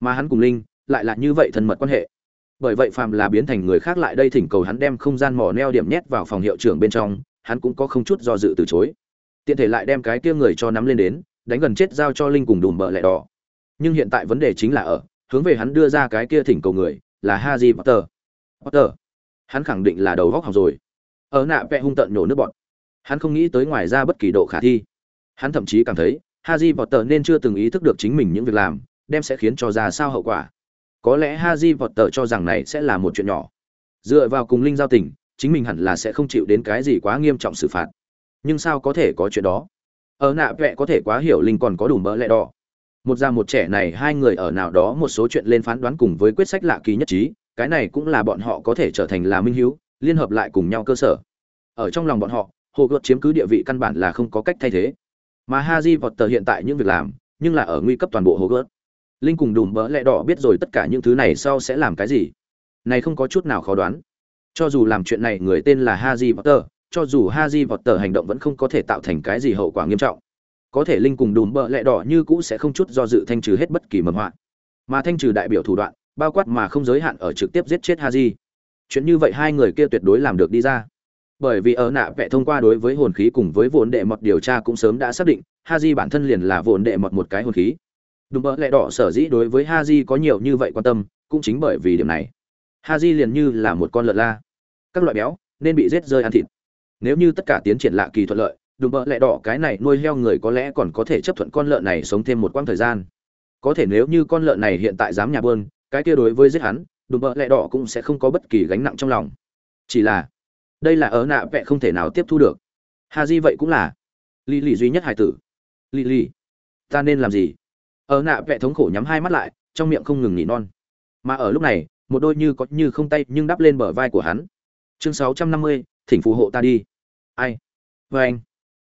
mà hắn cùng linh lại là như vậy thân mật quan hệ bởi vậy phàm là biến thành người khác lại đây thỉnh cầu hắn đem không gian mỏ neo điểm nhét vào phòng hiệu trưởng bên trong hắn cũng có không chút do dự từ chối tiện thể lại đem cái kia người cho nắm lên đến đánh gần chết giao cho linh cùng đùm bợ lẹ đỏ nhưng hiện tại vấn đề chính là ở hướng về hắn đưa ra cái kia thỉnh cầu người là haji Potter. Potter. Hắn khẳng định là đầu góc học rồi. Ở nạ vẽ hung tận nhổ nước bọt. Hắn không nghĩ tới ngoài ra bất kỳ độ khả thi. Hắn thậm chí cảm thấy haji Potter nên chưa từng ý thức được chính mình những việc làm, đem sẽ khiến cho ra sao hậu quả. Có lẽ Haji vọt tờ cho rằng này sẽ là một chuyện nhỏ. Dựa vào cùng linh giao tình, chính mình hẳn là sẽ không chịu đến cái gì quá nghiêm trọng xử phạt. Nhưng sao có thể có chuyện đó? Ở nạ vẹ có thể quá hiểu linh còn có đủ mỡ lẽ đỏ một già một trẻ này hai người ở nào đó một số chuyện lên phán đoán cùng với quyết sách lạ kỳ nhất trí cái này cũng là bọn họ có thể trở thành là minh hiếu liên hợp lại cùng nhau cơ sở ở trong lòng bọn họ hồ gợt chiếm cứ địa vị căn bản là không có cách thay thế mà haji vọt tờ hiện tại những việc làm nhưng là ở nguy cấp toàn bộ hồ gợt linh cùng đùm bỡ lẹ đỏ biết rồi tất cả những thứ này sau sẽ làm cái gì. Này không có chút nào khó đoán. Cho dù làm chuyện này người tên là haji vọt tờ cho dù haji vọt tờ hành động vẫn không có thể tạo thành cái gì hậu quả nghiêm trọng. Có thể linh cùng đùm Bỡ lẹ đỏ như cũ sẽ không chút do dự thanh trừ hết bất kỳ mầm họa mà thanh trừ đại biểu thủ đoạn, bao quát mà không giới hạn ở trực tiếp giết chết haji. Chuyện như vậy hai người kia tuyệt đối làm được đi ra. Bởi vì ở nạ vẽ thông qua đối với hồn khí cùng với vốn đệ mọt điều tra cũng sớm đã xác định, haji bản thân liền là vốn đệ mọt một cái hồn khí đúng bợ lẹ đỏ sở dĩ đối với haji có nhiều như vậy quan tâm, cũng chính bởi vì điểm này. Haji liền như là một con lợn la. Các loại béo, nên bị giết rơi ăn thịt. Nếu như tất cả tiến triển lạ kỳ thuận lợi, đúng bợ lẹ đỏ cái này nuôi heo người có lẽ còn có thể chấp thuận con lợn này sống thêm một quãng thời gian. Có thể nếu như con lợn này hiện tại dám nhà bơn, cái kia đối với giết hắn, đúng bợ lẹ đỏ cũng sẽ không có bất kỳ gánh nặng trong lòng. Chỉ là, đây là ớ nạ vẹ không thể nào tiếp thu được. Ha di vậy cũng là. Lì lì duy nhất hải tử. Lì lì, ta nên làm gì? Ở nạ vẽ thống khổ nhắm hai mắt lại, trong miệng không ngừng nghỉ non. Mà ở lúc này, một đôi như có như không tay nhưng đắp lên bờ vai của hắn. Chương sáu trăm năm mươi, thỉnh phù hộ ta đi. Ai? Vê anh.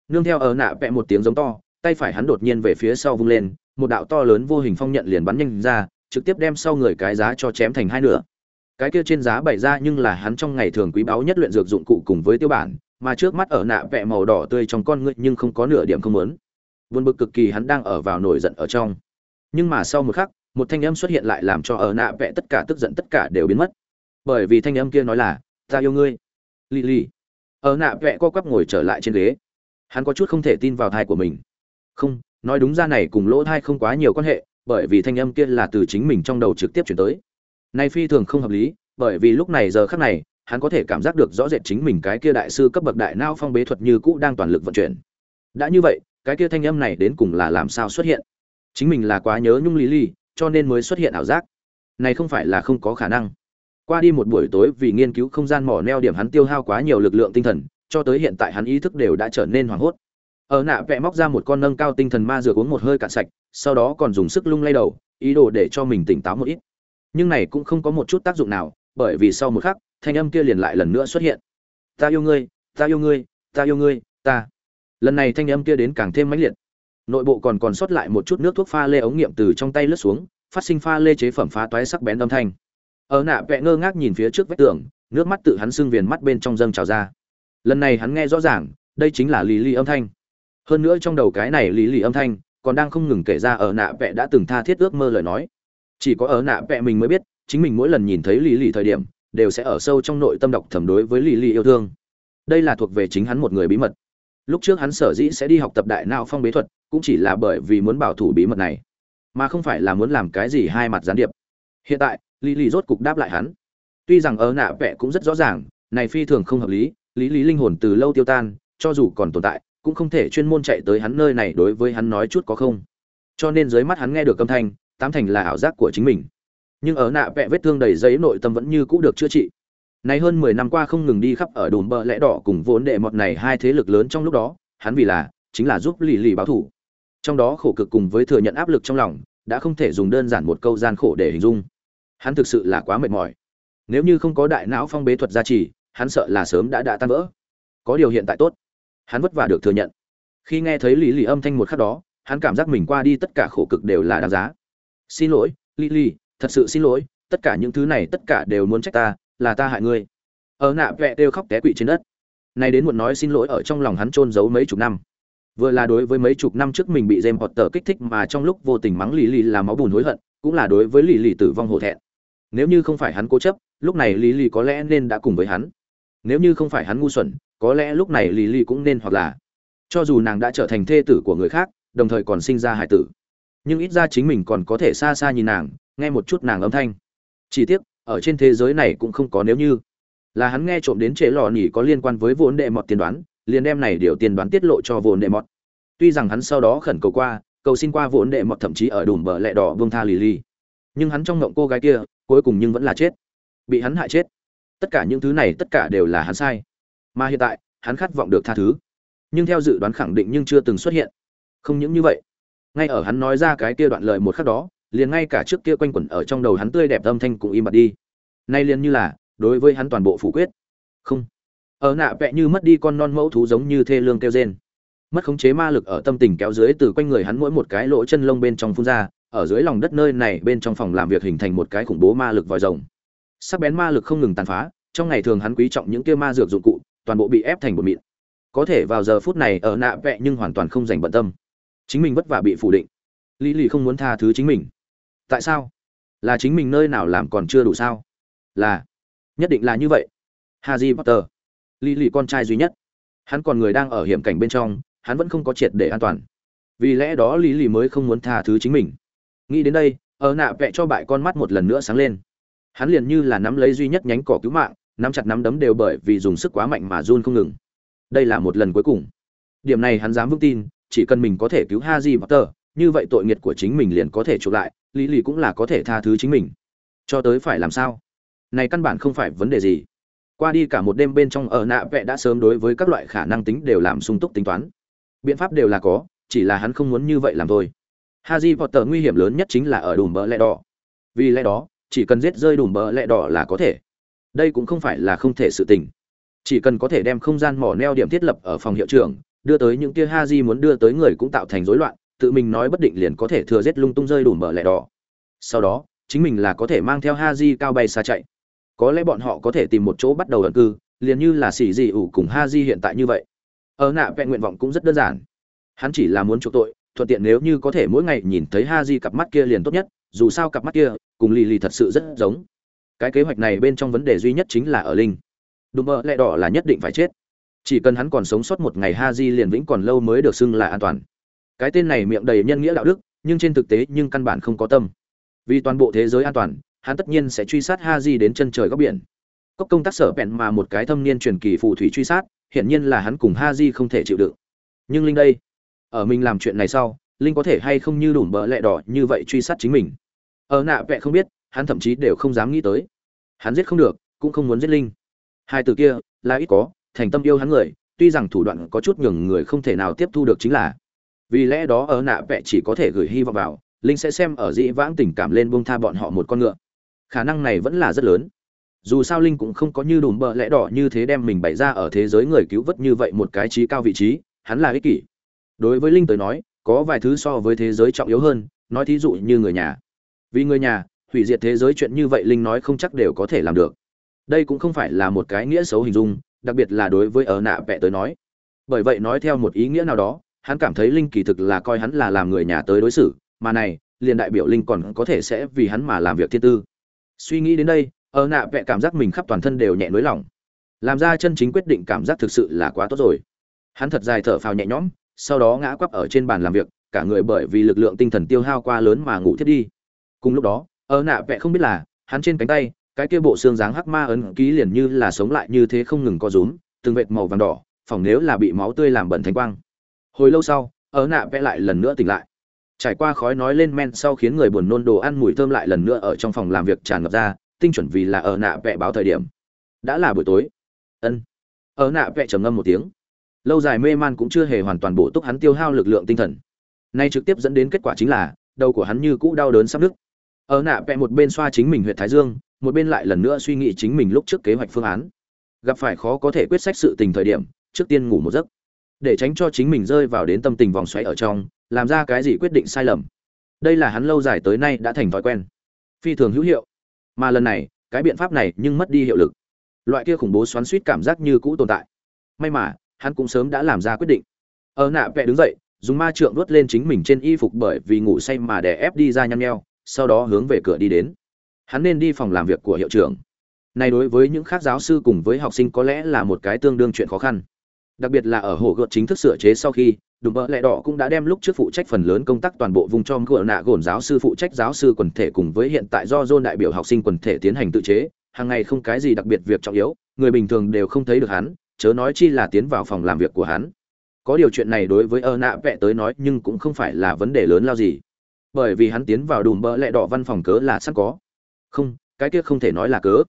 Nương theo ở nạ vẽ một tiếng giống to, tay phải hắn đột nhiên về phía sau vung lên, một đạo to lớn vô hình phong nhận liền bắn nhanh ra, trực tiếp đem sau người cái giá cho chém thành hai nửa. Cái kia trên giá bày ra nhưng là hắn trong ngày thường quý báu nhất luyện dược dụng cụ cùng với tiêu bản, mà trước mắt ở nạ vẽ màu đỏ tươi trong con ngươi nhưng không có nửa điểm không muốn. Vượt bực cực kỳ hắn đang ở vào nổi giận ở trong nhưng mà sau một khắc, một thanh âm xuất hiện lại làm cho ở nạ vẽ tất cả tức giận tất cả đều biến mất. Bởi vì thanh âm kia nói là, ta yêu ngươi. Lì lì ở nạ vẽ co quắp ngồi trở lại trên ghế. Hắn có chút không thể tin vào thai của mình. Không, nói đúng ra này cùng lỗ thai không quá nhiều quan hệ, bởi vì thanh âm kia là từ chính mình trong đầu trực tiếp chuyển tới. Nay phi thường không hợp lý, bởi vì lúc này giờ khắc này, hắn có thể cảm giác được rõ rệt chính mình cái kia đại sư cấp bậc đại nao phong bế thuật như cũ đang toàn lực vận chuyển. Đã như vậy, cái kia thanh âm này đến cùng là làm sao xuất hiện? Chính mình là quá nhớ nhung lý lý cho nên mới xuất hiện ảo giác. Này không phải là không có khả năng. Qua đi một buổi tối vì nghiên cứu không gian mỏ neo điểm hắn tiêu hao quá nhiều lực lượng tinh thần, cho tới hiện tại hắn ý thức đều đã trở nên hoảng hốt. Ở nạ vẽ móc ra một con nâng cao tinh thần ma dược uống một hơi cạn sạch, sau đó còn dùng sức lung lay đầu, ý đồ để cho mình tỉnh táo một ít. Nhưng này cũng không có một chút tác dụng nào, bởi vì sau một khắc, thanh âm kia liền lại lần nữa xuất hiện. Ta yêu ngươi, ta yêu ngươi, ta yêu ngươi, ta. Lần này thanh âm kia đến càng thêm mãnh liệt nội bộ còn còn sót lại một chút nước thuốc pha lê ống nghiệm từ trong tay lướt xuống, phát sinh pha lê chế phẩm phá toái sắc bén âm thanh. Ở nạ vẽ ngơ ngác nhìn phía trước vách tường, nước mắt tự hắn xưng viền mắt bên trong dâng trào ra. Lần này hắn nghe rõ ràng, đây chính là lý lý âm thanh. Hơn nữa trong đầu cái này lý lý âm thanh, còn đang không ngừng kể ra ở nạ vẽ đã từng tha thiết ước mơ lời nói. Chỉ có ở nạ vẽ mình mới biết, chính mình mỗi lần nhìn thấy lý lý thời điểm, đều sẽ ở sâu trong nội tâm đọc thầm đối với lý lý yêu thương. Đây là thuộc về chính hắn một người bí mật lúc trước hắn sở dĩ sẽ đi học tập đại não phong bế thuật, cũng chỉ là bởi vì muốn bảo thủ bí mật này, mà không phải là muốn làm cái gì hai mặt gián điệp. Hiện tại, lý lý rốt cục đáp lại hắn. Tuy rằng ở nạ vẽ cũng rất rõ ràng, này phi thường không hợp lý lý lý linh hồn từ lâu tiêu tan, cho dù còn tồn tại, cũng không thể chuyên môn chạy tới hắn nơi này đối với hắn nói chút có không. Cho nên dưới mắt hắn nghe được âm thanh, tám thành là ảo giác của chính mình. Nhưng ở nạ vẽ vết thương đầy giấy nội tâm vẫn như cũ được chữa trị này hơn mười năm qua không ngừng đi khắp ở đồn bờ lẽ đỏ cùng vốn đệ mọt này hai thế lực lớn trong lúc đó, hắn vì là, chính là giúp lì lì báo thủ. Trong đó khổ cực cùng với thừa nhận áp lực trong lòng, đã không thể dùng đơn giản một câu gian khổ để hình dung. Hắn thực sự là quá mệt mỏi. Nếu như không có đại não phong bế thuật gia trì, hắn sợ là sớm đã đã tan vỡ. Có điều hiện tại tốt. Hắn vất vả được thừa nhận. Khi nghe thấy lý lì âm thanh một khắc đó, hắn cảm giác mình qua đi tất cả khổ cực đều là đáng giá. Xin lỗi, lì lì, thật sự xin lỗi, tất cả những thứ này tất cả đều muốn trách ta là ta hại ngươi. Ở nạ vẹ kêu khóc té quỵ trên đất. Nay đến muộn nói xin lỗi ở trong lòng hắn trôn giấu mấy chục năm. Vừa là đối với mấy chục năm trước mình bị James Potter kích thích mà trong lúc vô tình mắng lì lì là máu bùn hối hận, cũng là đối với lì lì tử vong hổ thẹn. Nếu như không phải hắn cố chấp lúc này lì lì có lẽ nên đã cùng với hắn. Nếu như không phải hắn ngu xuẩn có lẽ lúc này lì lì cũng nên hoặc là. Cho dù nàng đã trở thành thê tử của người khác đồng thời còn sinh ra hải tử. Nhưng ít ra chính mình còn có thể xa xa nhìn nàng nghe một chút nàng âm thanh. Chỉ tiếc ở trên thế giới này cũng không có nếu như. Là hắn nghe trộm đến chế lò nỉ có liên quan với vốn đệ mọt tiên đoán, liền đem này điều tiên đoán tiết lộ cho vốn đệ mọt. Tuy rằng hắn sau đó khẩn cầu qua, cầu xin qua vốn đệ mọt thậm chí ở đùm bờ lẹ đỏ vương tha lì lì. Nhưng hắn trong ngộng cô gái kia, cuối cùng nhưng vẫn là chết. Bị hắn hại chết. Tất cả những thứ này tất cả đều là hắn sai. Mà hiện tại, hắn khát vọng được tha thứ. Nhưng theo dự đoán khẳng định nhưng chưa từng xuất hiện. Không những như vậy, ngay ở hắn nói ra cái kia đoạn lời một khắc đó liền ngay cả trước kia quanh quẩn ở trong đầu hắn tươi đẹp âm thanh cũng im bặt đi. Nay liền như là, đối với hắn toàn bộ phủ quyết. Không. Ở nạ vẽ như mất đi con non mẫu thú giống như thê lương kêu rên. Mất khống chế ma lực ở tâm tình kéo dưới từ quanh người hắn mỗi một cái lỗ chân lông bên trong phun ra, ở dưới lòng đất nơi này bên trong phòng làm việc hình thành một cái khủng bố ma lực vòi rồng. Sắc bén ma lực không ngừng tàn phá, trong ngày thường hắn quý trọng những kia ma dược dụng cụ, toàn bộ bị ép thành một mịn. Có thể vào giờ phút này, ở nạ vẽ nhưng hoàn toàn không dành bận tâm. Chính mình vất vả bị phủ định. Lý lì không muốn tha thứ chính mình tại sao là chính mình nơi nào làm còn chưa đủ sao là nhất định là như vậy haji Potter, Lý Lì con trai duy nhất, hắn còn người đang ở hiểm cảnh bên trong, hắn vẫn không có triệt để an toàn. Vì lẽ đó Lý Lì mới không muốn tha thứ chính mình. Nghĩ đến đây, ở nạ vẽ cho bại con mắt một lần nữa sáng lên. Hắn liền như là nắm lấy duy nhất nhánh cỏ cứu mạng, nắm chặt nắm đấm đều bởi vì dùng sức quá mạnh mà run không ngừng. Đây là một lần cuối cùng. Điểm này hắn dám vững tin, chỉ cần mình có thể cứu Harry Potter, như vậy tội nghiệt của chính mình liền có thể chuộc lại, Lý Lì cũng là có thể tha thứ chính mình. Cho tới phải làm sao? Này căn bản không phải vấn đề gì. Qua đi cả một đêm bên trong ở nạ vẽ đã sớm đối với các loại khả năng tính đều làm sung túc tính toán. Biện pháp đều là có, chỉ là hắn không muốn như vậy làm thôi. Haji potter nguy hiểm lớn nhất chính là ở đùm bờ lẹ đỏ. Vì lẽ đó, chỉ cần giết rơi đùm bờ lẹ đỏ là có thể. Đây cũng không phải là không thể sự tình. Chỉ cần có thể đem không gian mỏ neo điểm thiết lập ở phòng hiệu trưởng, đưa tới những kia haji muốn đưa tới người cũng tạo thành rối loạn tự mình nói bất định liền có thể thừa giết lung tung rơi đủ mở lẻ đỏ. Sau đó, chính mình là có thể mang theo Ha haji cao bay xa chạy. Có lẽ bọn họ có thể tìm một chỗ bắt đầu ẩn cư, liền như là xì dị ủ cùng ha di hiện tại như vậy. Ở nạ vẹn nguyện vọng cũng rất đơn giản. Hắn chỉ là muốn chuộc tội, thuận tiện nếu như có thể mỗi ngày nhìn thấy ha di cặp mắt kia liền tốt nhất, dù sao cặp mắt kia, cùng lì lì thật sự rất giống. Cái kế hoạch này bên trong vấn đề duy nhất chính là ở linh. Đùm bợ lẹ đỏ là nhất định phải chết. Chỉ cần hắn còn sống sót một ngày ha di liền vĩnh còn lâu mới được xưng là an toàn cái tên này miệng đầy nhân nghĩa đạo đức nhưng trên thực tế nhưng căn bản không có tâm vì toàn bộ thế giới an toàn hắn tất nhiên sẽ truy sát ha di đến chân trời góc biển. Cốc công tác sở bẹn mà một cái thâm niên truyền kỳ phù thủy truy sát, hiển nhiên là hắn cùng ha di không thể chịu đựng. Nhưng Linh đây, ở mình làm chuyện này sau, Linh có thể hay không như đủ bờ lẹ đỏ như vậy truy sát chính mình. Ở nạ vẽ không biết, hắn thậm chí đều không dám nghĩ tới. Hắn giết không được, cũng không muốn giết Linh. Hai từ kia, là ít có, thành tâm yêu hắn người, tuy rằng thủ đoạn có chút nhường người không thể nào tiếp thu được chính là. Vì lẽ đó ở nạ vẽ chỉ có thể gửi hy vọng vào, Linh sẽ xem ở dĩ vãng tình cảm lên buông tha bọn họ một con ngựa. Khả năng này vẫn là rất lớn. Dù sao linh cũng không có như đùm bợ lẽ đỏ như thế đem mình bày ra ở thế giới người cứu vớt như vậy một cái trí cao vị trí hắn là ích kỷ. Đối với linh tới nói có vài thứ so với thế giới trọng yếu hơn nói thí dụ như người nhà. Vì người nhà hủy diệt thế giới chuyện như vậy linh nói không chắc đều có thể làm được. Đây cũng không phải là một cái nghĩa xấu hình dung đặc biệt là đối với ở nạ vẽ tới nói. Bởi vậy nói theo một ý nghĩa nào đó hắn cảm thấy linh kỳ thực là coi hắn là làm người nhà tới đối xử, mà này, liền đại biểu linh còn có thể sẽ vì hắn mà làm việc thiên tư. Suy nghĩ đến đây, ở nạ vẽ cảm giác mình khắp toàn thân đều nhẹ nới lỏng làm ra chân chính quyết định cảm giác thực sự là quá tốt rồi. Hắn thật dài thở phào nhẹ nhõm, sau đó ngã quắp ở trên bàn làm việc, cả người bởi vì lực lượng tinh thần tiêu hao quá lớn mà ngủ thiết đi. Cùng lúc đó, ở nạ vẽ không biết là, hắn trên cánh tay, cái kia bộ xương dáng hắc ma ấn ký liền như là sống lại như thế không ngừng co rúm, từng vệt màu vàng đỏ phòng nếu là bị máu tươi làm bẩn thành quang hồi lâu sau ở nạ vẽ lại lần nữa tỉnh lại. Trải qua khói nói lên men sau khiến người buồn nôn đồ ăn mùi thơm lại lần nữa ở trong phòng làm việc tràn ngập ra, tinh chuẩn vì là ở nạ vẽ báo thời điểm. Đã là buổi tối. Ân. Ở nạ vẽ trầm ngâm một tiếng. Lâu dài mê man cũng chưa hề hoàn toàn bổ túc hắn tiêu hao lực lượng tinh thần. Nay trực tiếp dẫn đến kết quả chính là, đầu của hắn như cũ đau đớn sắp nứt. Ở nạ vẽ một bên xoa chính mình huyện thái dương, một bên lại lần nữa suy nghĩ chính mình lúc trước kế hoạch phương án. Gặp phải khó có thể quyết sách sự tình thời điểm, trước tiên ngủ một giấc để tránh cho chính mình rơi vào đến tâm tình vòng xoáy ở trong, làm ra cái gì quyết định sai lầm. Đây là hắn lâu dài tới nay đã thành thói quen. Phi thường hữu hiệu. Mà lần này, cái biện pháp này nhưng mất đi hiệu lực. Loại kia khủng bố xoắn suýt cảm giác như cũ tồn tại. May mà, hắn cũng sớm đã làm ra quyết định. Ở nạ vẽ đứng dậy, dùng ma trượng đuốt lên chính mình trên y phục bởi vì ngủ say mà đè ép đi ra nhăn nheo, sau đó hướng về cửa đi đến. Hắn nên đi phòng làm việc của hiệu trưởng. Này đối với những khác giáo sư cùng với học sinh có lẽ là một cái tương đương chuyện khó khăn đặc biệt là ở hồ gợt chính thức sửa chế sau khi, đùm bỡ lẹ đỏ cũng đã đem lúc trước phụ trách phần lớn công tác toàn bộ vùng cho ngựa nạ gồn giáo sư phụ trách giáo sư quần thể cùng với hiện tại do dôn đại biểu học sinh quần thể tiến hành tự chế, hàng ngày không cái gì đặc biệt việc trọng yếu, người bình thường đều không thấy được hắn, chớ nói chi là tiến vào phòng làm việc của hắn. Có điều chuyện này đối với ơ nạ vẽ tới nói nhưng cũng không phải là vấn đề lớn lao gì. Bởi vì hắn tiến vào đùm bỡ lẹ đỏ văn phòng cớ là sẵn có. Không, cái kia không thể nói là cớ.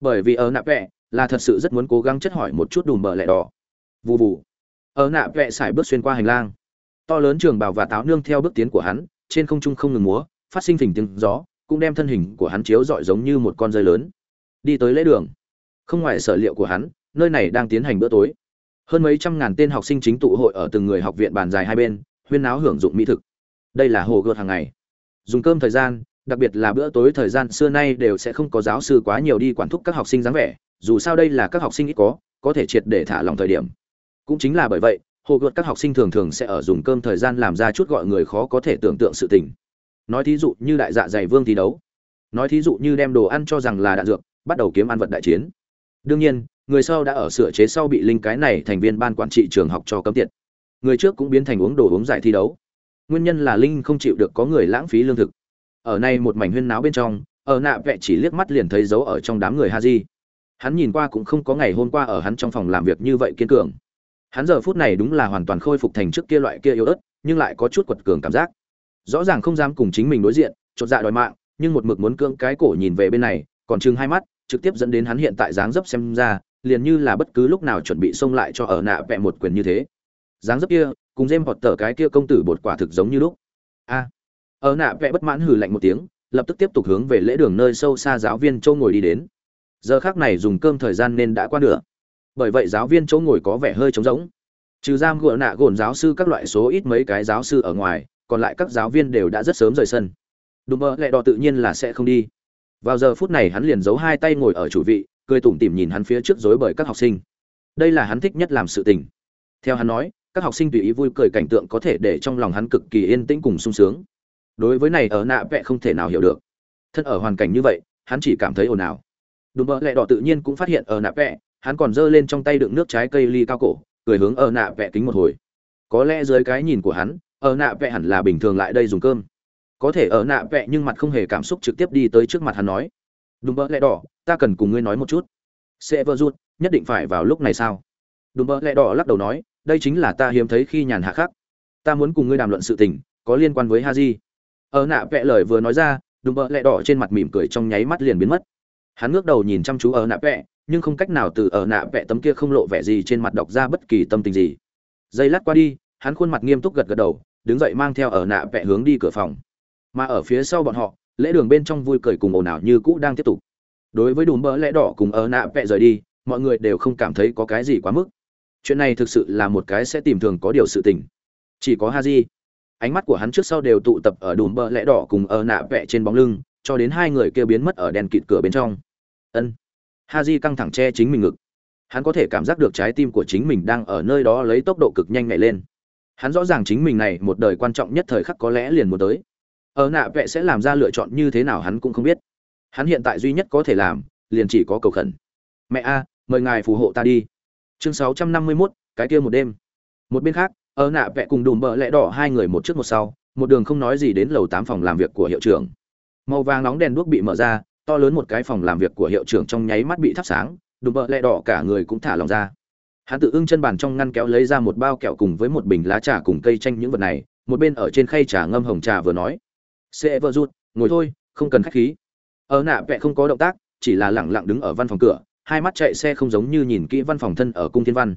Bởi vì ơ nạ vẽ là thật sự rất muốn cố gắng chất hỏi một chút đùm bỡ lẹ đỏ vù vù. Ở nạ vẽ xài bước xuyên qua hành lang. To lớn trường bào và táo nương theo bước tiến của hắn, trên không trung không ngừng múa, phát sinh phình tiếng gió, cũng đem thân hình của hắn chiếu rọi giống như một con rơi lớn. Đi tới lễ đường. Không ngoài sở liệu của hắn, nơi này đang tiến hành bữa tối. Hơn mấy trăm ngàn tên học sinh chính tụ hội ở từng người học viện bàn dài hai bên, huyên náo hưởng dụng mỹ thực. Đây là hồ gợt hàng ngày. Dùng cơm thời gian, đặc biệt là bữa tối thời gian xưa nay đều sẽ không có giáo sư quá nhiều đi quản thúc các học sinh dáng vẻ, dù sao đây là các học sinh ít có có thể triệt để thả lòng thời điểm cũng chính là bởi vậy hồ gợt các học sinh thường thường sẽ ở dùng cơm thời gian làm ra chút gọi người khó có thể tưởng tượng sự tình. Nói thí dụ như đại dạ dày vương thi đấu. Nói thí dụ như đem đồ ăn cho rằng là đạn dược, bắt đầu kiếm ăn vật đại chiến. Đương nhiên, người sau đã ở sửa chế sau bị linh cái này thành viên ban quản trị trường học cho cấm tiệt. Người trước cũng biến thành uống đồ uống giải thi đấu. Nguyên nhân là linh không chịu được có người lãng phí lương thực. Ở nay một mảnh huyên náo bên trong, ở nạ vẹ chỉ liếc mắt liền thấy dấu ở trong đám người ha di hắn nhìn qua cũng không có ngày hôm qua ở hắn trong phòng làm việc như vậy kiên cường hắn giờ phút này đúng là hoàn toàn khôi phục thành trước kia loại kia yếu ớt, nhưng lại có chút quật cường cảm giác. Rõ ràng không dám cùng chính mình đối diện, chột dạ đòi mạng, nhưng một mực muốn cưỡng cái cổ nhìn về bên này, còn chừng hai mắt, trực tiếp dẫn đến hắn hiện tại dáng dấp xem ra, liền như là bất cứ lúc nào chuẩn bị xông lại cho ở nạ vẹ một quyền như thế. Dáng dấp kia, cùng dêm hoặc tờ cái kia công tử bột quả thực giống như lúc. A. Ở nạ vẽ bất mãn hừ lạnh một tiếng, lập tức tiếp tục hướng về lễ đường nơi sâu xa giáo viên châu ngồi đi đến. Giờ khác này dùng cơm thời gian nên đã qua nửa bởi vậy giáo viên chỗ ngồi có vẻ hơi trống rỗng. Trừ giam gỡ nạ gồn giáo sư các loại số ít mấy cái giáo sư ở ngoài, còn lại các giáo viên đều đã rất sớm rời sân. Đùm bơ lẹ đỏ tự nhiên là sẽ không đi. Vào giờ phút này hắn liền giấu hai tay ngồi ở chủ vị, cười tủm tỉm nhìn hắn phía trước dối bởi các học sinh. Đây là hắn thích nhất làm sự tình. Theo hắn nói, các học sinh tùy ý vui cười cảnh tượng có thể để trong lòng hắn cực kỳ yên tĩnh cùng sung sướng. Đối với này ở nạ vẽ không thể nào hiểu được. Thân ở hoàn cảnh như vậy, hắn chỉ cảm thấy ồn ào. Đùm bơ lẹ đỏ tự nhiên cũng phát hiện ở nạ vẽ hắn còn giơ lên trong tay đựng nước trái cây ly cao cổ, cười hướng ở nạ vẽ kính một hồi. Có lẽ dưới cái nhìn của hắn, ở nạ vẽ hẳn là bình thường lại đây dùng cơm. Có thể ở nạ vẽ nhưng mặt không hề cảm xúc trực tiếp đi tới trước mặt hắn nói Đúng bơ lẹ đỏ, ta cần cùng ngươi nói một chút. Sẽ vơ rút nhất định phải vào lúc này sao? Đúng bơ lẹ đỏ lắc đầu nói, đây chính là ta hiếm thấy khi nhàn hạ khắc ta muốn cùng ngươi đàm luận sự tình, có liên quan với ha di ở nạ vẽ lời vừa nói ra đúng bơ lẹ đỏ trên mặt mỉm cười trong nháy mắt liền biến mất. Hắn ngước đầu nhìn chăm chú ở nạ vẽ nhưng không cách nào từ ở nạ vẽ tấm kia không lộ vẻ gì trên mặt đọc ra bất kỳ tâm tình gì. Giây lát qua đi, hắn khuôn mặt nghiêm túc gật gật đầu, đứng dậy mang theo ở nạ vẽ hướng đi cửa phòng. Mà ở phía sau bọn họ, lễ đường bên trong vui cười cùng ồn ào như cũ đang tiếp tục. Đối với đùm bỡ lẽ đỏ cùng ở nạ vẽ rời đi, mọi người đều không cảm thấy có cái gì quá mức. Chuyện này thực sự là một cái sẽ tìm thường có điều sự tình. Chỉ có ha di ánh mắt của hắn trước sau đều tụ tập ở đùm bỡ lẽ đỏ cùng ở nạ vẽ trên bóng lưng, cho đến hai người kia biến mất ở đèn kịt cửa bên trong. Ân ha di căng thẳng che chính mình ngực. Hắn có thể cảm giác được trái tim của chính mình đang ở nơi đó lấy tốc độ cực nhanh nhảy lên. Hắn rõ ràng chính mình này một đời quan trọng nhất thời khắc có lẽ liền muốn tới. Ở nạ vệ sẽ làm ra lựa chọn như thế nào hắn cũng không biết. Hắn hiện tại duy nhất có thể làm liền chỉ có cầu khẩn. Mẹ a mời ngài phù hộ ta đi. Chương 651, cái kia một đêm. Một bên khác ở nạ vệ cùng đùm bợ lẽ đỏ hai người một trước một sau một đường không nói gì đến lầu tám phòng làm việc của hiệu trưởng. Màu vàng nóng đèn đuốc bị mở ra to lớn một cái phòng làm việc của hiệu trưởng trong nháy mắt bị thắp sáng, đùm bợ lẹ đỏ cả người cũng thả lòng ra. Hắn tự ưng chân bàn trong ngăn kéo lấy ra một bao kẹo cùng với một bình lá trà cùng cây chanh những vật này, một bên ở trên khay trà ngâm hồng trà vừa nói, sẽ vợ rút ngồi thôi, không cần khách khí. Ở nạ vẹ không có động tác, chỉ là lẳng lặng đứng ở văn phòng cửa, hai mắt chạy xe không giống như nhìn kỹ văn phòng thân ở cung thiên văn.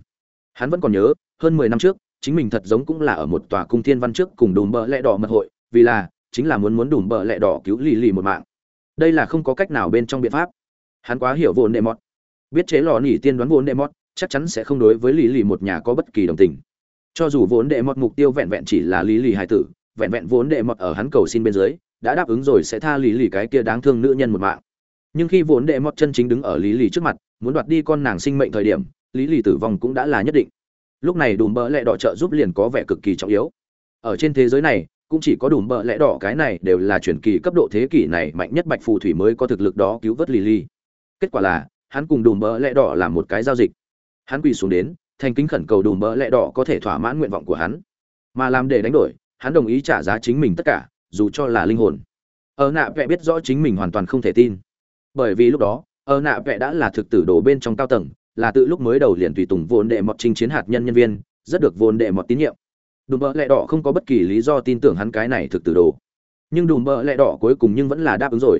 Hắn vẫn còn nhớ, hơn mười năm trước, chính mình thật giống cũng là ở một tòa cung thiên văn trước cùng đùm bợ lẹ đỏ mật hội, vì là, chính là muốn muốn đùm bợ lẹ đỏ cứu lì lì một mạng đây là không có cách nào bên trong biện pháp. Hắn quá hiểu vốn đệ mọt. Biết chế lò nỉ tiên đoán vốn đệ mọt, chắc chắn sẽ không đối với lý lì một nhà có bất kỳ đồng tình. Cho dù vốn đệ mọt mục tiêu vẹn vẹn chỉ là lý lì hải tử, vẹn vẹn vốn đệ mọt ở hắn cầu xin bên dưới, đã đáp ứng rồi sẽ tha lý lì cái kia đáng thương nữ nhân một mạng. Nhưng khi vốn đệ mọt chân chính đứng ở lý lì trước mặt, muốn đoạt đi con nàng sinh mệnh thời điểm, lý lì tử vong cũng đã là nhất định. Lúc này đùm bỡ lẹ đỏ trợ giúp liền có vẻ cực kỳ trọng yếu. Ở trên thế giới này cũng chỉ có đủ bợ lẽ đỏ cái này đều là truyền kỳ cấp độ thế kỷ này mạnh nhất bạch phù thủy mới có thực lực đó cứu vớt lily. Kết quả là, hắn cùng đủ bợ lẽ đỏ làm một cái giao dịch. Hắn quỳ xuống đến, thành kính khẩn cầu đủ bợ lẽ đỏ có thể thỏa mãn nguyện vọng của hắn. Mà làm để đánh đổi, hắn đồng ý trả giá chính mình tất cả, dù cho là linh hồn. Ở nạ vẽ biết rõ chính mình hoàn toàn không thể tin. Bởi vì lúc đó ở nạ vẽ đã là thực tử đồ bên trong cao tầng, là tự lúc mới đầu liền tùy tùng vốn đệ mọt trinh chiến hạt nhân nhân viên, rất được vốn đệ mọt tín nhiệm đùm bợ lẹ đỏ không có bất kỳ lý do tin tưởng hắn cái này thực từ đồ. Nhưng đùm bợ lẹ đỏ cuối cùng nhưng vẫn là đáp ứng rồi.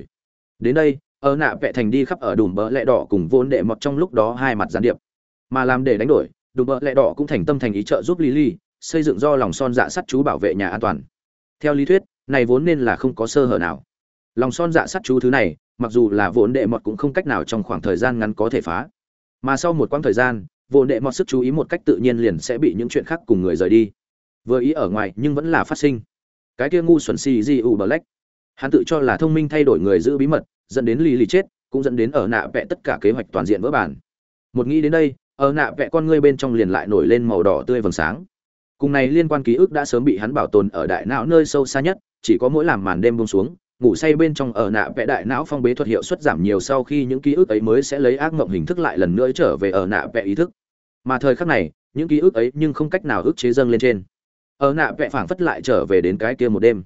Đến đây, ở nạ vẽ thành đi khắp ở đùm bợ lẹ đỏ cùng vốn đệ mọt trong lúc đó hai mặt gián điệp. Mà làm để đánh đổi, đùm bợ lẹ đỏ cũng thành tâm thành ý trợ giúp lily, xây dựng do lòng son dạ sắt chú bảo vệ nhà an toàn. Theo lý thuyết, này vốn nên là không có sơ hở nào. Lòng son dạ sắt chú thứ này, mặc dù là vốn đệ mọt cũng không cách nào trong khoảng thời gian ngắn có thể phá. Mà sau một quãng thời gian, vốn đệ mọt sức chú ý một cách tự nhiên liền sẽ bị những chuyện khác cùng người rời đi vừa ý ở ngoài nhưng vẫn là phát sinh. Cái kia ngu xuẩn xì di u black hắn tự cho là thông minh thay đổi người giữ bí mật, dẫn đến lì lì chết, cũng dẫn đến ở nạ vẽ tất cả kế hoạch toàn diện vỡ bản. Một nghĩ đến đây, ở nạ vẽ con ngươi bên trong liền lại nổi lên màu đỏ tươi vầng sáng. Cùng này liên quan ký ức đã sớm bị hắn bảo tồn ở đại não nơi sâu xa nhất, chỉ có mỗi làm màn đêm buông xuống, ngủ say bên trong ở nạ vẽ đại não phong bế thuật hiệu suất giảm nhiều sau khi những ký ức ấy mới sẽ lấy ác mộng hình thức lại lần nữa trở về ở nạ vẽ ý thức. Mà thời khắc này, những ký ức ấy nhưng không cách nào ức chế dâng lên trên ở nạ vẽ phảng phất lại trở về đến cái kia một đêm.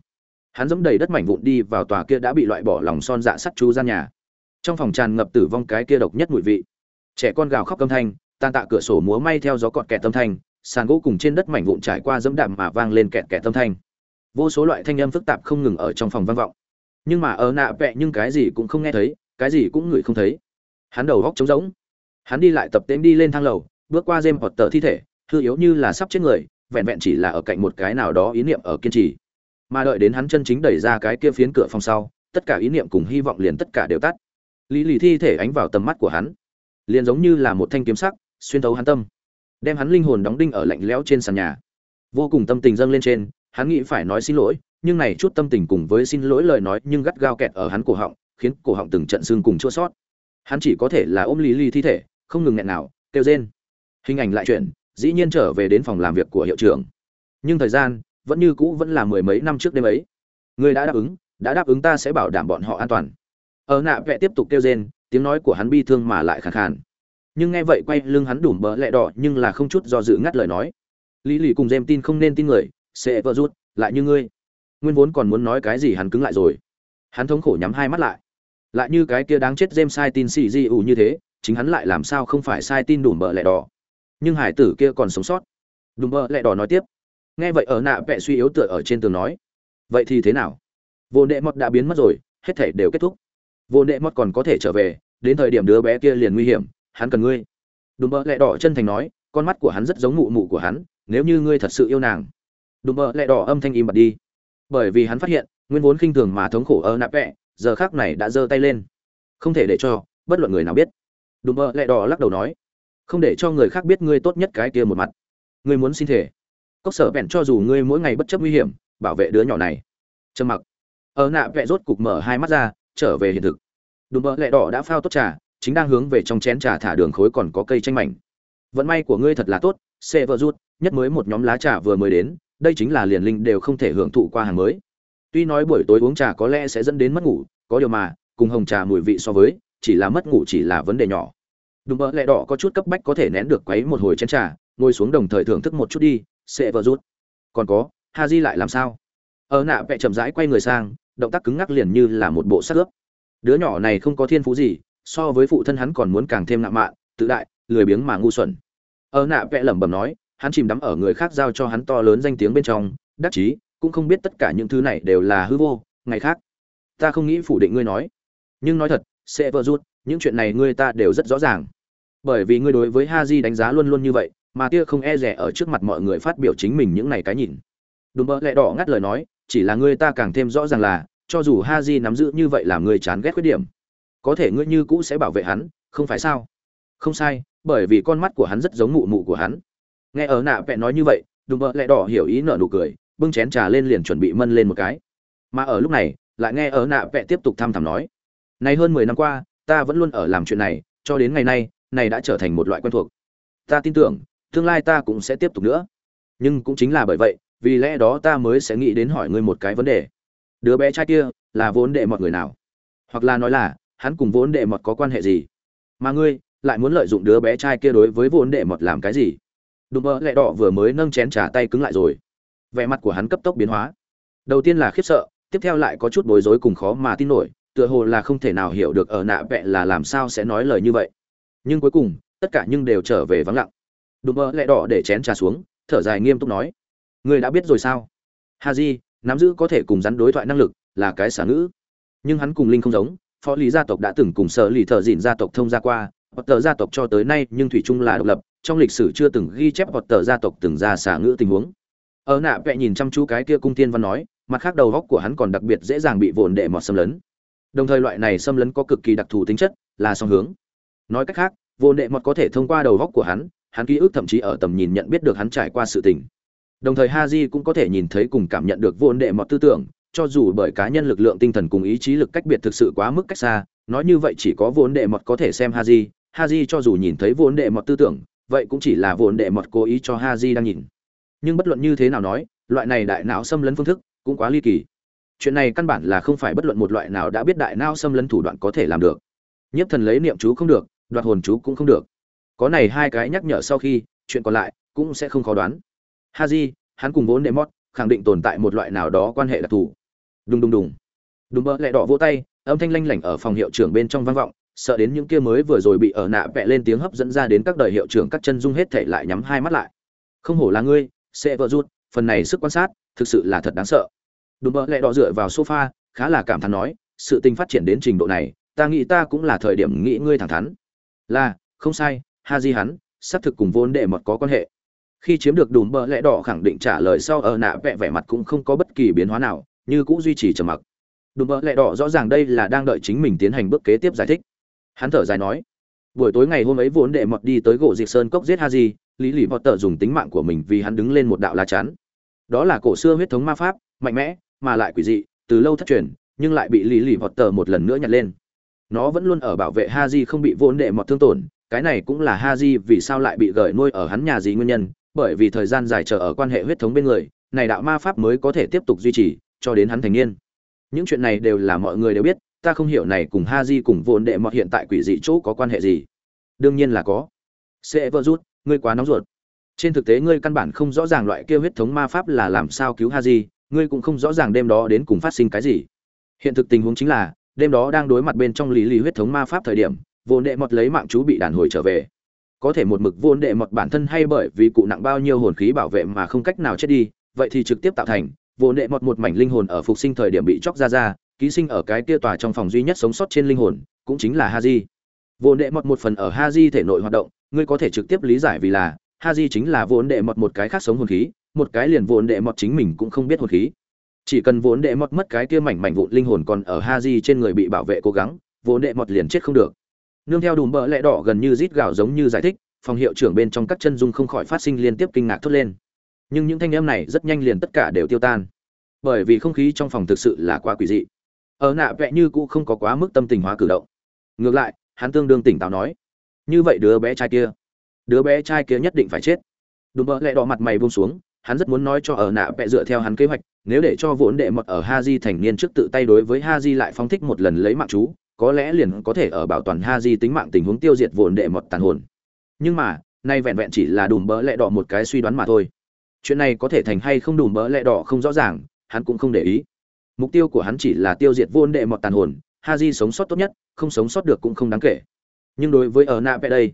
Hắn dẫm đầy đất mảnh vụn đi vào tòa kia đã bị loại bỏ lòng son dạ sắt chú gian nhà. Trong phòng tràn ngập tử vong cái kia độc nhất mùi vị. Trẻ con gào khóc âm thanh, tan tạ cửa sổ múa may theo gió cọt kẹt âm thanh, sàn gỗ cùng trên đất mảnh vụn trải qua dẫm đạm mà vang lên kẹt kẹt âm thanh. Vô số loại thanh âm phức tạp không ngừng ở trong phòng vang vọng. Nhưng mà ở nạ vẽ nhưng cái gì cũng không nghe thấy, cái gì cũng ngửi không thấy. Hắn đầu góc trống rỗng. Hắn đi lại tập tễm đi lên thang lầu, bước qua dêm hoặc tờ thi thể, hư yếu như là sắp chết người vẹn vẹn chỉ là ở cạnh một cái nào đó ý niệm ở kiên trì. Mà đợi đến hắn chân chính đẩy ra cái kia phiến cửa phòng sau, tất cả ý niệm cùng hy vọng liền tất cả đều tắt. Lý lì thi thể ánh vào tầm mắt của hắn, liền giống như là một thanh kiếm sắc, xuyên thấu hắn tâm, đem hắn linh hồn đóng đinh ở lạnh lẽo trên sàn nhà. Vô cùng tâm tình dâng lên trên, hắn nghĩ phải nói xin lỗi, nhưng này chút tâm tình cùng với xin lỗi lời nói nhưng gắt gao kẹt ở hắn cổ họng, khiến cổ họng từng trận xương cùng chua sót. Hắn chỉ có thể là ôm lý lì thi thể, không ngừng nghẹn nào kêu rên. Hình ảnh lại chuyển dĩ nhiên trở về đến phòng làm việc của hiệu trưởng. Nhưng thời gian vẫn như cũ vẫn là mười mấy năm trước đêm ấy. Người đã đáp ứng, đã đáp ứng ta sẽ bảo đảm bọn họ an toàn. Ở nạ vẽ tiếp tục kêu rên, tiếng nói của hắn bi thương mà lại khàn khàn. Nhưng nghe vậy quay lưng hắn đủm bỡ lẹ đỏ nhưng là không chút do dự ngắt lời nói. Lý lì cùng dêm tin không nên tin người, sẽ vỡ rút, lại như ngươi. Nguyên vốn còn muốn nói cái gì hắn cứng lại rồi. Hắn thống khổ nhắm hai mắt lại. Lại như cái kia đáng chết dêm sai tin xì di ủ như thế, chính hắn lại làm sao không phải sai tin đủm bỡ lẹ đỏ nhưng hải tử kia còn sống sót. Đùm bơ lẹ đỏ nói tiếp. Nghe vậy ở nạ vẽ suy yếu tựa ở trên tường nói. Vậy thì thế nào? Vô nệ mọt đã biến mất rồi, hết thể đều kết thúc. Vô nệ mọt còn có thể trở về, đến thời điểm đứa bé kia liền nguy hiểm, hắn cần ngươi. Đùm bơ lẹ đỏ chân thành nói, con mắt của hắn rất giống mụ mụ của hắn, nếu như ngươi thật sự yêu nàng. Đùm bơ lẹ đỏ âm thanh im bặt đi. Bởi vì hắn phát hiện, nguyên vốn khinh thường mà thống khổ ở nạ vẽ giờ khác này đã giơ tay lên. Không thể để cho bất luận người nào biết. Đùm bơ lẹ đỏ lắc đầu nói không để cho người khác biết ngươi tốt nhất cái kia một mặt. Ngươi muốn xin thể cốc sở vẹn cho dù ngươi mỗi ngày bất chấp nguy hiểm, bảo vệ đứa nhỏ này. Trầm mặc. Ở nạ vẹn rốt cục mở hai mắt ra, trở về hiện thực. Đùm bỡ lẹ đỏ đã phao tốt trà, chính đang hướng về trong chén trà thả đường khối còn có cây tranh mảnh. Vận may của ngươi thật là tốt, xe vợ rút, nhất mới một nhóm lá trà vừa mới đến, đây chính là liền linh đều không thể hưởng thụ qua hàng mới. Tuy nói buổi tối uống trà có lẽ sẽ dẫn đến mất ngủ, có điều mà, cùng hồng trà mùi vị so với, chỉ là mất ngủ chỉ là vấn đề nhỏ đùm bợ lẹ đỏ có chút cấp bách có thể nén được quấy một hồi chén trà, ngồi xuống đồng thời thưởng thức một chút đi, sẽ vợ rút. Còn có ha di lại làm sao? Ở nạ vẽ chậm rãi quay người sang, động tác cứng ngắc liền như là một bộ sắt ướp đứa nhỏ này không có thiên phú gì, so với phụ thân hắn còn muốn càng thêm ngạo mạn, tự đại, lười biếng mà ngu xuẩn. Ở nạ vẽ lẩm bẩm nói, hắn chìm đắm ở người khác giao cho hắn to lớn danh tiếng bên trong, đắc chí, cũng không biết tất cả những thứ này đều là hư vô, ngày khác. Ta không nghĩ phủ định ngươi nói. Nhưng nói thật, sẽ vợ rút những chuyện này ngươi ta đều rất rõ ràng. Bởi vì ngươi đối với ha di đánh giá luôn luôn như vậy, mà tia không e rẻ ở trước mặt mọi người phát biểu chính mình những này cái nhìn. Đùm bơ lẹ đỏ ngắt lời nói, chỉ là ngươi ta càng thêm rõ ràng là, cho dù ha di nắm giữ như vậy làm ngươi chán ghét khuyết điểm, có thể ngươi như cũ sẽ bảo vệ hắn, không phải sao? Không sai, bởi vì con mắt của hắn rất giống mụ mụ của hắn. Nghe ở nạ vẹn nói như vậy, đùm bơ lẹ đỏ hiểu ý nở nụ cười, bưng chén trà lên liền chuẩn bị mân lên một cái. Mà ở lúc này, lại nghe ở nạ vẹn tiếp tục thăm thẳm nói. Nay hơn mười năm qua ta vẫn luôn ở làm chuyện này, cho đến ngày nay, này đã trở thành một loại quen thuộc. Ta tin tưởng, tương lai ta cũng sẽ tiếp tục nữa. Nhưng cũng chính là bởi vậy, vì lẽ đó ta mới sẽ nghĩ đến hỏi ngươi một cái vấn đề. Đứa bé trai kia, là vốn đệ mọt người nào? Hoặc là nói là, hắn cùng vốn đệ mọt có quan hệ gì? Mà ngươi, lại muốn lợi dụng đứa bé trai kia đối với vốn đệ mọt làm cái gì? Đùm bơ lẹ đỏ vừa mới nâng chén trả tay cứng lại rồi. Vẻ mặt của hắn cấp tốc biến hóa. Đầu tiên là khiếp sợ, tiếp theo lại có chút bối rối cùng khó mà tin nổi tựa hồ là không thể nào hiểu được ở nạ vẹ là làm sao sẽ nói lời như vậy. Nhưng cuối cùng, tất cả nhưng đều trở về vắng lặng. Đùm mơ lẹ đỏ để chén trà xuống, thở dài nghiêm túc nói người đã biết rồi sao? Ha di nắm giữ có thể cùng rắn đối thoại năng lực là cái xả ngữ. Nhưng hắn cùng linh không giống, phó lý gia tộc đã từng cùng sở lì thợ dịn gia tộc thông gia qua hoặc tờ gia tộc cho tới nay nhưng thủy chung là độc lập, trong lịch sử chưa từng ghi chép hoặc tờ gia tộc từng ra xả ngữ tình huống. Ở nạ vẹ nhìn chăm chú cái kia cung tiên văn nói, mặt khác đầu góc của hắn còn đặc biệt dễ dàng bị vồn đệ mọt xâm lấn đồng thời loại này xâm lấn có cực kỳ đặc thù tính chất, là song hướng. Nói cách khác, vô đệ mọt có thể thông qua đầu góc của hắn hắn ký ức thậm chí ở tầm nhìn nhận biết được hắn trải qua sự tình. Đồng thời Ha haji cũng có thể nhìn thấy cùng cảm nhận được vô đệ mọt tư tưởng, cho dù bởi cá nhân lực lượng tinh thần cùng ý chí lực cách biệt thực sự quá mức cách xa, nói như vậy chỉ có vô đệ mọt có thể xem haji. Haji cho dù nhìn thấy vô đệ mọt tư tưởng, vậy cũng chỉ là vô đệ mọt cố ý cho Ha haji đang nhìn. Nhưng bất luận như thế nào nói, loại này đại não xâm lấn phương thức cũng quá ly kỳ chuyện này căn bản là không phải bất luận một loại nào đã biết đại não xâm lấn thủ đoạn có thể làm được. Nhiếp thần lấy niệm chú không được, đoạt hồn chú cũng không được. Có này hai cái nhắc nhở sau khi, chuyện còn lại cũng sẽ không khó đoán. Haji, hắn cùng vốn đệ mót khẳng định tồn tại một loại nào đó quan hệ đặc thù. Đùng đùng đùng. Đùng bơ lẹ đỏ vỗ tay, âm thanh lanh lảnh ở phòng hiệu trưởng bên trong vang vọng, sợ đến những kia mới vừa rồi bị ở nạ vẽ lên tiếng hấp dẫn ra đến các đời hiệu trưởng các chân dung hết thể lại nhắm hai mắt lại. Không hổ là ngươi, sẽ vợ rút phần này sức quan sát, thực sự là thật đáng sợ đùm bơ lẹ đỏ dựa vào sofa, khá là cảm thán nói, sự tình phát triển đến trình độ này, ta nghĩ ta cũng là thời điểm nghĩ ngươi thẳng thắn. Là, không sai, ha di hắn, xác thực cùng vốn đệ mật có quan hệ. Khi chiếm được đùm bơ lẹ đỏ khẳng định trả lời sau ở nạ vẽ vẻ mặt cũng không có bất kỳ biến hóa nào, như cũng duy trì trầm mặc. Đùm bơ lẹ đỏ rõ ràng đây là đang đợi chính mình tiến hành bước kế tiếp giải thích. Hắn thở dài nói, buổi tối ngày hôm ấy vốn đệ mọt đi tới gỗ diệt sơn cốc giết ha di, lý lì vọt tờ dùng tính mạng của mình vì hắn đứng lên một đạo lá chắn. Đó là cổ xưa huyết thống ma pháp, mạnh mẽ mà lại quỷ dị, từ lâu thất truyền, nhưng lại bị lý lì vọt tờ một lần nữa nhặt lên. Nó vẫn luôn ở bảo vệ ha di không bị vốn đệ mọt thương tổn, cái này cũng là ha di vì sao lại bị gởi nuôi ở hắn nhà gì nguyên nhân, bởi vì thời gian dài chờ ở quan hệ huyết thống bên người, này đạo ma pháp mới có thể tiếp tục duy trì, cho đến hắn thành niên. Những chuyện này đều là mọi người đều biết, ta không hiểu này cùng ha di cùng vốn đệ mọt hiện tại quỷ dị chỗ có quan hệ gì. Đương nhiên là có. Sẽ vỡ rút, ngươi quá nóng ruột. Trên thực tế ngươi căn bản không rõ ràng loại kia huyết thống ma pháp là làm sao cứu ha di ngươi cũng không rõ ràng đêm đó đến cùng phát sinh cái gì. Hiện thực tình huống chính là, đêm đó đang đối mặt bên trong lý lý huyết thống ma pháp thời điểm, Vô đệ mọt lấy mạng chú bị đàn hồi trở về. Có thể một mực vô đệ mọt bản thân hay bởi vì cụ nặng bao nhiêu hồn khí bảo vệ mà không cách nào chết đi, vậy thì trực tiếp tạo thành, vô đệ mọt một mảnh linh hồn ở phục sinh thời điểm bị chóc ra ra, ký sinh ở cái kia tòa trong phòng duy nhất sống sót trên linh hồn, cũng chính là haji. Vô đệ mọt một phần ở haji thể nội hoạt động, ngươi có thể trực tiếp lý giải vì là, haji chính là vô đệ mọt một cái khác sống hồn khí một cái liền vốn đệ mọt chính mình cũng không biết hồn khí. Chỉ cần vốn đệ mọt mất cái kia mảnh mảnh vụn linh hồn còn ở haji trên người bị bảo vệ cố gắng, vốn đệ mọt liền chết không được. Nương theo đùm bỡ lẽ đỏ gần như rít gạo giống như giải thích, phòng hiệu trưởng bên trong các chân dung không khỏi phát sinh liên tiếp kinh ngạc thốt lên. Nhưng những thanh em này rất nhanh liền tất cả đều tiêu tan. Bởi vì không khí trong phòng thực sự là quá quỷ dị. Ở nạ vẽ như cũ không có quá mức tâm tình hóa cử động. Ngược lại, hắn tương đương tỉnh táo nói, như vậy đứa bé trai kia, đứa bé trai kia nhất định phải chết. Đùm bỡ lẽ đỏ mặt mày buông xuống hắn rất muốn nói cho ở nạ vẽ dựa theo hắn kế hoạch, nếu để cho vốn đệ mật ở ha di thành niên trước tự tay đối với ha di lại phóng thích một lần lấy mạng chú, có lẽ liền có thể ở bảo toàn ha di tính mạng tình huống tiêu diệt vốn đệ mật tàn hồn. Nhưng mà, nay vẹn vẹn chỉ là đùm bỡ lẹ đỏ một cái suy đoán mà thôi. Chuyện này có thể thành hay không đùm bỡ lẹ đỏ không rõ ràng, hắn cũng không để ý. Mục tiêu của hắn chỉ là tiêu diệt vốn đệ mật tàn hồn ha di sống sót tốt nhất, không sống sót được cũng không đáng kể. Nhưng đối với ở nạ vẽ đây,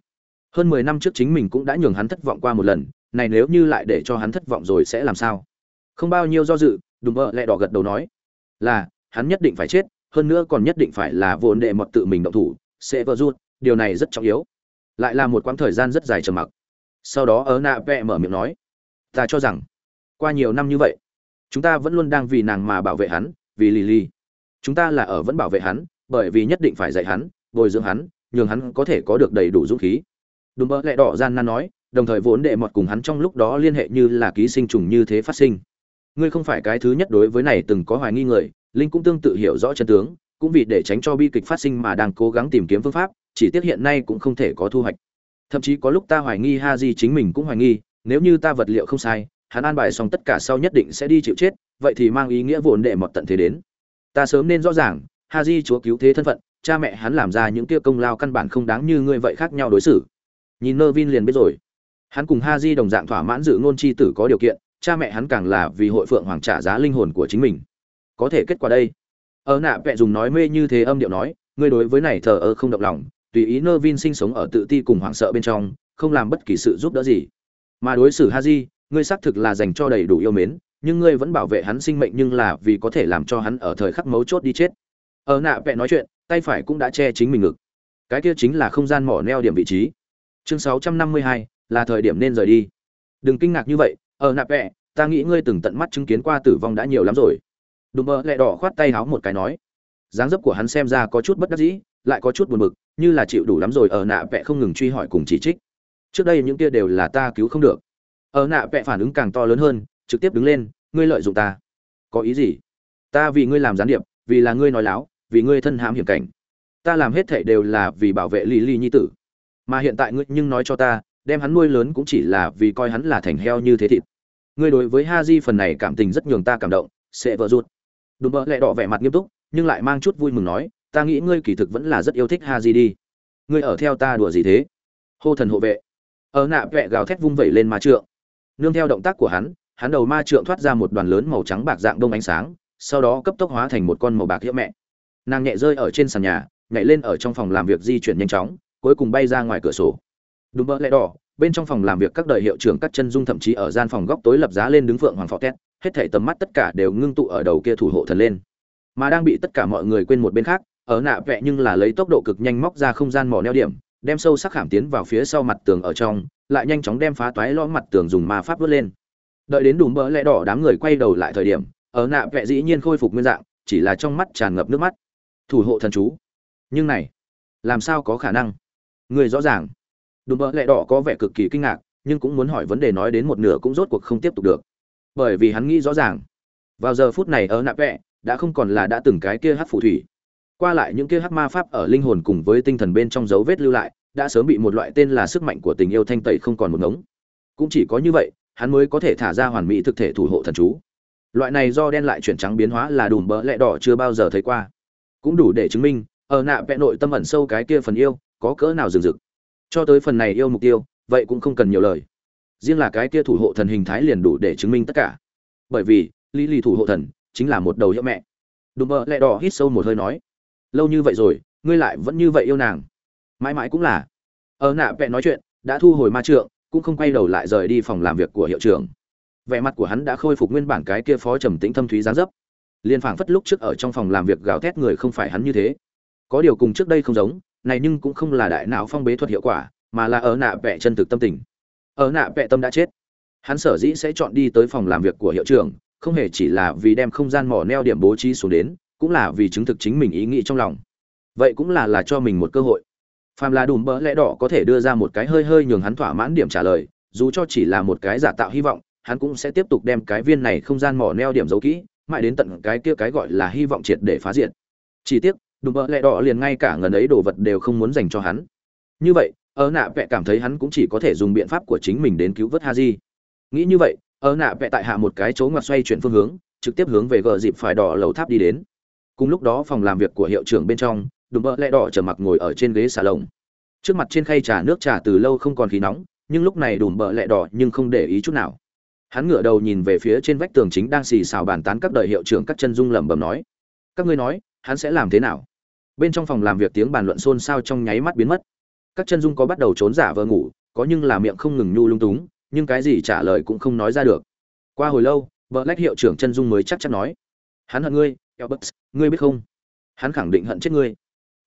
hơn mười năm trước chính mình cũng đã nhường hắn thất vọng qua một lần này nếu như lại để cho hắn thất vọng rồi sẽ làm sao? Không bao nhiêu do dự đùm bợ lẹ đỏ gật đầu nói, là, hắn nhất định phải chết, hơn nữa còn nhất định phải là vốn đệ mọt tự mình động thủ, sẽ vỡ rút điều này rất trọng yếu. Lại là một quãng thời gian rất dài trầm mặc. Sau đó ớ nạ vẽ mở miệng nói, ta cho rằng, qua nhiều năm như vậy, chúng ta vẫn luôn đang vì nàng mà bảo vệ hắn, vì lì lì chúng ta là ở vẫn bảo vệ hắn, bởi vì nhất định phải dạy hắn, bồi dưỡng hắn, nhường hắn có thể có được đầy đủ dũng khí. Đùm bơ lẹ đỏ gian nan nói đồng thời vốn đệ mọt cùng hắn trong lúc đó liên hệ như là ký sinh trùng như thế phát sinh. Ngươi không phải cái thứ nhất đối với này từng có hoài nghi người, linh cũng tương tự hiểu rõ chân tướng, cũng vì để tránh cho bi kịch phát sinh mà đang cố gắng tìm kiếm phương pháp, chỉ tiếc hiện nay cũng không thể có thu hoạch. Thậm chí có lúc ta hoài nghi ha di chính mình cũng hoài nghi, nếu như ta vật liệu không sai, hắn an bài xong tất cả sau nhất định sẽ đi chịu chết, vậy thì mang ý nghĩa vốn đệ mọt tận thế đến. Ta sớm nên rõ ràng, ha di chúa cứu thế thân phận, cha mẹ hắn làm ra những kia công lao căn bản không đáng như ngươi vậy khác nhau đối xử. Nhìn nơ vin liền biết rồi hắn cùng ha di đồng dạng thỏa mãn dự ngôn c h i tử có điều kiện cha mẹ hắn càng là vì hội phượng hoàng trả giá linh hồn của chính mình. Có thể kết quả đây. Ở nạ vẹ dùng nói mê như thế âm điệu nói ngươi đối với này thờ ơ không động lòng tùy ý nơ vin sinh sống ở tự ti cùng hoảng sợ bên trong không làm bất kỳ sự giúp đỡ gì. Mà đối xử ha di ngươi xác thực là dành cho đầy đủ yêu mến nhưng ngươi vẫn bảo vệ hắn sinh mệnh nhưng là vì có thể làm cho hắn ở thời khắc mấu chốt đi chết. Ở nạ vẹ nói chuyện tay phải cũng đã che chính mình ngực. Cái kia chính là không gian mỏ neo điểm vị trí. Chương 652, là thời điểm nên rời đi. Đừng kinh ngạc như vậy ờ, ở nạ vẹ ta nghĩ ngươi từng tận mắt chứng kiến qua tử vong đã nhiều lắm rồi. Đùm bơ lẹ đỏ khoát tay háo một cái nói. Dáng dấp của hắn xem ra có chút bất đắc dĩ, lại có chút buồn bực, như là chịu đủ lắm rồi ờ, ở nạ vẹ không ngừng truy hỏi cùng chỉ trích. Trước đây những kia đều là ta cứu không được. Ờ, ở nạ vẹ phản ứng càng to lớn hơn, trực tiếp đứng lên, ngươi lợi dụng ta. Có ý gì? Ta vì ngươi làm gián điệp, vì là ngươi nói láo, vì ngươi thân hãm hiểm cảnh. Ta làm hết thệ đều là vì bảo vệ lì lì nhi tử. Mà hiện tại ngươi nhưng nói cho ta đem hắn nuôi lớn cũng chỉ là vì coi hắn là thành heo như thế thịt. Ngươi đối với ha di phần này cảm tình rất nhường ta cảm động, sẽ vợ rụt. Đùm bợ lẹ đỏ vẻ mặt nghiêm túc, nhưng lại mang chút vui mừng nói, ta nghĩ ngươi kỳ thực vẫn là rất yêu thích ha di đi. Ngươi ở theo ta đùa gì thế? Hô thần hộ vệ. Ở nạ vẹ gào thét vung vẩy lên ma trượng. Nương theo động tác của hắn hắn đầu ma trượng thoát ra một đoàn lớn màu trắng bạc dạng đông ánh sáng, sau đó cấp tốc hóa thành một con màu bạc hiệu mẹ. Nàng nhẹ rơi ở trên sàn nhà, nhảy lên ở trong phòng làm việc di chuyển nhanh chóng, cuối cùng bay ra ngoài cửa sổ đúng mơ lẽ đỏ, bên trong phòng làm việc các đời hiệu trưởng các chân dung thậm chí ở gian phòng góc tối lập giá lên đứng phượng hoàng phó tét hết thảy tầm mắt tất cả đều ngưng tụ ở đầu kia thủ hộ thần lên. Mà đang bị tất cả mọi người quên một bên khác, ở nạ vẹ nhưng là lấy tốc độ cực nhanh móc ra không gian mỏ neo điểm, đem sâu sắc khảm tiến vào phía sau mặt tường ở trong, lại nhanh chóng đem phá toái lõm mặt tường dùng ma pháp vớt lên. Đợi đến đùm bỡ lẽ đỏ đám người quay đầu lại thời điểm, ở nạ vẹ dĩ nhiên khôi phục nguyên dạng, chỉ là trong mắt tràn ngập nước mắt. Thủ hộ thần chú. Nhưng này, làm sao có khả năng? Người rõ ràng đùm bỡ lẹ đỏ có vẻ cực kỳ kinh ngạc, nhưng cũng muốn hỏi vấn đề nói đến một nửa cũng rốt cuộc không tiếp tục được. Bởi vì hắn nghĩ rõ ràng, vào giờ phút này ở nạ vẹ, đã không còn là đã từng cái kia hát phù thủy. Qua lại những kia hát ma pháp ở linh hồn cùng với tinh thần bên trong dấu vết lưu lại, đã sớm bị một loại tên là sức mạnh của tình yêu thanh tẩy không còn một ngống. Cũng chỉ có như vậy, hắn mới có thể thả ra hoàn mỹ thực thể thủ hộ thần chú. Loại này do đen lại chuyển trắng biến hóa là đùm bỡ lẹ đỏ chưa bao giờ thấy qua. Cũng đủ để chứng minh, ở nạ vẽ nội tâm ẩn sâu cái kia phần yêu, có cỡ nào rừng rực cho tới phần này yêu mục tiêu, vậy cũng không cần nhiều lời. Riêng là cái kia thủ hộ thần hình thái liền đủ để chứng minh tất cả. Bởi vì, lý lì thủ hộ thần chính là một đầu hiệu mẹ. Đùm bỡ lẹ đỏ hít sâu một hơi nói, lâu như vậy rồi, ngươi lại vẫn như vậy yêu nàng. Mãi mãi cũng là. Ở nạ vẽ nói chuyện, đã thu hồi ma trượng, cũng không quay đầu lại rời đi phòng làm việc của hiệu trưởng. Vẻ mặt của hắn đã khôi phục nguyên bản cái kia phó trầm tĩnh thâm thúy gián dấp. Liên phảng phất lúc trước ở trong phòng làm việc gào thét người không phải hắn như thế. Có điều cùng trước đây không giống này nhưng cũng không là đại não phong bế thuật hiệu quả, mà là ở nạ vẽ chân thực tâm tình. Ở nạ vẽ tâm đã chết. Hắn sở dĩ sẽ chọn đi tới phòng làm việc của hiệu trưởng, không hề chỉ là vì đem không gian mỏ neo điểm bố trí xuống đến, cũng là vì chứng thực chính mình ý nghĩ trong lòng. Vậy cũng là là cho mình một cơ hội. Phàm là đùm bỡ lẽ đỏ có thể đưa ra một cái hơi hơi nhường hắn thỏa mãn điểm trả lời, dù cho chỉ là một cái giả tạo hy vọng, hắn cũng sẽ tiếp tục đem cái viên này không gian mỏ neo điểm giấu kỹ, mãi đến tận cái kia cái gọi là hy vọng triệt để phá diện chỉ tiếc đùm bợ lẹ đỏ liền ngay cả ngần ấy đồ vật đều không muốn dành cho hắn. Như vậy ở nạ vẽ cảm thấy hắn cũng chỉ có thể dùng biện pháp của chính mình đến cứu vớt haji. Nghĩ như vậy ở nạ vẽ tại hạ một cái chỗ ngoặt xoay chuyển phương hướng, trực tiếp hướng về gờ dịp phải đỏ lầu tháp đi đến. Cùng lúc đó phòng làm việc của hiệu trưởng bên trong, đùm bợ lẹ đỏ trở mặc ngồi ở trên ghế xà lồng. Trước mặt trên khay trà nước trà từ lâu không còn khí nóng, nhưng lúc này đùm bợ lẹ đỏ nhưng không để ý chút nào. Hắn ngửa đầu nhìn về phía trên vách tường chính đang xì xào bàn tán các đời hiệu trưởng các chân dung lẩm bẩm nói. Các ngươi nói hắn sẽ làm thế nào? Bên trong phòng làm việc tiếng bàn luận xôn xao trong nháy mắt biến mất. Các chân dung có bắt đầu trốn giả vờ ngủ có nhưng là miệng không ngừng nhu lung túng nhưng cái gì trả lời cũng không nói ra được. Qua hồi lâu vợ lách hiệu trưởng chân dung mới chắc chắn nói hắn hận ngươi Elbert, ngươi biết không? Hắn khẳng định hận chết ngươi.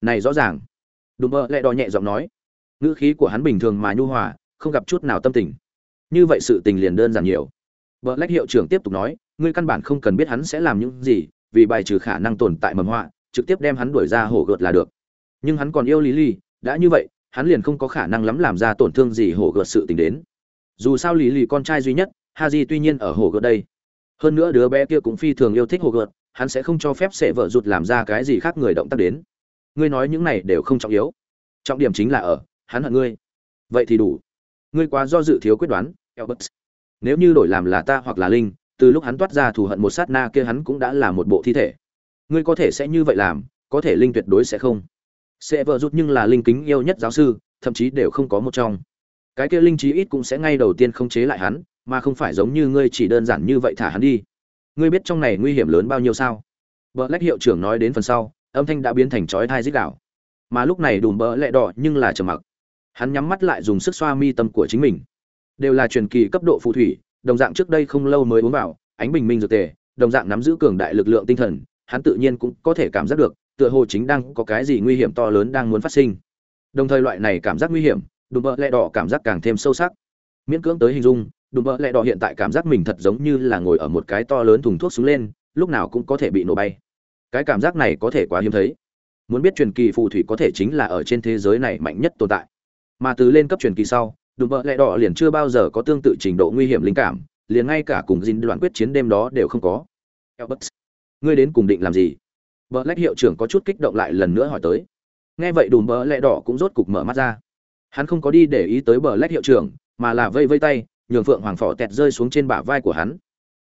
Này rõ ràng. Đúng mơ lẹ đỏ nhẹ giọng nói ngữ khí của hắn bình thường mà nhu hòa không gặp chút nào tâm tình. Như vậy sự tình liền đơn giản nhiều. Vợ lách hiệu trưởng tiếp tục nói ngươi căn bản không cần biết hắn sẽ làm những gì vì bài trừ khả năng tồn tại mầm họa, trực tiếp đem hắn đuổi ra hổ gợt là được. Nhưng hắn còn yêu lý lý đã như vậy, hắn liền không có khả năng lắm làm ra tổn thương gì hổ gợt sự tình đến. Dù sao lý lý con trai duy nhất ha di tuy nhiên ở hổ gợt đây. Hơn nữa đứa bé kia cũng phi thường yêu thích hổ gợt, hắn sẽ không cho phép sệ vợ rụt làm ra cái gì khác người động tác đến. Ngươi nói những này đều không trọng yếu. Trọng điểm chính là ở, hắn hận ngươi. Vậy thì đủ. Ngươi quá do dự thiếu quyết đoán nếu như đổi làm là ta hoặc là linh từ lúc hắn toát ra thù hận một sát na kia hắn cũng đã là một bộ thi thể. Ngươi có thể sẽ như vậy làm, có thể linh tuyệt đối sẽ không. Sẽ vợ rút nhưng là linh kính yêu nhất giáo sư, thậm chí đều không có một trong. Cái kia linh trí ít cũng sẽ ngay đầu tiên không chế lại hắn, mà không phải giống như ngươi chỉ đơn giản như vậy thả hắn đi. Ngươi biết trong này nguy hiểm lớn bao nhiêu sao? Vợ lách hiệu trưởng nói đến phần sau, âm thanh đã biến thành chói thai dích đạo mà lúc này đùm bỡ lẹ đỏ nhưng là trầm mặc. Hắn nhắm mắt lại dùng sức xoa mi tâm của chính mình. Đều là truyền kỳ cấp độ phù thủy đồng dạng trước đây không lâu mới uống vào, ánh bình minh dược tề, đồng dạng nắm giữ cường đại lực lượng tinh thần, hắn tự nhiên cũng có thể cảm giác được, tựa hồ chính đang có cái gì nguy hiểm to lớn đang muốn phát sinh. Đồng thời loại này cảm giác nguy hiểm, đùm bỡ lẹ đỏ cảm giác càng thêm sâu sắc. Miễn cưỡng tới hình dung, đùm bỡ lẹ đỏ hiện tại cảm giác mình thật giống như là ngồi ở một cái to lớn thùng thuốc xuống lên, lúc nào cũng có thể bị nổ bay. Cái cảm giác này có thể quá hiếm thấy. Muốn biết truyền kỳ phù thủy có thể chính là ở trên thế giới này mạnh nhất tồn tại. Mà từ lên cấp truyền kỳ sau đùm bỡ lẹ đỏ liền chưa bao giờ có tương tự trình độ nguy hiểm linh cảm liền ngay cả cùng dinh đoạn quyết chiến đêm đó đều không có. Elbert, ngươi đến cùng định làm gì? Bỡ lách hiệu trưởng có chút kích động lại lần nữa hỏi tới. Nghe vậy đùm bỡ lẹ đỏ cũng rốt cục mở mắt ra. Hắn không có đi để ý tới bờ lách hiệu trưởng mà là vây vây tay nhường phượng hoàng phỏ tẹt rơi xuống trên bả vai của hắn.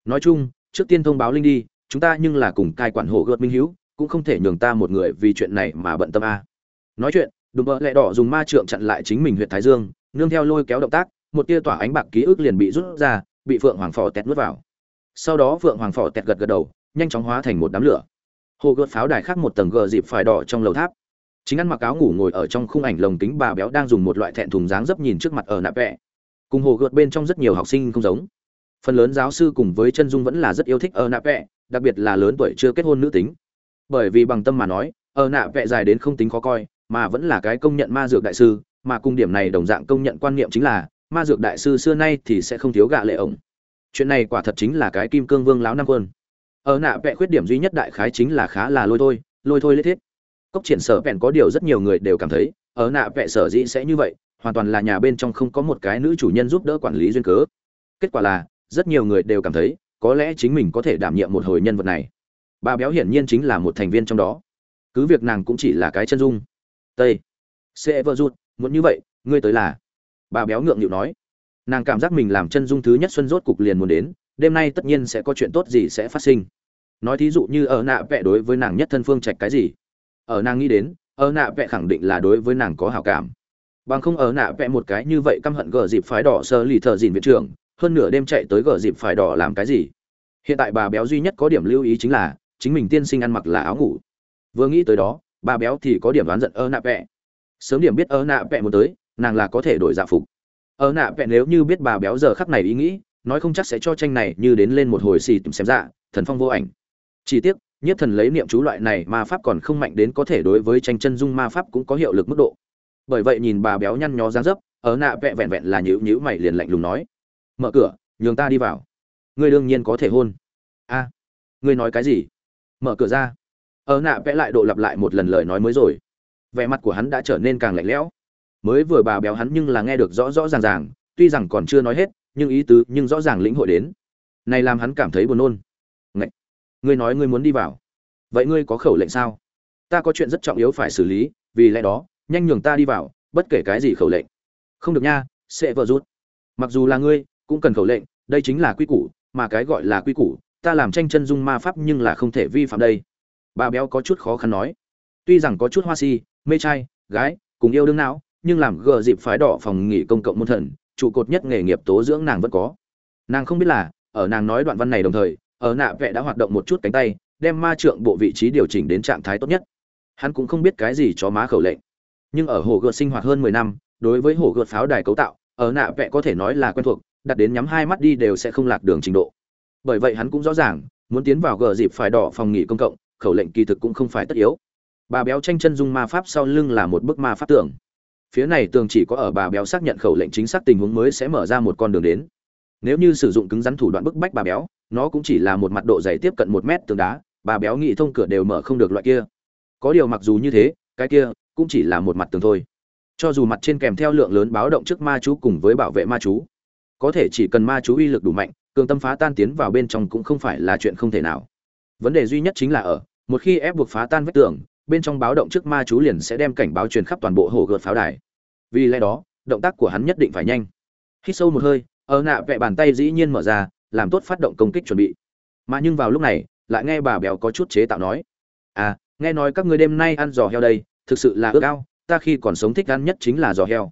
Nói chung trước tiên thông báo linh đi chúng ta nhưng là cùng cai quản hộ gợt minh hữu cũng không thể nhường ta một người vì chuyện này mà bận tâm a. Nói chuyện đùm bỡ lẹ đỏ dùng ma trượng chặn lại chính mình huyện thái dương nương theo lôi kéo động tác, một tia tỏa ánh bạc ký ức liền bị rút ra, bị phượng hoàng phò tẹt nuốt vào. Sau đó phượng hoàng phò tẹt gật gật đầu, nhanh chóng hóa thành một đám lửa. Hồ gợt pháo đài khác một tầng gờ dịp phải đỏ trong lầu tháp. Chính ăn mặc áo ngủ ngồi ở trong khung ảnh lồng kính bà béo đang dùng một loại thẹn thùng dáng dấp nhìn trước mặt ở nạp vẽ cùng hồ gợt bên trong rất nhiều học sinh không giống. Phần lớn giáo sư cùng với chân dung vẫn là rất yêu thích ở nạp vẽ đặc biệt là lớn tuổi chưa kết hôn nữ tính. Bởi vì bằng tâm mà nói, ở nạ vẽ dài đến không tính khó coi, mà vẫn là cái công nhận ma dược đại sư mà cung điểm này đồng dạng công nhận quan niệm chính là, ma dược đại sư xưa nay thì sẽ không thiếu gạ lệ ổng. Chuyện này quả thật chính là cái kim cương vương láo năm quân. Ở nạ vẽ khuyết điểm duy nhất đại khái chính là khá là lôi thôi lôi thôi lết thiết. Cốc triển sở vẹn có điều rất nhiều người đều cảm thấy, ở nạ vẽ sở dĩ sẽ như vậy, hoàn toàn là nhà bên trong không có một cái nữ chủ nhân giúp đỡ quản lý duyên cớ. Kết quả là, rất nhiều người đều cảm thấy, có lẽ chính mình có thể đảm nhiệm một hồi nhân vật này. Bà béo hiển nhiên chính là một thành viên trong đó. Cứ việc nàng cũng chỉ là cái chân dung. Tây. Sẽ vợ rụt muốn như vậy, ngươi tới là? Bà béo ngượng nghịu nói. Nàng cảm giác mình làm chân dung thứ nhất xuân rốt cục liền muốn đến, đêm nay tất nhiên sẽ có chuyện tốt gì sẽ phát sinh. Nói thí dụ như ở nạ vẽ đối với nàng nhất thân phương trạch cái gì? Ở nàng nghĩ đến, ở nạ vẽ khẳng định là đối với nàng có hảo cảm. Bằng không ở nạ vẽ một cái như vậy căm hận gờ dịp phái đỏ sơ lì thợ dìn viện trưởng, hơn nửa đêm chạy tới gờ dịp phái đỏ làm cái gì? Hiện tại bà béo duy nhất có điểm lưu ý chính là, chính mình tiên sinh ăn mặc là áo ngủ. Vừa nghĩ tới đó, bà béo thì có điểm đoán giận ơ nạ vẽ sớm điểm biết ơ nạ vẽ muốn tới, nàng là có thể đổi dạ phục. Ơ nạ vẽ nếu như biết bà béo giờ khắc này ý nghĩ, nói không chắc sẽ cho tranh này như đến lên một hồi xì tìm xem dạ thần phong vô ảnh. Chỉ tiếc nhất thần lấy niệm chú loại này ma pháp còn không mạnh đến có thể đối với tranh chân dung ma pháp cũng có hiệu lực mức độ. Bởi vậy nhìn bà béo nhăn nhó dáng dấp ở nạ vẽ vẹn vẹn là nhữ nhữ mày liền lạnh lùng nói, mở cửa, nhường ta đi vào. Ngươi đương nhiên có thể hôn. A, ngươi nói cái gì? Mở cửa ra. Ở nạ vẽ lại độ lặp lại một lần lời nói mới rồi vẻ mặt của hắn đã trở nên càng lạnh lẽo. Mới vừa bà béo hắn nhưng là nghe được rõ rõ ràng ràng, tuy rằng còn chưa nói hết, nhưng ý tứ nhưng rõ ràng lĩnh hội đến. Này làm hắn cảm thấy buồn nôn. Ngậy! ngươi nói ngươi muốn đi vào. Vậy ngươi có khẩu lệnh sao? Ta có chuyện rất trọng yếu phải xử lý, vì lẽ đó, nhanh nhường ta đi vào, bất kể cái gì khẩu lệnh. Không được nha, sẽ vợ rút. Mặc dù là ngươi, cũng cần khẩu lệnh, đây chính là quy củ, mà cái gọi là quy củ, ta làm tranh chân dung ma pháp nhưng là không thể vi phạm đây. Bà béo có chút khó khăn nói tuy rằng có chút hoa si, mê trai, gái, cùng yêu đương não, nhưng làm gờ dịp phái đỏ phòng nghỉ công cộng môn thần, trụ cột nhất nghề nghiệp tố dưỡng nàng vẫn có. Nàng không biết là, ở nàng nói đoạn văn này đồng thời, ở nạ vẽ đã hoạt động một chút cánh tay, đem ma trượng bộ vị trí điều chỉnh đến trạng thái tốt nhất. Hắn cũng không biết cái gì cho má khẩu lệnh. Nhưng ở hồ gợt sinh hoạt hơn mười năm, đối với hồ gợt pháo đài cấu tạo, ở nạ vẽ có thể nói là quen thuộc, đặt đến nhắm hai mắt đi đều sẽ không lạc đường trình độ. Bởi vậy hắn cũng rõ ràng, muốn tiến vào gờ dịp phải đỏ phòng nghỉ công cộng, khẩu lệnh kỳ thực cũng không phải tất yếu bà béo tranh chân dung ma pháp sau lưng là một bức ma pháp tưởng phía này tường chỉ có ở bà béo xác nhận khẩu lệnh chính xác tình huống mới sẽ mở ra một con đường đến. Nếu như sử dụng cứng rắn thủ đoạn bức bách bà béo, nó cũng chỉ là một mặt độ dày tiếp cận một mét tường đá, bà béo nghĩ thông cửa đều mở không được loại kia. Có điều mặc dù như thế, cái kia cũng chỉ là một mặt tường thôi. Cho dù mặt trên kèm theo lượng lớn báo động trước ma chú cùng với bảo vệ ma chú, có thể chỉ cần ma chú uy lực đủ mạnh, cường tâm phá tan tiến vào bên trong cũng không phải là chuyện không thể nào. Vấn đề duy nhất chính là ở, một khi ép buộc phá tan vách tường bên trong báo động trước ma chú liền sẽ đem cảnh báo truyền khắp toàn bộ hồ gợt pháo đài. Vì lẽ đó, động tác của hắn nhất định phải nhanh. Hít sâu một hơi, ở nạ vẽ bàn tay dĩ nhiên mở ra, làm tốt phát động công kích chuẩn bị. Mà nhưng vào lúc này, lại nghe bà béo có chút chế tạo nói à nghe nói các ngươi đêm nay ăn giò heo đây, thực sự là ước ao, ta khi còn sống thích ăn nhất chính là giò heo.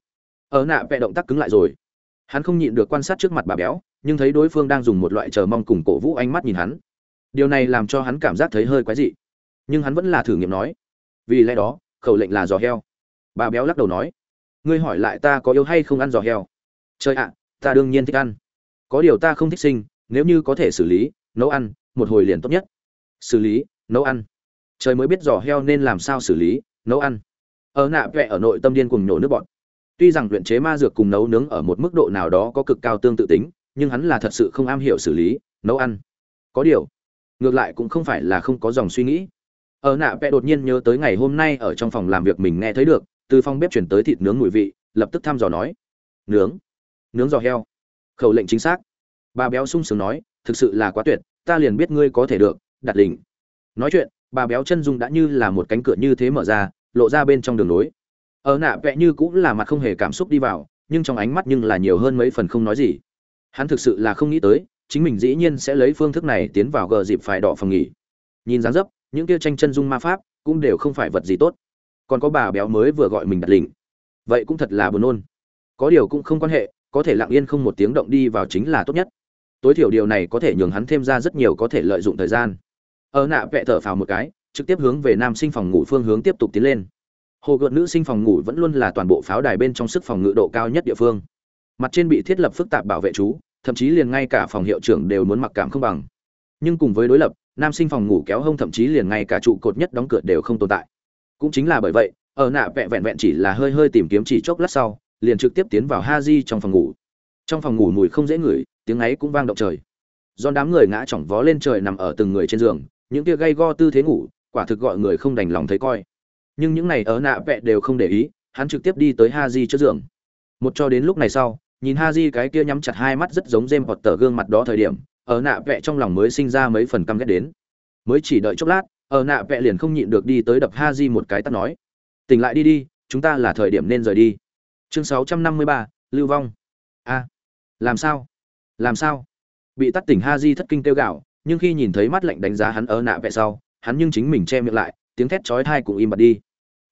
Ở nạ vẽ động tác cứng lại rồi. Hắn không nhịn được quan sát trước mặt bà béo, nhưng thấy đối phương đang dùng một loại chờ mong cùng cổ vũ ánh mắt nhìn hắn. Điều này làm cho hắn cảm giác thấy hơi quái dị nhưng hắn vẫn là thử nghiệm nói, vì lẽ đó, khẩu lệnh là giò heo. Bà béo lắc đầu nói, ngươi hỏi lại ta có yêu hay không ăn giò heo? Trời ạ, ta đương nhiên thích ăn. Có điều ta không thích sinh, nếu như có thể xử lý, nấu ăn, một hồi liền tốt nhất. Xử lý, nấu ăn. Trời mới biết giò heo nên làm sao xử lý, nấu ăn. Ở nạ vẽ ở nội tâm điên cùng nhổ nước bọn tuy rằng luyện chế ma dược cùng nấu nướng ở một mức độ nào đó có cực cao tương tự tính, nhưng hắn là thật sự không am hiểu xử lý, nấu ăn. Có điều, ngược lại cũng không phải là không có dòng suy nghĩ ở nạ vẽ đột nhiên nhớ tới ngày hôm nay ở trong phòng làm việc mình nghe thấy được, từ phòng bếp chuyển tới thịt nướng mùi vị, lập tức thăm dò nói, nướng? Nướng giò heo. Khẩu lệnh chính xác. Bà béo sung sướng nói, thực sự là quá tuyệt, ta liền biết ngươi có thể được, đặt đỉnh nói chuyện, bà béo chân dung đã như là một cánh cửa như thế mở ra, lộ ra bên trong đường lối. Ở nạ vẽ như cũng là mặt không hề cảm xúc đi vào, nhưng trong ánh mắt nhưng là nhiều hơn mấy phần không nói gì. Hắn thực sự là không nghĩ tới, chính mình dĩ nhiên sẽ lấy phương thức này tiến vào gờ dịp phải đỏ phòng nghỉ. Nhìn dáng dấp những kia tranh chân dung ma pháp cũng đều không phải vật gì tốt. Còn có bà béo mới vừa gọi mình đặt lình vậy cũng thật là buồn nôn. Có điều cũng không quan hệ, có thể lặng yên không một tiếng động đi vào chính là tốt nhất. Tối thiểu điều này có thể nhường hắn thêm ra rất nhiều có thể lợi dụng thời gian. Ở nạ vẹ thở phào một cái, trực tiếp hướng về nam sinh phòng ngủ phương hướng tiếp tục tiến lên. Hồ gợt nữ sinh phòng ngủ vẫn luôn là toàn bộ pháo đài bên trong sức phòng ngự độ cao nhất địa phương. Mặt trên bị thiết lập phức tạp bảo vệ chú, thậm chí liền ngay cả phòng hiệu trưởng đều muốn mặc cảm không bằng. Nhưng cùng với đối lập nam sinh phòng ngủ kéo hông thậm chí liền ngay cả trụ cột nhất đóng cửa đều không tồn tại. Cũng chính là bởi vậy, ở nạ vẹn vẹn vẹn chỉ là hơi hơi tìm kiếm chỉ chốc lát sau, liền trực tiếp tiến vào ha di trong phòng ngủ. Trong phòng ngủ mùi không dễ ngửi, tiếng ấy cũng vang động trời. Do đám người ngã chỏng vó lên trời nằm ở từng người trên giường, những kia gây go tư thế ngủ, quả thực gọi người không đành lòng thấy coi. Nhưng những này ở nạ vẹ đều không để ý, hắn trực tiếp đi tới ha di trước giường. Một cho đến lúc này sau, nhìn ha di cái kia nhắm chặt hai mắt rất giống dêm hoặc tờ gương mặt đó thời điểm ở nạ vẽ trong lòng mới sinh ra mấy phần căm ghét đến. Mới chỉ đợi chốc lát, ở nạ vẽ liền không nhịn được đi tới đập ha di một cái tắt nói, tỉnh lại đi đi, chúng ta là thời điểm nên rời đi. Chương sáu trăm năm mươi ba, lưu vong. A, làm sao? Làm sao? Bị tắt tỉnh ha di thất kinh kêu gạo nhưng khi nhìn thấy mắt lạnh đánh giá hắn ở nạ vẽ sau, hắn nhưng chính mình che miệng lại, tiếng thét chói tai cũng im bặt đi.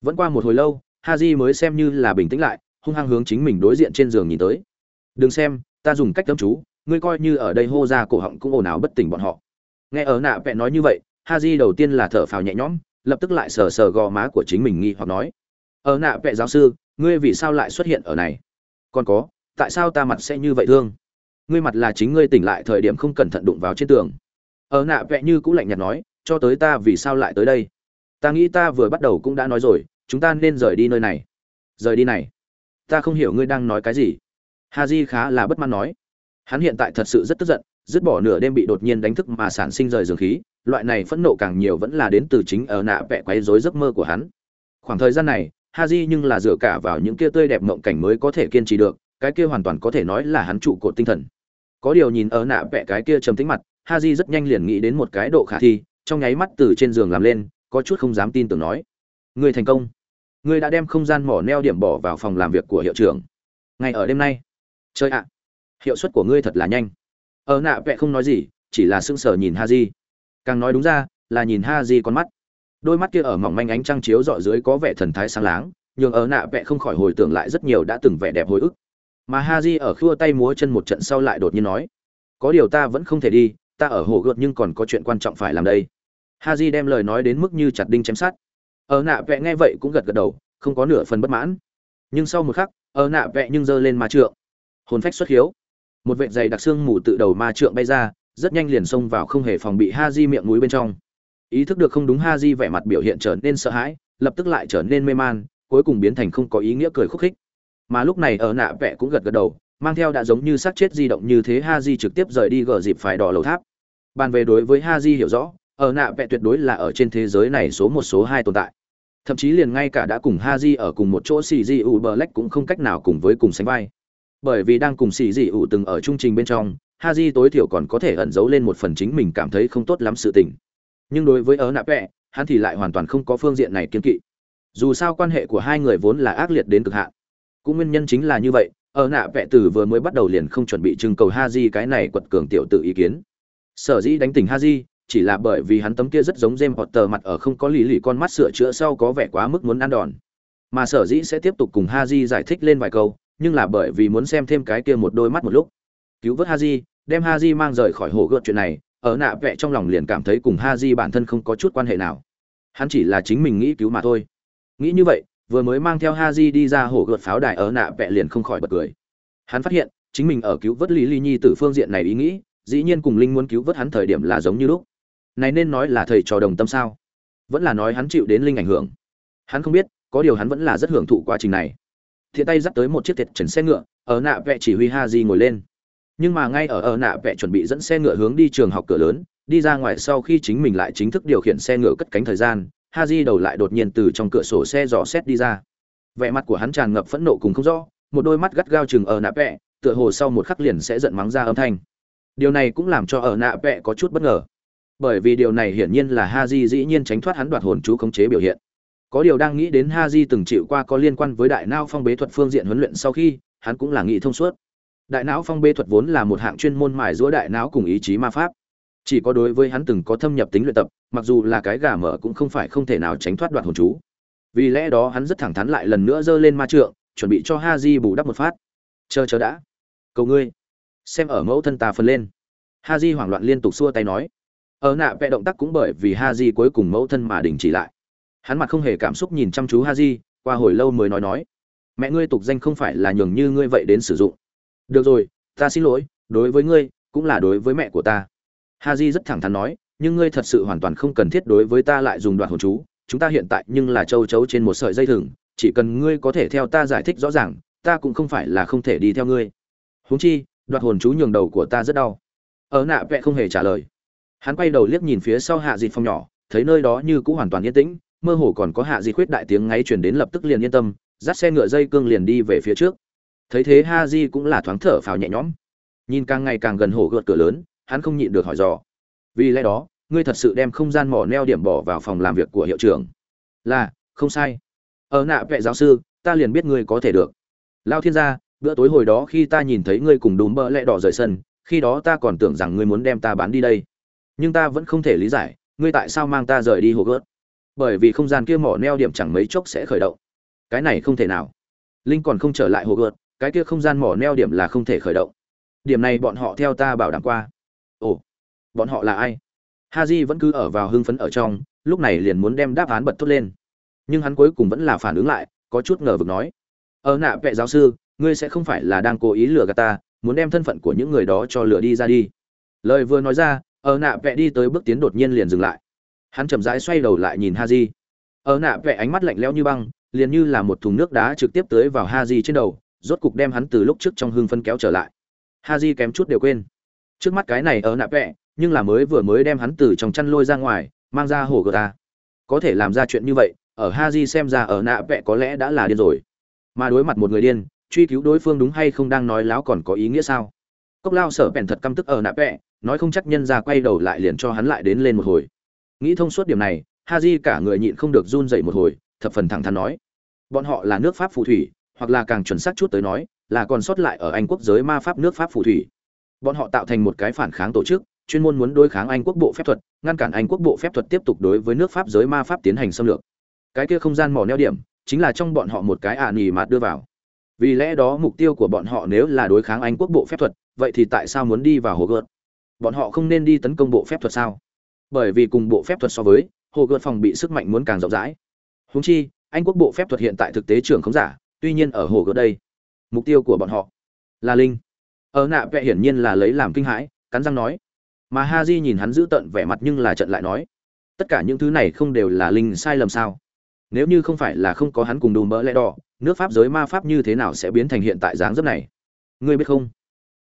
Vẫn qua một hồi lâu ha di mới xem như là bình tĩnh lại, hung hăng hướng chính mình đối diện trên giường nhìn tới. Đừng xem, ta dùng cách tâm chú ngươi coi như ở đây hô ra cổ họng cũng ồn ào bất tỉnh bọn họ. Nghe ở nạ vẹn nói như vậy ha di đầu tiên là thở phào nhẹ nhõm, lập tức lại sờ sờ gò má của chính mình nghi hoặc nói, ở nạ vẹn giáo sư, ngươi vì sao lại xuất hiện ở này? Còn có, tại sao ta mặt sẽ như vậy thương? Ngươi mặt là chính ngươi tỉnh lại thời điểm không cẩn thận đụng vào trên tường. Ở nạ vẹn như cũng lạnh nhạt nói, cho tới ta vì sao lại tới đây? Ta nghĩ ta vừa bắt đầu cũng đã nói rồi, chúng ta nên rời đi nơi này. Rời đi này? Ta không hiểu ngươi đang nói cái gì. Ha j khá là bất mãn nói hắn hiện tại thật sự rất tức giận, dứt bỏ nửa đêm bị đột nhiên đánh thức mà sản sinh rời giường khí, loại này phẫn nộ càng nhiều vẫn là đến từ chính ở nạ vẽ quấy rối giấc mơ của hắn. Khoảng thời gian này ha di nhưng là dựa cả vào những kia tươi đẹp mộng cảnh mới có thể kiên trì được, cái kia hoàn toàn có thể nói là hắn trụ cột tinh thần. Có điều nhìn ở nạ vẽ cái kia trầm tính mặt ha di rất nhanh liền nghĩ đến một cái độ khả thi, trong nháy mắt từ trên giường làm lên, có chút không dám tin tưởng nói, ngươi thành công. Ngươi đã đem không gian mỏ neo điểm bỏ vào phòng làm việc của hiệu trưởng. Ngay ở đêm nay. Chơi ạ hiệu suất của ngươi thật là nhanh. Ở nạ vẽ không nói gì, chỉ là sững sờ nhìn ha di càng nói đúng ra, là nhìn ha di con mắt. Đôi mắt kia ở mỏng manh ánh trăng chiếu dọi dưới có vẻ thần thái sáng láng, nhường ở nạ vẽ không khỏi hồi tưởng lại rất nhiều đã từng vẻ đẹp hồi ức. Mà ha di ở khua tay múa chân một trận sau lại đột nhiên nói, có điều ta vẫn không thể đi, ta ở hồ gợt nhưng còn có chuyện quan trọng phải làm đây. Ha di đem lời nói đến mức như chặt đinh chém sát ở nạ vẽ nghe vậy cũng gật gật đầu, không có nửa phần bất mãn. Nhưng sau một khắc, ở nạ vẽ nhưng giơ lên ma trượng. Hồn phách xuất hiếu một vệ dày đặc xương mù tự đầu ma trượng bay ra, rất nhanh liền xông vào không hề phòng bị ha di miệng núi bên trong. Ý thức được không đúng ha di vẻ mặt biểu hiện trở nên sợ hãi, lập tức lại trở nên mê man, cuối cùng biến thành không có ý nghĩa cười khúc khích. Mà lúc này ở nạ vẽ cũng gật gật đầu, mang theo đã giống như xác chết di động như thế ha di trực tiếp rời đi gờ dịp phải đỏ lầu tháp. Bàn về đối với ha di hiểu rõ, ở nạ vẽ tuyệt đối là ở trên thế giới này số một số hai tồn tại. Thậm chí liền ngay cả đã cùng ha di ở cùng một chỗ xì di u bờ lách cũng không cách nào cùng với cùng sánh vai bởi vì đang cùng xì dị ủ từng ở trung trình bên trong ha di tối thiểu còn có thể ẩn giấu lên một phần chính mình cảm thấy không tốt lắm sự tình. Nhưng đối với ở nạ vẽ hắn thì lại hoàn toàn không có phương diện này kiên kỵ. Dù sao quan hệ của hai người vốn là ác liệt đến cực hạn. Cũng nguyên nhân chính là như vậy ở nạ vẽ từ vừa mới bắt đầu liền không chuẩn bị trưng cầu ha di cái này quật cường tiểu tự ý kiến. Sở dĩ đánh tỉnh ha di chỉ là bởi vì hắn tấm kia rất giống James Potter mặt ở không có lì lì con mắt sửa chữa sau có vẻ quá mức muốn ăn đòn. Mà sở dĩ sẽ tiếp tục cùng Haji giải thích lên vài câu, nhưng là bởi vì muốn xem thêm cái kia một đôi mắt một lúc. Cứu vớt Haji, đem Haji mang rời khỏi hồ gợt chuyện này, ở nạ vẽ trong lòng liền cảm thấy cùng Haji bản thân không có chút quan hệ nào. Hắn chỉ là chính mình nghĩ cứu mà thôi. Nghĩ như vậy, vừa mới mang theo Haji đi ra hồ gợt pháo đài ở nạ vẽ liền không khỏi bật cười. Hắn phát hiện, chính mình ở cứu vớt Lý Ly Nhi từ phương diện này ý nghĩ, dĩ nhiên cùng Linh muốn cứu vớt hắn thời điểm là giống như lúc này nên nói là thầy trò đồng tâm sao vẫn là nói hắn chịu đến linh ảnh hưởng hắn không biết có điều hắn vẫn là rất hưởng thụ quá trình này thiện tay dắt tới một chiếc thiệt trần xe ngựa, ở nạ vệ chỉ huy ha di ngồi lên. Nhưng mà ngay ở ở nạ vệ chuẩn bị dẫn xe ngựa hướng đi trường học cửa lớn, đi ra ngoài sau khi chính mình lại chính thức điều khiển xe ngựa cất cánh thời gian ha di đầu lại đột nhiên từ trong cửa sổ xe dò xét đi ra. Vẻ mặt của hắn tràn ngập phẫn nộ cùng không rõ, một đôi mắt gắt gao chừng ở nạ vệ tựa hồ sau một khắc liền sẽ giận mắng ra âm thanh. Điều này cũng làm cho ở nạ vệ có chút bất ngờ. Bởi vì điều này hiển nhiên là ha di dĩ nhiên tránh thoát hắn đoạt hồn chú khống chế biểu hiện có điều đang nghĩ đến ha di từng chịu qua có liên quan với đại não phong bế thuật phương diện huấn luyện sau khi, hắn cũng là nghĩ thông suốt. Đại não phong bế thuật vốn là một hạng chuyên môn mài giữa đại não cùng ý chí ma pháp. Chỉ có đối với hắn từng có thâm nhập tính luyện tập, mặc dù là cái gà mở cũng không phải không thể nào tránh thoát đoạn hồn chú. Vì lẽ đó hắn rất thẳng thắn lại lần nữa giơ lên ma trượng, chuẩn bị cho ha di bù đắp một phát. Chờ chờ đã. Cầu ngươi, xem ở mẫu thân ta phân lên. Ha di hoảng loạn liên tục xua tay nói. Ở nạ vẽ động tác cũng bởi vì ha di cuối cùng mẫu thân mà đình chỉ lại hắn mặt không hề cảm xúc nhìn chăm chú ha di qua hồi lâu mới nói nói, mẹ ngươi tục danh không phải là nhường như ngươi vậy đến sử dụng. Được rồi, ta xin lỗi, đối với ngươi, cũng là đối với mẹ của ta. Ha di rất thẳng thắn nói, nhưng ngươi thật sự hoàn toàn không cần thiết đối với ta lại dùng đoạn hồn chú, chúng ta hiện tại nhưng là châu chấu trên một sợi dây thừng, chỉ cần ngươi có thể theo ta giải thích rõ ràng, ta cũng không phải là không thể đi theo ngươi. Huống chi đoạt hồn chú nhường đầu của ta rất đau. Ở nạ vẽ không hề trả lời. Hắn quay đầu liếc nhìn phía sau hạ dịt phòng nhỏ, thấy nơi đó như cũng hoàn toàn yên tĩnh mơ hồ còn có hạ Di khuyết đại tiếng ngáy chuyển đến lập tức liền yên tâm, dắt xe ngựa dây cương liền đi về phía trước. Thấy thế ha di cũng là thoáng thở phào nhẹ nhõm. Nhìn càng ngày càng gần hồ gợt cửa lớn, hắn không nhịn được hỏi dò. Vì lẽ đó, ngươi thật sự đem không gian mỏ neo điểm bỏ vào phòng làm việc của hiệu trưởng. Là, không sai. Ở nạ vệ giáo sư, ta liền biết ngươi có thể được. Lao thiên gia, bữa tối hồi đó khi ta nhìn thấy ngươi cùng đùm bơ lẹ đỏ rời sân, khi đó ta còn tưởng rằng ngươi muốn đem ta bán đi đây. Nhưng ta vẫn không thể lý giải, ngươi tại sao mang ta rời đi hồ gớt bởi vì không gian kia mỏ neo điểm chẳng mấy chốc sẽ khởi động. Cái này không thể nào. Linh còn không trở lại hồ gợt cái kia không gian mỏ neo điểm là không thể khởi động. Điểm này bọn họ theo ta bảo đảm qua. Ồ bọn họ là ai? Ha j vẫn cứ ở vào hưng phấn ở trong lúc này liền muốn đem đáp án bật thốt lên. Nhưng hắn cuối cùng vẫn là phản ứng lại có chút ngờ vực nói. Ở ờ, nạ vệ giáo sư ngươi sẽ không phải là đang cố ý lừa gạt ta muốn đem thân phận của những người đó cho lừa đi ra đi. Lời vừa nói ra ở nạ vẽ đi tới bước tiến đột nhiên liền dừng lại hắn chậm rãi xoay đầu lại nhìn Haji. ở nạ vẽ ánh mắt lạnh lẽo như băng, liền như là một thùng nước đá trực tiếp tới vào Haji trên đầu, rốt cục đem hắn từ lúc trước trong hương phân kéo trở lại. Haji kém chút đều quên. Trước mắt cái này ở nạ vẽ nhưng là mới vừa mới đem hắn từ trong chăn lôi ra ngoài, mang ra hồ gờ ta. Có thể làm ra chuyện như vậy, ở Haji xem ra ở nạ vẽ có lẽ đã là điên rồi. Mà đối mặt một người điên, truy cứu đối phương đúng hay không đang nói láo còn có ý nghĩa sao? Cốc lao sở bèn thật căm tức ở nạ vẽ nói không chắc nhân ra quay đầu lại liền cho hắn lại đến lên một hồi nghĩ thông suốt điểm này ha cả người nhịn không được run dậy một hồi, thập phần thẳng thắn nói. Bọn họ là nước pháp phù thủy, hoặc là càng chuẩn xác chút tới nói, là còn sót lại ở anh quốc giới ma pháp nước pháp phù thủy. Bọn họ tạo thành một cái phản kháng tổ chức, chuyên môn muốn đối kháng anh quốc bộ phép thuật, ngăn cản anh quốc bộ phép thuật tiếp tục đối với nước pháp giới ma pháp tiến hành xâm lược. Cái kia không gian mỏ neo điểm, chính là trong bọn họ một cái ạ à nỉ mạt đưa vào. Vì lẽ đó mục tiêu của bọn họ nếu là đối kháng anh quốc bộ phép thuật, vậy thì tại sao muốn đi vào hồ gợt? Bọn họ không nên đi tấn công bộ phép thuật sao? Bởi vì cùng bộ phép thuật so với, hồ gợt phòng bị sức mạnh muốn càng rộng rãi. Húng chi, anh quốc bộ phép thuật hiện tại thực tế trưởng không giả, tuy nhiên ở hồ gợt đây, mục tiêu của bọn họ là linh. Ở nạ vẽ hiển nhiên là lấy làm kinh hãi, cắn răng nói. Mà ha di nhìn hắn giữ tận vẻ mặt nhưng là trận lại nói, tất cả những thứ này không đều là linh sai lầm sao? Nếu như không phải là không có hắn cùng đùm mỡ lẽ đỏ, nước pháp giới ma pháp như thế nào sẽ biến thành hiện tại dáng dấp này? Ngươi biết không?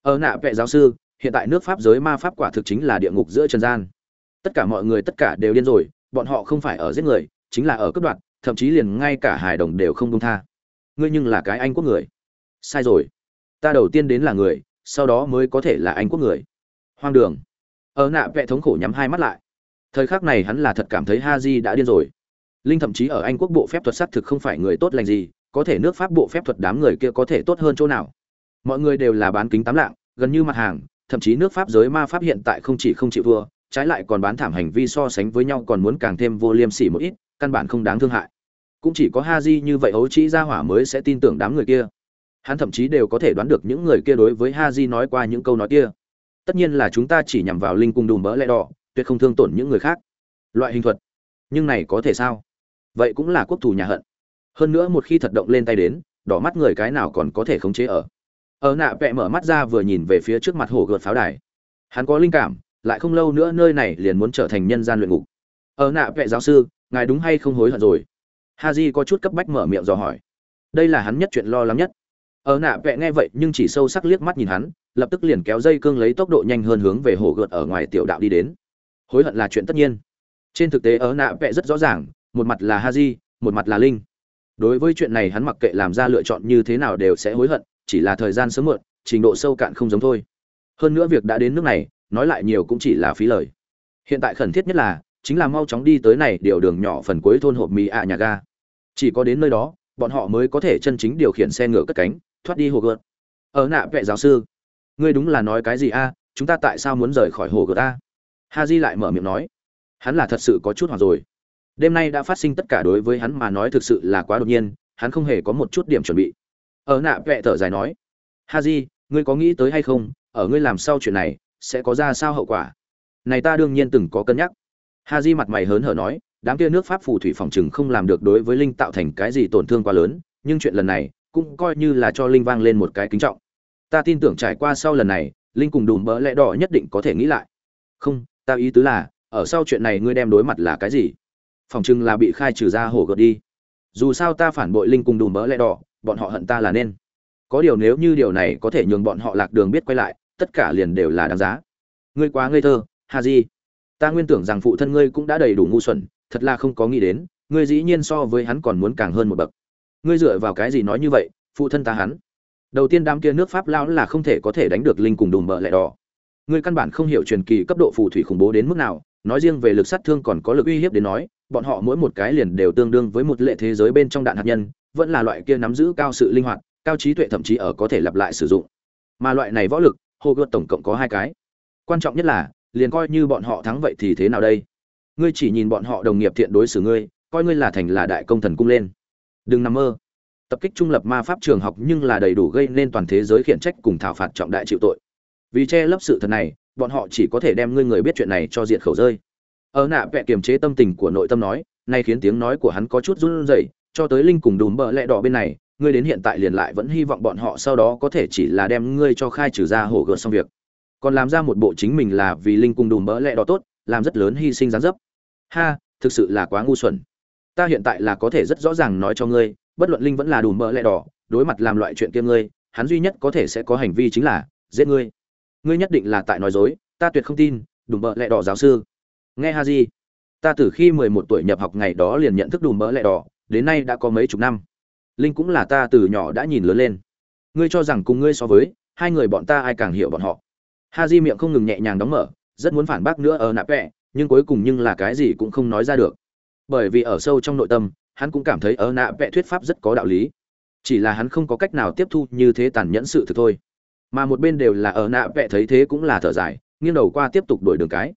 Ở nạ vẽ giáo sư, hiện tại nước pháp giới ma pháp quả thực chính là địa ngục giữa trần gian tất cả mọi người tất cả đều điên rồi, bọn họ không phải ở giết người, chính là ở cướp đoạt, thậm chí liền ngay cả hài đồng đều không công tha. Ngươi nhưng là cái anh quốc người. Sai rồi. Ta đầu tiên đến là người, sau đó mới có thể là anh quốc người. Hoang đường. Ở nạ vẽ thống khổ nhắm hai mắt lại. Thời khắc này hắn là thật cảm thấy ha di đã điên rồi. Linh thậm chí ở anh quốc bộ phép thuật xác thực không phải người tốt lành gì, có thể nước pháp bộ phép thuật đám người kia có thể tốt hơn chỗ nào. Mọi người đều là bán kính tám lạng, gần như mặt hàng, thậm chí nước pháp giới ma pháp hiện tại không chỉ không chịu vừa trái lại còn bán thảm hành vi so sánh với nhau còn muốn càng thêm vô liêm sỉ một ít, căn bản không đáng thương hại. Cũng chỉ có ha di như vậy ấu trĩ ra hỏa mới sẽ tin tưởng đám người kia. Hắn thậm chí đều có thể đoán được những người kia đối với ha di nói qua những câu nói kia. Tất nhiên là chúng ta chỉ nhằm vào linh cung đùm bỡ lẽ đỏ, tuyệt không thương tổn những người khác. Loại hình thuật. Nhưng này có thể sao? Vậy cũng là quốc thủ nhà hận. Hơn nữa một khi thật động lên tay đến, đỏ mắt người cái nào còn có thể khống chế ở? Ở nạ vẻ mở mắt ra vừa nhìn về phía trước mặt hồ gợt pháo đài. Hắn có linh cảm lại không lâu nữa nơi này liền muốn trở thành nhân gian luyện ngục. Ở nạ vệ giáo sư, ngài đúng hay không hối hận rồi? Ha j có chút cấp bách mở miệng dò hỏi. Đây là hắn nhất chuyện lo lắng nhất. Ở nạ vệ nghe vậy nhưng chỉ sâu sắc liếc mắt nhìn hắn, lập tức liền kéo dây cương lấy tốc độ nhanh hơn hướng về hồ gợt ở ngoài tiểu đạo đi đến. Hối hận là chuyện tất nhiên. Trên thực tế ở nạ vệ rất rõ ràng, một mặt là ha j một mặt là linh. Đối với chuyện này hắn mặc kệ làm ra lựa chọn như thế nào đều sẽ hối hận, chỉ là thời gian sớm muộn, trình độ sâu cạn không giống thôi. Hơn nữa việc đã đến nước này nói lại nhiều cũng chỉ là phí lời. Hiện tại khẩn thiết nhất là, chính là mau chóng đi tới này điều đường nhỏ phần cuối thôn hộp mì ạ nhà ga. Chỉ có đến nơi đó, bọn họ mới có thể chân chính điều khiển xe ngựa cất cánh, thoát đi hồ gợt. Ở nạ vệ giáo sư, ngươi đúng là nói cái gì a? Chúng ta tại sao muốn rời khỏi hồ gợt a? Ha di lại mở miệng nói. Hắn là thật sự có chút hoặc rồi. Đêm nay đã phát sinh tất cả đối với hắn mà nói thực sự là quá đột nhiên, hắn không hề có một chút điểm chuẩn bị. Ở nạ vệ thở dài nói. Ha di ngươi có nghĩ tới hay không? Ở ngươi làm sao chuyện này sẽ có ra sao hậu quả. Này ta đương nhiên từng có cân nhắc. Ha di mặt mày hớn hở nói, đám kia nước pháp phù thủy phòng chừng không làm được đối với linh tạo thành cái gì tổn thương quá lớn, nhưng chuyện lần này cũng coi như là cho linh vang lên một cái kính trọng. Ta tin tưởng trải qua sau lần này, linh cùng đùm bỡ lẽ đỏ nhất định có thể nghĩ lại. Không, ta ý tứ là, ở sau chuyện này ngươi đem đối mặt là cái gì? Phòng chừng là bị khai trừ ra hổ gợt đi. Dù sao ta phản bội linh cùng đùm bỡ lẽ đỏ, bọn họ hận ta là nên. Có điều nếu như điều này có thể nhường bọn họ lạc đường biết quay lại tất cả liền đều là đáng giá. Ngươi quá ngây thơ hà di ta nguyên tưởng rằng phụ thân ngươi cũng đã đầy đủ ngu xuẩn, thật là không có nghĩ đến, ngươi dĩ nhiên so với hắn còn muốn càng hơn một bậc. Ngươi dựa vào cái gì nói như vậy, phụ thân ta hắn? Đầu tiên đám kia nước pháp lão là không thể có thể đánh được linh cùng đùm bợ lẹ đỏ. Ngươi căn bản không hiểu truyền kỳ cấp độ phù thủy khủng bố đến mức nào, nói riêng về lực sát thương còn có lực uy hiếp đến nói, bọn họ mỗi một cái liền đều tương đương với một lệ thế giới bên trong đạn hạt nhân, vẫn là loại kia nắm giữ cao sự linh hoạt, cao trí tuệ thậm chí ở có thể lặp lại sử dụng. Mà loại này võ lực hồ gợt tổng cộng có hai cái. Quan trọng nhất là, liền coi như bọn họ thắng vậy thì thế nào đây? Ngươi chỉ nhìn bọn họ đồng nghiệp thiện đối xử ngươi, coi ngươi là thành là đại công thần cung lên. Đừng nằm mơ. Tập kích trung lập ma pháp trường học nhưng là đầy đủ gây nên toàn thế giới khiển trách cùng thảo phạt trọng đại chịu tội. Vì che lấp sự thật này, bọn họ chỉ có thể đem ngươi người biết chuyện này cho diệt khẩu rơi. Ở nạ vẹ kiềm chế tâm tình của nội tâm nói, nay khiến tiếng nói của hắn có chút run rẩy, cho tới linh cùng đùm bợ lẹ đỏ bên này ngươi đến hiện tại liền lại vẫn hy vọng bọn họ sau đó có thể chỉ là đem ngươi cho khai trừ ra hổ gợt xong việc. Còn làm ra một bộ chính mình là vì linh cung đùm bỡ lẹ đỏ tốt, làm rất lớn hy sinh gián dấp. Ha, thực sự là quá ngu xuẩn. Ta hiện tại là có thể rất rõ ràng nói cho ngươi, bất luận linh vẫn là đùm bỡ lẹ đỏ, đối mặt làm loại chuyện kia ngươi, hắn duy nhất có thể sẽ có hành vi chính là giết ngươi. Ngươi nhất định là tại nói dối, ta tuyệt không tin, đùm bỡ lẹ đỏ giáo sư. Nghe ha di, ta từ khi mười một tuổi nhập học ngày đó liền nhận thức đùm bỡ lẹ đỏ, đến nay đã có mấy chục năm linh cũng là ta từ nhỏ đã nhìn lớn lên. Ngươi cho rằng cùng ngươi so với, hai người bọn ta ai càng hiểu bọn họ. Ha di miệng không ngừng nhẹ nhàng đóng mở, rất muốn phản bác nữa ở nạp vẹ, nhưng cuối cùng nhưng là cái gì cũng không nói ra được. Bởi vì ở sâu trong nội tâm, hắn cũng cảm thấy ở nạ vẽ thuyết pháp rất có đạo lý. Chỉ là hắn không có cách nào tiếp thu như thế tàn nhẫn sự thực thôi. Mà một bên đều là ở nạ vẽ thấy thế cũng là thở dài, nghiêng đầu qua tiếp tục đổi đường cái.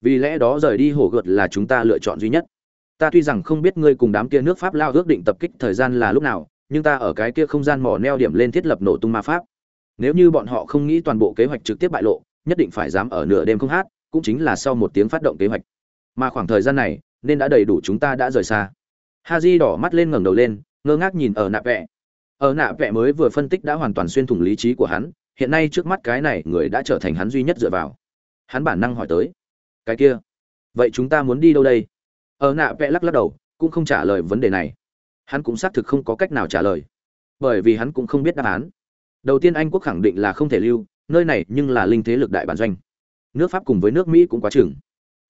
Vì lẽ đó rời đi hổ gợt là chúng ta lựa chọn duy nhất ta tuy rằng không biết ngươi cùng đám kia nước pháp lao ước định tập kích thời gian là lúc nào, nhưng ta ở cái kia không gian mỏ neo điểm lên thiết lập nổ tung ma pháp. Nếu như bọn họ không nghĩ toàn bộ kế hoạch trực tiếp bại lộ, nhất định phải dám ở nửa đêm không hát, cũng chính là sau một tiếng phát động kế hoạch. Mà khoảng thời gian này, nên đã đầy đủ chúng ta đã rời xa. Ha di đỏ mắt lên ngẩng đầu lên, ngơ ngác nhìn ở nạ vẹ. Ở nạ vẹ mới vừa phân tích đã hoàn toàn xuyên thủng lý trí của hắn, hiện nay trước mắt cái này người đã trở thành hắn duy nhất dựa vào. Hắn bản năng hỏi tới, cái kia, vậy chúng ta muốn đi đâu đây? Ở nạ vẽ lắc lắc đầu, cũng không trả lời vấn đề này. Hắn cũng xác thực không có cách nào trả lời, bởi vì hắn cũng không biết đáp án. Đầu tiên anh quốc khẳng định là không thể lưu, nơi này nhưng là linh thế lực đại bản doanh. Nước pháp cùng với nước mỹ cũng quá chừng.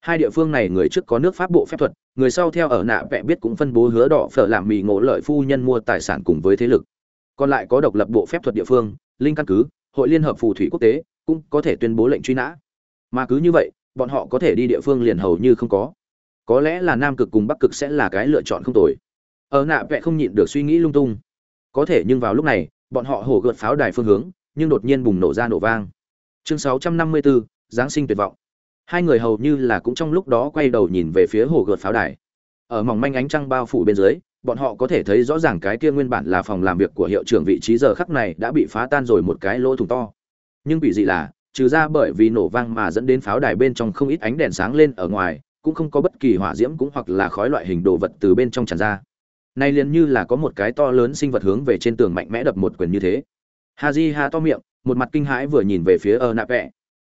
Hai địa phương này người trước có nước pháp bộ phép thuật, người sau theo ở nạ vẽ biết cũng phân bố hứa đỏ phở làm mì ngộ lợi phu nhân mua tài sản cùng với thế lực. Còn lại có độc lập bộ phép thuật địa phương, linh căn cứ, hội liên hợp phù thủy quốc tế, cũng có thể tuyên bố lệnh truy nã. Mà cứ như vậy, bọn họ có thể đi địa phương liền hầu như không có có lẽ là nam cực cùng bắc cực sẽ là cái lựa chọn không tồi. Ở nạ vẽ không nhịn được suy nghĩ lung tung. Có thể nhưng vào lúc này bọn họ hổ gợt pháo đài phương hướng nhưng đột nhiên bùng nổ ra nổ vang. Chương 654, giáng sinh tuyệt vọng. Hai người hầu như là cũng trong lúc đó quay đầu nhìn về phía hồ gợt pháo đài. Ở mỏng manh ánh trăng bao phủ bên dưới bọn họ có thể thấy rõ ràng cái kia nguyên bản là phòng làm việc của hiệu trưởng vị trí giờ khắc này đã bị phá tan rồi một cái lỗ thủng to. Nhưng bị dị là trừ ra bởi vì nổ vang mà dẫn đến pháo đài bên trong không ít ánh đèn sáng lên ở ngoài cũng không có bất kỳ hỏa diễm cũng hoặc là khói loại hình đồ vật từ bên trong tràn ra. Nay liền như là có một cái to lớn sinh vật hướng về trên tường mạnh mẽ đập một quyền như thế. Ha di ha to miệng, một mặt kinh hãi vừa nhìn về phía ở nạ vẹ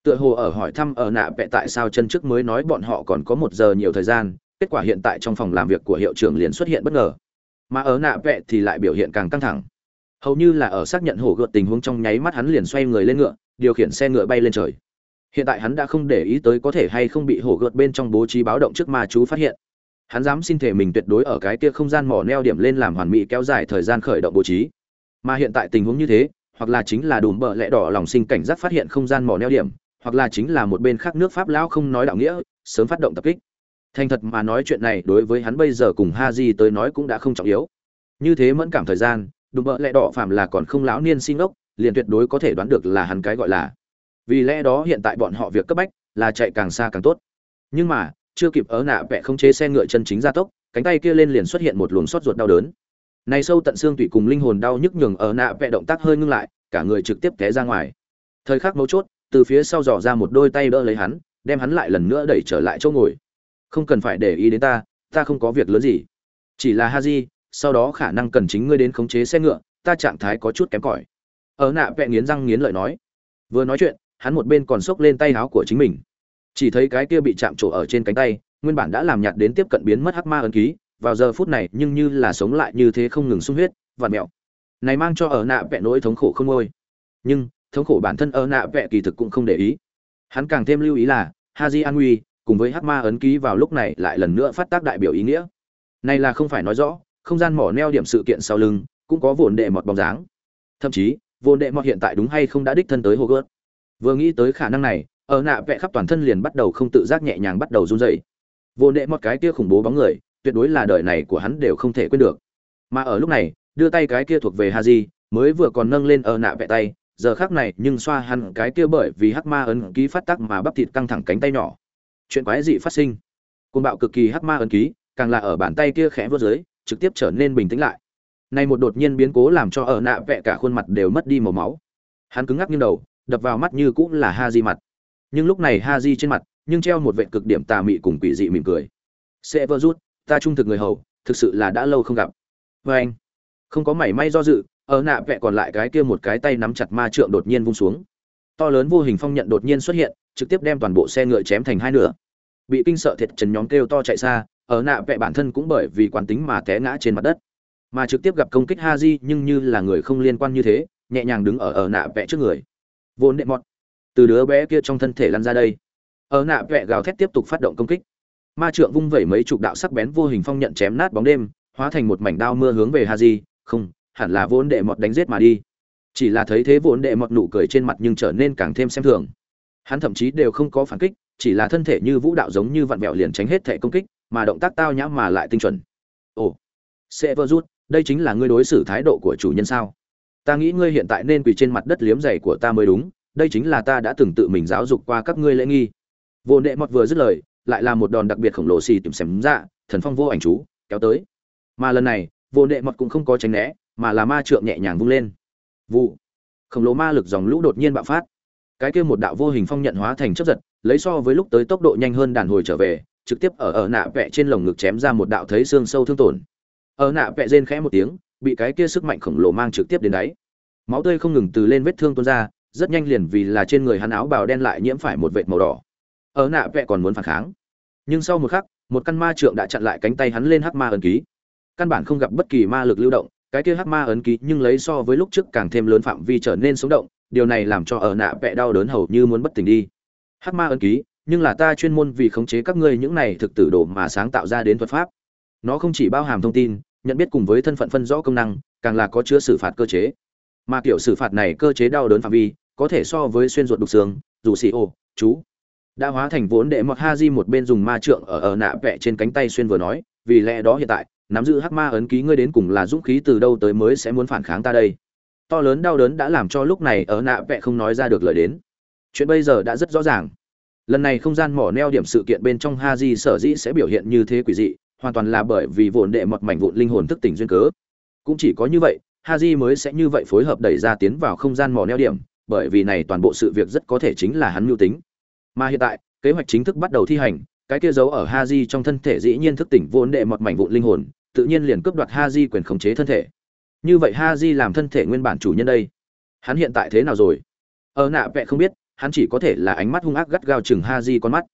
tựa hồ ở hỏi thăm ở nạ vẹ tại sao chân trước mới nói bọn họ còn có một giờ nhiều thời gian, kết quả hiện tại trong phòng làm việc của hiệu trưởng liền xuất hiện bất ngờ. Mà ở nạ vẹ thì lại biểu hiện càng căng thẳng. Hầu như là ở xác nhận hổ gợt tình huống trong nháy mắt hắn liền xoay người lên ngựa, điều khiển xe ngựa bay lên trời hiện tại hắn đã không để ý tới có thể hay không bị hổ gợt bên trong bố trí báo động trước ma chú phát hiện. Hắn dám xin thể mình tuyệt đối ở cái kia không gian mỏ neo điểm lên làm hoàn mỹ kéo dài thời gian khởi động bố trí. Mà hiện tại tình huống như thế, hoặc là chính là đùm bợ lẽ đỏ lòng sinh cảnh giác phát hiện không gian mỏ neo điểm, hoặc là chính là một bên khác nước pháp lão không nói đạo nghĩa, sớm phát động tập kích. Thành thật mà nói chuyện này đối với hắn bây giờ cùng ha di tới nói cũng đã không trọng yếu. Như thế mẫn cảm thời gian, đùm bợ lẽ đỏ phạm là còn không lão niên sinh ốc, liền tuyệt đối có thể đoán được là hắn cái gọi là vì lẽ đó hiện tại bọn họ việc cấp bách là chạy càng xa càng tốt. Nhưng mà, chưa kịp ớ nạ vẽ không chế xe ngựa chân chính gia tốc, cánh tay kia lên liền xuất hiện một luồng xót ruột đau đớn. Này sâu tận xương tủy cùng linh hồn đau nhức nhường ở nạ vẽ động tác hơi ngưng lại, cả người trực tiếp té ra ngoài. Thời khắc mấu chốt, từ phía sau dò ra một đôi tay đỡ lấy hắn, đem hắn lại lần nữa đẩy trở lại chỗ ngồi. Không cần phải để ý đến ta ta không có việc lớn gì. Chỉ là ha di, sau đó khả năng cần chính ngươi đến khống chế xe ngựa, ta trạng thái có chút kém cỏi. Ở nạ vẽ nghiến răng nghiến lợi nói. Vừa nói chuyện hắn một bên còn xốc lên tay áo của chính mình. Chỉ thấy cái kia bị chạm trổ ở trên cánh tay, nguyên bản đã làm nhạt đến tiếp cận biến mất hắc ma ấn ký, vào giờ phút này nhưng như là sống lại như thế không ngừng sung huyết vạt mẹo. Này mang cho ở nạ vẽ nỗi thống khổ không ngôi. Nhưng, thống khổ bản thân ở nạ vẽ kỳ thực cũng không để ý. Hắn càng thêm lưu ý là, haji an nguy cùng với hắc ma ấn ký vào lúc này lại lần nữa phát tác đại biểu ý nghĩa. Này là không phải nói rõ, không gian mỏ neo điểm sự kiện sau lưng, cũng có vồn đệ mọt bóng dáng. Thậm chí, vồn đệ mọt hiện tại đúng hay không đã đích thân tới hồ gớt vừa nghĩ tới khả năng này, ở nạ vẽ khắp toàn thân liền bắt đầu không tự giác nhẹ nhàng bắt đầu run rẩy. Vô đệ một cái kia khủng bố bóng người, tuyệt đối là đời này của hắn đều không thể quên được. Mà ở lúc này, đưa tay cái kia thuộc về haji, mới vừa còn nâng lên ở nạ vẽ tay, giờ khác này nhưng xoa hẳn cái kia bởi vì hắc ma ấn ký phát tác mà bắp thịt căng thẳng cánh tay nhỏ. Chuyện quái dị phát sinh. Côn bạo cực kỳ hắc ma ấn ký, càng là ở bàn tay kia khẽ vớt dưới, trực tiếp trở nên bình tĩnh lại. Nay một đột nhiên biến cố làm cho ở nạ vẽ cả khuôn mặt đều mất đi màu máu. Hắn cứng ngắc như đầu đập vào mắt như cũng là ha di mặt. Nhưng lúc này ha di trên mặt, nhưng treo một vệ cực điểm tà mị cùng quỷ dị mỉm cười. Sẽ vơ rút, ta trung thực người hầu, thực sự là đã lâu không gặp. Vê anh, không có mảy may do dự, ở nạ vẽ còn lại cái kia một cái tay nắm chặt ma trượng đột nhiên vung xuống. To lớn vô hình phong nhận đột nhiên xuất hiện, trực tiếp đem toàn bộ xe ngựa chém thành hai nửa. Bị kinh sợ thiệt trần nhóm kêu to chạy xa, ở nạ vẽ bản thân cũng bởi vì quán tính mà té ngã trên mặt đất. Mà trực tiếp gặp công kích ha di nhưng như là người không liên quan như thế, nhẹ nhàng đứng ở ở nạ vẽ trước người vốn đệ mọt. Từ đứa bé kia trong thân thể lăn ra đây. Ở nạ vẹ gào thét tiếp tục phát động công kích. Ma trượng vung vẩy mấy chục đạo sắc bén vô hình phong nhận chém nát bóng đêm, hóa thành một mảnh đao mưa hướng về ha di không, hẳn là vốn đệ mọt đánh giết mà đi. Chỉ là thấy thế vốn đệ mọt nụ cười trên mặt nhưng trở nên càng thêm xem thường. Hắn thậm chí đều không có phản kích, chỉ là thân thể như vũ đạo giống như vặn vẹo liền tránh hết thể công kích, mà động tác tao nhã mà lại tinh chuẩn. Ồ sẽ vơ rút đây chính là ngươi đối xử thái độ của chủ nhân sao? Ta nghĩ ngươi hiện tại nên quỳ trên mặt đất liếm giày của ta mới đúng, đây chính là ta đã từng tự mình giáo dục qua các ngươi lễ nghi. Vô đệ mọt vừa dứt lời, lại là một đòn đặc biệt khổng lồ xì tìm xém ra thần phong vô ảnh chú, kéo tới. Mà lần này, vô đệ mọt cũng không có tránh né, mà là ma trượng nhẹ nhàng vung lên. Vụ. Khổng lồ ma lực dòng lũ đột nhiên bạo phát. Cái kia một đạo vô hình phong nhận hóa thành chấp giật, lấy so với lúc tới tốc độ nhanh hơn đàn hồi trở về, trực tiếp ở ở nạ vẹ trên lồng ngực chém ra một đạo thấy xương sâu thương tổn. Ở nạ vẹ rên khẽ một tiếng bị cái kia sức mạnh khổng lồ mang trực tiếp đến đáy. Máu tươi không ngừng từ lên vết thương tuôn ra, rất nhanh liền vì là trên người hắn áo bào đen lại nhiễm phải một vệt màu đỏ. Ở nạ vẹ còn muốn phản kháng. Nhưng sau một khắc, một căn ma trượng đã chặn lại cánh tay hắn lên hắc ma ấn ký. Căn bản không gặp bất kỳ ma lực lưu động, cái kia hắc ma ấn ký nhưng lấy so với lúc trước càng thêm lớn phạm vi trở nên sống động, điều này làm cho ở nạ vẹ đau đớn hầu như muốn bất tỉnh đi. Hắc ma ấn ký, nhưng là ta chuyên môn vì khống chế các ngươi những này thực tử đồ mà sáng tạo ra đến thuật pháp. Nó không chỉ bao hàm thông tin nhận biết cùng với thân phận phân rõ công năng, càng là có chứa xử phạt cơ chế. Mà kiểu xử phạt này cơ chế đau đớn phạm vi, có thể so với xuyên ruột đục xương, dù xì ô, chú. Đã hóa thành vốn để mọt ha di một bên dùng ma trượng ở ở nạ vẽ trên cánh tay xuyên vừa nói, vì lẽ đó hiện tại, nắm giữ hắc ma ấn ký ngươi đến cùng là dũng khí từ đâu tới mới sẽ muốn phản kháng ta đây. To lớn đau đớn đã làm cho lúc này ở nạ vẽ không nói ra được lời đến. Chuyện bây giờ đã rất rõ ràng. Lần này không gian mỏ neo điểm sự kiện bên trong ha di sở dĩ sẽ biểu hiện như thế quỷ dị hoàn toàn là bởi vì vụn đệ một mảnh vụn linh hồn thức tỉnh duyên cớ. Cũng chỉ có như vậy ha mới sẽ như vậy phối hợp đẩy ra tiến vào không gian mỏ neo điểm, bởi vì này toàn bộ sự việc rất có thể chính là hắn mưu tính. Mà hiện tại, kế hoạch chính thức bắt đầu thi hành, cái kia giấu ở ha trong thân thể dĩ nhiên thức tỉnh vụn đệ một mảnh vụn linh hồn, tự nhiên liền cướp đoạt ha quyền khống chế thân thể. Như vậy ha làm thân thể nguyên bản chủ nhân đây, hắn hiện tại thế nào rồi? Ở nạ vẽ không biết, hắn chỉ có thể là ánh mắt hung ác gắt gao chừng ha con mắt.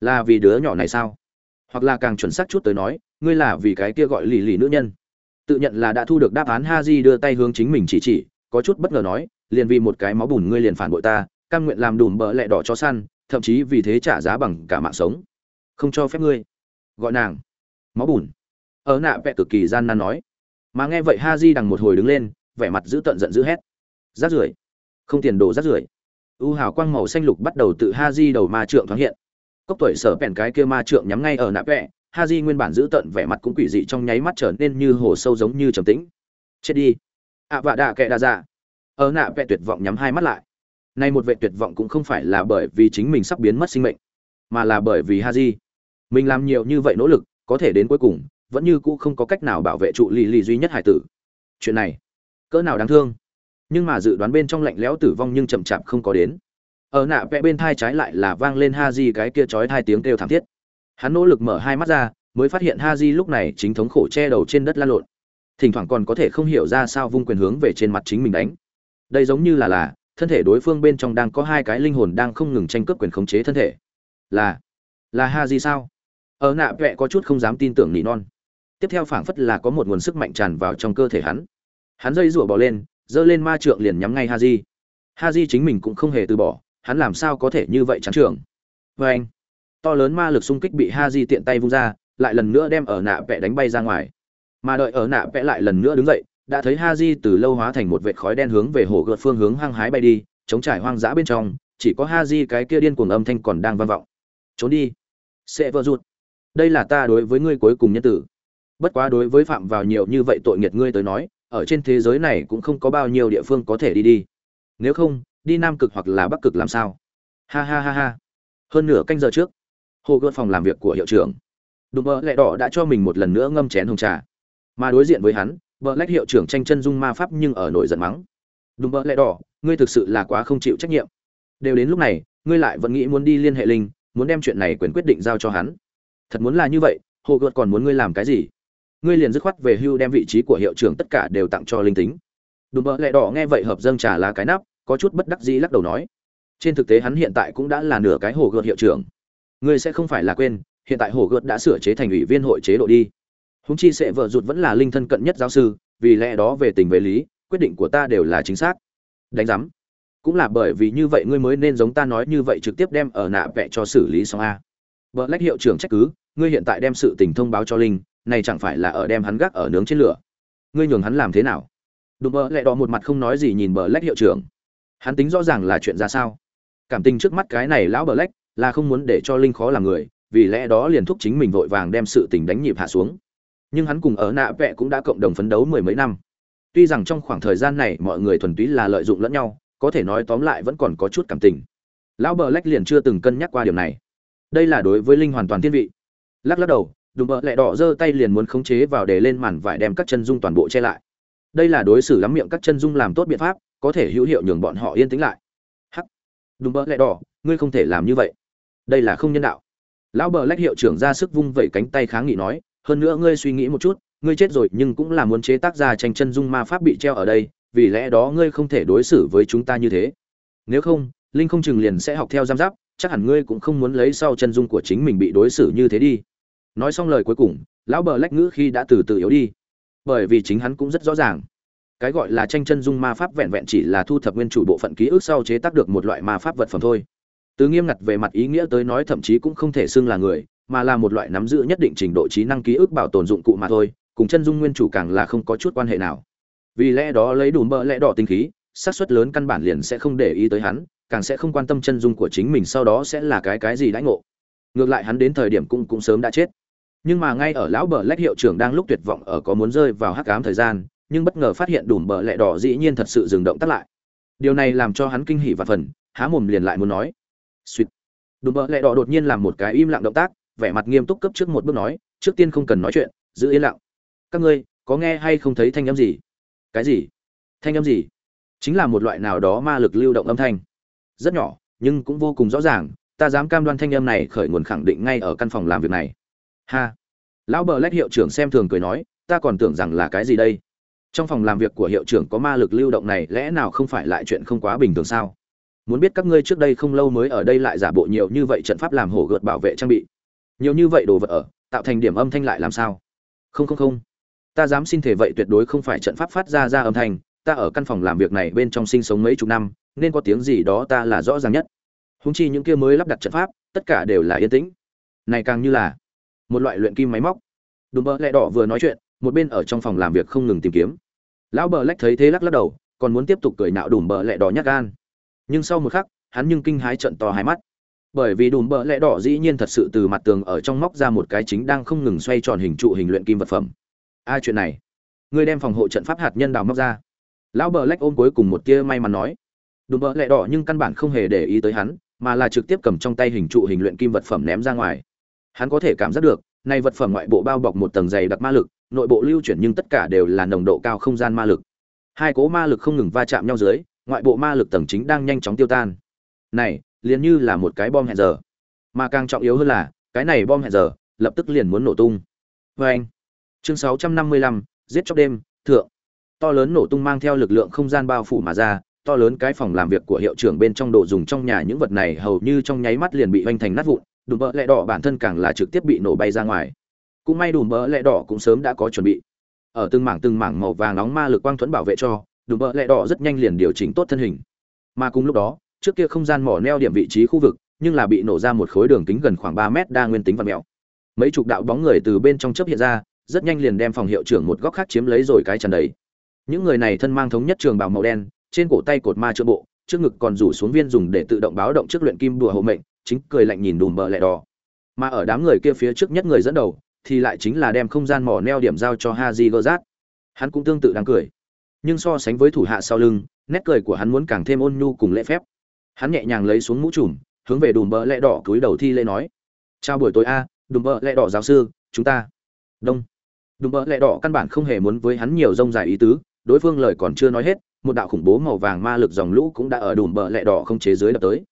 Là vì đứa nhỏ này sao? Hoặc là càng chuẩn xác chút tới nói, ngươi là vì cái kia gọi lì lì nữ nhân. Tự nhận là đã thu được đáp án ha di đưa tay hướng chính mình chỉ chỉ, có chút bất ngờ nói, liền vì một cái máu bùn ngươi liền phản bội ta căn nguyện làm đùm bỡ lẹ đỏ cho săn, thậm chí vì thế trả giá bằng cả mạng sống. Không cho phép ngươi. Gọi nàng. Máu bùn. Ở nạ vẽ cực kỳ gian nan nói. Mà nghe vậy ha di đằng một hồi đứng lên, vẻ mặt giữ tận giận dữ hét. Rát rưởi. Không tiền đồ rát rưởi. U hào quang màu xanh lục bắt đầu tự ha di đầu ma trượng thoáng hiện cốc tuổi sở bèn cái kia ma trượng nhắm ngay ở nạ vẽ ha di nguyên bản giữ tận vẻ mặt cũng quỷ dị trong nháy mắt trở nên như hồ sâu giống như trầm tĩnh. Chết đi. Ạ vạ đạ kệ đa dạ. Ở nạ vẽ tuyệt vọng nhắm hai mắt lại. Nay một vệ tuyệt vọng cũng không phải là bởi vì chính mình sắp biến mất sinh mệnh, mà là bởi vì ha di mình làm nhiều như vậy nỗ lực, có thể đến cuối cùng, vẫn như cũ không có cách nào bảo vệ trụ lì lì duy nhất hải tử. Chuyện này, cỡ nào đáng thương. Nhưng mà dự đoán bên trong lạnh lẽo tử vong nhưng chậm chạp không có đến ở nạ vẽ bên thai trái lại là vang lên ha di cái kia chói hai tiếng kêu thảm thiết. Hắn nỗ lực mở hai mắt ra, mới phát hiện ha di lúc này chính thống khổ che đầu trên đất lan lộn. Thỉnh thoảng còn có thể không hiểu ra sao vung quyền hướng về trên mặt chính mình đánh. Đây giống như là là, thân thể đối phương bên trong đang có hai cái linh hồn đang không ngừng tranh cướp quyền khống chế thân thể. Là là ha di sao? Ở nạ vẽ có chút không dám tin tưởng nỉ non. Tiếp theo phảng phất là có một nguồn sức mạnh tràn vào trong cơ thể hắn. Hắn dây rủa bỏ lên, giơ lên ma trượng liền nhắm ngay ha di ha di chính mình cũng không hề từ bỏ hắn làm sao có thể như vậy chán trường? Vê anh. To lớn ma lực xung kích bị ha di tiện tay vung ra, lại lần nữa đem ở nạ vẽ đánh bay ra ngoài. Mà đợi ở nạ vẽ lại lần nữa đứng dậy, đã thấy ha di từ lâu hóa thành một vệt khói đen hướng về hồ gợt phương hướng hăng hái bay đi, chống trải hoang dã bên trong, chỉ có ha di cái kia điên cuồng âm thanh còn đang vang vọng. Trốn đi. Sẽ vỡ rụt. Đây là ta đối với ngươi cuối cùng nhân tử. Bất quá đối với phạm vào nhiều như vậy tội nghiệt ngươi tới nói, ở trên thế giới này cũng không có bao nhiêu địa phương có thể đi đi. Nếu không đi nam cực hoặc là bắc cực làm sao? Ha ha ha ha. Hơn nửa canh giờ trước, hồ gợt phòng làm việc của hiệu trưởng. Đùm bờ lẹ đỏ đã cho mình một lần nữa ngâm chén hồng trà. Mà đối diện với hắn, bờ lách hiệu trưởng tranh chân dung ma pháp nhưng ở nổi giận mắng. Đùm bờ lẹ đỏ, ngươi thực sự là quá không chịu trách nhiệm. Đều đến lúc này, ngươi lại vẫn nghĩ muốn đi liên hệ linh, muốn đem chuyện này quyền quyết định giao cho hắn. Thật muốn là như vậy, hồ gợt còn muốn ngươi làm cái gì? Ngươi liền dứt khoát về hưu đem vị trí của hiệu trưởng tất cả đều tặng cho linh tính. Đùm bờ lẹ đỏ nghe vậy hợp dâng trà lá cái nắp có chút bất đắc dĩ lắc đầu nói. Trên thực tế hắn hiện tại cũng đã là nửa cái hồ gợt hiệu trưởng. Ngươi sẽ không phải là quên, hiện tại hồ gợt đã sửa chế thành ủy viên hội chế độ đi. Húng chi sẽ vợ rụt vẫn là linh thân cận nhất giáo sư, vì lẽ đó về tình về lý, quyết định của ta đều là chính xác. Đánh giám. Cũng là bởi vì như vậy ngươi mới nên giống ta nói như vậy trực tiếp đem ở nạ vẽ cho xử lý xong a. Vợ lách hiệu trưởng trách cứ, ngươi hiện tại đem sự tình thông báo cho linh, này chẳng phải là ở đem hắn gác ở nướng trên lửa. Ngươi nhường hắn làm thế nào? Đùm bờ lẹ đỏ một mặt không nói gì nhìn bờ lách hiệu trưởng hắn tính rõ ràng là chuyện ra sao. Cảm tình trước mắt cái này lão bờ lách, là không muốn để cho linh khó làm người, vì lẽ đó liền thúc chính mình vội vàng đem sự tình đánh nhịp hạ xuống. Nhưng hắn cùng ở nạ vẹ cũng đã cộng đồng phấn đấu mười mấy năm. Tuy rằng trong khoảng thời gian này mọi người thuần túy là lợi dụng lẫn nhau, có thể nói tóm lại vẫn còn có chút cảm tình. Lão bờ lách liền chưa từng cân nhắc qua điều này. Đây là đối với linh hoàn toàn thiên vị. Lắc lắc đầu, đùm bợ lẹ đỏ giơ tay liền muốn khống chế vào để lên màn vải đem các chân dung toàn bộ che lại. Đây là đối xử lắm miệng các chân dung làm tốt biện pháp có thể hữu hiệu nhường bọn họ yên tĩnh lại. Hắc. Đùm bợ lẹ đỏ, ngươi không thể làm như vậy. Đây là không nhân đạo. Lão bờ lách hiệu trưởng ra sức vung vẩy cánh tay kháng nghị nói, hơn nữa ngươi suy nghĩ một chút, ngươi chết rồi nhưng cũng là muốn chế tác ra tranh chân dung ma pháp bị treo ở đây, vì lẽ đó ngươi không thể đối xử với chúng ta như thế. Nếu không, linh không chừng liền sẽ học theo giam giáp, chắc hẳn ngươi cũng không muốn lấy sau chân dung của chính mình bị đối xử như thế đi. Nói xong lời cuối cùng, lão bờ lách ngữ khi đã từ từ yếu đi. Bởi vì chính hắn cũng rất rõ ràng cái gọi là tranh chân dung ma pháp vẹn vẹn chỉ là thu thập nguyên chủ bộ phận ký ức sau chế tác được một loại ma pháp vật phẩm thôi. Từ nghiêm ngặt về mặt ý nghĩa tới nói thậm chí cũng không thể xưng là người, mà là một loại nắm giữ nhất định trình độ trí năng ký ức bảo tồn dụng cụ mà thôi, cùng chân dung nguyên chủ càng là không có chút quan hệ nào. Vì lẽ đó lấy đủ mỡ lẽ đỏ tinh khí, xác suất lớn căn bản liền sẽ không để ý tới hắn, càng sẽ không quan tâm chân dung của chính mình sau đó sẽ là cái cái gì đãi ngộ. Ngược lại hắn đến thời điểm cũng cũng sớm đã chết. Nhưng mà ngay ở lão bờ lách hiệu trưởng đang lúc tuyệt vọng ở có muốn rơi vào hắc ám thời gian nhưng bất ngờ phát hiện đùm bờ lẹ đỏ dĩ nhiên thật sự dừng động tắt lại. Điều này làm cho hắn kinh hỉ và phần, há mồm liền lại muốn nói. Suýt đùm bờ lẹ đỏ đột nhiên làm một cái im lặng động tác, vẻ mặt nghiêm túc cấp trước một bước nói, trước tiên không cần nói chuyện, giữ yên lặng. Các ngươi, có nghe hay không thấy thanh âm gì? Cái gì? Thanh âm gì? Chính là một loại nào đó ma lực lưu động âm thanh. Rất nhỏ, nhưng cũng vô cùng rõ ràng, ta dám cam đoan thanh âm này khởi nguồn khẳng định ngay ở căn phòng làm việc này. Ha. Lão bờ lách hiệu trưởng xem thường cười nói, ta còn tưởng rằng là cái gì đây? Trong phòng làm việc của hiệu trưởng có ma lực lưu động này, lẽ nào không phải lại chuyện không quá bình thường sao? Muốn biết các ngươi trước đây không lâu mới ở đây lại giả bộ nhiều như vậy trận pháp làm hổ gợt bảo vệ trang bị. Nhiều như vậy đồ vật ở, tạo thành điểm âm thanh lại làm sao? Không không không. Ta dám xin thể vậy tuyệt đối không phải trận pháp phát ra ra âm thanh. Ta ở căn phòng làm việc này bên trong sinh sống mấy chục năm, nên có tiếng gì đó ta là rõ ràng nhất. Húng chi những kia mới lắp đặt trận pháp, tất cả đều là yên tĩnh. Này càng như là một loại luyện kim máy móc. Đùm bơ lẹ đỏ vừa nói chuyện, một bên ở trong phòng làm việc không ngừng tìm kiếm lão bờ lách thấy thế lắc lắc đầu, còn muốn tiếp tục cười nạo đùm bờ lẹ đỏ nhát gan. Nhưng sau một khắc, hắn nhưng kinh hái trận to hai mắt. Bởi vì đùm bờ lẹ đỏ dĩ nhiên thật sự từ mặt tường ở trong móc ra một cái chính đang không ngừng xoay tròn hình trụ hình luyện kim vật phẩm. Ai chuyện này. Ngươi đem phòng hộ trận pháp hạt nhân đào móc ra. Lão bờ lách ôm cuối cùng một tia may mắn nói. Đùm bờ lẹ đỏ nhưng căn bản không hề để ý tới hắn, mà là trực tiếp cầm trong tay hình trụ hình luyện kim vật phẩm ném ra ngoài. Hắn có thể cảm giác được nay vật phẩm ngoại bộ bao bọc một tầng dày đặc ma lực nội bộ lưu chuyển nhưng tất cả đều là nồng độ cao không gian ma lực. Hai cố ma lực không ngừng va chạm nhau dưới ngoại bộ ma lực tầng chính đang nhanh chóng tiêu tan. Này liền như là một cái bom hẹn giờ. Mà càng trọng yếu hơn là cái này bom hẹn giờ lập tức liền muốn nổ tung. Vê anh chương 655, giết chóc đêm thượng. To lớn nổ tung mang theo lực lượng không gian bao phủ mà ra to lớn cái phòng làm việc của hiệu trưởng bên trong đồ dùng trong nhà những vật này hầu như trong nháy mắt liền bị vanh thành nát vụn đùm bỡ lẹ đỏ bản thân càng là trực tiếp bị nổ bay ra ngoài cũng may đùm bỡ lẹ đỏ cũng sớm đã có chuẩn bị. Ở từng mảng từng mảng màu vàng nóng ma lực quang thuẫn bảo vệ cho, đùm bỡ lẹ đỏ rất nhanh liền điều chỉnh tốt thân hình. Mà cùng lúc đó, trước kia không gian mỏ neo điểm vị trí khu vực, nhưng là bị nổ ra một khối đường kính gần khoảng ba mét đa nguyên tính và mèo. Mấy chục đạo bóng người từ bên trong chấp hiện ra, rất nhanh liền đem phòng hiệu trưởng một góc khác chiếm lấy rồi cái tràn đấy những người này thân mang thống nhất trường bào màu đen, trên cổ tay cột ma trượng bộ, trước ngực còn rủ xuống viên dùng để tự động báo động trước luyện kim đùa hộ mệnh, chính cười lạnh nhìn đùm bờ lẹ đỏ. Mà ở đám người kia phía trước nhất người dẫn đầu thì lại chính là đem không gian mỏ neo điểm giao cho haji Gozat. hắn cũng tương tự đang cười. Nhưng so sánh với thủ hạ sau lưng, nét cười của hắn muốn càng thêm ôn nhu cùng lễ phép. Hắn nhẹ nhàng lấy xuống mũ trùm, hướng về đùm bờ Lệ đỏ cúi đầu thi lễ nói. Chào buổi tối a, đùm bờ Lệ đỏ giáo sư, chúng ta. Đông. Đùm bờ Lệ đỏ căn bản không hề muốn với hắn nhiều rông dài ý tứ, đối phương lời còn chưa nói hết, một đạo khủng bố màu vàng ma lực dòng lũ cũng đã ở đùm bờ Lệ đỏ không chế dưới đập tới.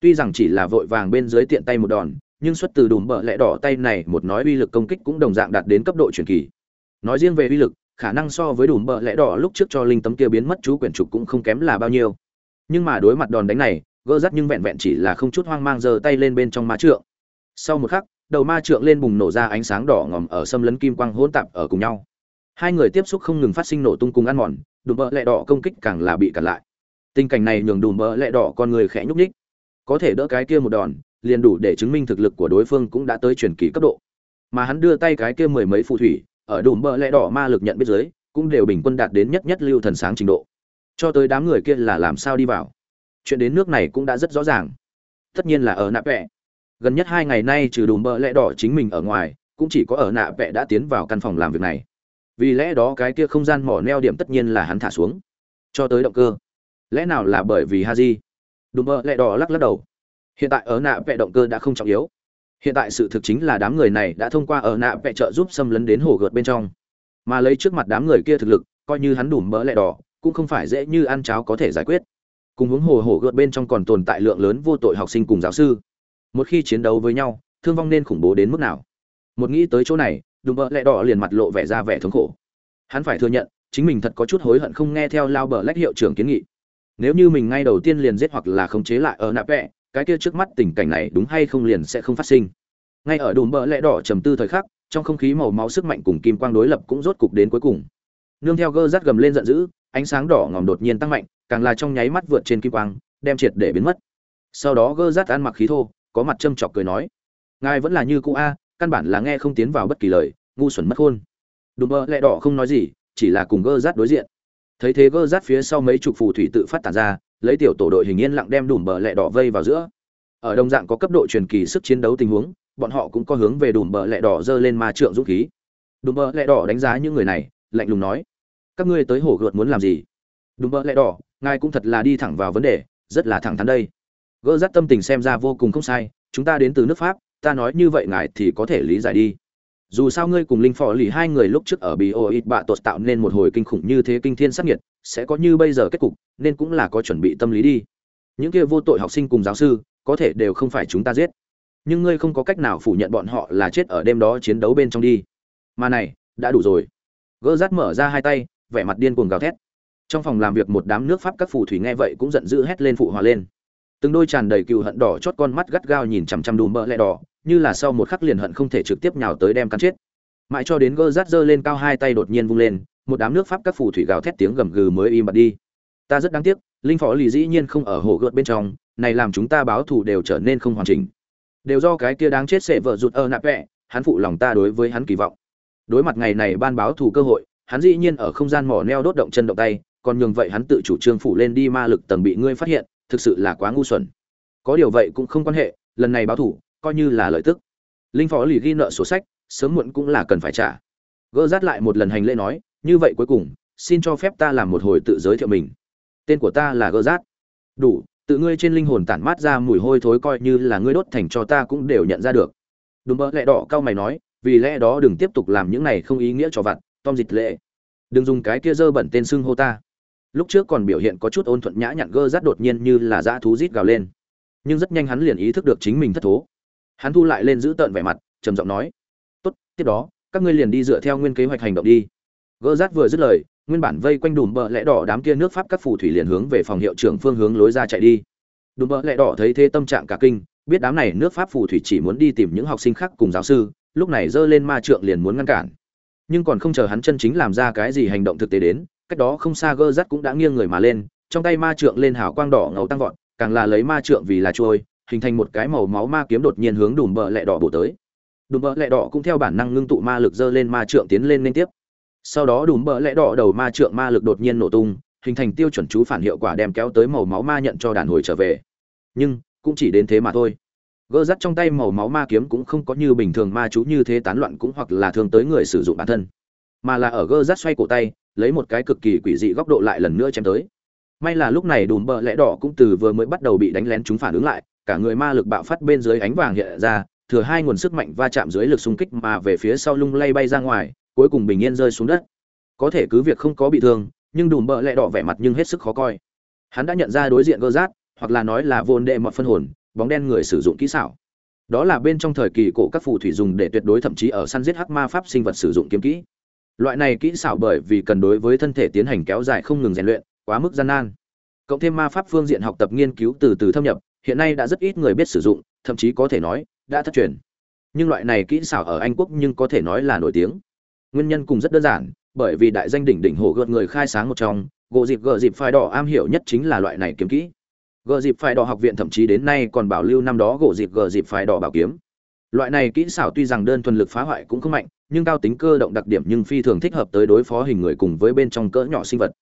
Tuy rằng chỉ là vội vàng bên dưới tiện tay một đòn nhưng xuất từ đùm bợ lẽ đỏ tay này, một nói uy lực công kích cũng đồng dạng đạt đến cấp độ truyền kỳ. Nói riêng về uy lực, khả năng so với đùm bợ lẽ đỏ lúc trước cho linh tấm kia biến mất chú quyển trục cũng không kém là bao nhiêu. Nhưng mà đối mặt đòn đánh này, gỡ rắt nhưng vẹn vẹn chỉ là không chút hoang mang giơ tay lên bên trong ma trượng. Sau một khắc, đầu ma trượng lên bùng nổ ra ánh sáng đỏ ngòm ở xâm lấn kim quang hỗn tạp ở cùng nhau. Hai người tiếp xúc không ngừng phát sinh nổ tung cùng ăn mòn, đùm bợ lẹ đỏ công kích càng là bị cản lại. Tình cảnh này nhường đùm bợ lẹ đỏ con người khẽ nhúc nhích. Có thể đỡ cái kia một đòn liền đủ để chứng minh thực lực của đối phương cũng đã tới truyền kỳ cấp độ. Mà hắn đưa tay cái kia mười mấy phù thủy, ở đùm bờ lẽ đỏ ma lực nhận biết giới cũng đều bình quân đạt đến nhất nhất lưu thần sáng trình độ. Cho tới đám người kia là làm sao đi vào? Chuyện đến nước này cũng đã rất rõ ràng. Tất nhiên là ở nạ vẽ gần nhất hai ngày nay trừ đùm bờ lẽ đỏ chính mình ở ngoài, cũng chỉ có ở nạ vẽ đã tiến vào căn phòng làm việc này. Vì lẽ đó cái kia không gian mỏ neo điểm tất nhiên là hắn thả xuống. Cho tới động cơ. Lẽ nào là bởi vì ha di đùm bờ lẽ đỏ lắc lắc đầu hiện tại ở nạ vẽ động cơ đã không trọng yếu. Hiện tại sự thực chính là đám người này đã thông qua ở nạ vẽ trợ giúp xâm lấn đến hồ gợt bên trong. Mà lấy trước mặt đám người kia thực lực, coi như hắn đủ mỡ lẹ đỏ, cũng không phải dễ như ăn cháo có thể giải quyết. Cùng hướng hồ hồ gợt bên trong còn tồn tại lượng lớn vô tội học sinh cùng giáo sư. Một khi chiến đấu với nhau, thương vong nên khủng bố đến mức nào? Một nghĩ tới chỗ này, đùm bợ lẹ đỏ liền mặt lộ vẻ ra vẻ thống khổ. Hắn phải thừa nhận, chính mình thật có chút hối hận không nghe theo lao bờ lách hiệu trưởng kiến nghị. Nếu như mình ngay đầu tiên liền giết hoặc là khống chế lại ở nạ vẽ cái kia trước mắt tình cảnh này đúng hay không liền sẽ không phát sinh. Ngay ở đùm bờ lẽ đỏ trầm tư thời khắc, trong không khí màu máu sức mạnh cùng kim quang đối lập cũng rốt cục đến cuối cùng. Nương theo gơ rát gầm lên giận dữ, ánh sáng đỏ ngòm đột nhiên tăng mạnh, càng là trong nháy mắt vượt trên kim quang, đem triệt để biến mất. Sau đó gơ rát ăn mặc khí thô, có mặt châm chọc cười nói, ngài vẫn là như cũ a, căn bản là nghe không tiến vào bất kỳ lời, ngu xuẩn mất khôn đùm bờ lẹ đỏ không nói gì, chỉ là cùng gơ rát đối diện. Thấy thế gơ rát phía sau mấy chục phù thủy tự phát tản ra lấy tiểu tổ đội hình yên lặng đem đùm bờ lẹ đỏ vây vào giữa. Ở đồng dạng có cấp độ truyền kỳ sức chiến đấu tình huống, bọn họ cũng có hướng về đùm bờ lẹ đỏ dơ lên ma trượng dũng khí. Đùm bờ lẹ đỏ đánh giá những người này, lạnh lùng nói, các ngươi tới hổ gợt muốn làm gì? Đùm bờ lẹ đỏ, ngài cũng thật là đi thẳng vào vấn đề, rất là thẳng thắn đây. Gỡ rắt tâm tình xem ra vô cùng không sai, chúng ta đến từ nước pháp, ta nói như vậy ngài thì có thể lý giải đi dù sao ngươi cùng linh phò lì hai người lúc trước ở bị ô ít bạ tột tạo nên một hồi kinh khủng như thế kinh thiên sắc nhiệt, sẽ có như bây giờ kết cục, nên cũng là có chuẩn bị tâm lý đi. Những kia vô tội học sinh cùng giáo sư, có thể đều không phải chúng ta giết. Nhưng ngươi không có cách nào phủ nhận bọn họ là chết ở đêm đó chiến đấu bên trong đi. Mà này, đã đủ rồi. Gỡ rát mở ra hai tay, vẻ mặt điên cuồng gào thét. Trong phòng làm việc một đám nước pháp các phù thủy nghe vậy cũng giận dữ hét lên phụ hòa lên từng đôi tràn đầy cừu hận đỏ chót con mắt gắt gao nhìn chằm chằm đùm bợ lẹ đỏ, như là sau một khắc liền hận không thể trực tiếp nhào tới đem cắn chết. Mãi cho đến gơ rát giơ lên cao hai tay đột nhiên vung lên, một đám nước pháp các phù thủy gào thét tiếng gầm gừ mới im bặt đi. Ta rất đáng tiếc, linh phó lì dĩ nhiên không ở hồ gợt bên trong, này làm chúng ta báo thù đều trở nên không hoàn chỉnh. Đều do cái kia đáng chết sẽ vợ rụt ơ nạp vẹ, hắn phụ lòng ta đối với hắn kỳ vọng. Đối mặt ngày này ban báo thù cơ hội, hắn dĩ nhiên ở không gian mỏ neo đốt động chân động tay, còn nhường vậy hắn tự chủ trương phủ lên đi ma lực tầng bị ngươi phát hiện thực sự là quá ngu xuẩn. Có điều vậy cũng không quan hệ, lần này báo thù coi như là lợi tức. Linh phó lì ghi nợ sổ sách, sớm muộn cũng là cần phải trả. Gỡ rát lại một lần hành lễ nói, như vậy cuối cùng, xin cho phép ta làm một hồi tự giới thiệu mình. Tên của ta là gỡ rát. Đủ, tự ngươi trên linh hồn tản mát ra mùi hôi thối coi như là ngươi đốt thành cho ta cũng đều nhận ra được. Đúng mơ lẽ đỏ cao mày nói, vì lẽ đó đừng tiếp tục làm những này không ý nghĩa cho vặt, tom dịch lệ. Đừng dùng cái kia dơ bẩn tên xưng hô ta lúc trước còn biểu hiện có chút ôn thuận nhã nhặn gơ rát đột nhiên như là dã thú rít gào lên. Nhưng rất nhanh hắn liền ý thức được chính mình thất thố. Hắn thu lại lên giữ tợn vẻ mặt, trầm giọng nói, tốt, tiếp đó, các ngươi liền đi dựa theo nguyên kế hoạch hành động đi. Gơ rát vừa dứt lời, nguyên bản vây quanh đùm Bợ lẽ đỏ đám kia nước pháp các phù thủy liền hướng về phòng hiệu trưởng phương hướng lối ra chạy đi. Đùm Bợ lẽ đỏ thấy thế tâm trạng cả kinh, biết đám này nước pháp phù thủy chỉ muốn đi tìm những học sinh khác cùng giáo sư, lúc này giơ lên ma trượng liền muốn ngăn cản. Nhưng còn không chờ hắn chân chính làm ra cái gì hành động thực tế đến cách đó không xa gơ rắt cũng đã nghiêng người mà lên, trong tay ma trượng lên hào quang đỏ ngầu tăng vọt, càng là lấy ma trượng vì là trôi, hình thành một cái màu máu ma kiếm đột nhiên hướng đùm bờ lẹ đỏ bổ tới. Đùm bờ lẹ đỏ cũng theo bản năng ngưng tụ ma lực dơ lên ma trượng tiến lên liên tiếp. Sau đó đùm bờ lẹ đỏ đầu ma trượng ma lực đột nhiên nổ tung, hình thành tiêu chuẩn chú phản hiệu quả đem kéo tới màu máu ma nhận cho đàn hồi trở về. Nhưng, cũng chỉ đến thế mà thôi. Gỡ rắt trong tay màu máu ma kiếm cũng không có như bình thường ma chú như thế tán loạn cũng hoặc là thường tới người sử dụng bản thân, mà là ở gơ rắt xoay cổ tay lấy một cái cực kỳ quỷ dị góc độ lại lần nữa chém tới. May là lúc này đùm bờ lẽ đỏ cũng từ vừa mới bắt đầu bị đánh lén chúng phản ứng lại, cả người ma lực bạo phát bên dưới ánh vàng hiện ra, thừa hai nguồn sức mạnh va chạm dưới lực xung kích mà về phía sau lung lay bay ra ngoài, cuối cùng bình yên rơi xuống đất. Có thể cứ việc không có bị thương, nhưng đùm bợ lẹ đỏ vẻ mặt nhưng hết sức khó coi. Hắn đã nhận ra đối diện gơ rát hoặc là nói là vồn đệ mọt phân hồn, bóng đen người sử dụng kỹ xảo. Đó là bên trong thời kỳ cổ các phù thủy dùng để tuyệt đối thậm chí ở săn giết hắc ma pháp sinh vật sử dụng kiếm kỹ loại này kỹ xảo bởi vì cần đối với thân thể tiến hành kéo dài không ngừng rèn luyện, quá mức gian nan. Cộng thêm ma pháp phương diện học tập nghiên cứu từ từ thâm nhập, hiện nay đã rất ít người biết sử dụng, thậm chí có thể nói, đã thất truyền. Nhưng loại này kỹ xảo ở anh quốc nhưng có thể nói là nổi tiếng. Nguyên nhân cùng rất đơn giản, bởi vì đại danh đỉnh đỉnh hổ gợt người khai sáng một trong gộ dịp gợ dịp phai đỏ am hiểu nhất chính là loại này kiếm kỹ. Gợ dịp phai đỏ học viện thậm chí đến nay còn bảo lưu năm đó gộ dịp gợ dịp phai đỏ bảo kiếm loại này kỹ xảo tuy rằng đơn thuần lực phá hoại cũng không mạnh, nhưng cao tính cơ động đặc điểm nhưng phi thường thích hợp tới đối phó hình người cùng với bên trong cỡ nhỏ sinh vật.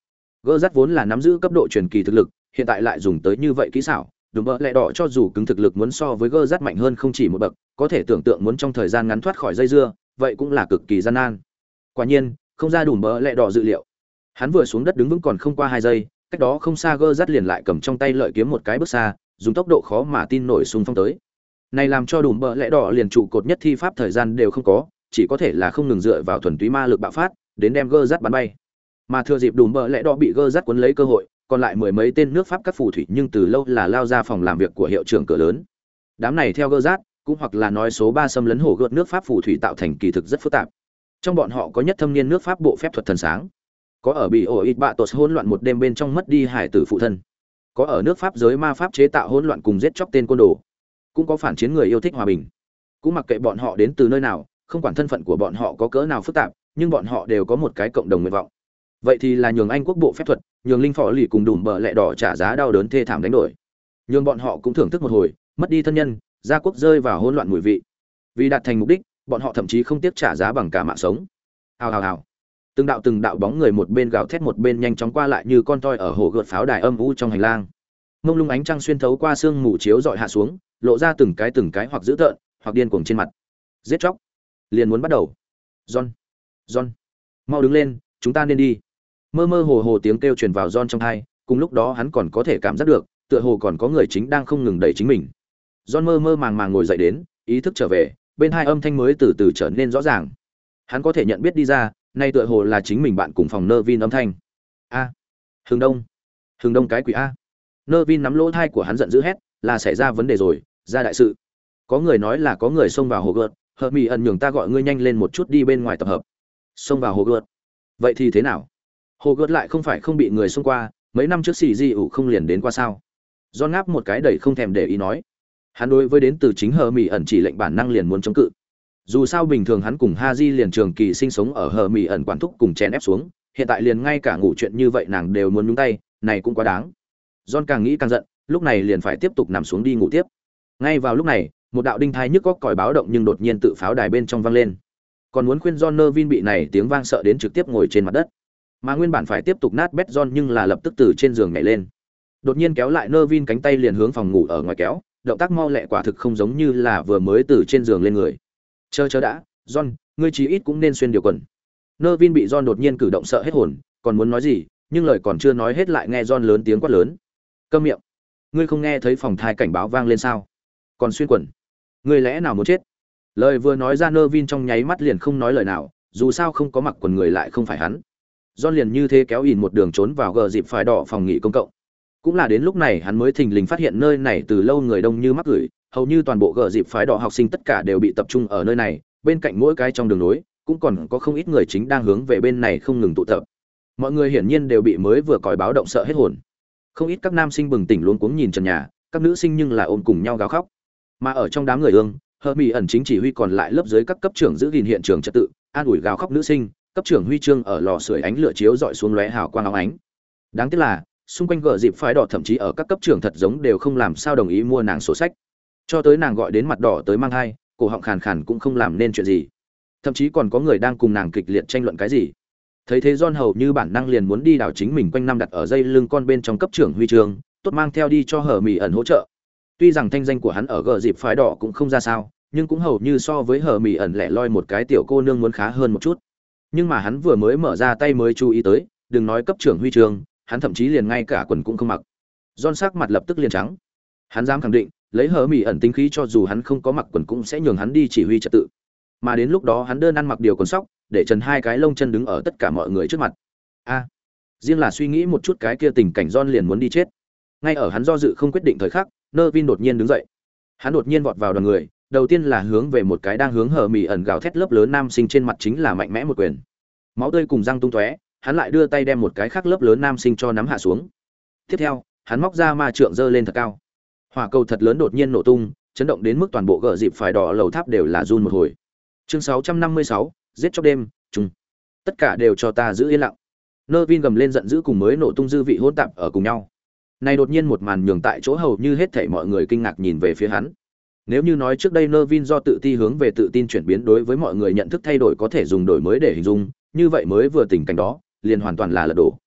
Gỡ rắt vốn là nắm giữ cấp độ truyền kỳ thực lực, hiện tại lại dùng tới như vậy kỹ xảo, đùm bỡ lẹ đỏ cho dù cứng thực lực muốn so với gơ rắt mạnh hơn không chỉ một bậc, có thể tưởng tượng muốn trong thời gian ngắn thoát khỏi dây dưa, vậy cũng là cực kỳ gian nan. Quả nhiên, không ra đủ bỡ lẹ đỏ dự liệu. Hắn vừa xuống đất đứng vững còn không qua hai giây, cách đó không xa gơ rắt liền lại cầm trong tay lợi kiếm một cái bước xa, dùng tốc độ khó mà tin nổi xung phong tới này làm cho đủ mỡ lẽ đỏ liền trụ cột nhất thi pháp thời gian đều không có, chỉ có thể là không ngừng dựa vào thuần túy ma lực bạo phát, đến đem gơ rát bắn bay. Mà thừa dịp đủ mỡ lẽ đỏ bị gơ rát cuốn lấy cơ hội, còn lại mười mấy tên nước pháp các phù thủy nhưng từ lâu là lao ra phòng làm việc của hiệu trưởng cửa lớn. Đám này theo gơ rát cũng hoặc là nói số ba xâm lấn hổ gợt nước pháp phù thủy tạo thành kỳ thực rất phức tạp. Trong bọn họ có nhất thâm niên nước pháp bộ phép thuật thần sáng. Có ở bị ổ ít bạ tột hỗn loạn một đêm bên trong mất đi hải tử phụ thân. Có ở nước pháp giới ma pháp chế tạo hỗn loạn cùng giết chóc tên côn đồ cũng có phản chiến người yêu thích hòa bình. Cũng mặc kệ bọn họ đến từ nơi nào, không quản thân phận của bọn họ có cỡ nào phức tạp, nhưng bọn họ đều có một cái cộng đồng nguyện vọng. Vậy thì là nhường anh quốc bộ phép thuật, nhường linh phò lì cùng đùm bờ lẹ đỏ trả giá đau đớn thê thảm đánh đổi. Nhường bọn họ cũng thưởng thức một hồi, mất đi thân nhân, gia quốc rơi vào hỗn loạn mùi vị. Vì đạt thành mục đích, bọn họ thậm chí không tiếc trả giá bằng cả mạng sống. Hào hào hào. Từng đạo từng đạo bóng người một bên gào thét một bên nhanh chóng qua lại như con toi ở hồ gợt pháo đài âm u trong hành lang. Mông lung ánh trăng xuyên thấu qua sương mù chiếu dọi hạ xuống lộ ra từng cái từng cái hoặc dữ tợn hoặc điên cuồng trên mặt giết chóc liền muốn bắt đầu john john mau đứng lên chúng ta nên đi mơ mơ hồ hồ tiếng kêu truyền vào John trong tai, cùng lúc đó hắn còn có thể cảm giác được, tựa hồ còn có người chính đang không ngừng đẩy chính mình. John mơ mơ màng màng ngồi dậy đến, ý thức trở về, bên hai âm thanh mới từ từ trở nên rõ ràng. Hắn có thể nhận biết đi ra, nay tựa hồ là chính mình bạn cùng phòng Nervin âm thanh. A, à, Hướng Đông, Hướng Đông cái quỷ a. Nervin nắm lỗ thai của hắn giận dữ hét, là xảy ra vấn đề rồi, ra đại sự. Có người nói là có người xông vào hồ gợt, Hợp Mỹ ẩn nhường ta gọi ngươi nhanh lên một chút đi bên ngoài tập hợp. Xông vào hồ gợt. Vậy thì thế nào? Hồ gợt lại không phải không bị người xông qua, mấy năm trước xì di ủ không liền đến qua sao? Do ngáp một cái đẩy không thèm để ý nói. Hắn đối với đến từ chính Hờ Mỹ ẩn chỉ lệnh bản năng liền muốn chống cự. Dù sao bình thường hắn cùng Ha Di liền trường kỳ sinh sống ở Hờ Mỹ ẩn quản thúc cùng chèn ép xuống, hiện tại liền ngay cả ngủ chuyện như vậy nàng đều muốn nhúng tay, này cũng quá đáng. John càng nghĩ càng giận, lúc này liền phải tiếp tục nằm xuống đi ngủ tiếp. Ngay vào lúc này, một đạo đinh thai nhức góc còi báo động nhưng đột nhiên tự pháo đài bên trong vang lên. Còn muốn khuyên John Nervin bị này tiếng vang sợ đến trực tiếp ngồi trên mặt đất. Mà nguyên bản phải tiếp tục nát bét John nhưng là lập tức từ trên giường nhảy lên. Đột nhiên kéo lại Nervin cánh tay liền hướng phòng ngủ ở ngoài kéo, động tác mau lẹ quả thực không giống như là vừa mới từ trên giường lên người. Chờ chờ đã, John, ngươi chí ít cũng nên xuyên điều quần. Nervin bị John đột nhiên cử động sợ hết hồn, còn muốn nói gì, nhưng lời còn chưa nói hết lại nghe John lớn tiếng quát lớn. Câm miệng. Ngươi không nghe thấy phòng thai cảnh báo vang lên sao? Còn xuyên quần. Ngươi lẽ nào muốn chết? Lời vừa nói ra Nervin trong nháy mắt liền không nói lời nào, dù sao không có mặc quần người lại không phải hắn. Do liền như thế kéo ìn một đường trốn vào gờ dịp phải đỏ phòng nghỉ công cộng. Cũng là đến lúc này hắn mới thình lình phát hiện nơi này từ lâu người đông như mắc gửi, hầu như toàn bộ gờ dịp phái đỏ học sinh tất cả đều bị tập trung ở nơi này, bên cạnh mỗi cái trong đường nối cũng còn có không ít người chính đang hướng về bên này không ngừng tụ tập. Mọi người hiển nhiên đều bị mới vừa còi báo động sợ hết hồn. Không ít các nam sinh bừng tỉnh luống cuống nhìn trần nhà, các nữ sinh nhưng là ôm cùng nhau gào khóc. Mà ở trong đám người ương, hờ Mỹ ẩn chính chỉ huy còn lại lớp dưới các cấp trưởng giữ gìn hiện trường trật tự, an ủi gào khóc nữ sinh, cấp trưởng huy chương ở lò sưởi ánh lửa chiếu dọi xuống lóe hào quang óng ánh. Đáng tiếc là, xung quanh gờ dịp phái đỏ thậm chí ở các cấp trưởng thật giống đều không làm sao đồng ý mua nàng sổ sách. Cho tới nàng gọi đến mặt đỏ tới mang hai, cổ họng khàn khàn cũng không làm nên chuyện gì. Thậm chí còn có người đang cùng nàng kịch liệt tranh luận cái gì. Thấy thế John hầu như bản năng liền muốn đi đảo chính mình quanh năm đặt ở dây lưng con bên trong cấp trưởng huy trường tốt mang theo đi cho hở mỉ ẩn hỗ trợ. Tuy rằng thanh danh của hắn ở gờ dịp phái đỏ cũng không ra sao, nhưng cũng hầu như so với hở mỉ ẩn lẻ loi một cái tiểu cô nương muốn khá hơn một chút. Nhưng mà hắn vừa mới mở ra tay mới chú ý tới đừng nói cấp trưởng huy trường, hắn thậm chí liền ngay cả quần cũng không mặc. John sắc mặt lập tức liền trắng. Hắn dám khẳng định lấy hở mỉ ẩn tính khí cho dù hắn không có mặc quần cũng sẽ nhường hắn đi chỉ huy trật tự mà đến lúc đó hắn đơn ăn mặc điều còn sóc, để trần hai cái lông chân đứng ở tất cả mọi người trước mặt. A, riêng là suy nghĩ một chút cái kia tình cảnh don liền muốn đi chết. Ngay ở hắn do dự không quyết định thời khắc nơ vin đột nhiên đứng dậy. Hắn đột nhiên vọt vào đoàn người, đầu tiên là hướng về một cái đang hướng hở mì ẩn gào thét lớp lớn nam sinh trên mặt chính là mạnh mẽ một quyền. Máu tươi cùng răng tung tóe, hắn lại đưa tay đem một cái khác lớp lớn nam sinh cho nắm hạ xuống. Tiếp theo, hắn móc ra ma trượng giơ lên thật cao. Hỏa cầu thật lớn đột nhiên nổ tung, chấn động đến mức toàn bộ gờ dịp phải đỏ lầu tháp đều là run một hồi chương 656, giết chóc đêm chung tất cả đều cho ta giữ yên lặng nơ vin gầm lên giận dữ cùng mới nổ tung dư vị hỗn tạp ở cùng nhau này đột nhiên một màn nhường tại chỗ hầu như hết thảy mọi người kinh ngạc nhìn về phía hắn nếu như nói trước đây nơ vin do tự ti hướng về tự tin chuyển biến đối với mọi người nhận thức thay đổi có thể dùng đổi mới để hình dung, như vậy mới vừa tình cảnh đó, liền hoàn toàn là lật đổ.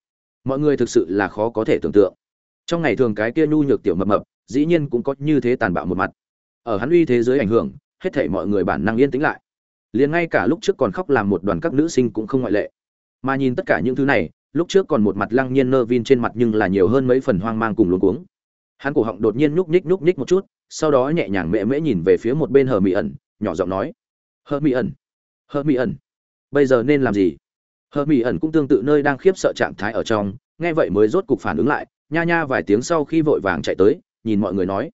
Mọi người thực sự là khó có thể tưởng tượng. Trong ngày thường cái kia nhu nhược tiểu mập mập, dĩ nhiên cũng có như thế tàn bạo một mặt. Ở hắn uy thế giới ảnh hưởng, hết thảy mọi người bản năng yên tĩnh lại. Liền ngay cả lúc trước còn khóc làm một đoàn các nữ sinh cũng không ngoại lệ. Mà nhìn tất cả những thứ này, lúc trước còn một mặt lăng nhiên vin trên mặt nhưng là nhiều hơn mấy phần hoang mang cùng luống cuống. Hắn cổ họng đột nhiên nhúc nhích nhúc nhích một chút, sau đó nhẹ nhàng mễ mễ nhìn về phía một bên hờ mỹ ẩn nhỏ giọng nói hờ mỹ ẩn hờ mỹ ẩn bây giờ nên làm gì hờ mỹ ẩn cũng tương tự nơi đang khiếp sợ trạng thái ở trong nghe vậy mới rốt cục phản ứng lại nha nha vài tiếng sau khi vội vàng chạy tới nhìn mọi người nói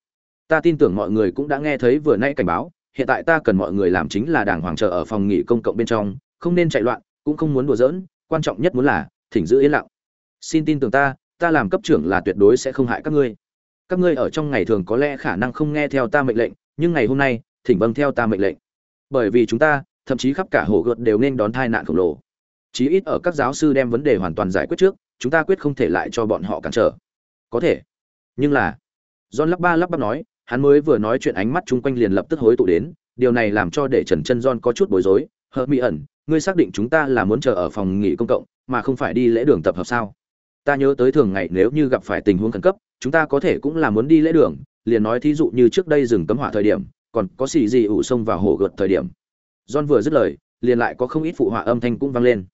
ta tin tưởng mọi người cũng đã nghe thấy vừa nay cảnh báo hiện tại ta cần mọi người làm chính là đàng hoàng chờ ở phòng nghỉ công cộng bên trong, không nên chạy loạn, cũng không muốn đùa giỡn, quan trọng nhất muốn là thỉnh giữ yên lặng. Xin tin tưởng ta ta làm cấp trưởng là tuyệt đối sẽ không hại các ngươi. Các ngươi ở trong ngày thường có lẽ khả năng không nghe theo ta mệnh lệnh, nhưng ngày hôm nay, thỉnh vâng theo ta mệnh lệnh. Bởi vì chúng ta, thậm chí khắp cả hồ gợt đều nên đón thai nạn khổng lồ. Chí ít ở các giáo sư đem vấn đề hoàn toàn giải quyết trước, chúng ta quyết không thể lại cho bọn họ cản trở. Có thể. Nhưng là, john lắp ba lắp bắp nói hắn mới vừa nói chuyện ánh mắt chung quanh liền lập tức hối tụ đến, điều này làm cho để trần chân don có chút bối rối. Hờ mỹ ẩn, ngươi xác định chúng ta là muốn chờ ở phòng nghỉ công cộng, mà không phải đi lễ đường tập hợp sao? Ta nhớ tới thường ngày nếu như gặp phải tình huống khẩn cấp, chúng ta có thể cũng là muốn đi lễ đường, liền nói thí dụ như trước đây dừng cấm hỏa thời điểm, còn có xì gì ủ xông vào hồ gợt thời điểm. John vừa dứt lời, liền lại có không ít phụ họa âm thanh cũng vang lên.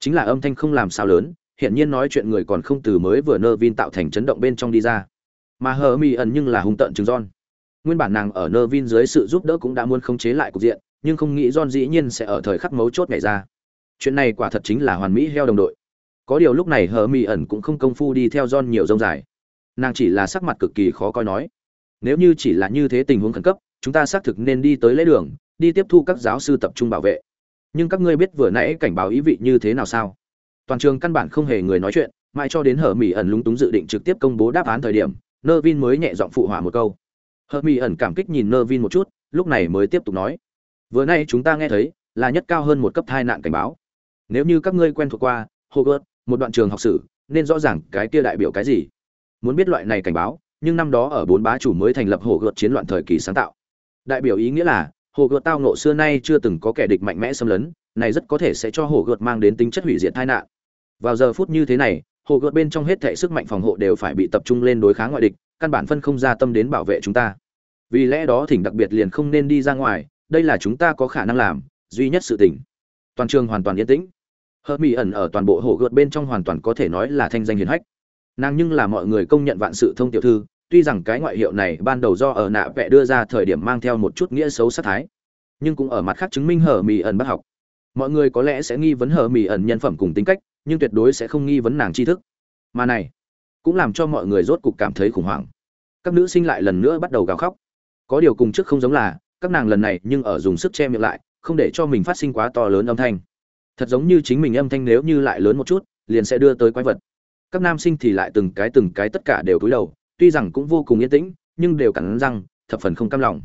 Chính là âm thanh không làm sao lớn, hiển nhiên nói chuyện người còn không từ mới vừa nơ vin tạo thành chấn động bên trong đi ra. Mà hờ mỹ ẩn nhưng là hung tợn chứng John. Nguyên bản nàng ở nơ vin dưới sự giúp đỡ cũng đã muốn khống chế lại cục diện, nhưng không nghĩ John dĩ nhiên sẽ ở thời khắc mấu chốt nhảy ra. Chuyện này quả thật chính là hoàn mỹ heo đồng đội. Có điều lúc này hờ mỹ ẩn cũng không công phu đi theo John nhiều rông dài. Nàng chỉ là sắc mặt cực kỳ khó coi nói, nếu như chỉ là như thế tình huống khẩn cấp, chúng ta xác thực nên đi tới lễ đường, đi tiếp thu các giáo sư tập trung bảo vệ. Nhưng các ngươi biết vừa nãy cảnh báo ý vị như thế nào sao? Toàn trường căn bản không hề người nói chuyện, mãi cho đến hở mỹ ẩn lúng túng dự định trực tiếp công bố đáp án thời điểm, nơ vin mới nhẹ giọng phụ hỏa một câu hờ mỹ ẩn cảm kích nhìn nơ vin một chút, lúc này mới tiếp tục nói. Vừa nay chúng ta nghe thấy là nhất cao hơn một cấp thai nạn cảnh báo. Nếu như các ngươi quen thuộc qua hogwarts, một đoạn trường học sử, nên rõ ràng cái kia đại biểu cái gì. Muốn biết loại này cảnh báo, nhưng năm đó ở bốn bá chủ mới thành lập hogwarts chiến loạn thời kỳ sáng tạo. Đại biểu ý nghĩa là, hogwarts tao nộ xưa nay chưa từng có kẻ địch mạnh mẽ xâm lấn, này rất có thể sẽ cho hogwarts mang đến tính chất hủy diệt tai nạn. Vào giờ phút như thế này hồ gợt bên trong hết thể sức mạnh phòng hộ đều phải bị tập trung lên đối kháng ngoại địch, căn bản phân không ra tâm đến bảo vệ chúng ta. Vì lẽ đó thỉnh đặc biệt liền không nên đi ra ngoài, đây là chúng ta có khả năng làm, duy nhất sự tỉnh toàn trường hoàn toàn yên tĩnh. Hớt mỹ ẩn ở toàn bộ hồ gợt bên trong hoàn toàn có thể nói là thanh danh hiền hách. Nàng nhưng là mọi người công nhận vạn sự thông tiểu thư, tuy rằng cái ngoại hiệu này ban đầu do ở nạ vẽ đưa ra thời điểm mang theo một chút nghĩa xấu sát thái, nhưng cũng ở mặt khác chứng minh hở mỹ ẩn bắt học. Mọi người có lẽ sẽ nghi vấn hở mỹ ẩn nhân phẩm cùng tính cách nhưng tuyệt đối sẽ không nghi vấn nàng tri thức. Mà này, cũng làm cho mọi người rốt cục cảm thấy khủng hoảng. Các nữ sinh lại lần nữa bắt đầu gào khóc. Có điều cùng trước không giống là, các nàng lần này nhưng ở dùng sức che miệng lại, không để cho mình phát sinh quá to lớn âm thanh. Thật giống như chính mình âm thanh nếu như lại lớn một chút, liền sẽ đưa tới quái vật. Các nam sinh thì lại từng cái từng cái tất cả đều cúi đầu, tuy rằng cũng vô cùng yên tĩnh, nhưng đều cắn răng, thập phần không cam lòng.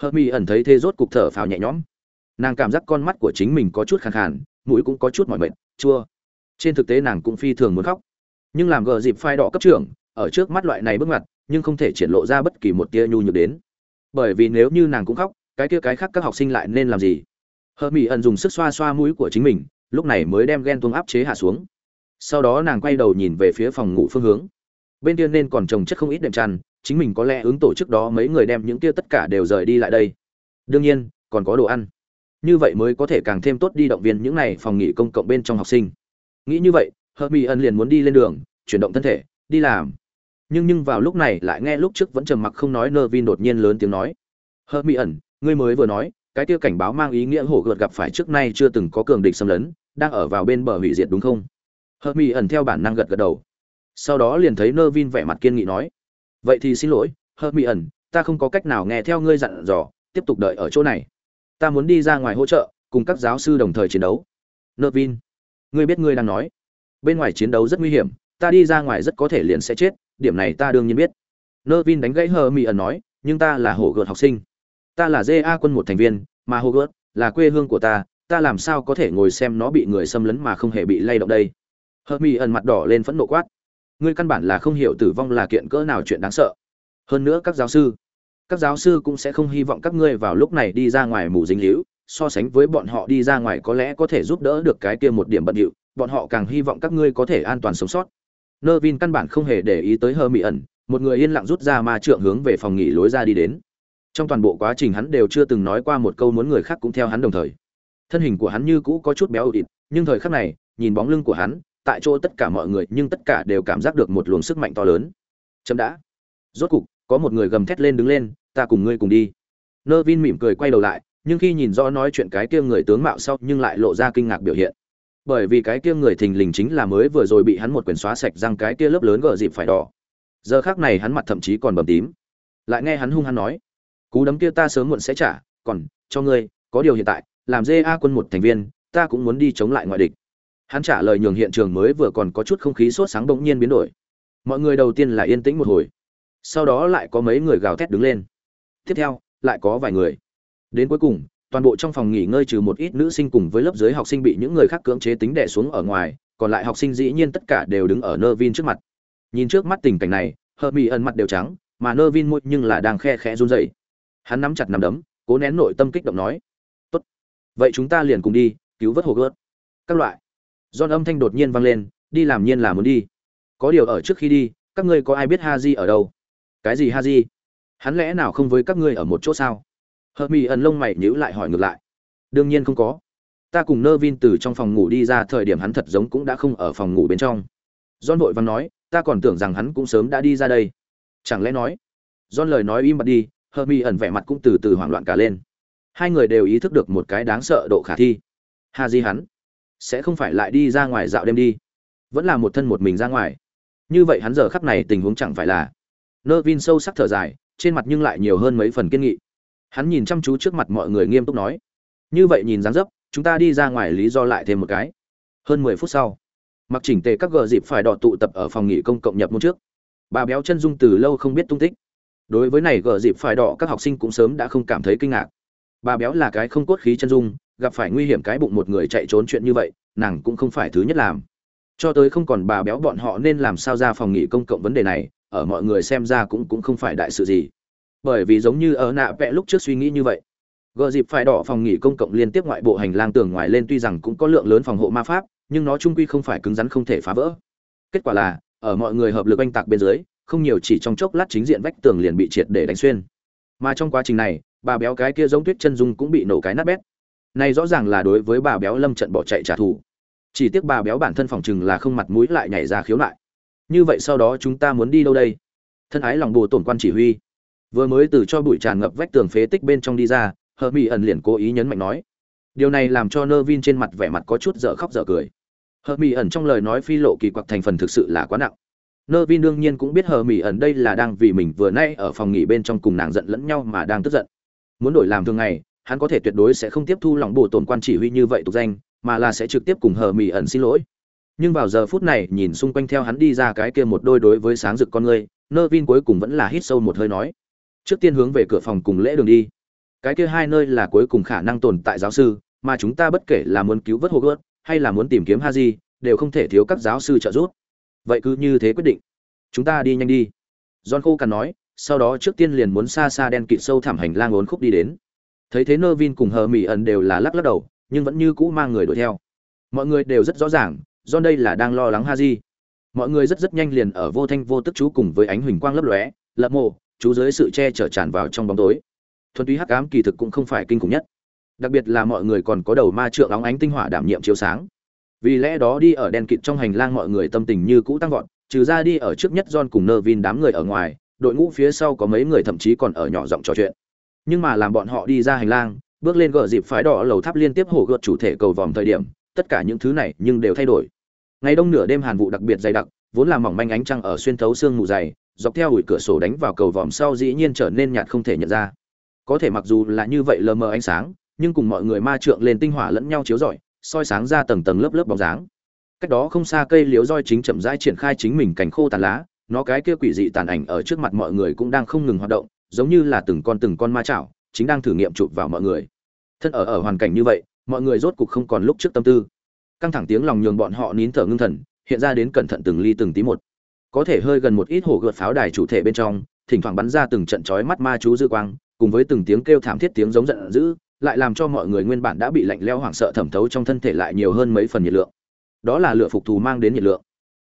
Hợp mỹ ẩn thấy thế rốt cục thở phào nhẹ nhõm. Nàng cảm giác con mắt của chính mình có chút khàn khàn, mũi cũng có chút mỏi mệt, chua trên thực tế nàng cũng phi thường muốn khóc. Nhưng làm gờ dịp phai đỏ cấp trưởng, ở trước mắt loại này bước ngoặt, nhưng không thể triển lộ ra bất kỳ một tia nhu nhược đến. Bởi vì nếu như nàng cũng khóc, cái kia cái khác các học sinh lại nên làm gì? Hờ mỹ ẩn dùng sức xoa xoa mũi của chính mình, lúc này mới đem ghen tuông áp chế hạ xuống. Sau đó nàng quay đầu nhìn về phía phòng ngủ phương hướng. Bên kia nên còn trồng chất không ít đệm chăn, chính mình có lẽ ứng tổ chức đó mấy người đem những kia tất cả đều rời đi lại đây. Đương nhiên, còn có đồ ăn. Như vậy mới có thể càng thêm tốt đi động viên những này phòng nghỉ công cộng bên trong học sinh nghĩ như vậy hờ mỹ ẩn liền muốn đi lên đường, chuyển động thân thể, đi làm. Nhưng nhưng vào lúc này lại nghe lúc trước vẫn trầm mặc không nói nơ vin đột nhiên lớn tiếng nói. Hờ mỹ ẩn ngươi mới vừa nói, cái tiêu cảnh báo mang ý nghĩa hổ gợt gặp phải trước nay chưa từng có cường địch xâm lấn, đang ở vào bên bờ hủy diệt đúng không? Hờ mỹ ẩn theo bản năng gật gật đầu. Sau đó liền thấy nơ vin vẻ mặt kiên nghị nói. Vậy thì xin lỗi hờ mỹ ẩn ta không có cách nào nghe theo ngươi dặn dò, tiếp tục đợi ở chỗ này. Ta muốn đi ra ngoài hỗ trợ, cùng các giáo sư đồng thời chiến đấu. Nơ vin ngươi biết ngươi đang nói. Bên ngoài chiến đấu rất nguy hiểm, ta đi ra ngoài rất có thể liền sẽ chết, điểm này ta đương nhiên biết. Nơ vin đánh gãy hờ mỹ ẩn nói, nhưng ta là hổ gợt học sinh. Ta là ja quân một thành viên, mà hổ gợt là quê hương của ta ta làm sao có thể ngồi xem nó bị người xâm lấn mà không hề bị lay động đây? Hờ mỹ ẩn mặt đỏ lên phẫn nộ quát, ngươi căn bản là không hiểu tử vong là kiện cỡ nào chuyện đáng sợ. Hơn nữa các giáo sư, các giáo sư cũng sẽ không hy vọng các ngươi vào lúc này đi ra ngoài mù dính hữu so sánh với bọn họ đi ra ngoài có lẽ có thể giúp đỡ được cái kia một điểm bận điệu, bọn họ càng hy vọng các ngươi có thể an toàn sống sót. Nơ vin căn bản không hề để ý tới hơ mỹ ẩn một người yên lặng rút ra ma trượng hướng về phòng nghỉ lối ra đi đến. Trong toàn bộ quá trình hắn đều chưa từng nói qua một câu muốn người khác cũng theo hắn đồng thời. Thân hình của hắn như cũ có chút béo ịt nhưng thời khắc này, nhìn bóng lưng của hắn, tại chỗ tất cả mọi người nhưng tất cả đều cảm giác được một luồng sức mạnh to lớn. Chậm đã. Rốt cục, có một người gầm thét lên đứng lên, ta cùng ngươi cùng đi. Nơ vin mỉm cười quay đầu lại nhưng khi nhìn rõ nói chuyện cái kia người tướng mạo sau nhưng lại lộ ra kinh ngạc biểu hiện. Bởi vì cái kia người thình lình chính là mới vừa rồi bị hắn một quyền xóa sạch răng cái kia lớp lớn gờ dịp phải đỏ. Giờ khác này hắn mặt thậm chí còn bầm tím. Lại nghe hắn hung hắn nói, cú đấm kia ta sớm muộn sẽ trả, còn cho ngươi, có điều hiện tại, làm dê a quân một thành viên, ta cũng muốn đi chống lại ngoại địch. Hắn trả lời nhường hiện trường mới vừa còn có chút không khí sốt sáng bỗng nhiên biến đổi. Mọi người đầu tiên là yên tĩnh một hồi. Sau đó lại có mấy người gào thét đứng lên. Tiếp theo, lại có vài người đến cuối cùng, toàn bộ trong phòng nghỉ ngơi trừ một ít nữ sinh cùng với lớp dưới học sinh bị những người khác cưỡng chế tính đè xuống ở ngoài, còn lại học sinh dĩ nhiên tất cả đều đứng ở nơ vin trước mặt. Nhìn trước mắt tình cảnh này hờ mỹ ẩn mặt đều trắng, mà nơ vin môi nhưng là đang khe khẽ run rẩy. Hắn nắm chặt nắm đấm, cố nén nội tâm kích động nói, tốt, vậy chúng ta liền cùng đi, cứu vớt hồ gớt các loại. Giòn âm thanh đột nhiên vang lên, đi làm nhiên là muốn đi. Có điều ở trước khi đi, các ngươi có ai biết ha di ở đâu? Cái gì ha di hắn lẽ nào không với các ngươi ở một chỗ sao? Hợp mỹ ẩn lông mày nhíu lại hỏi ngược lại. Đương nhiên không có. Ta cùng nơ vin từ trong phòng ngủ đi ra thời điểm hắn thật giống cũng đã không ở phòng ngủ bên trong. John vội văn nói, ta còn tưởng rằng hắn cũng sớm đã đi ra đây. Chẳng lẽ nói? John lời nói im bặt đi hơ mỹ ẩn vẻ mặt cũng từ từ hoảng loạn cả lên. Hai người đều ý thức được một cái đáng sợ độ khả thi. Hà di hắn. Sẽ không phải lại đi ra ngoài dạo đêm đi. Vẫn là một thân một mình ra ngoài. Như vậy hắn giờ khắc này tình huống chẳng phải là. Nơ vin sâu sắc thở dài, trên mặt nhưng lại nhiều hơn mấy phần kiên nghị hắn nhìn chăm chú trước mặt mọi người nghiêm túc nói, như vậy nhìn dáng dấp, chúng ta đi ra ngoài lý do lại thêm một cái. Hơn mười phút sau mặc chỉnh tề các gờ dịp phải đọ tụ tập ở phòng nghỉ công cộng nhập môn trước. Bà béo chân dung từ lâu không biết tung tích. Đối với này gờ dịp phải đỏ các học sinh cũng sớm đã không cảm thấy kinh ngạc. Bà béo là cái không cốt khí chân dung, gặp phải nguy hiểm cái bụng một người chạy trốn chuyện như vậy, nàng cũng không phải thứ nhất làm. Cho tới không còn bà béo bọn họ nên làm sao ra phòng nghỉ công cộng vấn đề này, ở mọi người xem ra cũng cũng không phải đại sự gì bởi vì giống như ở nạ vẽ lúc trước suy nghĩ như vậy. Gợ dịp phải đỏ phòng nghỉ công cộng liên tiếp ngoại bộ hành lang tường ngoài lên tuy rằng cũng có lượng lớn phòng hộ ma pháp, nhưng nó trung quy không phải cứng rắn không thể phá vỡ. Kết quả là, ở mọi người hợp lực oanh tạc bên dưới, không nhiều chỉ trong chốc lát chính diện vách tường liền bị triệt để đánh xuyên. Mà trong quá trình này, bà béo cái kia giống tuyết chân dung cũng bị nổ cái nát bét. Này rõ ràng là đối với bà béo lâm trận bỏ chạy trả thù. Chỉ tiếc bà béo bản thân phòng chừng là không mặt mũi lại nhảy ra khiếu nại. Như vậy sau đó chúng ta muốn đi đâu đây? Thân ái lòng bồ tổn quan chỉ huy vừa mới từ cho bụi tràn ngập vách tường phế tích bên trong đi ra, hờ mỹ ẩn liền cố ý nhấn mạnh nói, điều này làm cho nơ vin trên mặt vẻ mặt có chút dở khóc dở cười. Hờ mỹ ẩn trong lời nói phi lộ kỳ quặc thành phần thực sự là quá nặng. Nơ vin đương nhiên cũng biết hờ mỹ ẩn đây là đang vì mình vừa nay ở phòng nghỉ bên trong cùng nàng giận lẫn nhau mà đang tức giận. Muốn đổi làm thường ngày, hắn có thể tuyệt đối sẽ không tiếp thu lòng bổ tổn quan chỉ huy như vậy tục danh, mà là sẽ trực tiếp cùng hờ mỹ ẩn xin lỗi. Nhưng vào giờ phút này, nhìn xung quanh theo hắn đi ra cái kia một đôi đối với sáng rực con người nơ vin cuối cùng vẫn là hít sâu một hơi nói trước tiên hướng về cửa phòng cùng lễ đường đi cái kia hai nơi là cuối cùng khả năng tồn tại giáo sư mà chúng ta bất kể là muốn cứu vớt Hogwarts hay là muốn tìm kiếm Haji, đều không thể thiếu các giáo sư trợ giúp. Vậy cứ như thế quyết định. Chúng ta đi nhanh đi. John khô cằn nói, sau đó trước tiên liền muốn xa xa đen kịt sâu thẳm hành lang ốn khúc đi đến. Thấy thế nơ vin cùng Hờ mỹ ẩn đều là lắc lắc đầu, nhưng vẫn như cũ mang người đuổi theo. Mọi người đều rất rõ ràng, John đây là đang lo lắng Haji. Mọi người rất rất nhanh liền ở vô thanh vô tức chú cùng với ánh huỳnh quang lấp lóe, lập mộ, chú dưới sự che chở tràn vào trong bóng tối. Thuần túy hắc ám kỳ thực cũng không phải kinh khủng nhất. Đặc biệt là mọi người còn có đầu ma trượng óng ánh tinh hỏa đảm nhiệm chiếu sáng. Vì lẽ đó đi ở đèn kịt trong hành lang mọi người tâm tình như cũ tăng vọt, trừ ra đi ở trước nhất john cùng nơ vin đám người ở ngoài, đội ngũ phía sau có mấy người thậm chí còn ở nhỏ giọng trò chuyện. Nhưng mà làm bọn họ đi ra hành lang, bước lên gờ dịp phái đỏ lầu tháp liên tiếp hổ gợt chủ thể cầu vòm thời điểm, tất cả những thứ này nhưng đều thay đổi. Ngày đông nửa đêm hàn vụ đặc biệt dày đặc, vốn là mỏng manh ánh trăng ở xuyên thấu xương mù dày dọc theo ủi cửa sổ đánh vào cầu vòm sau dĩ nhiên trở nên nhạt không thể nhận ra. Có thể mặc dù là như vậy lờ mờ ánh sáng, nhưng cùng mọi người ma trượng lên tinh hỏa lẫn nhau chiếu rọi, soi sáng ra tầng tầng lớp lớp bóng dáng. Cách đó không xa cây liếu roi chính chậm rãi triển khai chính mình cành khô tàn lá, nó cái kia quỷ dị tàn ảnh ở trước mặt mọi người cũng đang không ngừng hoạt động, giống như là từng con từng con ma chảo, chính đang thử nghiệm chụp vào mọi người. Thân ở ở hoàn cảnh như vậy, mọi người rốt cục không còn lúc trước tâm tư. Căng thẳng tiếng lòng nhường bọn họ nín thở ngưng thần, hiện ra đến cẩn thận từng ly từng tí một có thể hơi gần một ít hổ gợt pháo đài chủ thể bên trong, thỉnh thoảng bắn ra từng trận chói mắt ma chú dư quang, cùng với từng tiếng kêu thảm thiết tiếng giống giận dữ, lại làm cho mọi người nguyên bản đã bị lạnh leo hoảng sợ thẩm thấu trong thân thể lại nhiều hơn mấy phần nhiệt lượng. Đó là lửa phục thù mang đến nhiệt lượng.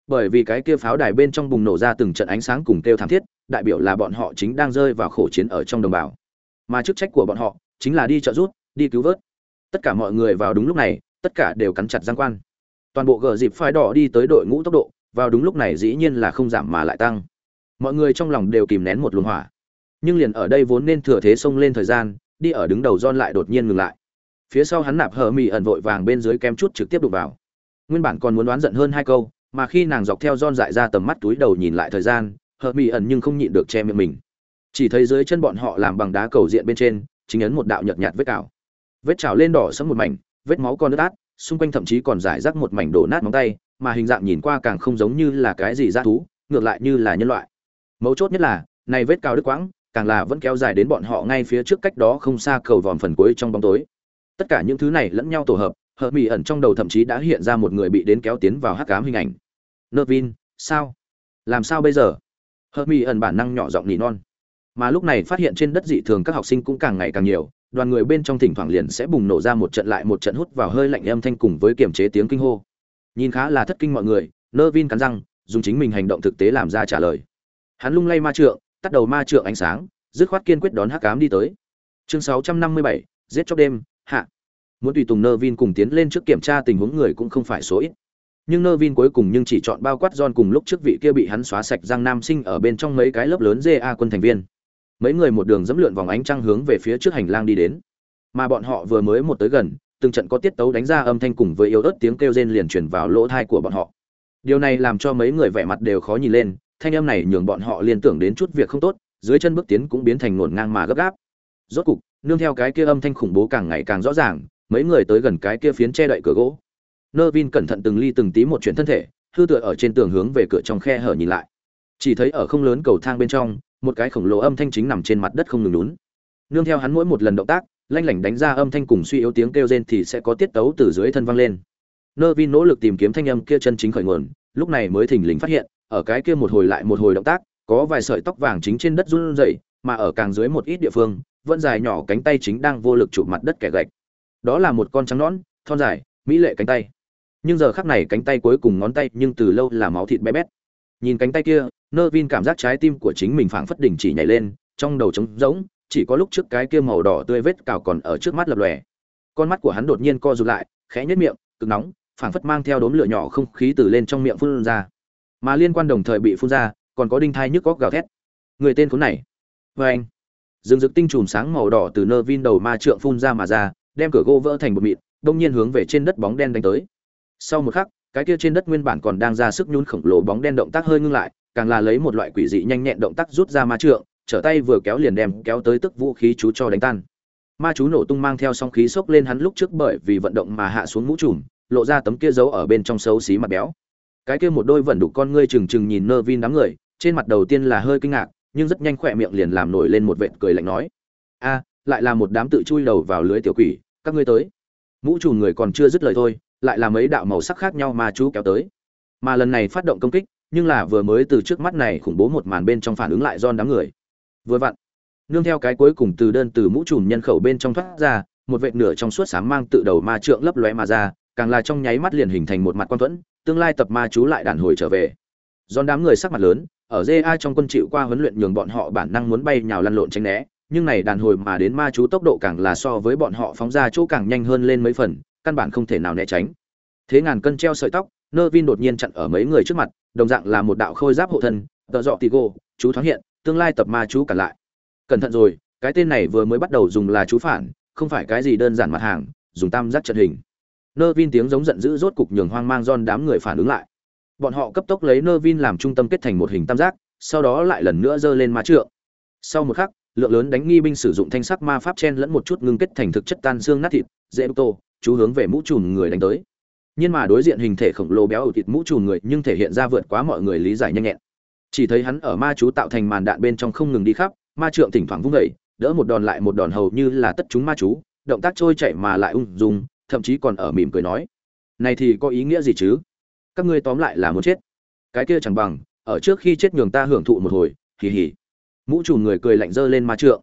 Bởi vì cái kia pháo đài bên trong bùng nổ ra từng trận ánh sáng cùng kêu thảm thiết, đại biểu là bọn họ chính đang rơi vào khổ chiến ở trong đồng bào. Mà chức trách của bọn họ chính là đi trợ giúp, đi cứu vớt. Tất cả mọi người vào đúng lúc này, tất cả đều cắn chặt giang quan. Toàn bộ gờ dịp phai đỏ đi tới đội ngũ tốc độ vào đúng lúc này dĩ nhiên là không giảm mà lại tăng mọi người trong lòng đều kìm nén một luồng hỏa nhưng liền ở đây vốn nên thừa thế xông lên thời gian đi ở đứng đầu don lại đột nhiên ngừng lại. Phía sau hắn nạp hờ mị ẩn vội vàng bên dưới kem chút trực tiếp đụng vào. Nguyên bản còn muốn đoán giận hơn hai câu, mà khi nàng dọc theo don dại ra tầm mắt túi đầu nhìn lại thời gian, hờ mị ẩn nhưng không nhịn được che miệng mình. Chỉ thấy dưới chân bọn họ làm bằng đá cầu diện bên trên, chính ấn một đạo nhợt nhạt vết cào. Vết trào lên đỏ sẫm một mảnh, vết máu còn nước át, xung quanh thậm chí còn rải rác một mảnh đổ nát móng tay, mà hình dạng nhìn qua càng không giống như là cái gì dã thú, ngược lại như là nhân loại. Mấu chốt nhất là, này vết cao đứt quãng, càng là vẫn kéo dài đến bọn họ ngay phía trước cách đó không xa cầu vòm phần cuối trong bóng tối. Tất cả những thứ này lẫn nhau tổ hợp hợp mỹ ẩn trong đầu thậm chí đã hiện ra một người bị đến kéo tiến vào hắc cám hình ảnh. Nơ vin sao? Làm sao bây giờ? Hợp mỹ ẩn bản năng nhỏ giọng nỉ non. Mà lúc này phát hiện trên đất dị thường các học sinh cũng càng ngày càng nhiều đoàn người bên trong thỉnh thoảng liền sẽ bùng nổ ra một trận lại một trận hút vào hơi lạnh âm thanh cùng với kiềm chế tiếng kinh hô nhìn khá là thất kinh mọi người nơ vin cắn răng dùng chính mình hành động thực tế làm ra trả lời hắn lung lay ma trượng tắt đầu ma trượng ánh sáng dứt khoát kiên quyết đón hắc ám đi tới chương 657, giết chóc đêm hạ muốn tùy tùng nơ vin cùng tiến lên trước kiểm tra tình huống người cũng không phải số ít nhưng nơ vin cuối cùng nhưng chỉ chọn bao quát John cùng lúc trước vị kia bị hắn xóa sạch giang nam sinh ở bên trong mấy cái lớp lớn GA quân thành viên. Mấy người một đường dẫm lượn vòng ánh trăng hướng về phía trước hành lang đi đến. Mà bọn họ vừa mới một tới gần, từng trận có tiết tấu đánh ra âm thanh cùng với yếu ớt tiếng kêu rên liền truyền vào lỗ tai của bọn họ. Điều này làm cho mấy người vẻ mặt đều khó nhìn lên, thanh âm này nhường bọn họ liên tưởng đến chút việc không tốt, dưới chân bước tiến cũng biến thành nuột ngang mà gấp gáp. Rốt cục, nương theo cái kia âm thanh khủng bố càng ngày càng rõ ràng, mấy người tới gần cái kia phiến che đậy cửa gỗ Nervin cẩn thận từng ly từng tí một chuyển thân thể hư tựa ở trên tường hướng về cửa trong khe hở nhìn lại chỉ thấy ở không lớn cầu thang bên trong một cái khổng lồ âm thanh chính nằm trên mặt đất không ngừng lún nương theo hắn mỗi một lần động tác lanh lảnh đánh ra âm thanh cùng suy yếu tiếng kêu rên thì sẽ có tiết tấu từ dưới thân vang lên. Nơ vin nỗ lực tìm kiếm thanh âm kia chân chính khởi nguồn, lúc này mới thình lình phát hiện, ở cái kia một hồi lại một hồi động tác, có vài sợi tóc vàng chính trên đất run rẩy, mà ở càng dưới một ít địa phương, vẫn dài nhỏ cánh tay chính đang vô lực chụp mặt đất kẻ gạch. Đó là một con trắng nõn, thon dài, mỹ lệ cánh tay. Nhưng giờ khắc này cánh tay cuối cùng ngón tay nhưng từ lâu là máu thịt bé bét. Nhìn cánh tay kia, nơ vin cảm giác trái tim của chính mình phảng phất đỉnh chỉ nhảy lên, trong đầu trống rỗng chỉ có lúc trước cái kia màu đỏ tươi vết cào còn ở trước mắt lập lòe. Con mắt của hắn đột nhiên co rụt lại, khẽ nhếch miệng, cực nóng, phảng phất mang theo đốm lửa nhỏ không khí từ lên trong miệng phun ra. Mà liên quan đồng thời bị phun ra, còn có đinh thai nhức góc gào thét. Người tên khốn này. Vê anh. Rừng rực tinh chùm sáng màu đỏ từ nơ vin đầu ma trượng phun ra mà ra, đem cửa gỗ vỡ thành một mịn, đông nhiên hướng về trên đất bóng đen đánh tới. Sau một khắc, cái kia trên đất nguyên bản còn đang ra sức nhún khổng lồ bóng đen động tác hơi ngưng lại, càng là lấy một loại quỷ dị nhanh nhẹn động tác rút ra ma trượng trở tay vừa kéo liền đem kéo tới tức vũ khí chú cho đánh tan. Ma chú nổ tung mang theo song khí xốc lên hắn lúc trước bởi vì vận động mà hạ xuống mũ trùm, lộ ra tấm kia giấu ở bên trong xấu xí mặt béo. Cái kia một đôi vẩn đục con ngươi trừng trừng nhìn nơ vin đám người, trên mặt đầu tiên là hơi kinh ngạc, nhưng rất nhanh khỏe miệng liền làm nổi lên một vệt cười lạnh nói, a, lại là một đám tự chui đầu vào lưới tiểu quỷ, các ngươi tới. Mũ trùm người còn chưa dứt lời thôi, lại là mấy đạo màu sắc khác nhau mà chú kéo tới. Mà lần này phát động công kích, nhưng là vừa mới từ trước mắt này khủng bố một màn bên trong phản ứng lại don đám người vừa vặn. Nương theo cái cuối cùng từ đơn từ mũ trùm nhân khẩu bên trong thoát ra, một vệt nửa trong suốt sáng mang tự đầu ma trượng lấp lóe mà ra, càng là trong nháy mắt liền hình thành một mặt quan thuẫn, tương lai tập ma chú lại đàn hồi trở về. Do đám người sắc mặt lớn, ở ja trong quân chịu qua huấn luyện nhường bọn họ bản năng muốn bay nhào lăn lộn tránh né, nhưng này đàn hồi mà đến ma chú tốc độ càng là so với bọn họ phóng ra chỗ càng nhanh hơn lên mấy phần, căn bản không thể nào né tránh. Thế ngàn cân treo sợi tóc nơ vin đột nhiên chặn ở mấy người trước mặt, đồng dạng là một đạo khôi giáp hộ thân, tợ dọ tì gô chú thoáng hiện tương lai tập ma chú cản lại. Cẩn thận rồi, cái tên này vừa mới bắt đầu dùng là chú phản, không phải cái gì đơn giản mặt hàng, dùng tam giác trận hình. Nơ vin tiếng giống giận dữ rốt cục nhường hoang mang don đám người phản ứng lại. Bọn họ cấp tốc lấy nơ vin làm trung tâm kết thành một hình tam giác, sau đó lại lần nữa giơ lên ma trượng. Sau một khắc, lượng lớn đánh nghi binh sử dụng thanh sắc ma pháp chen lẫn một chút ngưng kết thành thực chất tan xương nát thịt, dễ tô, chú hướng về mũ trùm người đánh tới. Nhưng mà đối diện hình thể khổng lồ béo ở thịt mũ trùm người nhưng thể hiện ra vượt quá mọi người lý giải nhanh nhẹn chỉ thấy hắn ở ma chú tạo thành màn đạn bên trong không ngừng đi khắp, ma trượng thỉnh thoảng vung vẩy đỡ một đòn lại một đòn hầu như là tất chúng ma chú, động tác trôi chạy mà lại ung dung, thậm chí còn ở mỉm cười nói. Này thì có ý nghĩa gì chứ? Các ngươi tóm lại là muốn chết. Cái kia chẳng bằng, ở trước khi chết nhường ta hưởng thụ một hồi, hì hì. Mũ trùm người cười lạnh dơ lên ma trượng.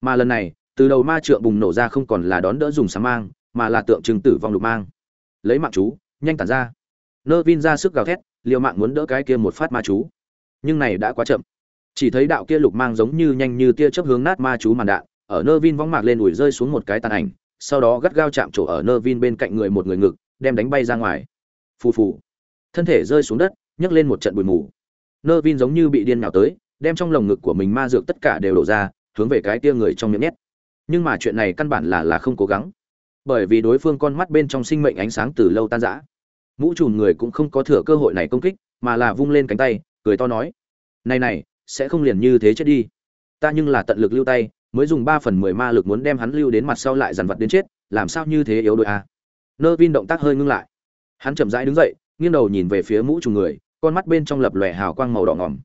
Mà lần này, từ đầu ma trượng bùng nổ ra không còn là đón đỡ dùng sáng mang, mà là tượng trưng tử vong lục mang. Lấy mạng chú, nhanh tản ra. Nơ vin ra sức gào thét liệu mạng muốn đỡ cái kia một phát ma chú nhưng này đã quá chậm. Chỉ thấy đạo kia lục mang giống như nhanh như tia chớp hướng nát ma chú màn đạn, ở nơ vin vóng mạc lên ủi rơi xuống một cái tàn ảnh, sau đó gắt gao chạm trổ ở nơ vin bên cạnh người một người ngực, đem đánh bay ra ngoài. Phù phù. Thân thể rơi xuống đất, nhấc lên một trận bụi mù. Nơ vin giống như bị điên nhào tới, đem trong lồng ngực của mình ma dược tất cả đều đổ ra, hướng về cái tia người trong miệng nhét. Nhưng mà chuyện này căn bản là là không cố gắng. Bởi vì đối phương con mắt bên trong sinh mệnh ánh sáng từ lâu tan rã. Mũ trùn người cũng không có thừa cơ hội này công kích, mà là vung lên cánh tay cười to nói, này này, sẽ không liền như thế chết đi. Ta nhưng là tận lực lưu tay, mới dùng ba phần mười ma lực muốn đem hắn lưu đến mặt sau lại dằn vặt đến chết, làm sao như thế yếu đội a à? nơ vin động tác hơi ngưng lại. Hắn chậm rãi đứng dậy, nghiêng đầu nhìn về phía mũ trùm người, con mắt bên trong lập lòe hào quang màu đỏ ngỏm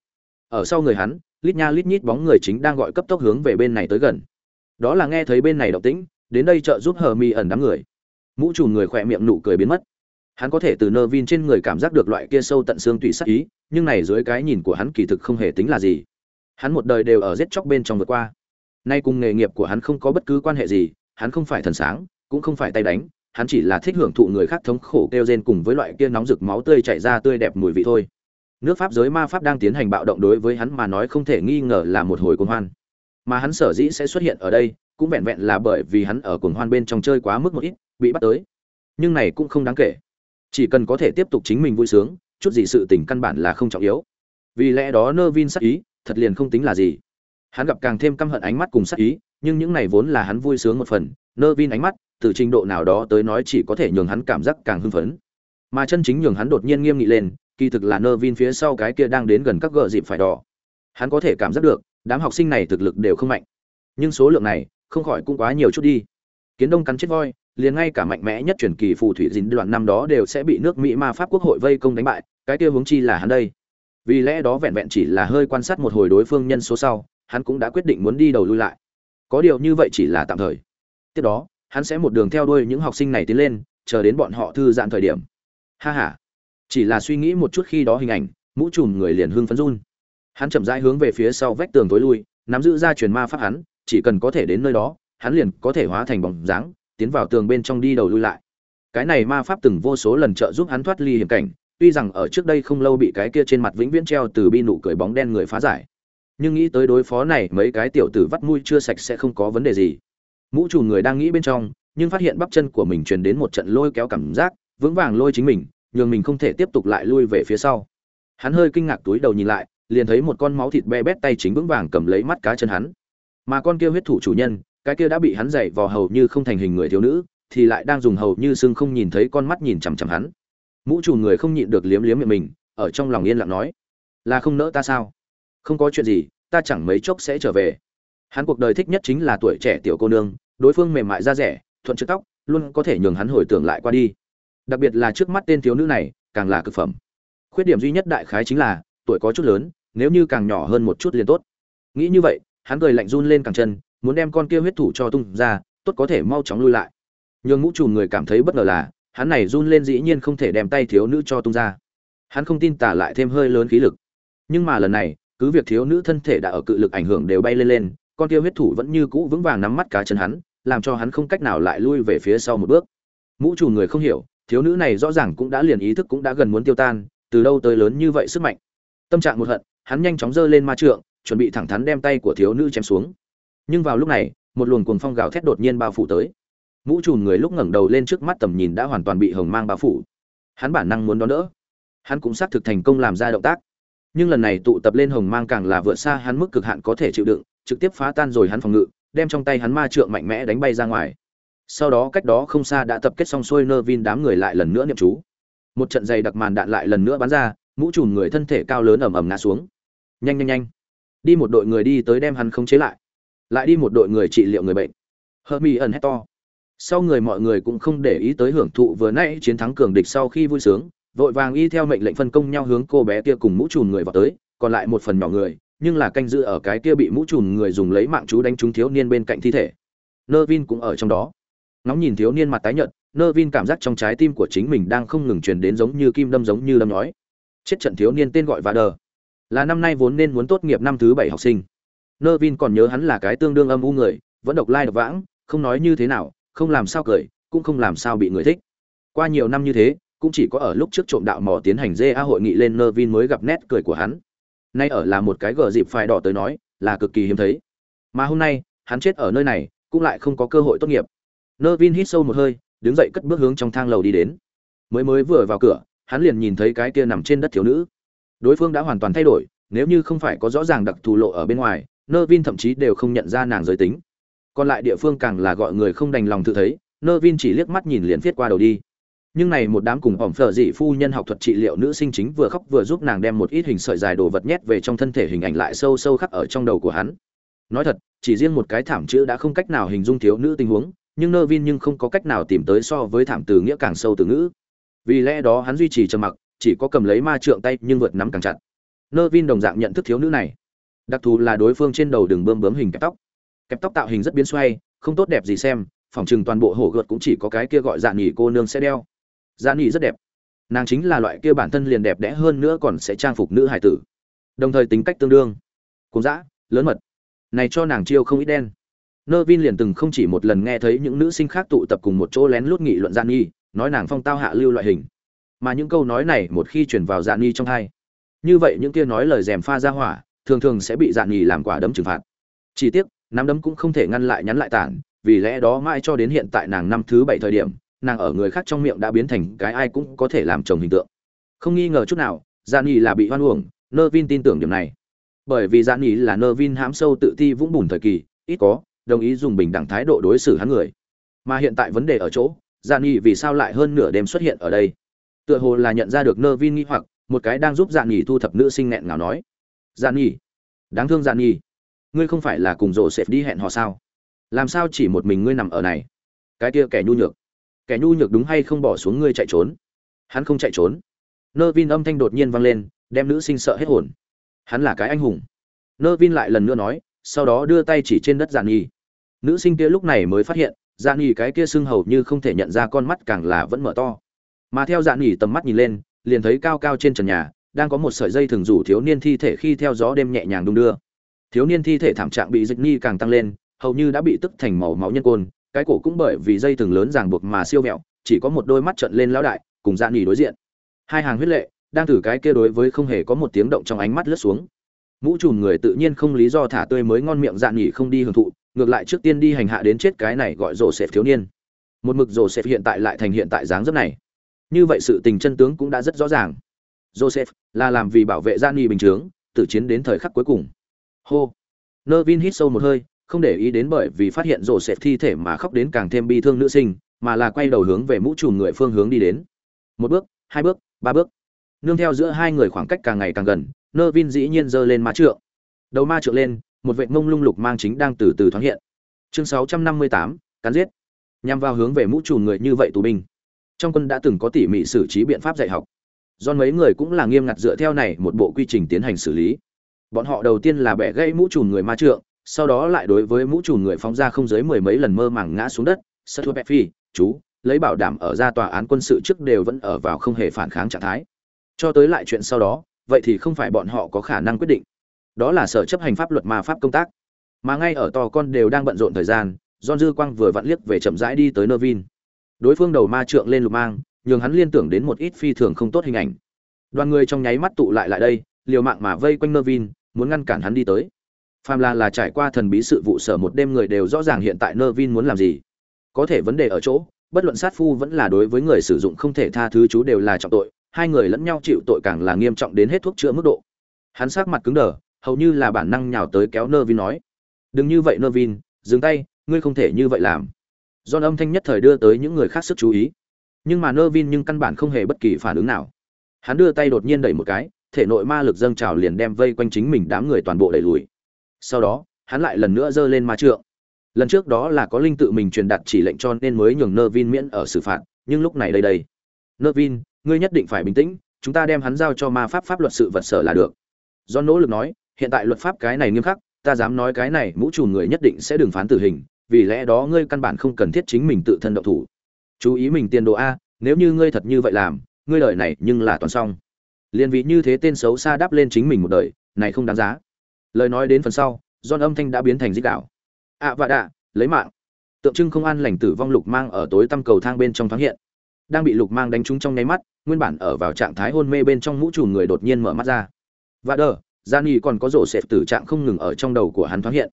ở sau người hắn, lít nha lít nhít bóng người chính đang gọi cấp tốc hướng về bên này tới gần. Đó là nghe thấy bên này động tĩnh, đến đây trợ giúp hờ mi ẩn đám người. Mũ trùm người khỏe miệng nụ cười biến mất. Hắn có thể từ nơ vin trên người cảm giác được loại kia sâu tận xương tủy sắc ý nhưng này dưới cái nhìn của hắn kỳ thực không hề tính là gì. Hắn một đời đều ở giết chóc bên trong vượt qua. Nay cùng nghề nghiệp của hắn không có bất cứ quan hệ gì, hắn không phải thần sáng, cũng không phải tay đánh, hắn chỉ là thích hưởng thụ người khác thống khổ kêu rên cùng với loại kia nóng rực máu tươi chảy ra tươi đẹp mùi vị thôi. Nước pháp giới ma pháp đang tiến hành bạo động đối với hắn mà nói không thể nghi ngờ là một hồi cuồng hoan. Mà hắn sở dĩ sẽ xuất hiện ở đây, cũng vẹn vẹn là bởi vì hắn ở cuồng hoan bên trong chơi quá mức một ít, bị bắt tới. Nhưng này cũng không đáng kể. Chỉ cần có thể tiếp tục chính mình vui sướng chút gì sự tình căn bản là không trọng yếu. Vì lẽ đó nơ vin sắc ý, thật liền không tính là gì. Hắn gặp càng thêm căm hận ánh mắt cùng sắc ý, nhưng những này vốn là hắn vui sướng một phần nơ vin ánh mắt, từ trình độ nào đó tới nói chỉ có thể nhường hắn cảm giác càng hưng phấn. Mà chân chính nhường hắn đột nhiên nghiêm nghị lên, kỳ thực là nơ vin phía sau cái kia đang đến gần các gợ dịp phải đỏ. Hắn có thể cảm giác được, đám học sinh này thực lực đều không mạnh. Nhưng số lượng này, không khỏi cũng quá nhiều chút đi. Kiến đông cắn chết voi liền ngay cả mạnh mẽ nhất truyền kỳ phù thủy dính đoạn năm đó đều sẽ bị nước mỹ ma pháp quốc hội vây công đánh bại, cái kia hướng chi là hắn đây. Vì lẽ đó vẹn vẹn chỉ là hơi quan sát một hồi đối phương nhân số sau, hắn cũng đã quyết định muốn đi đầu lui lại. Có điều như vậy chỉ là tạm thời. Tiếp đó, hắn sẽ một đường theo đuôi những học sinh này tiến lên, chờ đến bọn họ thư giãn thời điểm. Ha ha. Chỉ là suy nghĩ một chút khi đó hình ảnh, mũ trùm người liền hưng phấn run. Hắn chậm rãi hướng về phía sau vách tường tối lui, nắm giữ ra truyền ma pháp hắn, chỉ cần có thể đến nơi đó, hắn liền có thể hóa thành bóng dáng tiến vào tường bên trong đi đầu lui lại. Cái này ma pháp từng vô số lần trợ giúp hắn thoát ly hiểm cảnh, tuy rằng ở trước đây không lâu bị cái kia trên mặt vĩnh viễn treo từ bi nụ cười bóng đen người phá giải. Nhưng nghĩ tới đối phó này, mấy cái tiểu tử vắt mũi chưa sạch sẽ không có vấn đề gì. Mũ trùm người đang nghĩ bên trong, nhưng phát hiện bắp chân của mình truyền đến một trận lôi kéo cảm giác, vững vàng lôi chính mình, nhường mình không thể tiếp tục lại lui về phía sau. Hắn hơi kinh ngạc túi đầu nhìn lại, liền thấy một con máu thịt be bét tay chính vững vàng cầm lấy mắt cá chân hắn. Mà con kia huyết thủ chủ nhân cái kia đã bị hắn dạy vò hầu như không thành hình người thiếu nữ, thì lại đang dùng hầu như sưng không nhìn thấy con mắt nhìn chằm chằm hắn. Mũ trùm người không nhịn được liếm liếm miệng mình, ở trong lòng yên lặng nói, là không nỡ ta sao? Không có chuyện gì, ta chẳng mấy chốc sẽ trở về. Hắn cuộc đời thích nhất chính là tuổi trẻ tiểu cô nương, đối phương mềm mại da rẻ, thuận trước tóc, luôn có thể nhường hắn hồi tưởng lại qua đi. Đặc biệt là trước mắt tên thiếu nữ này, càng là cực phẩm. Khuyết điểm duy nhất đại khái chính là, tuổi có chút lớn, nếu như càng nhỏ hơn một chút liền tốt. Nghĩ như vậy, hắn cười lạnh run lên càng chân muốn đem con kia huyết thủ cho tung ra, tốt có thể mau chóng lui lại. Nhường mũ trùm người cảm thấy bất ngờ là, hắn này run lên dĩ nhiên không thể đem tay thiếu nữ cho tung ra. Hắn không tin tả lại thêm hơi lớn khí lực. Nhưng mà lần này, cứ việc thiếu nữ thân thể đã ở cự lực ảnh hưởng đều bay lên lên, con kia huyết thủ vẫn như cũ vững vàng nắm mắt cá chân hắn, làm cho hắn không cách nào lại lui về phía sau một bước. Mũ trùm người không hiểu, thiếu nữ này rõ ràng cũng đã liền ý thức cũng đã gần muốn tiêu tan, từ đâu tới lớn như vậy sức mạnh. Tâm trạng một hận, hắn nhanh chóng giơ lên ma trượng, chuẩn bị thẳng thắn đem tay của thiếu nữ chém xuống nhưng vào lúc này, một luồng cuồng phong gào thét đột nhiên bao phủ tới. Mũ trùm người lúc ngẩng đầu lên trước mắt tầm nhìn đã hoàn toàn bị hồng mang bao phủ. Hắn bản năng muốn đón đỡ. Hắn cũng xác thực thành công làm ra động tác. Nhưng lần này tụ tập lên hồng mang càng là vượt xa hắn mức cực hạn có thể chịu đựng, trực tiếp phá tan rồi hắn phòng ngự, đem trong tay hắn ma trượng mạnh mẽ đánh bay ra ngoài. Sau đó cách đó không xa đã tập kết xong xuôi nơ vin đám người lại lần nữa niệm chú. Một trận dày đặc màn đạn lại lần nữa bắn ra, mũ trùm người thân thể cao lớn ẩm ẩm ngã xuống. Nhanh nhanh nhanh. Đi một đội người đi tới đem hắn khống chế lại lại đi một đội người trị liệu người bệnh. Hermi ẩn hét to. Sau người mọi người cũng không để ý tới hưởng thụ vừa nãy chiến thắng cường địch sau khi vui sướng, vội vàng y theo mệnh lệnh phân công nhau hướng cô bé kia cùng mũ trùn người vào tới, còn lại một phần nhỏ người, nhưng là canh giữ ở cái kia bị mũ trùn người dùng lấy mạng chú đánh trúng thiếu niên bên cạnh thi thể. Nơ vin cũng ở trong đó. Ngóng nhìn thiếu niên mặt tái nhợt nơ vin cảm giác trong trái tim của chính mình đang không ngừng truyền đến giống như kim đâm giống như đâm nhói. Chết trận thiếu niên tên gọi và đờ là năm nay vốn nên muốn tốt nghiệp năm thứ bảy học sinh nơ vin còn nhớ hắn là cái tương đương âm u người, vẫn độc lai độc vãng, không nói như thế nào, không làm sao cười, cũng không làm sao bị người thích. Qua nhiều năm như thế, cũng chỉ có ở lúc trước trộm đạo mò tiến hành dê a hội nghị lên nơ vin mới gặp nét cười của hắn. Nay ở là một cái gờ dịp phải đỏ tới nói, là cực kỳ hiếm thấy. Mà hôm nay, hắn chết ở nơi này, cũng lại không có cơ hội tốt nghiệp. Nơ vin hít sâu một hơi, đứng dậy cất bước hướng trong thang lầu đi đến. Mới mới vừa vào cửa, hắn liền nhìn thấy cái kia nằm trên đất thiếu nữ. Đối phương đã hoàn toàn thay đổi, nếu như không phải có rõ ràng đặc thù lộ ở bên ngoài nơ vin thậm chí đều không nhận ra nàng giới tính. Còn lại địa phương càng là gọi người không đành lòng tự thấy, nơ vin chỉ liếc mắt nhìn liền viết qua đầu đi. Nhưng này một đám cùng ỏm phở dị phu nhân học thuật trị liệu nữ sinh chính vừa khóc vừa giúp nàng đem một ít hình sợi dài đồ vật nhét về trong thân thể hình ảnh lại sâu sâu khắc ở trong đầu của hắn. Nói thật, chỉ riêng một cái thảm chữ đã không cách nào hình dung thiếu nữ tình huống, nhưng nơ vin nhưng không có cách nào tìm tới so với thảm từ nghĩa càng sâu từ ngữ. Vì lẽ đó hắn duy trì trầm mặc, chỉ có cầm lấy ma trượng tay nhưng vượt nắm càng chặt. Nơ vin đồng dạng nhận thức thiếu nữ này đặc thù là đối phương trên đầu đường bơm bướm hình kẹp tóc. Kẹp tóc tạo hình rất biến xoay, không tốt đẹp gì xem Phỏng chừng toàn bộ hổ gợt cũng chỉ có cái kia gọi dạ nghỉ cô nương sẽ đeo. Dạ nghỉ rất đẹp. Nàng chính là loại kia bản thân liền đẹp đẽ hơn nữa còn sẽ trang phục nữ hải tử. Đồng thời tính cách tương đương. Cũng dã, lớn mật. Này cho nàng chiêu không ít đen. Nơ vin liền từng không chỉ một lần nghe thấy những nữ sinh khác tụ tập cùng một chỗ lén lút nghị luận dạ nghi nói nàng phong tao hạ lưu loại hình. Mà những câu nói này một khi chuyển vào dạ nghi trong hai. Như vậy những kia nói lời dèm pha ra hỏa thường thường sẽ bị dạn nhì làm quả đấm trừng phạt. Chỉ tiếc, nắm đấm cũng không thể ngăn lại nhắn lại tản, vì lẽ đó mãi cho đến hiện tại nàng năm thứ bảy thời điểm, nàng ở người khác trong miệng đã biến thành cái ai cũng có thể làm chồng hình tượng. Không nghi ngờ chút nào Dạn nhì là bị hoan uổng nơ vin tin tưởng điểm này. Bởi vì Dạn nhì là nơ vin hãm sâu tự ti vũng bùn thời kỳ, ít có, đồng ý dùng bình đẳng thái độ đối xử hắn người. Mà hiện tại vấn đề ở chỗ Dạn nhì vì sao lại hơn nửa đêm xuất hiện ở đây? Tựa hồ là nhận ra được nơ vin nghi hoặc, một cái đang giúp Dạn nhì thu thập nữ sinh nghẹn ngào nói gian Nhi, đáng thương gian Nhi, ngươi không phải là cùng rổ xẹp đi hẹn họ sao? Làm sao chỉ một mình ngươi nằm ở này? Cái kia kẻ nhu nhược. Kẻ nhu nhược đúng hay không bỏ xuống ngươi chạy trốn? Hắn không chạy trốn. Nơ vin âm thanh đột nhiên vang lên đem nữ sinh sợ hết hồn. Hắn là cái anh hùng. Nơ vin lại lần nữa nói sau đó đưa tay chỉ trên đất giàn nhi. Nữ sinh kia lúc này mới phát hiện giàn nhi cái kia sưng hầu như không thể nhận ra con mắt càng là vẫn mở to. Mà theo giàn nhi tầm mắt nhìn lên liền thấy cao cao trên trần nhà đang có một sợi dây thường rủ thiếu niên thi thể khi theo gió đêm nhẹ nhàng đung đưa. Thiếu niên thi thể thảm trạng bị dịch nghi càng tăng lên, hầu như đã bị tức thành màu máu nhân côn, cái cổ cũng bởi vì dây thường lớn ràng buộc mà siêu vẹo, chỉ có một đôi mắt trận lên lão đại, cùng dạ nghỉ đối diện. Hai hàng huyết lệ, đang thử cái kia đối với không hề có một tiếng động trong ánh mắt lướt xuống. Mũ trùm người tự nhiên không lý do thả tươi mới ngon miệng dạ nghỉ không đi hưởng thụ, ngược lại trước tiên đi hành hạ đến chết cái này gọi rổ xẹp thiếu niên. Một mực rổ xẹp hiện tại lại thành hiện tại dáng dấp này. Như vậy sự tình chân tướng cũng đã rất rõ ràng joseph, là làm vì bảo vệ gia bình chướng, tử chiến đến thời khắc cuối cùng. Hô. Nơ vin hít sâu một hơi, không để ý đến bởi vì phát hiện Joseph thi thể mà khóc đến càng thêm bi thương nữ sinh, mà là quay đầu hướng về mũ trùm người phương hướng đi đến. Một bước, hai bước, ba bước. Nương theo giữa hai người khoảng cách càng ngày càng gần nơ vin dĩ nhiên giơ lên ma trượng. Đầu ma trượng lên, một vệ mông lung lục mang chính đang từ từ thoáng hiện. Chương sáu trăm năm mươi tám, cắn giết. Nhằm vào hướng về mũ trùm người như vậy tù binh. Trong quân đã từng có tỉ mỉ xử trí biện pháp dạy học do mấy người cũng là nghiêm ngặt dựa theo này một bộ quy trình tiến hành xử lý. Bọn họ đầu tiên là bẻ gãy mũ trùm người ma trượng sau đó lại đối với mũ trùm người phóng ra không dưới mười mấy lần mơ màng ngã xuống đất sơ thua phi chú lấy bảo đảm ở ra tòa án quân sự trước đều vẫn ở vào không hề phản kháng trạng thái. Cho tới lại chuyện sau đó vậy thì không phải bọn họ có khả năng quyết định. Đó là sở chấp hành pháp luật ma pháp công tác. Mà ngay ở to con đều đang bận rộn thời gian John Dư Quang vừa vặn liếc về chậm rãi đi tới Nervin. Đối phương đầu ma trượng lên lục mang, nhường hắn liên tưởng đến một ít phi thường không tốt hình ảnh. Đoàn người trong nháy mắt tụ lại lại đây, liều mạng mà vây quanh Nervin, muốn ngăn cản hắn đi tới. Phàm là là trải qua thần bí sự vụ sở một đêm người đều rõ ràng hiện tại Nervin muốn làm gì. Có thể vấn đề ở chỗ, bất luận sát phu vẫn là đối với người sử dụng không thể tha thứ chú đều là trọng tội, hai người lẫn nhau chịu tội càng là nghiêm trọng đến hết thuốc chữa mức độ. Hắn sắc mặt cứng đờ, hầu như là bản năng nhào tới kéo Nervin nói: "Đừng như vậy Nervin, dừng tay, ngươi không thể như vậy làm." Giòn âm thanh nhất thời đưa tới những người khác sức chú ý. Nhưng mà Nơ Vin nhưng căn bản không hề bất kỳ phản ứng nào. Hắn đưa tay đột nhiên đẩy một cái, thể nội ma lực dâng trào liền đem vây quanh chính mình đám người toàn bộ đẩy lùi. Sau đó hắn lại lần nữa giơ lên ma trượng. Lần trước đó là có linh tự mình truyền đạt chỉ lệnh cho nên mới nhường nơ vin miễn ở xử phạt nhưng lúc này đây đây. Nơ vin ngươi nhất định phải bình tĩnh chúng ta đem hắn giao cho ma pháp pháp luật sự vật sở là được. Do nỗ lực nói hiện tại luật pháp cái này nghiêm khắc ta dám nói cái này mũ trùm người nhất định sẽ đừng phán tử hình vì lẽ đó ngươi căn bản không cần thiết chính mình tự thân động thủ chú ý mình tiền đồ a, nếu như ngươi thật như vậy làm, ngươi lời này nhưng là toàn xong. Liền vì như thế tên xấu xa đáp lên chính mình một đời, này không đáng giá. Lời nói đến phần sau don âm thanh đã biến thành dích đạo. Ạ à đạ, lấy mạng. Tượng trưng không an lành tử vong lục mang ở tối tăm cầu thang bên trong thoáng hiện. Đang bị lục mang đánh trúng trong nháy mắt, nguyên bản ở vào trạng thái hôn mê bên trong mũ trùm người đột nhiên mở mắt ra. Và đờ gian y còn có rổ xẹp tử trạng không ngừng ở trong đầu của hắn thoáng hiện.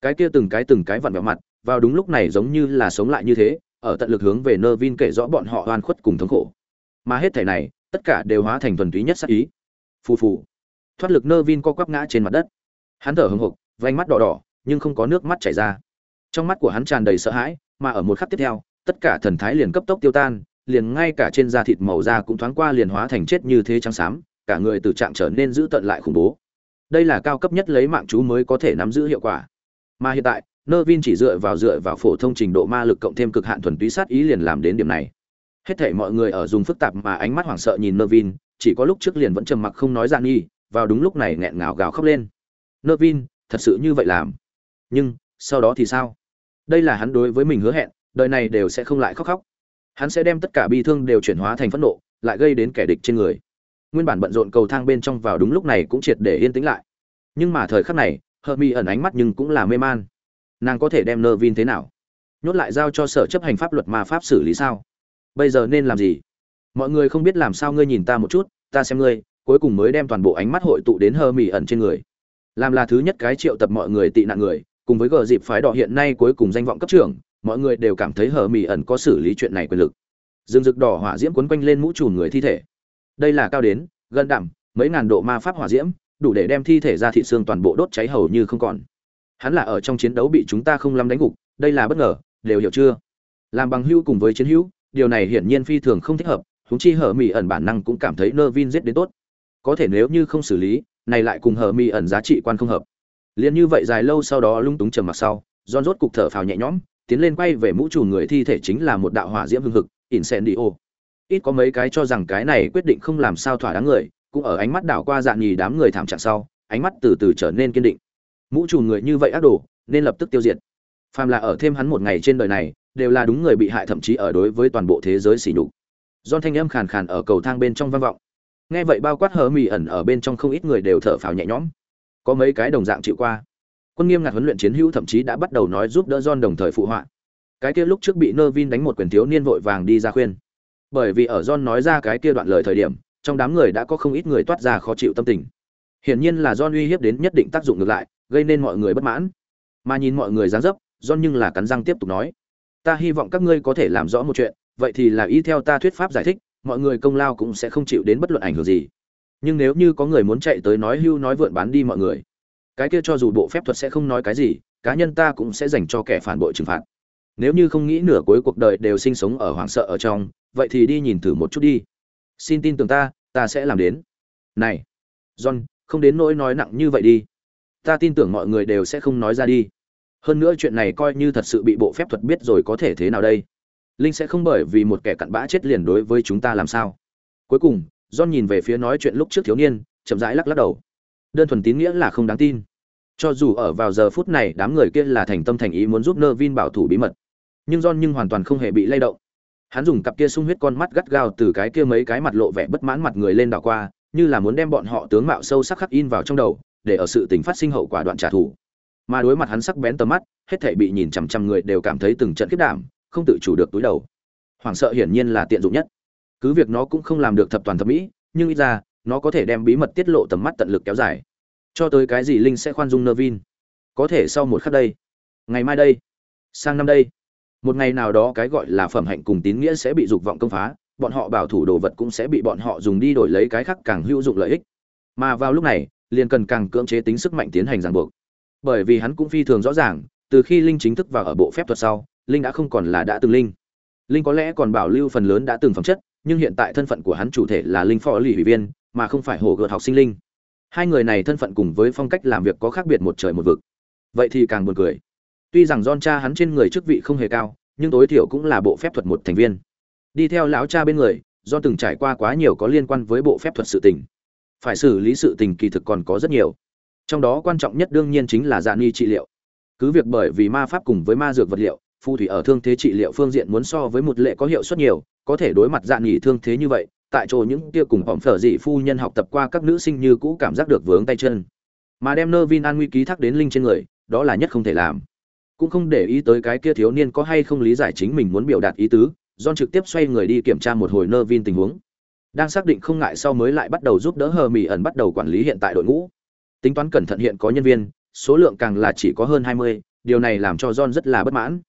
Cái kia từng cái từng cái vặn vẹo mặt, vào đúng lúc này giống như là sống lại như thế ở tận lực hướng về nơ vin kể rõ bọn họ oan khuất cùng thống khổ. Mà hết thể này, tất cả đều hóa thành thuần túy nhất sắc ý. Phù phù. Thoát lực nơ vin co quắp ngã trên mặt đất. Hắn thở hừng hực, vành mắt đỏ đỏ, nhưng không có nước mắt chảy ra. Trong mắt của hắn tràn đầy sợ hãi, mà ở một khắc tiếp theo, tất cả thần thái liền cấp tốc tiêu tan, liền ngay cả trên da thịt màu da cũng thoáng qua liền hóa thành chết như thế trắng xám, cả người từ trạng trở nên giữ tận lại khủng bố. Đây là cao cấp nhất lấy mạng chú mới có thể nắm giữ hiệu quả. Mà hiện tại nơ vin chỉ dựa vào dựa vào phổ thông trình độ ma lực cộng thêm cực hạn thuần túy sát ý liền làm đến điểm này. Hết thể mọi người ở dùng phức tạp mà ánh mắt hoảng sợ nhìn nơ vin, chỉ có lúc trước liền vẫn trầm mặc không nói ra nghi, vào đúng lúc này nghẹn ngào gào khóc lên. Nơ vin, thật sự như vậy làm? Nhưng, sau đó thì sao? Đây là hắn đối với mình hứa hẹn, đời này đều sẽ không lại khóc khóc. Hắn sẽ đem tất cả bi thương đều chuyển hóa thành phẫn nộ, lại gây đến kẻ địch trên người. Nguyên bản bận rộn cầu thang bên trong vào đúng lúc này cũng triệt để yên tĩnh lại. Nhưng mà thời khắc này hờ mi ẩn ánh mắt nhưng cũng là mê man nàng có thể đem nơ vin thế nào? Nhốt lại giao cho sở chấp hành pháp luật mà pháp xử lý sao? Bây giờ nên làm gì? Mọi người không biết làm sao ngươi nhìn ta một chút, ta xem ngươi, cuối cùng mới đem toàn bộ ánh mắt hội tụ đến hơ mỉ ẩn trên người. Làm là thứ nhất cái triệu tập mọi người tị nạn người, cùng với gờ dịp phái đỏ hiện nay cuối cùng danh vọng cấp trưởng, mọi người đều cảm thấy hờ mỹ ẩn có xử lý chuyện này quyền lực. Dương rực đỏ hỏa diễm quấn quanh lên mũ trùn người thi thể. Đây là cao đến, gần đẳng, mấy ngàn độ ma pháp hỏa diễm, đủ để đem thi thể ra thị xương toàn bộ đốt cháy hầu như không còn hắn là ở trong chiến đấu bị chúng ta không lắm đánh gục, đây là bất ngờ, đều hiểu chưa? Làm bằng hữu cùng với chiến hữu, điều này hiển nhiên phi thường không thích hợp húng chi hở mỹ ẩn bản năng cũng cảm thấy nơ vin giết đến tốt. Có thể nếu như không xử lý, này lại cùng hở mỹ ẩn giá trị quan không hợp. Liền như vậy dài lâu sau đó lung túng trầm mặc sau don rốt cục thở phào nhẹ nhõm, tiến lên quay về mũ trù người thi thể chính là một đạo hỏa diễm hưng hực, incendio. Ít có mấy cái cho rằng cái này quyết định không làm sao thỏa đáng người, cũng ở ánh mắt đảo qua dạng nhì đám người thảm trạng sau, ánh mắt từ từ trở nên kiên định mũ trù người như vậy ác đồ nên lập tức tiêu diệt phàm là ở thêm hắn một ngày trên đời này đều là đúng người bị hại thậm chí ở đối với toàn bộ thế giới xỉ nhục don thanh âm khàn khàn ở cầu thang bên trong vang vọng nghe vậy bao quát hờ mì ẩn ở bên trong không ít người đều thở phào nhẹ nhõm có mấy cái đồng dạng chịu qua quân nghiêm ngặt huấn luyện chiến hữu thậm chí đã bắt đầu nói giúp đỡ don đồng thời phụ họa. Cái kia lúc trước bị Nervin đánh một quyền thiếu niên vội vàng đi ra khuyên. Bởi vì ở don nói ra cái kia đoạn lời thời điểm, trong đám người đã có không ít người toát ra khó chịu tâm tình. Hiển nhiên là don uy hiếp đến nhất định tác dụng ngược lại, gây nên mọi người bất mãn. Mà nhìn mọi người dáng dấp, John nhưng là cắn răng tiếp tục nói: "Ta hy vọng các ngươi có thể làm rõ một chuyện, vậy thì là ý theo ta thuyết pháp giải thích, mọi người công lao cũng sẽ không chịu đến bất luận ảnh hưởng gì. Nhưng nếu như có người muốn chạy tới nói hưu nói vượn bán đi mọi người, cái kia cho dù bộ phép thuật sẽ không nói cái gì cá nhân ta cũng sẽ dành cho kẻ phản bội trừng phạt nếu như không nghĩ nửa cuối cuộc đời đều sinh sống ở hoảng sợ ở trong vậy thì đi nhìn thử một chút đi xin tin tưởng ta ta sẽ làm đến này john không đến nỗi nói nặng như vậy đi ta tin tưởng mọi người đều sẽ không nói ra đi. Hơn nữa chuyện này coi như thật sự bị bộ phép thuật biết rồi có thể thế nào đây? Linh sẽ không bởi vì một kẻ cặn bã chết liền đối với chúng ta làm sao? Cuối cùng, john nhìn về phía nói chuyện lúc trước thiếu niên, chậm rãi lắc lắc đầu. Đơn thuần tín nghĩa là không đáng tin. Cho dù ở vào giờ phút này đám người kia là thành tâm thành ý muốn giúp nơ vin bảo thủ bí mật. Nhưng john nhưng hoàn toàn không hề bị lay động. Hắn dùng cặp kia sung huyết con mắt gắt gao từ cái kia mấy cái mặt lộ vẻ bất mãn mặt người lên đảo qua, như là muốn đem bọn họ tướng mạo sâu sắc khắc in vào trong đầu để ở sự tình phát sinh hậu quả đoạn trả thù. Mà đối mặt hắn sắc bén tầm mắt, hết thảy bị nhìn chằm chằm người đều cảm thấy từng trận kiếp đảm, không tự chủ được túi đầu. Hoảng sợ hiển nhiên là tiện dụng nhất. Cứ việc nó cũng không làm được thập toàn thập mỹ, nhưng ít ra, nó có thể đem bí mật tiết lộ tầm mắt tận lực kéo dài. Cho tới cái gì linh sẽ khoan dung nơ vin? Có thể sau một khắc đây, ngày mai đây, sang năm đây, một ngày nào đó cái gọi là phẩm hạnh cùng tín nghĩa sẽ bị dục vọng công phá, bọn họ bảo thủ đồ vật cũng sẽ bị bọn họ dùng đi đổi lấy cái khác càng hữu dụng lợi ích. Mà vào lúc này liền cần càng cưỡng chế tính sức mạnh tiến hành ràng buộc. Bởi vì hắn cũng phi thường rõ ràng, từ khi linh chính thức vào ở bộ phép thuật sau, linh đã không còn là đã từng linh. Linh có lẽ còn bảo lưu phần lớn đã từng phẩm chất, nhưng hiện tại thân phận của hắn chủ thể là linh phó lì ủy viên, mà không phải hổ gợt học sinh linh. Hai người này thân phận cùng với phong cách làm việc có khác biệt một trời một vực. Vậy thì càng buồn cười. Tuy rằng don cha hắn trên người chức vị không hề cao, nhưng tối thiểu cũng là bộ phép thuật một thành viên. Đi theo lão cha bên người do từng trải qua quá nhiều có liên quan với bộ phép thuật sự tình phải xử lý sự tình kỳ thực còn có rất nhiều. Trong đó quan trọng nhất đương nhiên chính là dạ ni trị liệu. Cứ việc bởi vì ma pháp cùng với ma dược vật liệu, phù thủy ở thương thế trị liệu phương diện muốn so với một lệ có hiệu suất nhiều, có thể đối mặt dạ nghỉ thương thế như vậy, tại chỗ những kia cùng hỏng phở dị phu nhân học tập qua các nữ sinh như cũ cảm giác được vướng tay chân. Mà đem nơ vin an nguy ký thác đến linh trên người, đó là nhất không thể làm. Cũng không để ý tới cái kia thiếu niên có hay không lý giải chính mình muốn biểu đạt ý tứ, john trực tiếp xoay người đi kiểm tra một hồi nơ vin tình huống đang xác định không ngại sau mới lại bắt đầu giúp đỡ hờ mỹ ẩn bắt đầu quản lý hiện tại đội ngũ. Tính toán cẩn thận hiện có nhân viên, số lượng càng là chỉ có hơn hai mươi, điều này làm cho john rất là bất mãn.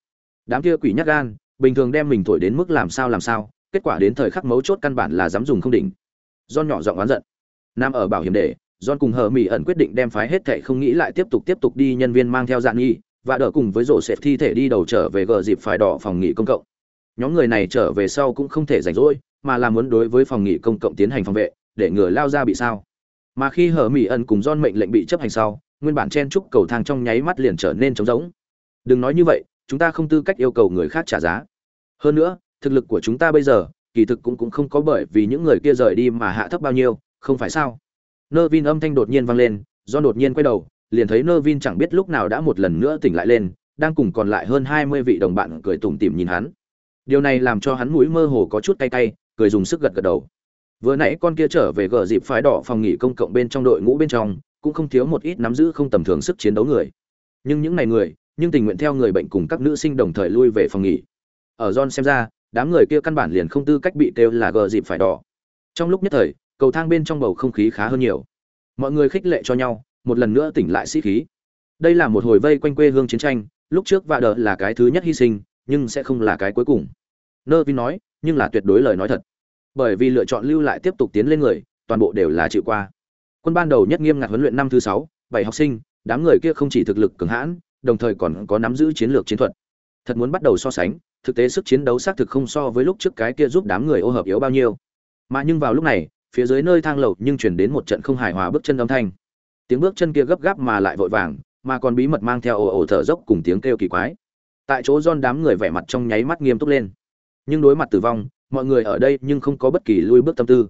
Đám kia quỷ nhắc gan, bình thường đem mình thổi đến mức làm sao làm sao, kết quả đến thời khắc mấu chốt căn bản là dám dùng không đỉnh. John nhỏ giọng oán giận. Nam ở bảo hiểm để, John cùng hờ mỹ ẩn quyết định đem phái hết thệ không nghĩ lại tiếp tục tiếp tục đi nhân viên mang theo dạng nghi, và đỡ cùng với rổ xẹp thi thể đi đầu trở về gờ dịp phải đỏ phòng nghỉ công cộng. Nhóm người này trở về sau cũng không thể rảnh rỗi mà là muốn đối với phòng nghỉ công cộng tiến hành phòng vệ, để ngừa lao ra bị sao. Mà khi hờ mỹ ẩn cùng don mệnh lệnh bị chấp hành sau, nguyên bản chen trúc cầu thang trong nháy mắt liền trở nên trống rỗng. Đừng nói như vậy, chúng ta không tư cách yêu cầu người khác trả giá. Hơn nữa, thực lực của chúng ta bây giờ, kỳ thực cũng cũng không có bởi vì những người kia rời đi mà hạ thấp bao nhiêu, không phải sao? Nơ vin âm thanh đột nhiên vang lên do đột nhiên quay đầu, liền thấy nơ vin chẳng biết lúc nào đã một lần nữa tỉnh lại lên, đang cùng còn lại hơn hai mươi vị đồng bạn cười tủm tỉm nhìn hắn. Điều này làm cho hắn mũi mơ hồ có chút cay cay cười dùng sức gật gật đầu. Vừa nãy con kia trở về gờ dịp phái đỏ phòng nghỉ công cộng bên trong đội ngũ bên trong, cũng không thiếu một ít nắm giữ không tầm thường sức chiến đấu người. Nhưng những này người, nhưng tình nguyện theo người bệnh cùng các nữ sinh đồng thời lui về phòng nghỉ. Ở john xem ra, đám người kia căn bản liền không tư cách bị kêu là gờ dịp phải đỏ. Trong lúc nhất thời, cầu thang bên trong bầu không khí khá hơn nhiều. Mọi người khích lệ cho nhau, một lần nữa tỉnh lại sĩ khí. Đây là một hồi vây quanh quê hương chiến tranh, lúc trước vạ đờ là cái thứ nhất hy sinh, nhưng sẽ không là cái cuối cùng. Nơ vi nói, nhưng là tuyệt đối lời nói thật bởi vì lựa chọn lưu lại tiếp tục tiến lên người, toàn bộ đều là chịu qua. Quân ban đầu nhất nghiêm ngặt huấn luyện năm thứ sáu, bảy học sinh, đám người kia không chỉ thực lực cường hãn, đồng thời còn có nắm giữ chiến lược chiến thuật. Thật muốn bắt đầu so sánh, thực tế sức chiến đấu xác thực không so với lúc trước cái kia giúp đám người ô hợp yếu bao nhiêu. Mà nhưng vào lúc này, phía dưới nơi thang lầu nhưng chuyển đến một trận không hài hòa bước chân âm thanh. Tiếng bước chân kia gấp gáp mà lại vội vàng, mà còn bí mật mang theo ồ ồ thở dốc cùng tiếng kêu kỳ quái. Tại chỗ don đám người vẻ mặt trong nháy mắt nghiêm túc lên. Nhưng đối mặt tử vong mọi người ở đây nhưng không có bất kỳ lui bước tâm tư.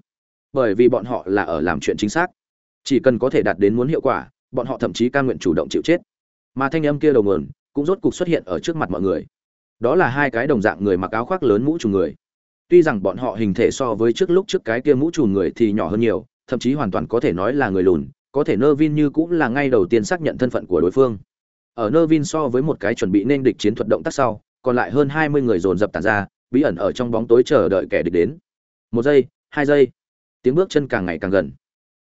Bởi vì bọn họ là ở làm chuyện chính xác. Chỉ cần có thể đạt đến muốn hiệu quả, bọn họ thậm chí ca nguyện chủ động chịu chết. Mà thanh âm kia đầu nguồn, cũng rốt cục xuất hiện ở trước mặt mọi người. Đó là hai cái đồng dạng người mặc áo khoác lớn mũ trùm người. Tuy rằng bọn họ hình thể so với trước lúc trước cái kia mũ trùm người thì nhỏ hơn nhiều, thậm chí hoàn toàn có thể nói là người lùn, có thể nơ vin như cũng là ngay đầu tiên xác nhận thân phận của đối phương. Ở nơ vin so với một cái chuẩn bị nên địch chiến thuật động tác sau, còn lại hơn hai mươi người dồn dập tàn ra bí ẩn ở trong bóng tối chờ đợi kẻ địch đến. Một giây, hai giây. Tiếng bước chân càng ngày càng gần.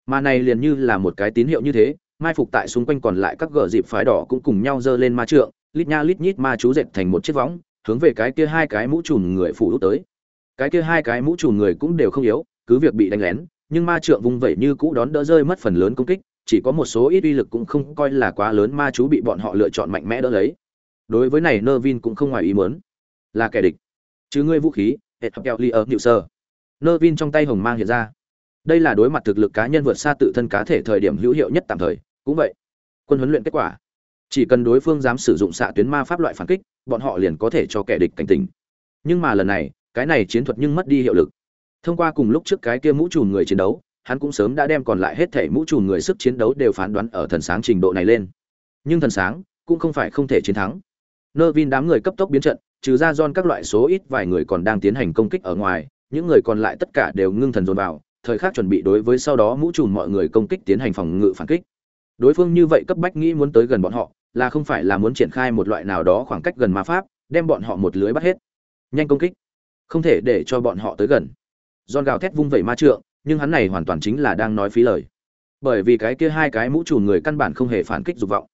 Mà này liền như là một cái tín hiệu như thế, mai phục tại xung quanh còn lại các gờ dịp phái đỏ cũng cùng nhau giơ lên ma trượng, lít nha lít nhít ma chú dệt thành một chiếc võng, hướng về cái kia hai cái mũ trùm người phủ út tới. Cái kia hai cái mũ trùm người cũng đều không yếu, cứ việc bị đánh lén, nhưng ma trượng vung vẩy như cũ đón đỡ rơi mất phần lớn công kích, chỉ có một số ít uy lực cũng không coi là quá lớn ma chú bị bọn họ lựa chọn mạnh mẽ đỡ lấy. Đối với này nơ vin cũng không ngoài ý muốn. Là kẻ địch chứ ngươi vũ khí, hệ thập kẹo ly ở nhự sơ. Nơ vin trong tay hồng mang hiện ra. Đây là đối mặt thực lực cá nhân vượt xa tự thân cá thể thời điểm hữu hiệu nhất tạm thời, cũng vậy. Quân huấn luyện kết quả. Chỉ cần đối phương dám sử dụng xạ tuyến ma pháp loại phản kích, bọn họ liền có thể cho kẻ địch cảnh tỉnh. Nhưng mà lần này, cái này chiến thuật nhưng mất đi hiệu lực. Thông qua cùng lúc trước cái kia mũ trùm người chiến đấu, hắn cũng sớm đã đem còn lại hết thể mũ trùm người sức chiến đấu đều phán đoán ở thần sáng trình độ này lên. Nhưng thần sáng cũng không phải không thể chiến thắng. Nơ vin đám người cấp tốc biến trận trừ ra don các loại số ít vài người còn đang tiến hành công kích ở ngoài những người còn lại tất cả đều ngưng thần dồn vào thời khắc chuẩn bị đối với sau đó mũ trùm mọi người công kích tiến hành phòng ngự phản kích đối phương như vậy cấp bách nghĩ muốn tới gần bọn họ là không phải là muốn triển khai một loại nào đó khoảng cách gần ma pháp đem bọn họ một lưới bắt hết nhanh công kích không thể để cho bọn họ tới gần John gào thét vung vẩy ma trượng, nhưng hắn này hoàn toàn chính là đang nói phí lời. Bởi vì cái kia hai cái mũ trùm người căn bản không hề phản kích dục vọng.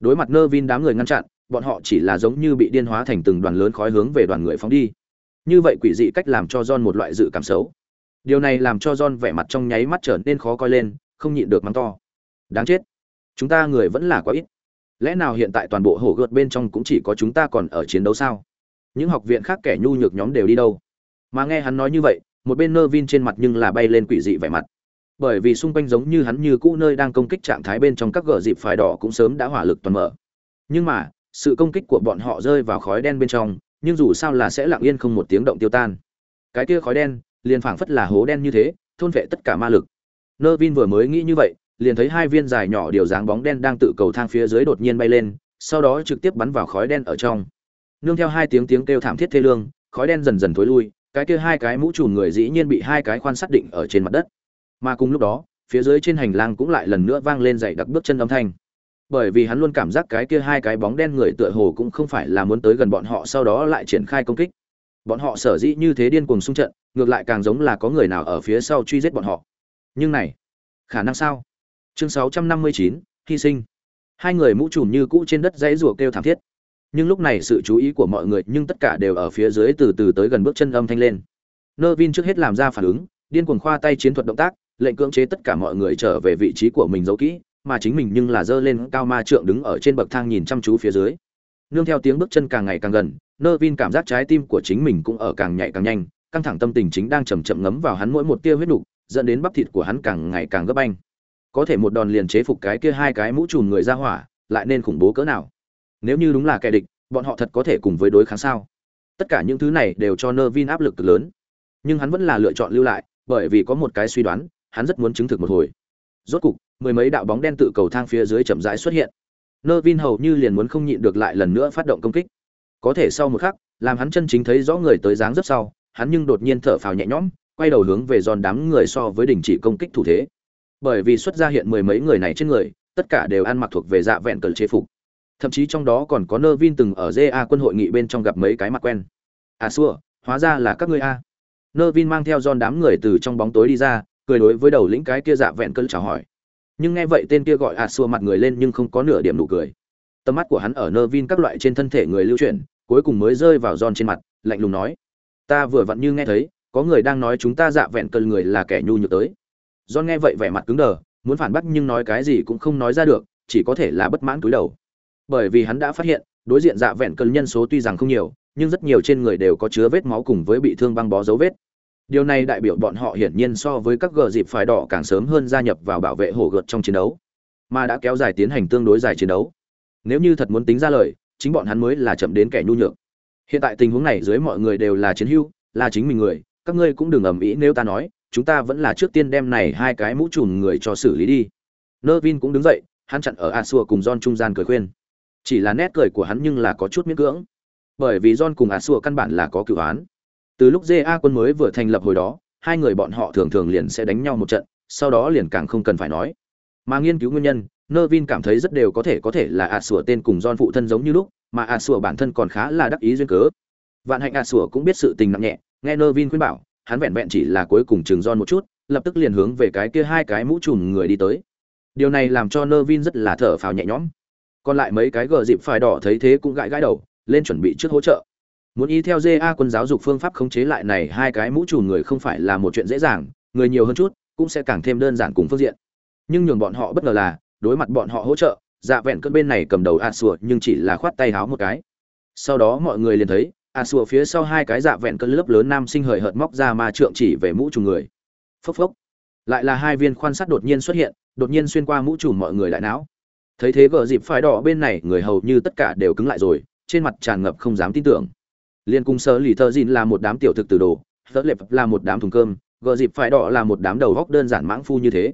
Đối mặt Nơ Vin đám người ngăn chặn, bọn họ chỉ là giống như bị điên hóa thành từng đoàn lớn khói hướng về đoàn người phóng đi. Như vậy quỷ dị cách làm cho John một loại dự cảm xấu. Điều này làm cho John vẻ mặt trong nháy mắt trở nên khó coi lên, không nhịn được mắng to. Đáng chết, chúng ta người vẫn là quá ít. Lẽ nào hiện tại toàn bộ hổ gợt bên trong cũng chỉ có chúng ta còn ở chiến đấu sao? Những học viện khác kẻ nhu nhược nhóm đều đi đâu? Mà nghe hắn nói như vậy, một bên nơ vin trên mặt nhưng là bay lên quỷ dị vẻ mặt bởi vì xung quanh giống như hắn như cũ nơi đang công kích trạng thái bên trong các gờ dịp phải đỏ cũng sớm đã hỏa lực toàn mở nhưng mà sự công kích của bọn họ rơi vào khói đen bên trong, nhưng dù sao là sẽ lặng yên không một tiếng động tiêu tan. Cái kia khói đen, liền phảng phất là hố đen như thế, thôn vệ tất cả ma lực. Nơ vin vừa mới nghĩ như vậy, liền thấy hai viên dài nhỏ điều dáng bóng đen đang tự cầu thang phía dưới đột nhiên bay lên, sau đó trực tiếp bắn vào khói đen ở trong. Nương theo hai tiếng tiếng kêu thảm thiết thê lương, khói đen dần dần thối lui, cái kia hai cái mũ trùm người dĩ nhiên bị hai cái khoan sắt định ở trên mặt đất. Mà cùng lúc đó, phía dưới trên hành lang cũng lại lần nữa vang lên dày đặc bước chân âm thanh bởi vì hắn luôn cảm giác cái kia hai cái bóng đen người tựa hồ cũng không phải là muốn tới gần bọn họ sau đó lại triển khai công kích. Bọn họ sở dĩ như thế điên cuồng xung trận ngược lại càng giống là có người nào ở phía sau truy giết bọn họ. Nhưng này khả năng sao? Chương 659, hy sinh. Hai người mũ trùm như cũ trên đất dãy rủa kêu thảm thiết. Nhưng lúc này sự chú ý của mọi người nhưng tất cả đều ở phía dưới từ từ tới gần bước chân âm thanh lên. Nơ vin trước hết làm ra phản ứng điên cuồng khoa tay chiến thuật động tác lệnh cưỡng chế tất cả mọi người trở về vị trí của mình giấu kỹ mà chính mình nhưng là giơ lên cao ma trượng đứng ở trên bậc thang nhìn chăm chú phía dưới. Nương theo tiếng bước chân càng ngày càng gần nơ vin cảm giác trái tim của chính mình cũng ở càng nhạy càng nhanh, căng thẳng tâm tình chính đang chầm chậm ngấm vào hắn mỗi một tia huyết nục, dẫn đến bắp thịt của hắn càng ngày càng gấp anh có thể một đòn liền chế phục cái kia hai cái mũ trùm người ra hỏa, lại nên khủng bố cỡ nào? Nếu như đúng là kẻ địch, bọn họ thật có thể cùng với đối kháng sao? Tất cả những thứ này đều cho nơ vin áp lực cực lớn. Nhưng hắn vẫn là lựa chọn lưu lại, bởi vì có một cái suy đoán, hắn rất muốn chứng thực một hồi. Rốt cục mười mấy đạo bóng đen tự cầu thang phía dưới chậm rãi xuất hiện. Nơ vin hầu như liền muốn không nhịn được lại lần nữa phát động công kích. Có thể sau một khắc, làm hắn chân chính thấy rõ người tới dáng rất sau, hắn nhưng đột nhiên thở phào nhẹ nhõm, quay đầu hướng về giòn đám người so với đình chỉ công kích thủ thế. Bởi vì xuất ra hiện mười mấy người này trên người, tất cả đều ăn mặc thuộc về dạ vẹn cờ chế phục. Thậm chí trong đó còn có nơ vin từng ở ja quân hội nghị bên trong gặp mấy cái mặt quen. À xua, hóa ra là các ngươi a. Nơ vin mang theo giòn đám người từ trong bóng tối đi ra, cười đối với đầu lĩnh cái kia dạ vẹn cơn chào hỏi nhưng nghe vậy tên kia gọi à xua mặt người lên nhưng không có nửa điểm nụ cười. Tầm mắt của hắn ở nơ vin các loại trên thân thể người lưu chuyển, cuối cùng mới rơi vào giòn trên mặt, lạnh lùng nói, ta vừa vặn như nghe thấy, có người đang nói chúng ta dạ vẹn cơn người là kẻ nhu nhược tới. Giòn nghe vậy vẻ mặt cứng đờ, muốn phản bác nhưng nói cái gì cũng không nói ra được, chỉ có thể là bất mãn cúi đầu. Bởi vì hắn đã phát hiện, đối diện dạ vẹn cơn nhân số tuy rằng không nhiều, nhưng rất nhiều trên người đều có chứa vết máu cùng với bị thương băng bó dấu vết điều này đại biểu bọn họ hiển nhiên so với các gờ dịp phải đỏ càng sớm hơn gia nhập vào bảo vệ hổ gợt trong chiến đấu, mà đã kéo dài tiến hành tương đối dài chiến đấu. Nếu như thật muốn tính ra lời, chính bọn hắn mới là chậm đến kẻ nhu nhược. Hiện tại tình huống này dưới mọi người đều là chiến hữu là chính mình người, các ngươi cũng đừng ầm ĩ nếu ta nói, chúng ta vẫn là trước tiên đem này hai cái mũ trùm người cho xử lý đi. Nervin cũng đứng dậy, hắn chặn ở a Sua cùng don trung gian cười khuyên. Chỉ là nét cười của hắn nhưng là có chút miễn cưỡng. Bởi vì don cùng a Sua căn bản là có cựu án từ lúc ja quân mới vừa thành lập hồi đó, hai người bọn họ thường thường liền sẽ đánh nhau một trận, sau đó liền càng không cần phải nói. Mà nghiên cứu nguyên nhân nơ vin cảm thấy rất đều có thể có thể là a sủa tên cùng don phụ thân giống như lúc, mà a sủa bản thân còn khá là đắc ý duyên cớ. Vạn hạnh a sủa cũng biết sự tình nặng nhẹ, nghe nơ vin khuyên bảo, hắn vẹn vẹn chỉ là cuối cùng chừng don một chút, lập tức liền hướng về cái kia hai cái mũ trùm người đi tới. Điều này làm cho nơ vin rất là thở phào nhẹ nhõm. Còn lại mấy cái gờ dịp phải đỏ thấy thế cũng gãi gãi đầu, lên chuẩn bị trước hỗ trợ muốn y theo ja quân giáo dục phương pháp khống chế lại này hai cái mũ trùm người không phải là một chuyện dễ dàng, người nhiều hơn chút cũng sẽ càng thêm đơn giản cùng phương diện. Nhưng nhường bọn họ bất ngờ là, đối mặt bọn họ hỗ trợ dạ vẹn cơn bên này cầm đầu a sùa nhưng chỉ là khoát tay háo một cái. Sau đó mọi người liền thấy, a sùa phía sau hai cái dạ vẹn cơn lớp lớn nam sinh hời hợt móc ra ma trượng chỉ về mũ trùm người. Phốc phốc. Lại là hai viên khoan sắt đột nhiên xuất hiện, đột nhiên xuyên qua mũ trùm mọi người đại não. Thấy thế gờ dịp phải đỏ bên này, người hầu như tất cả đều cứng lại rồi, trên mặt tràn ngập không dám tin tưởng liên cung sơ lì thơ dìn là một đám tiểu thực từ đồ tớ lệp là một đám thùng cơm gợ dịp phải đỏ là một đám đầu góc đơn giản mãng phu như thế.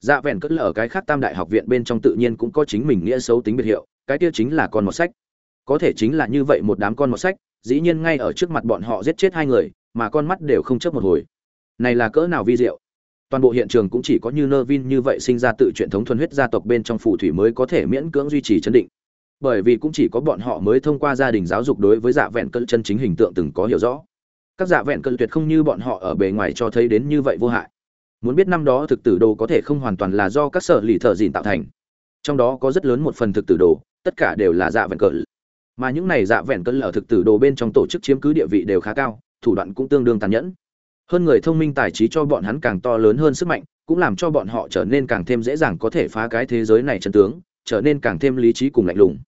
Dạ vẹn cất lở cái khác tam đại học viện bên trong tự nhiên cũng có chính mình nghĩa xấu tính biệt hiệu, cái kia chính là con một sách. Có thể chính là như vậy một đám con một sách, dĩ nhiên ngay ở trước mặt bọn họ giết chết hai người, mà con mắt đều không chớp một hồi. Này là cỡ nào vi diệu. Toàn bộ hiện trường cũng chỉ có như nơ vin như vậy sinh ra tự truyền thống thuần huyết gia tộc bên trong phù thủy mới có thể miễn cưỡng duy trì chấn định bởi vì cũng chỉ có bọn họ mới thông qua gia đình giáo dục đối với dạ vẹn cơn chân chính hình tượng từng có hiểu rõ. Các dạ vẹn cơn tuyệt không như bọn họ ở bề ngoài cho thấy đến như vậy vô hại. Muốn biết năm đó thực tử đồ có thể không hoàn toàn là do các sở lì thợ dìn tạo thành. Trong đó có rất lớn một phần thực tử đồ, tất cả đều là dạ vẹn cỡ mà những này dạ vẹn cỡ ở thực tử đồ bên trong tổ chức chiếm cứ địa vị đều khá cao, thủ đoạn cũng tương đương tàn nhẫn. Hơn người thông minh tài trí cho bọn hắn càng to lớn hơn sức mạnh, cũng làm cho bọn họ trở nên càng thêm dễ dàng có thể phá cái thế giới này chân tướng, trở nên càng thêm lý trí cùng lạnh lùng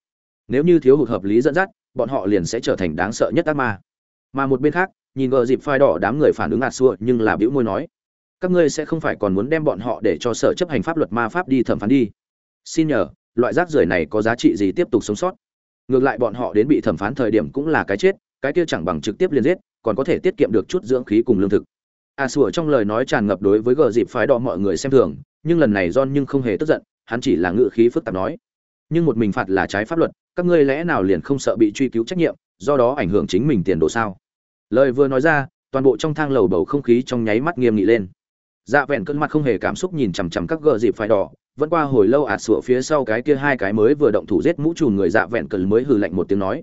nếu như thiếu hụt hợp lý dẫn dắt, bọn họ liền sẽ trở thành đáng sợ nhất ác ma. Mà một bên khác, nhìn gờ dịp phai đỏ đám người phản ứng ạt xua, nhưng là bĩu môi nói, các ngươi sẽ không phải còn muốn đem bọn họ để cho sở chấp hành pháp luật ma pháp đi thẩm phán đi. Xin nhờ, loại rác rưởi này có giá trị gì tiếp tục sống sót. Ngược lại bọn họ đến bị thẩm phán thời điểm cũng là cái chết, cái kia chẳng bằng trực tiếp liền giết, còn có thể tiết kiệm được chút dưỡng khí cùng lương thực. A sủa trong lời nói tràn ngập đối với gờ dịp phái đỏ mọi người xem thường, nhưng lần này john nhưng không hề tức giận, hắn chỉ là ngự khí phức tạp nói nhưng một mình phạt là trái pháp luật, các ngươi lẽ nào liền không sợ bị truy cứu trách nhiệm, do đó ảnh hưởng chính mình tiền đồ sao lời vừa nói ra, toàn bộ trong thang lầu bầu không khí trong nháy mắt nghiêm nghị lên dạ vẹn cơn mặt không hề cảm xúc nhìn chằm chằm các gờ dịp phải đỏ, vẫn qua hồi lâu ạt sủa phía sau cái kia hai cái mới vừa động thủ giết mũ trùm người dạ vẹn cơn mới hừ lạnh một tiếng nói,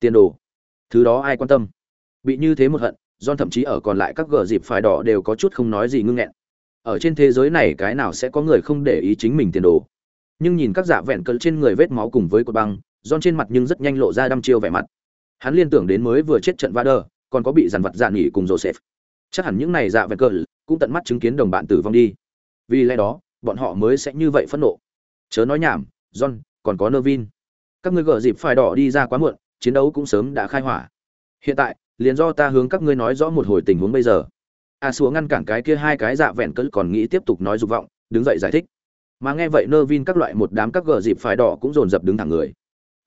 tiền đồ, thứ đó ai quan tâm bị như thế một hận, John thậm chí ở còn lại các gờ dịp phải đỏ đều có chút không nói gì ngưng nghẹn. Ở trên thế giới này cái nào sẽ có người không để ý chính mình tiền đồ. Nhưng nhìn các dạ vẹn cỡ trên người vết máu cùng với cột băng, John trên mặt nhưng rất nhanh lộ ra đăm chiêu vẻ mặt. Hắn liên tưởng đến mới vừa chết trận Vader, còn có bị dằn vặt dạ nghỉ cùng Joseph. Chắc hẳn những này dạ vẹn cỡ cũng tận mắt chứng kiến đồng bạn tử vong đi. Vì lẽ đó, bọn họ mới sẽ như vậy phẫn nộ. Chớ nói nhảm, John, còn có Nervin. Các ngươi gỡ dịp phải đỏ đi ra quá muộn, chiến đấu cũng sớm đã khai hỏa. Hiện tại, liền do ta hướng các ngươi nói rõ một hồi tình huống bây giờ a xúa ngăn cản cái kia hai cái dạ vẹn cỡ còn nghĩ tiếp tục nói dục vọng đứng dậy giải thích mà nghe vậy nơ vin các loại một đám các gờ dịp phải đỏ cũng dồn dập đứng thẳng người.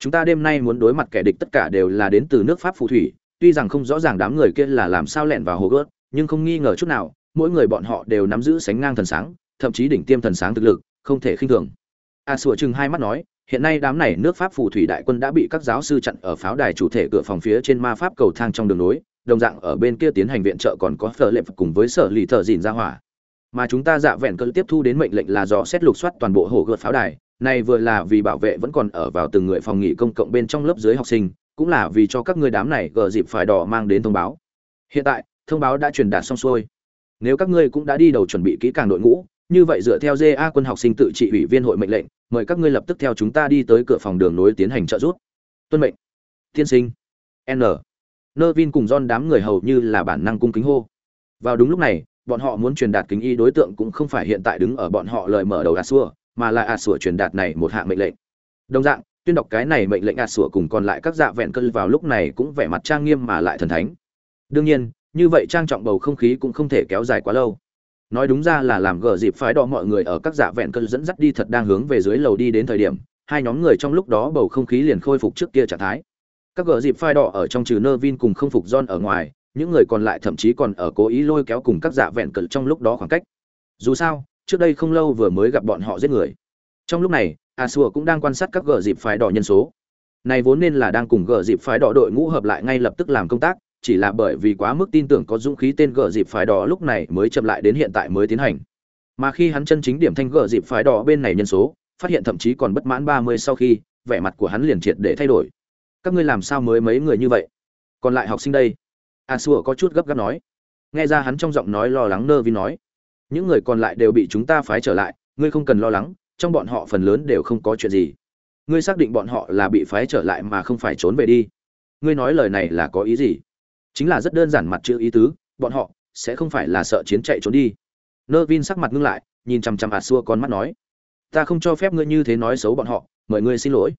Chúng ta đêm nay muốn đối mặt kẻ địch tất cả đều là đến từ nước pháp phù thủy, tuy rằng không rõ ràng đám người kia là làm sao lẻn vào hồ gớt, nhưng không nghi ngờ chút nào, mỗi người bọn họ đều nắm giữ sánh ngang thần sáng, thậm chí đỉnh tiêm thần sáng thực lực, không thể khinh thường. A sủa chừng hai mắt nói, hiện nay đám này nước pháp phù thủy đại quân đã bị các giáo sư chặn ở pháo đài chủ thể cửa phòng phía trên ma pháp cầu thang trong đường nối, đồng dạng ở bên kia tiến hành viện trợ còn có phở lệp cùng với sở lì thợ dìn ra hỏa mà chúng ta dạ vẹn cơ tiếp thu đến mệnh lệnh là dò xét lục soát toàn bộ hồ gợt pháo đài này vừa là vì bảo vệ vẫn còn ở vào từng người phòng nghỉ công cộng bên trong lớp dưới học sinh cũng là vì cho các ngươi đám này gờ dịp phải đỏ mang đến thông báo hiện tại thông báo đã truyền đạt xong xuôi nếu các ngươi cũng đã đi đầu chuẩn bị kỹ càng đội ngũ như vậy dựa theo ja quân học sinh tự trị ủy viên hội mệnh lệnh, mời các ngươi lập tức theo chúng ta đi tới cửa phòng đường nối tiến hành trợ giúp. Tuân mệnh. Tiên sinh. N. Nervin cùng don đám người hầu như là bản năng cung kính hô. Vào đúng lúc này, bọn họ muốn truyền đạt kính y đối tượng cũng không phải hiện tại đứng ở bọn họ lời mở đầu Asua, mà là Asua truyền đạt này một hạng mệnh lệnh. Đồng dạng, tuyên đọc cái này mệnh lệnh Asua cùng còn lại các dạ vẹn cơn vào lúc này cũng vẻ mặt trang nghiêm mà lại thần thánh. Đương nhiên, như vậy trang trọng bầu không khí cũng không thể kéo dài quá lâu nói đúng ra là làm gờ dịp phái đỏ mọi người ở các dạ vẹn cơn dẫn dắt đi thật đang hướng về dưới lầu đi đến thời điểm hai nhóm người trong lúc đó bầu không khí liền khôi phục trước kia trạng thái các gờ dịp phái đỏ ở trong trừ nơ vin cùng không phục john ở ngoài những người còn lại thậm chí còn ở cố ý lôi kéo cùng các dạ vẹn cơn trong lúc đó khoảng cách. Dù sao, trước đây không lâu vừa mới gặp bọn họ giết người. Trong lúc này, a sùa cũng đang quan sát các gờ dịp phái đỏ nhân số. Này vốn nên là đang cùng gờ dịp phái đỏ đội ngũ hợp lại ngay lập tức làm công tác, chỉ là bởi vì quá mức tin tưởng có dũng khí tên gờ dịp phái đỏ lúc này mới chậm lại đến hiện tại mới tiến hành. Mà khi hắn chân chính điểm thanh gờ dịp phái đỏ bên này nhân số, phát hiện thậm chí còn bất mãn ba mươi sau khi, vẻ mặt của hắn liền triệt để thay đổi. Các ngươi làm sao mới mấy người như vậy? Còn lại học sinh đây? À, a xua có chút gấp gáp nói. Nghe ra hắn trong giọng nói lo lắng nơ vi nói. Những người còn lại đều bị chúng ta phái trở lại, ngươi không cần lo lắng, trong bọn họ phần lớn đều không có chuyện gì. Ngươi xác định bọn họ là bị phái trở lại mà không phải trốn về đi. Ngươi nói lời này là có ý gì? Chính là rất đơn giản mặt chữ ý tứ, bọn họ sẽ không phải là sợ chiến chạy trốn đi. Nơ vin sắc mặt ngưng lại, nhìn chằm chằm à A xua con mắt nói. Ta không cho phép ngươi như thế nói xấu bọn họ, mời ngươi xin lỗi.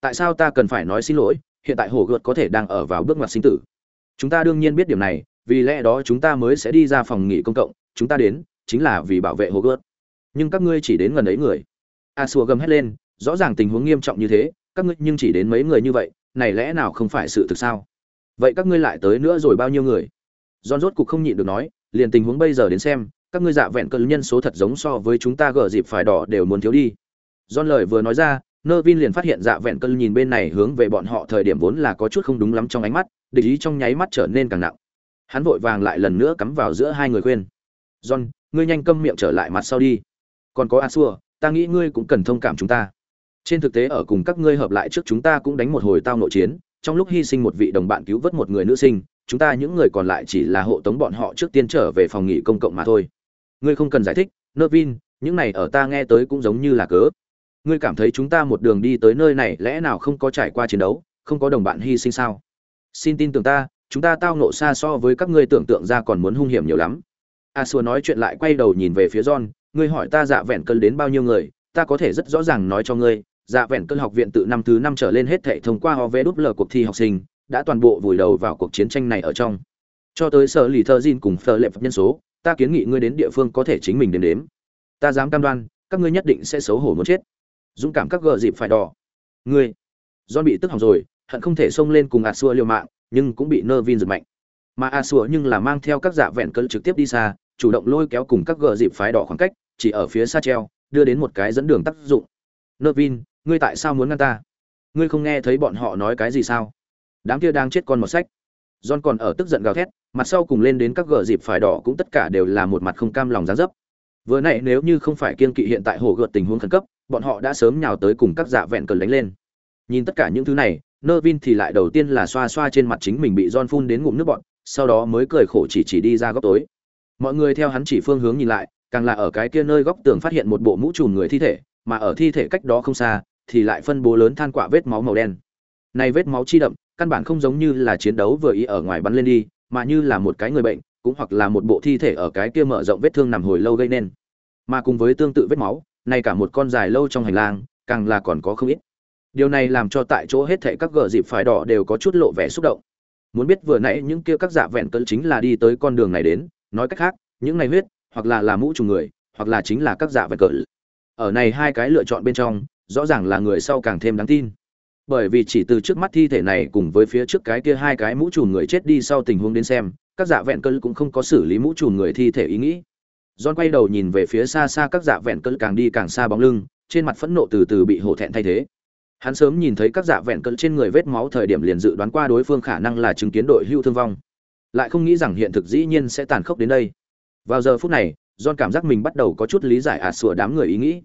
Tại sao ta cần phải nói xin lỗi? Hiện tại hồ gợt có thể đang ở vào bước ngoặt sinh tử chúng ta đương nhiên biết điểm này vì lẽ đó chúng ta mới sẽ đi ra phòng nghỉ công cộng chúng ta đến chính là vì bảo vệ hồ gợt nhưng các ngươi chỉ đến gần ấy người. A xua gầm hét lên rõ ràng tình huống nghiêm trọng như thế các ngươi nhưng chỉ đến mấy người như vậy này lẽ nào không phải sự thực sao? Vậy các ngươi lại tới nữa rồi bao nhiêu người? John rốt cục không nhịn được nói, liền tình huống bây giờ đến xem, các ngươi dạ vẹn cơn nhân số thật giống so với chúng ta gở dịp phải đỏ đều muốn thiếu đi. John lời vừa nói ra, Nervin liền phát hiện dạ vẹn cơn nhìn bên này hướng về bọn họ thời điểm vốn là có chút không đúng lắm trong ánh mắt, địch ý trong nháy mắt trở nên càng nặng. Hắn vội vàng lại lần nữa cắm vào giữa hai người khuyên. John, ngươi nhanh câm miệng trở lại mặt sau đi. Còn có Asua, ta nghĩ ngươi cũng cần thông cảm chúng ta. Trên thực tế ở cùng các ngươi hợp lại trước chúng ta cũng đánh một hồi tao nội chiến, trong lúc hy sinh một vị đồng bạn cứu vớt một người nữ sinh chúng ta những người còn lại chỉ là hộ tống bọn họ trước tiên trở về phòng nghỉ công cộng mà thôi ngươi không cần giải thích nơ vin những này ở ta nghe tới cũng giống như là cớ ngươi cảm thấy chúng ta một đường đi tới nơi này lẽ nào không có trải qua chiến đấu, không có đồng bạn hy sinh sao? Xin tin tưởng ta, chúng ta tao nộ xa so với các ngươi tưởng tượng ra còn muốn hung hiểm nhiều lắm. A xua nói chuyện lại quay đầu nhìn về phía john, ngươi hỏi ta dạ vẹn cân đến bao nhiêu người, ta có thể rất rõ ràng nói cho ngươi dạ vẹn cân học viện tự năm thứ năm trở lên hết thể thông qua ho vẽ đúp lờ cuộc thi học sinh, đã toàn bộ vùi đầu vào cuộc chiến tranh này ở trong. Cho tới sở lì thơ Jin cùng phờ lệ phật nhân số, ta kiến nghị ngươi đến địa phương có thể chính mình đến đếm. Ta dám cam đoan, các ngươi nhất định sẽ xấu hổ muốn chết dũng cảm các gờ dịp phải đỏ. Ngươi do bị tức hỏng rồi, hận không thể xông lên cùng a xua liều mạng, nhưng cũng bị nơ vin giật mạnh. Mà a xua nhưng là mang theo các dạ vẹn cơn trực tiếp đi xa, chủ động lôi kéo cùng các gờ dịp phái đỏ khoảng cách, chỉ ở phía xa treo, đưa đến một cái dẫn đường tác dụng. Nơ vin ngươi tại sao muốn ngăn ta? Ngươi không nghe thấy bọn họ nói cái gì sao? Đám kia đang chết con một sách. John còn ở tức giận gào thét, mặt sau cùng lên đến các gờ dịp phải đỏ cũng tất cả đều là một mặt không cam lòng gián dấp. Vừa nãy nếu như không phải kiên kỵ hiện tại hồ gợt tình huống khẩn cấp bọn họ đã sớm nhào tới cùng các dạ vẹn cờ đánh lên. Nhìn tất cả những thứ này nơ vin thì lại đầu tiên là xoa xoa trên mặt chính mình bị don phun đến ngụm nước bọn sau đó mới cười khổ chỉ chỉ đi ra góc tối. Mọi người theo hắn chỉ phương hướng nhìn lại, càng là ở cái kia nơi góc tường phát hiện một bộ mũ trùm người thi thể, mà ở thi thể cách đó không xa, thì lại phân bố lớn than quả vết máu màu đen. Này vết máu chi đậm, căn bản không giống như là chiến đấu vừa ý ở ngoài bắn lên đi, mà như là một cái người bệnh, cũng hoặc là một bộ thi thể ở cái kia mở rộng vết thương nằm hồi lâu gây nên. Mà cùng với tương tự vết máu nay cả một con dài lâu trong hành lang, càng là còn có không ít. Điều này làm cho tại chỗ hết thảy các gờ dịp phải đỏ đều có chút lộ vẻ xúc động. Muốn biết vừa nãy những kia các dạ vẹn cỡ chính là đi tới con đường này đến, nói cách khác, những này huyết, hoặc là là mũ trùng người, hoặc là chính là các dạ vẹn cỡ ở này hai cái lựa chọn bên trong, rõ ràng là người sau càng thêm đáng tin. Bởi vì chỉ từ trước mắt thi thể này cùng với phía trước cái kia hai cái mũ trùm người chết đi sau tình huống đến xem, các dạ vẹn cơn cũng không có xử lý mũ trùm người thi thể ý nghĩ. John quay đầu nhìn về phía xa xa các dạ vẹn cơn càng đi càng xa bóng lưng, trên mặt phẫn nộ từ từ bị hổ thẹn thay thế. Hắn sớm nhìn thấy các dạ vẹn cơn trên người vết máu thời điểm liền dự đoán qua đối phương khả năng là chứng kiến đội hưu thương vong. Lại không nghĩ rằng hiện thực dĩ nhiên sẽ tàn khốc đến đây. Vào giờ phút này, John cảm giác mình bắt đầu có chút lý giải à sủa đám người ý nghĩ.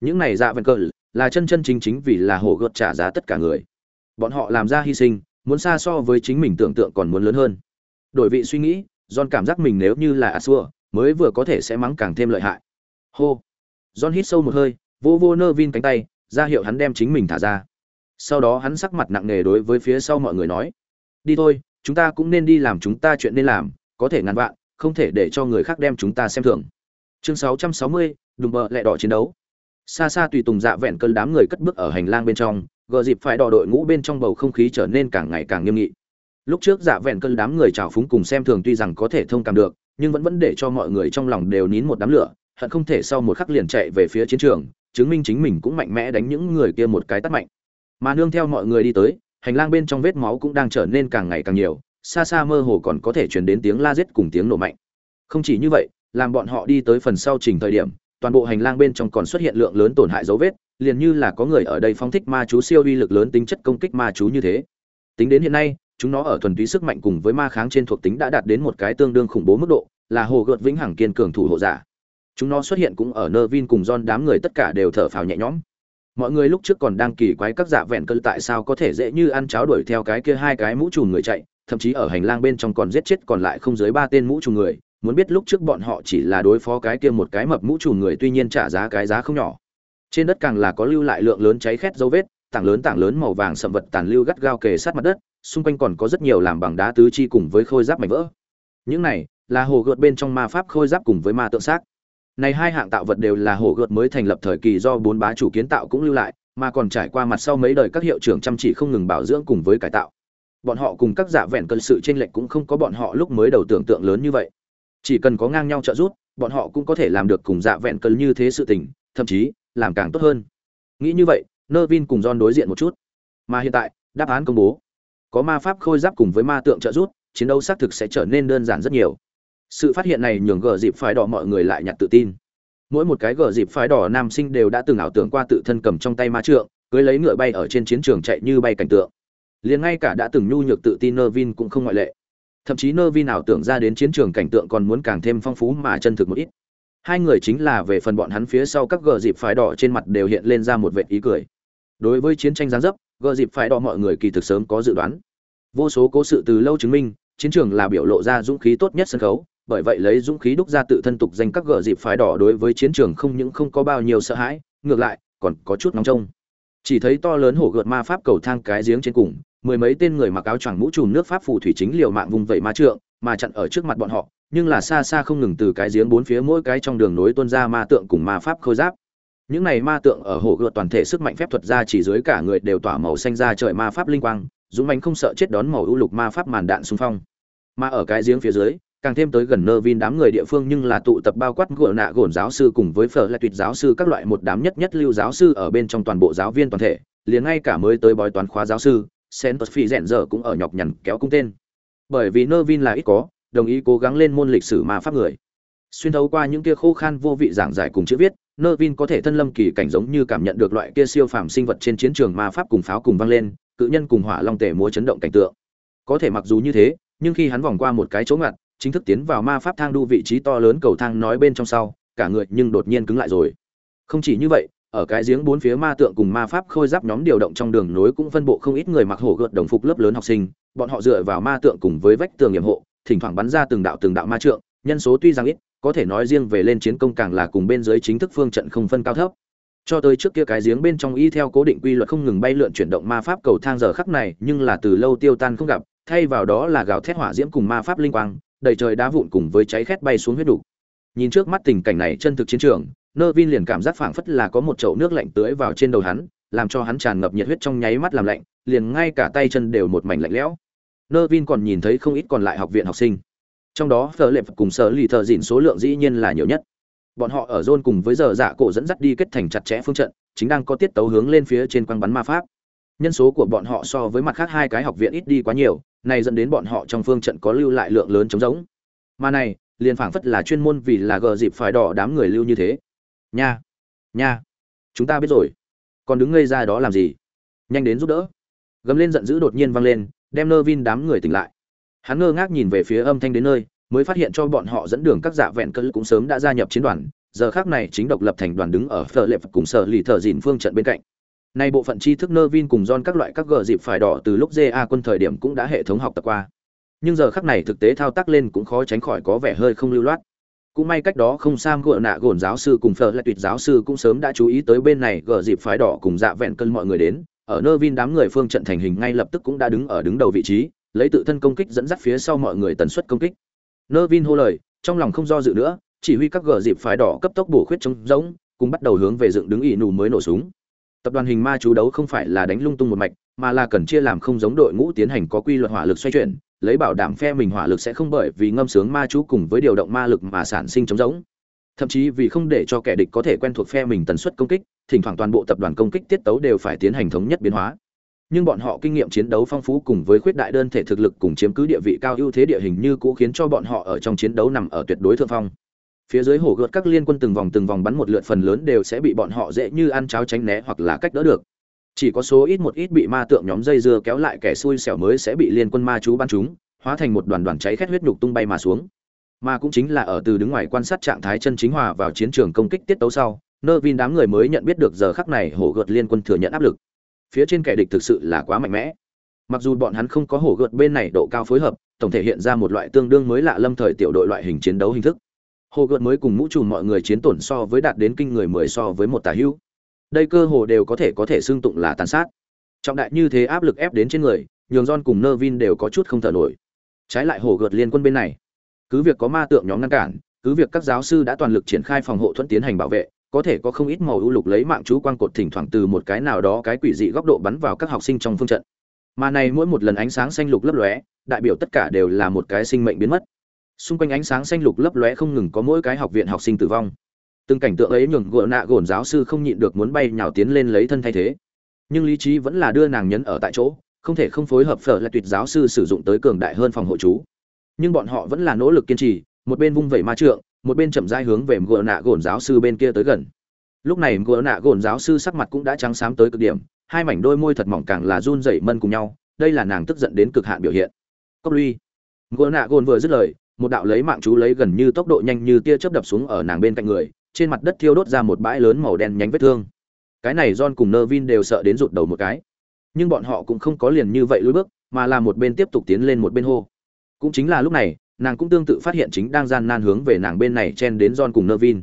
Những này dạ vẹn cơn là chân chân chính chính vì là hổ gợt trả giá tất cả người. Bọn họ làm ra hy sinh, muốn xa so với chính mình tưởng tượng còn muốn lớn hơn. Đổi vị suy nghĩ, john cảm giác mình nếu như là à xua mới vừa có thể sẽ mắng càng thêm lợi hại. Hô. John hít sâu một hơi vô vô nơ vin cánh tay ra hiệu hắn đem chính mình thả ra. Sau đó hắn sắc mặt nặng nề đối với phía sau mọi người nói đi thôi chúng ta cũng nên đi làm chúng ta chuyện nên làm có thể ngàn vạn không thể để cho người khác đem chúng ta xem thường. Chương 660, đùm bờ lẹ đỏ chiến đấu. Xa xa tùy tùng dạ vẹn cơn đám người cất bước ở hành lang bên trong gờ dịp phải đỏ đội ngũ bên trong bầu không khí trở nên càng ngày càng nghiêm nghị. Lúc trước dạ vẹn cơn đám người trào phúng cùng xem thường tuy rằng có thể thông cảm được nhưng vẫn vẫn để cho mọi người trong lòng đều nín một đám lửa, hận không thể sau một khắc liền chạy về phía chiến trường, chứng minh chính mình cũng mạnh mẽ đánh những người kia một cái tắt mạnh. Mà nương theo mọi người đi tới, hành lang bên trong vết máu cũng đang trở nên càng ngày càng nhiều, xa xa mơ hồ còn có thể truyền đến tiếng la giết cùng tiếng nổ mạnh. Không chỉ như vậy, làm bọn họ đi tới phần sau trình thời điểm, toàn bộ hành lang bên trong còn xuất hiện lượng lớn tổn hại dấu vết, liền như là có người ở đây phóng thích ma chú siêu uy lực lớn tính chất công kích ma chú như thế. Tính đến hiện nay, chúng nó ở thuần túy sức mạnh cùng với ma kháng trên thuộc tính đã đạt đến một cái tương đương khủng bố mức độ là hồ gợt vĩnh hằng kiên cường thủ hộ giả. Chúng nó xuất hiện cũng ở nơ vin cùng don đám người tất cả đều thở phào nhẹ nhõm. Mọi người lúc trước còn đang kỳ quái các giả vẹn cơ tại sao có thể dễ như ăn cháo đuổi theo cái kia hai cái mũ trùm người chạy, thậm chí ở hành lang bên trong còn giết chết còn lại không dưới ba tên mũ trùm người. Muốn biết lúc trước bọn họ chỉ là đối phó cái kia một cái mập mũ trùm người tuy nhiên trả giá cái giá không nhỏ. Trên đất càng là có lưu lại lượng lớn cháy khét dấu vết, tảng lớn tảng lớn màu vàng sầm vật tàn lưu gắt gao kề sát mặt đất, xung quanh còn có rất nhiều làm bằng đá tứ chi cùng với khôi giáp mảnh vỡ. Những này là hồ gợt bên trong ma pháp khôi giáp cùng với ma tượng xác. Này hai hạng tạo vật đều là hồ gợt mới thành lập thời kỳ do bốn bá chủ kiến tạo cũng lưu lại, mà còn trải qua mặt sau mấy đời các hiệu trưởng chăm chỉ không ngừng bảo dưỡng cùng với cải tạo. Bọn họ cùng các dạ vẹn cân sự trên lệch cũng không có bọn họ lúc mới đầu tưởng tượng lớn như vậy. Chỉ cần có ngang nhau trợ giúp, bọn họ cũng có thể làm được cùng dạ vẹn cân như thế sự tình, thậm chí, làm càng tốt hơn. Nghĩ như vậy nơ vin cùng don đối diện một chút. Mà hiện tại, đáp án công bố. Có ma pháp khôi giáp cùng với ma tượng trợ giúp, chiến đấu xác thực sẽ trở nên đơn giản rất nhiều sự phát hiện này nhường gờ dịp phái đỏ mọi người lại nhặt tự tin. Mỗi một cái gờ dịp phái đỏ nam sinh đều đã từng ảo tưởng qua tự thân cầm trong tay ma trượng, cưới lấy ngựa bay ở trên chiến trường chạy như bay cảnh tượng. Liền ngay cả đã từng nhu nhược tự tin nơ vin cũng không ngoại lệ. Thậm chí nơ vin ảo tưởng ra đến chiến trường cảnh tượng còn muốn càng thêm phong phú mà chân thực một ít. Hai người chính là về phần bọn hắn phía sau các gờ dịp phái đỏ trên mặt đều hiện lên ra một vệt ý cười. Đối với chiến tranh gián dấp, gờ dịp phái đỏ mọi người kỳ thực sớm có dự đoán. Vô số cố sự từ lâu chứng minh, chiến trường là biểu lộ ra dũng khí tốt nhất sân khấu bởi vậy lấy dũng khí đúc ra tự thân tục danh các gờ dịp phái đỏ đối với chiến trường không những không có bao nhiêu sợ hãi, ngược lại, còn có chút nóng trông. Chỉ thấy to lớn hổ gợt ma pháp cầu thang cái giếng trên cùng, mười mấy tên người mặc áo choàng mũ trùm nước pháp phù thủy chính liều mạng vùng vẫy ma trượng, mà chặn ở trước mặt bọn họ, nhưng là xa xa không ngừng từ cái giếng bốn phía mỗi cái trong đường nối tuôn ra ma tượng cùng ma pháp khôi giáp. Những này ma tượng ở hổ gợt toàn thể sức mạnh phép thuật ra chỉ dưới cả người đều tỏa màu xanh ra trời ma pháp linh quang, dũng mãnh không sợ chết đón màu ưu lục ma pháp màn đạn xung phong. Mà ở cái giếng phía dưới càng thêm tới gần nơ vin đám người địa phương nhưng là tụ tập bao quát gỗ nạ gồn giáo sư cùng với phở lại tuyệt giáo sư các loại một đám nhất nhất lưu giáo sư ở bên trong toàn bộ giáo viên toàn thể, liền ngay cả mới tới bói toán khóa giáo sư sentos phi rẽn giờ cũng ở nhọc nhằn kéo cung tên. Bởi vì nơ vin là ít có, đồng ý cố gắng lên môn lịch sử ma pháp người. Xuyên thấu qua những kia khô khan vô vị giảng giải cùng chữ viết, nơ vin có thể thân lâm kỳ cảnh giống như cảm nhận được loại kia siêu phàm sinh vật trên chiến trường ma pháp cùng pháo cùng vang lên, cự nhân cùng hỏa long tể múa chấn động cảnh tượng. Có thể mặc dù như thế, nhưng khi hắn vòng qua một cái chỗ ngặt chính thức tiến vào ma pháp thang đu vị trí to lớn cầu thang nói bên trong sau, cả người nhưng đột nhiên cứng lại rồi. Không chỉ như vậy, ở cái giếng bốn phía ma tượng cùng ma pháp khôi giáp nhóm điều động trong đường nối cũng phân bộ không ít người mặc hổ gợt đồng phục lớp lớn học sinh, bọn họ dựa vào ma tượng cùng với vách tường nghiệm hộ, thỉnh thoảng bắn ra từng đạo từng đạo ma trượng, nhân số tuy rằng ít, có thể nói riêng về lên chiến công càng là cùng bên dưới chính thức phương trận không phân cao thấp. Cho tới trước kia cái giếng bên trong y theo cố định quy luật không ngừng bay lượn chuyển động ma pháp cầu thang giờ khắc này, nhưng là từ lâu tiêu tan không gặp, thay vào đó là gào thét hỏa diễm cùng ma pháp linh quang đầy trời đá vụn cùng với cháy khét bay xuống huyết đủ. Nhìn trước mắt tình cảnh này chân thực chiến trường, Nơ Vin liền cảm giác phảng phất là có một chậu nước lạnh tưới vào trên đầu hắn, làm cho hắn tràn ngập nhiệt huyết trong nháy mắt làm lạnh, liền ngay cả tay chân đều một mảnh lạnh lẽo. Nơ Vin còn nhìn thấy không ít còn lại học viện học sinh. Trong đó Sở Lệ cùng Sở Lì Thở Dịn số lượng dĩ nhiên là nhiều nhất. Bọn họ ở zone cùng với giờ dạ cổ dẫn dắt đi kết thành chặt chẽ phương trận, chính đang có tiết tấu hướng lên phía trên quang bắn ma pháp. Nhân số của bọn họ so với mặt khác hai cái học viện ít đi quá nhiều, này dẫn đến bọn họ trong phương trận có lưu lại lượng lớn trống giống. mà này liền phảng phất là chuyên môn vì là gờ dịp phải đỏ đám người lưu như thế. Nha nha chúng ta biết rồi. Còn đứng ngây ra đó làm gì? Nhanh đến giúp đỡ. Gầm lên giận dữ đột nhiên vang lên đem nơ vin đám người tỉnh lại. Hắn ngơ ngác nhìn về phía âm thanh đến nơi mới phát hiện cho bọn họ dẫn đường các dạ vẹn cỡ cũng sớm đã gia nhập chiến đoàn giờ khác này chính độc lập thành đoàn đứng ở phở lệp cùng sở lì thợ dìn phương trận bên cạnh. Nay bộ phận tri thức Nervin cùng John các loại các gờ dịp phải đỏ từ lúc GA quân thời điểm cũng đã hệ thống học tập qua. Nhưng giờ khắc này thực tế thao tác lên cũng khó tránh khỏi có vẻ hơi không lưu loát. cũng may cách đó không xa gỡ nạ gồn giáo sư cùng phở là tuyệt giáo sư cũng sớm đã chú ý tới bên này gờ dịp phái đỏ cùng dạ vẹn cân mọi người đến ở Nervin đám người phương trận thành hình ngay lập tức cũng đã đứng ở đứng đầu vị trí, lấy tự thân công kích dẫn dắt phía sau mọi người tần suất công kích Nervin hô lời, trong lòng không do dự nữa, chỉ huy các gờ dịp phái đỏ cấp tốc bổ khuyết trống rỗng, cùng bắt đầu hướng về dựng đứng ỷ nù mới nổ súng tập đoàn hình ma chú đấu không phải là đánh lung tung một mạch, mà là cần chia làm không giống đội ngũ tiến hành có quy luật hỏa lực xoay chuyển, lấy bảo đảm phe mình hỏa lực sẽ không bởi vì ngâm sướng ma chú cùng với điều động ma lực mà sản sinh chống giống. thậm chí vì không để cho kẻ địch có thể quen thuộc phe mình tần suất công kích, thỉnh thoảng toàn bộ tập đoàn công kích tiết tấu đều phải tiến hành thống nhất biến hóa nhưng bọn họ kinh nghiệm chiến đấu phong phú cùng với khuyết đại đơn thể thực lực cùng chiếm cứ địa vị cao ưu thế địa hình như cũ khiến cho bọn họ ở trong chiến đấu nằm ở tuyệt đối thượng phong phía dưới hổ gợt các liên quân từng vòng từng vòng bắn một lượt phần lớn đều sẽ bị bọn họ dễ như ăn cháo tránh né hoặc là cách đỡ được. Chỉ có số ít một ít bị ma tượng nhóm dây dưa kéo lại kẻ xui xẻo mới sẽ bị liên quân ma chú bắn chúng, hóa thành một đoàn đoàn cháy khét huyết nhục tung bay mà xuống. Mà cũng chính là ở từ đứng ngoài quan sát trạng thái chân chính hòa vào chiến trường công kích tiết tấu sau, nơ vin đám người mới nhận biết được giờ khắc này hổ gợt liên quân thừa nhận áp lực. Phía trên kẻ địch thực sự là quá mạnh mẽ. Mặc dù bọn hắn không có hổ gợt bên này độ cao phối hợp, tổng thể hiện ra một loại tương đương mới lạ lâm thời tiểu đội loại hình chiến đấu hình thức hồ gợt mới cùng mũ trùm mọi người chiến tổn so với đạt đến kinh người mười so với một tà hữu. Đây cơ hồ đều có thể có thể xưng tụng là tàn sát. Trọng đại như thế áp lực ép đến trên người, nhường john cùng nơ vin đều có chút không thở nổi. Trái lại hồ gợt liên quân bên này, cứ việc có ma tượng nhóm ngăn cản, cứ việc các giáo sư đã toàn lực triển khai phòng hộ thuận tiến hành bảo vệ, có thể có không ít màu ưu lục lấy mạng chú quang cột thỉnh thoảng từ một cái nào đó cái quỷ dị góc độ bắn vào các học sinh trong phương trận. Mà này mỗi một lần ánh sáng xanh lục lấp lóe, đại biểu tất cả đều là một cái sinh mệnh biến mất xung quanh ánh sáng xanh lục lấp lóe không ngừng có mỗi cái học viện học sinh tử vong. Từng cảnh tượng ấy nhường gỗ nạ gồn giáo sư không nhịn được muốn bay nhào tiến lên lấy thân thay thế. Nhưng lý trí vẫn là đưa nàng nhấn ở tại chỗ, không thể không phối hợp phở là tuyệt giáo sư sử dụng tới cường đại hơn phòng hộ chú. Nhưng bọn họ vẫn là nỗ lực kiên trì, một bên vung vẩy ma trượng, một bên chậm rãi hướng về gỗ nạ gồn giáo sư bên kia tới gần. Lúc này gỗ nạ gồn giáo sư sắc mặt cũng đã trắng xám tới cực điểm, hai mảnh đôi môi thật mỏng càng là run rẩy mân cùng nhau, đây là nàng tức giận đến cực hạn biểu hiện. Cốc luy. Gỗ nạ gồn vừa dứt lời một đạo lấy mạng chú lấy gần như tốc độ nhanh như tia chớp đập xuống ở nàng bên cạnh người, trên mặt đất thiêu đốt ra một bãi lớn màu đen nhánh vết thương. Cái này john cùng nervin đều sợ đến rụt đầu một cái. Nhưng bọn họ cũng không có liền như vậy lùi bước, mà là một bên tiếp tục tiến lên một bên hô. Cũng chính là lúc này, nàng cũng tương tự phát hiện chính đang gian nan hướng về nàng bên này chen đến john cùng nervin.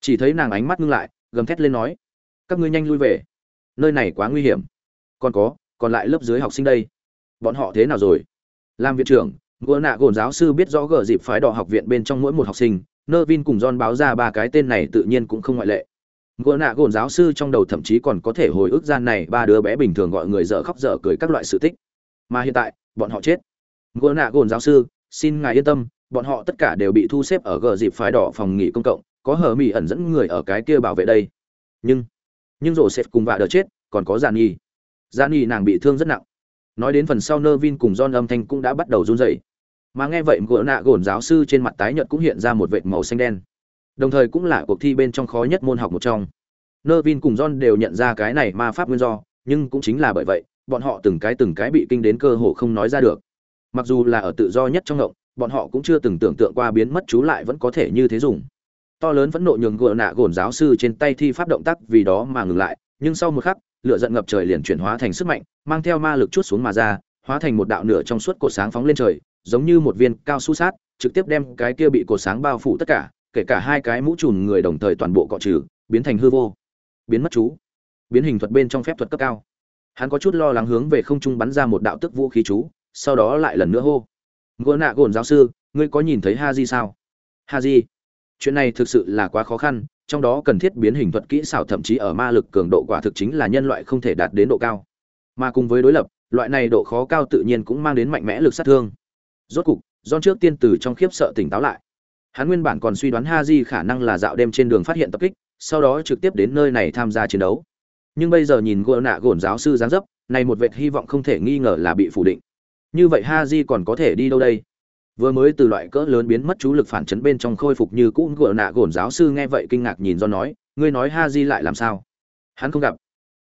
Chỉ thấy nàng ánh mắt ngưng lại, gầm thét lên nói, các ngươi nhanh lui về. Nơi này quá nguy hiểm. Còn có, còn lại lớp dưới học sinh đây. Bọn họ thế nào rồi? Làm viện trưởng gỡ nạ gồn giáo sư biết rõ gở dịp phái đỏ học viện bên trong mỗi một học sinh, Nervin cùng John báo ra ba cái tên này tự nhiên cũng không ngoại lệ. Gỡ nạ gồn giáo sư trong đầu thậm chí còn có thể hồi ức gian này ba đứa bé bình thường gọi người dở khóc dở cười các loại sự tích. Mà hiện tại, bọn họ chết. Gỡ nạ gồn giáo sư, xin ngài yên tâm, bọn họ tất cả đều bị thu xếp ở gờ dịp phái đỏ phòng nghỉ công cộng, có hờ mỉ ẩn dẫn người ở cái kia bảo vệ đây. Nhưng nhưng rổ sẽ cùng vạ đỡ chết, còn có giàn nhi giàn nhi nàng bị thương rất nặng. Nói đến phần sau, Nervin cùng John âm thanh cũng đã bắt đầu run rẩy mà nghe vậy gỗ nạ gồn giáo sư trên mặt tái nhợt cũng hiện ra một vệt màu xanh đen. Đồng thời cũng là cuộc thi bên trong khó nhất môn học một trong. Nơ vin cùng john đều nhận ra cái này ma pháp nguyên do, nhưng cũng chính là bởi vậy, bọn họ từng cái từng cái bị kinh đến cơ hồ không nói ra được. Mặc dù là ở tự do nhất trong ngộng, bọn họ cũng chưa từng tưởng tượng qua biến mất chú lại vẫn có thể như thế dùng. To lớn vẫn nộ nhường gỗ nạ gồn giáo sư trên tay thi pháp động tác vì đó mà ngừng lại, nhưng sau một khắc, lửa giận ngập trời liền chuyển hóa thành sức mạnh, mang theo ma lực chút xuống mà ra, hóa thành một đạo nửa trong suốt cột sáng phóng lên trời giống như một viên cao su sát, trực tiếp đem cái kia bị cột sáng bao phủ tất cả, kể cả hai cái mũ trùm người đồng thời toàn bộ cọ trừ, biến thành hư vô, biến mất chú, biến hình thuật bên trong phép thuật cấp cao. Hắn có chút lo lắng hướng về không trung bắn ra một đạo tức vũ khí chú, sau đó lại lần nữa hô. Gỗ nạ gồn giáo sư, ngươi có nhìn thấy ha di sao? Ha di chuyện này thực sự là quá khó khăn, trong đó cần thiết biến hình thuật kỹ xảo thậm chí ở ma lực cường độ quả thực chính là nhân loại không thể đạt đến độ cao. Mà cùng với đối lập, loại này độ khó cao tự nhiên cũng mang đến mạnh mẽ lực sát thương rốt cục don trước tiên từ trong khiếp sợ tỉnh táo lại. Hắn nguyên bản còn suy đoán ha di khả năng là dạo đêm trên đường phát hiện tập kích, sau đó trực tiếp đến nơi này tham gia chiến đấu. Nhưng bây giờ nhìn gỗ nạ gồn giáo sư giáng dấp, này một vệt hy vọng không thể nghi ngờ là bị phủ định. Như vậy ha di còn có thể đi đâu đây? Vừa mới từ loại cỡ lớn biến mất chú lực phản chấn bên trong khôi phục như cũ gỗ nạ gồn giáo sư nghe vậy kinh ngạc nhìn do nói, ngươi nói ha di lại làm sao? Hắn không gặp.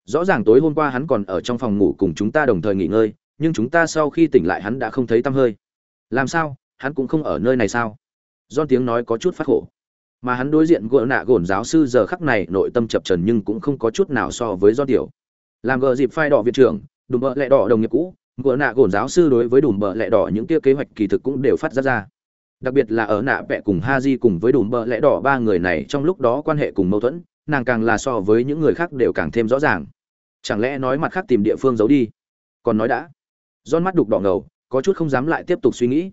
Rõ ràng tối hôm qua hắn còn ở trong phòng ngủ cùng chúng ta đồng thời nghỉ ngơi, nhưng chúng ta sau khi tỉnh lại hắn đã không thấy tăm hơi làm sao? Hắn cũng không ở nơi này sao? Don tiếng nói có chút phát khổ. Mà hắn đối diện gỡ nạ gồn giáo sư giờ khắc này nội tâm chập trần nhưng cũng không có chút nào so với do tiểu. Làm gờ dịp phai đỏ viện trưởng, đùm bợ lẹ đỏ đồng nghiệp cũ, gỡ nạ gồn giáo sư đối với đùm bợ lẹ đỏ những kia kế hoạch kỳ thực cũng đều phát ra ra. Đặc biệt là ở nạ vẽ cùng ha di cùng với đùm bợ lẹ đỏ ba người này trong lúc đó quan hệ cùng mâu thuẫn, nàng càng là so với những người khác đều càng thêm rõ ràng. Chẳng lẽ nói mặt khác tìm địa phương giấu đi? Còn nói đã. Don mắt đục đỏ ngầu có chút không dám lại tiếp tục suy nghĩ.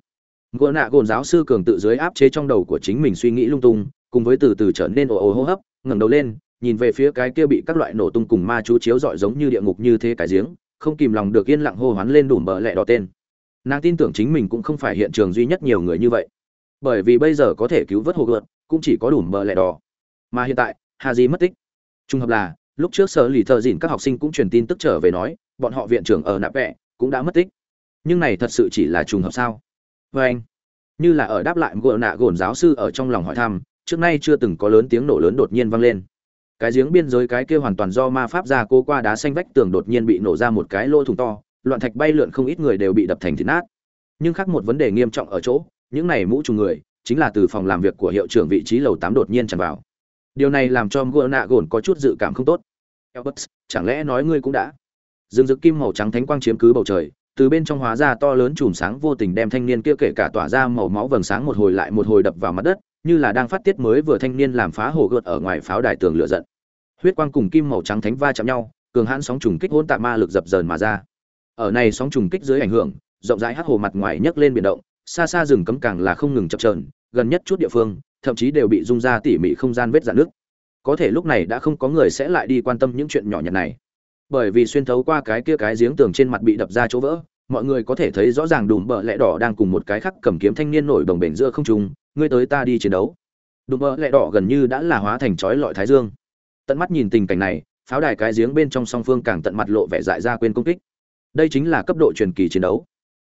Gỗ nạ gồn giáo sư cường tự dưới áp chế trong đầu của chính mình suy nghĩ lung tung, cùng với từ từ trở nên ồ ồ hô hấp, ngẩng đầu lên, nhìn về phía cái kia bị các loại nổ tung cùng ma chú chiếu rọi giống như địa ngục như thế cái giếng, không kìm lòng được yên lặng hô hoán lên đủ bờ lẹ đỏ tên. Nàng tin tưởng chính mình cũng không phải hiện trường duy nhất nhiều người như vậy. Bởi vì bây giờ có thể cứu vớt hồ gợt, cũng chỉ có đủ bờ lẹ đỏ. Mà hiện tại hà di mất tích. Trùng hợp là, lúc trước sở lì thợ dỉn các học sinh cũng truyền tin tức trở về nói, bọn họ viện trưởng ở nạp vẹ cũng đã mất tích nhưng này thật sự chỉ là trùng hợp sao? Vê anh như là ở đáp lại gỗ nạ gồn giáo sư ở trong lòng hỏi thăm trước nay chưa từng có lớn tiếng nổ lớn đột nhiên vang lên. Cái giếng biên giới cái kia hoàn toàn do ma pháp ra cô qua đá xanh vách tường đột nhiên bị nổ ra một cái lỗ thủng to loạn thạch bay lượn không ít người đều bị đập thành thịt nát. Nhưng khác một vấn đề nghiêm trọng ở chỗ những này mũ trùng người chính là từ phòng làm việc của hiệu trưởng vị trí lầu tám đột nhiên tràn vào. Điều này làm cho gỗ nạ gồn có chút dự cảm không tốt. Elbert, chẳng lẽ nói ngươi cũng đã? Dương dực kim màu trắng thánh quang chiếm cứ bầu trời từ bên trong hóa ra to lớn chùm sáng vô tình đem thanh niên kia kể cả tỏa ra màu máu vầng sáng một hồi lại một hồi đập vào mặt đất, như là đang phát tiết mới vừa thanh niên làm phá hồ gợt ở ngoài pháo đài tường lửa giận. Huyết quang cùng kim màu trắng thánh va chạm nhau, cường hãn sóng trùng kích hỗn tạp ma lực dập dờn mà ra. Ở này sóng trùng kích dưới ảnh hưởng, rộng rãi hắc hồ mặt ngoài nhấc lên biển động, xa xa rừng cấm càng là không ngừng chập chờn, gần nhất chút địa phương, thậm chí đều bị rung ra tỉ mỉ không gian vết dạn nước có thể lúc này đã không có người sẽ lại đi quan tâm những chuyện nhỏ nhặt này bởi vì xuyên thấu qua cái kia cái giếng tường trên mặt bị đập ra chỗ vỡ mọi người có thể thấy rõ ràng đùm bờ lẹ đỏ đang cùng một cái khắc cầm kiếm thanh niên nổi đồng bền giữa không trung ngươi tới ta đi chiến đấu. Đùm bờ lẹ đỏ gần như đã là hóa thành chói lọi thái dương. Tận mắt nhìn tình cảnh này pháo đài cái giếng bên trong song phương càng tận mặt lộ vẻ dại ra quên công kích. Đây chính là cấp độ truyền kỳ chiến đấu.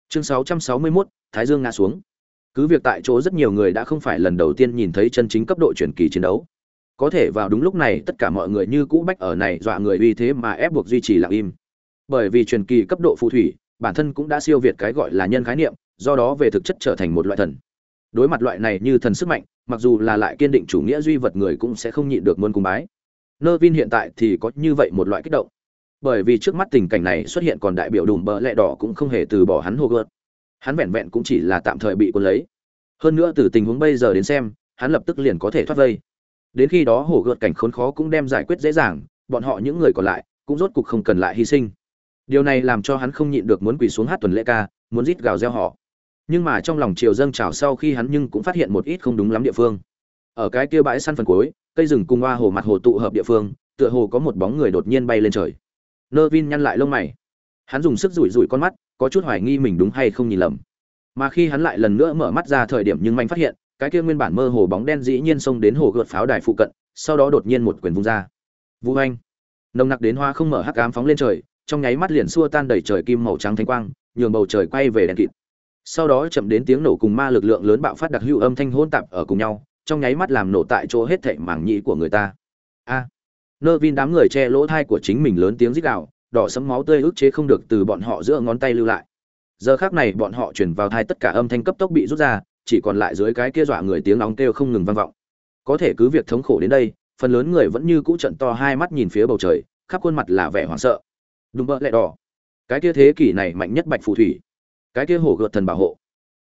Chương 661, thái dương ngã xuống. Cứ việc tại chỗ rất nhiều người đã không phải lần đầu tiên nhìn thấy chân chính cấp độ truyền kỳ chiến đấu có thể vào đúng lúc này, tất cả mọi người như cũ bách ở này, dọa người uy thế mà ép buộc duy trì lặng im. Bởi vì truyền kỳ cấp độ phù thủy, bản thân cũng đã siêu việt cái gọi là nhân khái niệm, do đó về thực chất trở thành một loại thần. Đối mặt loại này như thần sức mạnh, mặc dù là lại kiên định chủ nghĩa duy vật người cũng sẽ không nhịn được muôn cung bái. Nơ vin hiện tại thì có như vậy một loại kích động. Bởi vì trước mắt tình cảnh này xuất hiện còn đại biểu đùm bờ lẹ đỏ cũng không hề từ bỏ hắn hô gợt hắn vẹn vẹn cũng chỉ là tạm thời bị quân lấy. Hơn nữa từ tình huống bây giờ đến xem, hắn lập tức liền có thể thoát vây đến khi đó hổ gợt cảnh khốn khó cũng đem giải quyết dễ dàng, bọn họ những người còn lại cũng rốt cục không cần lại hy sinh. Điều này làm cho hắn không nhịn được muốn quỳ xuống hát tuần lễ ca, muốn rít gào reo họ nhưng mà trong lòng triều dâng trào sau khi hắn nhưng cũng phát hiện một ít không đúng lắm địa phương. Ở cái kia bãi săn phần cuối, cây rừng cùng hoa hồ mặt hồ tụ hợp địa phương, tựa hồ có một bóng người đột nhiên bay lên trời. Nơ vin nhăn lại lông mày. Hắn dùng sức rủi rủi con mắt, có chút hoài nghi mình đúng hay không nhìn lầm. Mà khi hắn lại lần nữa mở mắt ra thời điểm nhưng manh phát hiện cái kia nguyên bản mơ hồ bóng đen dĩ nhiên xông đến hồ gợt pháo đài phụ cận, sau đó đột nhiên một quyền vung ra. Vũ anh, nồng nặc đến hoa không mở hắc ám phóng lên trời, trong nháy mắt liền xua tan đầy trời kim màu trắng thanh quang, nhường bầu trời quay về đèn kịt. Sau đó chậm đến tiếng nổ cùng ma lực lượng lớn bạo phát đặc hữu âm thanh hỗn tạp ở cùng nhau, trong nháy mắt làm nổ tại chỗ hết thảy mảng nhĩ của người ta. A nơ vin đám người che lỗ thai của chính mình lớn tiếng rít gào, đỏ sấm máu tươi ức chế không được từ bọn họ giữa ngón tay lưu lại. Giờ khác này bọn họ chuyển vào thai tất cả âm thanh cấp tốc bị rút ra chỉ còn lại dưới cái kia dọa người tiếng nóng kêu không ngừng vang vọng. Có thể cứ việc thống khổ đến đây, phần lớn người vẫn như cũ trận to hai mắt nhìn phía bầu trời, khắp khuôn mặt là vẻ hoảng sợ. Đúng bỡ lẹ đỏ. Cái kia thế kỷ này mạnh nhất bạch phù thủy. Cái kia hổ gợt thần bảo hộ.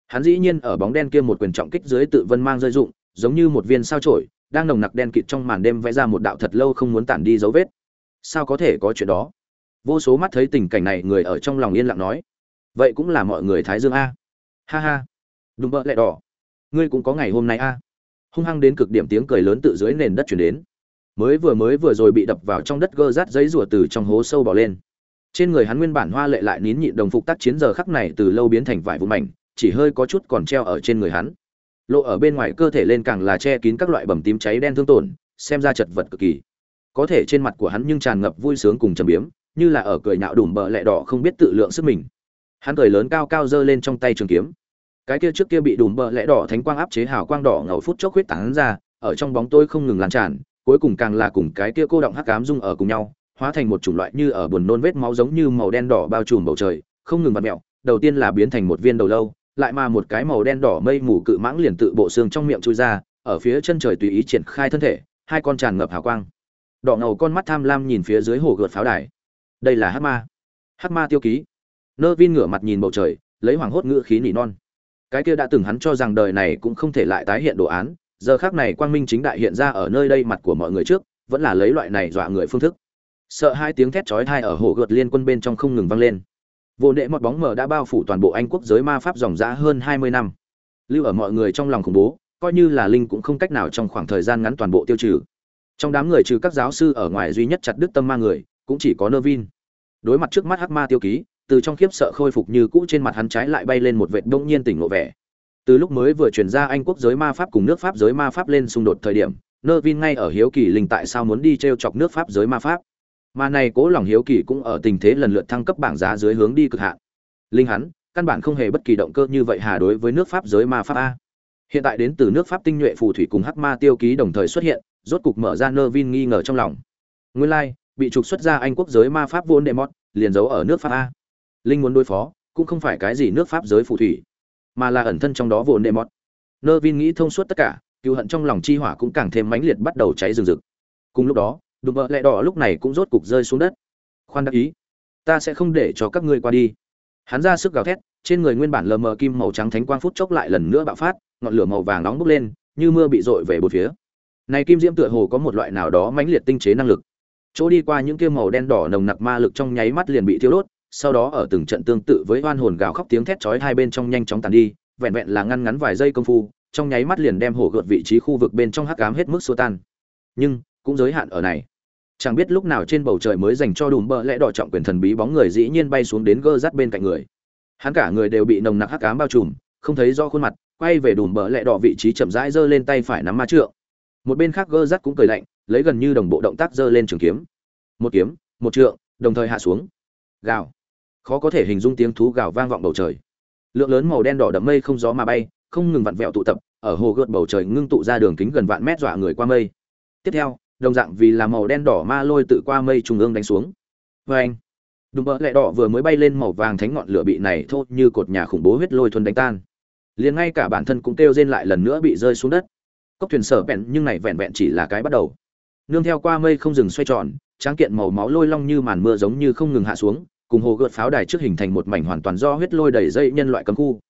Hắn dĩ nhiên ở bóng đen kia một quyền trọng kích dưới tự vân mang rơi dụng giống như một viên sao trổi, đang nồng nặc đen kịt trong màn đêm vẽ ra một đạo thật lâu không muốn tản đi dấu vết. Sao có thể có chuyện đó? Vô số mắt thấy tình cảnh này người ở trong lòng yên lặng nói. Vậy cũng là mọi người thái dương a. Ha ha đúng bợ lẹ đỏ. Ngươi cũng có ngày hôm nay a. Hung hăng đến cực điểm tiếng cười lớn tự dưới nền đất chuyển đến. Mới vừa mới vừa rồi bị đập vào trong đất gơ rát giấy rùa từ trong hố sâu bỏ lên. Trên người hắn nguyên bản hoa lệ lại nín nhịn đồng phục tác chiến giờ khắc này từ lâu biến thành vải vụ mảnh, chỉ hơi có chút còn treo ở trên người hắn. Lộ ở bên ngoài cơ thể lên càng là che kín các loại bầm tím cháy đen thương tổn, xem ra chật vật cực kỳ. Có thể trên mặt của hắn nhưng tràn ngập vui sướng cùng trầm biếm, như là ở cười nhạo đùm bợ lẹ đỏ không biết tự lượng sức mình. Hắn cười lớn cao cao giơ lên trong tay trường kiếm cái kia trước kia bị đùm bờ lẽ đỏ thánh quang áp chế hào quang đỏ ngầu phút chốc huyết tán ra, ở trong bóng tôi không ngừng lan tràn, cuối cùng càng là cùng cái kia cô động hắc ám dung ở cùng nhau, hóa thành một chủng loại như ở buồn nôn vết máu giống như màu đen đỏ bao trùm bầu trời, không ngừng vặt mẹo, đầu tiên là biến thành một viên đầu lâu, lại mà một cái màu đen đỏ mây mù cự mãng liền tự bộ xương trong miệng chui ra, ở phía chân trời tùy ý triển khai thân thể, hai con tràn ngập hào quang. Đỏ ngầu con mắt tham lam nhìn phía dưới hồ gợt pháo đài. Đây là hắc ma. Hắc ma tiêu ký. Nơ vin ngửa mặt nhìn bầu trời, lấy hoàng hốt ngựa khí nỉ non cái kia đã từng hắn cho rằng đời này cũng không thể lại tái hiện đồ án, giờ khác này quang minh chính đại hiện ra ở nơi đây mặt của mọi người trước, vẫn là lấy loại này dọa người phương thức. Sợ hai tiếng thét chói tai ở hồ gợt liên quân bên trong không ngừng vang lên. Vô nệ một bóng mờ đã bao phủ toàn bộ anh quốc giới ma pháp dòng dã hơn hai mươi năm. Lưu ở mọi người trong lòng khủng bố, coi như là linh cũng không cách nào trong khoảng thời gian ngắn toàn bộ tiêu trừ. Trong đám người trừ các giáo sư ở ngoài duy nhất chặt đứt tâm ma người, cũng chỉ có nơ vin đối mặt trước mắt hắc ma tiêu ký từ trong khiếp sợ khôi phục như cũ trên mặt hắn trái lại bay lên một vệt bỗng nhiên tỉnh lộ vẻ. Từ lúc mới vừa chuyển ra anh quốc giới ma pháp cùng nước pháp giới ma pháp lên xung đột thời điểm nơ vin ngay ở hiếu kỳ linh tại sao muốn đi t r e o chọc nước pháp giới ma pháp? Mà này cố lòng hiếu kỳ cũng ở tình thế lần lượt thăng cấp bảng giá dưới hướng đi cực hạn. Linh hắn, căn bản không hề bất kỳ động cơ như vậy hà đối với nước pháp giới ma pháp a. Hiện tại đến từ nước pháp tinh nhuệ phù thủy cùng hắc ma tiêu ký đồng thời xuất hiện, rốt cục mở ra nơ vin nghi ngờ trong lòng. Nguyên lai, bị trục xuất ra anh quốc giới ma pháp vốn đệ mót liền giấu ở nước pháp a linh muốn đối phó, cũng không phải cái gì nước pháp giới phù thủy, mà là ẩn thân trong đó vồn đệ mọt. nơ vin nghĩ thông suốt tất cả cựu hận trong lòng chi hỏa cũng càng thêm mãnh liệt bắt đầu cháy rừng rực. Cùng lúc đó, đùm bợ lẹ đỏ lúc này cũng rốt cục rơi xuống đất. Khoan đắc ý, ta sẽ không để cho các ngươi qua đi. Hắn ra sức gào thét, trên người nguyên bản lờ mờ kim màu trắng thánh quang phút chốc lại lần nữa bạo phát, ngọn lửa màu vàng nóng bốc lên, như mưa bị dội về bốn phía. Này kim diễm tựa hồ có một loại nào đó mãnh liệt tinh chế năng lực. Chỗ đi qua những kia màu đen đỏ nồng nặc ma lực trong nháy mắt liền bị thiêu đốt sau đó ở từng trận tương tự với oan hồn gào khóc tiếng thét chói hai bên trong nhanh chóng tàn đi, vẹn vẹn là ngăn ngắn vài giây công phu, trong nháy mắt liền đem hổ gợt vị trí khu vực bên trong hắc ám hết mức xua tan. Nhưng, cũng giới hạn ở này. Chẳng biết lúc nào trên bầu trời mới dành cho đùm bờ lẽ đỏ trọng quyền thần bí bóng người dĩ nhiên bay xuống đến gơ rát bên cạnh người. Hắn cả người đều bị nồng nặc hắc ám bao trùm, không thấy rõ khuôn mặt, quay về đùm bờ lẽ đỏ vị trí chậm rãi giơ lên tay phải nắm ma trượng. Một bên khác gơ rát cũng cười lạnh, lấy gần như đồng bộ động tác giơ lên trường kiếm. Một kiếm, một trượng, đồng thời hạ xuống. Gào khó có thể hình dung tiếng thú gào vang vọng bầu trời. Lượng lớn màu đen đỏ đậm mây không gió mà bay, không ngừng vặn vẹo tụ tập, ở hồ gợt bầu trời ngưng tụ ra đường kính gần vạn mét dọa người qua mây. Tiếp theo, đồng dạng vì là màu đen đỏ ma lôi tự qua mây trung ương đánh xuống. Vê anh, đùm bỡ lẹ đỏ vừa mới bay lên màu vàng thánh ngọn lửa bị này thô như cột nhà khủng bố huyết lôi thuần đánh tan. Liền ngay cả bản thân cũng kêu rên lại lần nữa bị rơi xuống đất. Cốc thuyền sở bẹn nhưng này vẹn vẹn chỉ là cái bắt đầu. Nương theo qua mây không dừng xoay tròn, tráng kiện màu máu lôi long như màn mưa giống như không ngừng hạ xuống cùng hồ gợt pháo đài trước hình thành một mảnh hoàn toàn do huyết lôi đầy dây nhân loại cấm khu.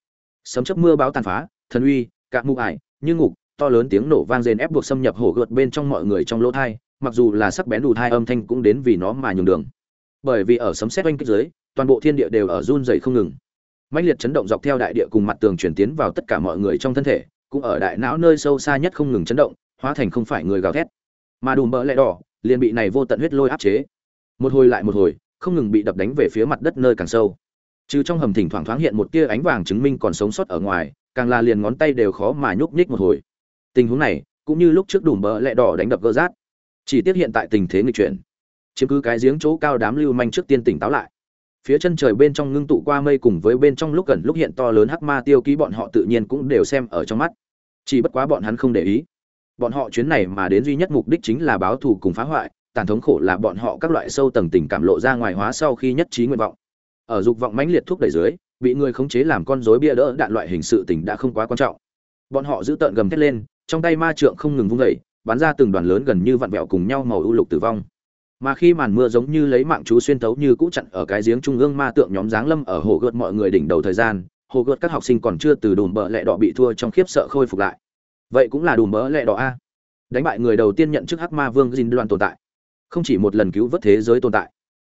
Sấm chớp mưa báo tàn phá, thần uy cạn mụ ải, như ngục, to lớn tiếng nổ vang rền ép buộc xâm nhập hồ gợt bên trong mọi người trong lỗ thai, mặc dù là sắc bén đủ thai âm thanh cũng đến vì nó mà nhường đường. Bởi vì ở sấm xét oanh kích dưới, toàn bộ thiên địa đều ở run dày không ngừng. Mạnh liệt chấn động dọc theo đại địa cùng mặt tường chuyển tiến vào tất cả mọi người trong thân thể, cũng ở đại não nơi sâu xa nhất không ngừng chấn động, hóa thành không phải người gào thét. Mà đùm bỡ lẽ đỏ, liền bị này vô tận huyết lôi áp chế. Một hồi lại một hồi không ngừng bị đập đánh về phía mặt đất nơi càng sâu. Trừ trong hầm thỉnh thoảng thoáng hiện một tia ánh vàng chứng minh còn sống sót ở ngoài, càng là liền ngón tay đều khó mà nhúc nhích một hồi. Tình huống này, cũng như lúc trước đùm bỡ lẹ đỏ đánh đập gỡ rát. Chỉ tiếc hiện tại tình thế nghịch chuyển. Chiếm cứ cái giếng chỗ cao đám lưu manh trước tiên tỉnh táo lại. Phía chân trời bên trong ngưng tụ qua mây cùng với bên trong lúc gần lúc hiện to lớn hắc ma tiêu ký bọn họ tự nhiên cũng đều xem ở trong mắt. Chỉ bất quá bọn hắn không để ý. Bọn họ chuyến này mà đến duy nhất mục đích chính là báo thù cùng phá hoại tàn thống khổ là bọn họ các loại sâu tầng tình cảm lộ ra ngoài hóa sau khi nhất trí nguyện vọng. Ở dục vọng mãnh liệt thúc đẩy dưới, bị người khống chế làm con rối bia đỡ đạn loại hình sự tình đã không quá quan trọng. Bọn họ giữ tợn gầm thét lên, trong tay ma trượng không ngừng vung gậy bắn ra từng đoàn lớn gần như vặn vẹo cùng nhau màu ưu lục tử vong. Mà khi màn mưa giống như lấy mạng chú xuyên tấu như cũ chặn ở cái giếng trung ương ma tượng nhóm dáng lâm ở hồ gợt mọi người đỉnh đầu thời gian, hồ gợt các học sinh còn chưa từ đùm bỡ lẹ đỏ bị thua trong khiếp sợ khôi phục lại. Vậy cũng là đùm bỡ lẹ đỏ a. Đánh bại người đầu tiên nhận chức hắc ma vương dinh đoan tồn tại không chỉ một lần cứu vớt thế giới tồn tại,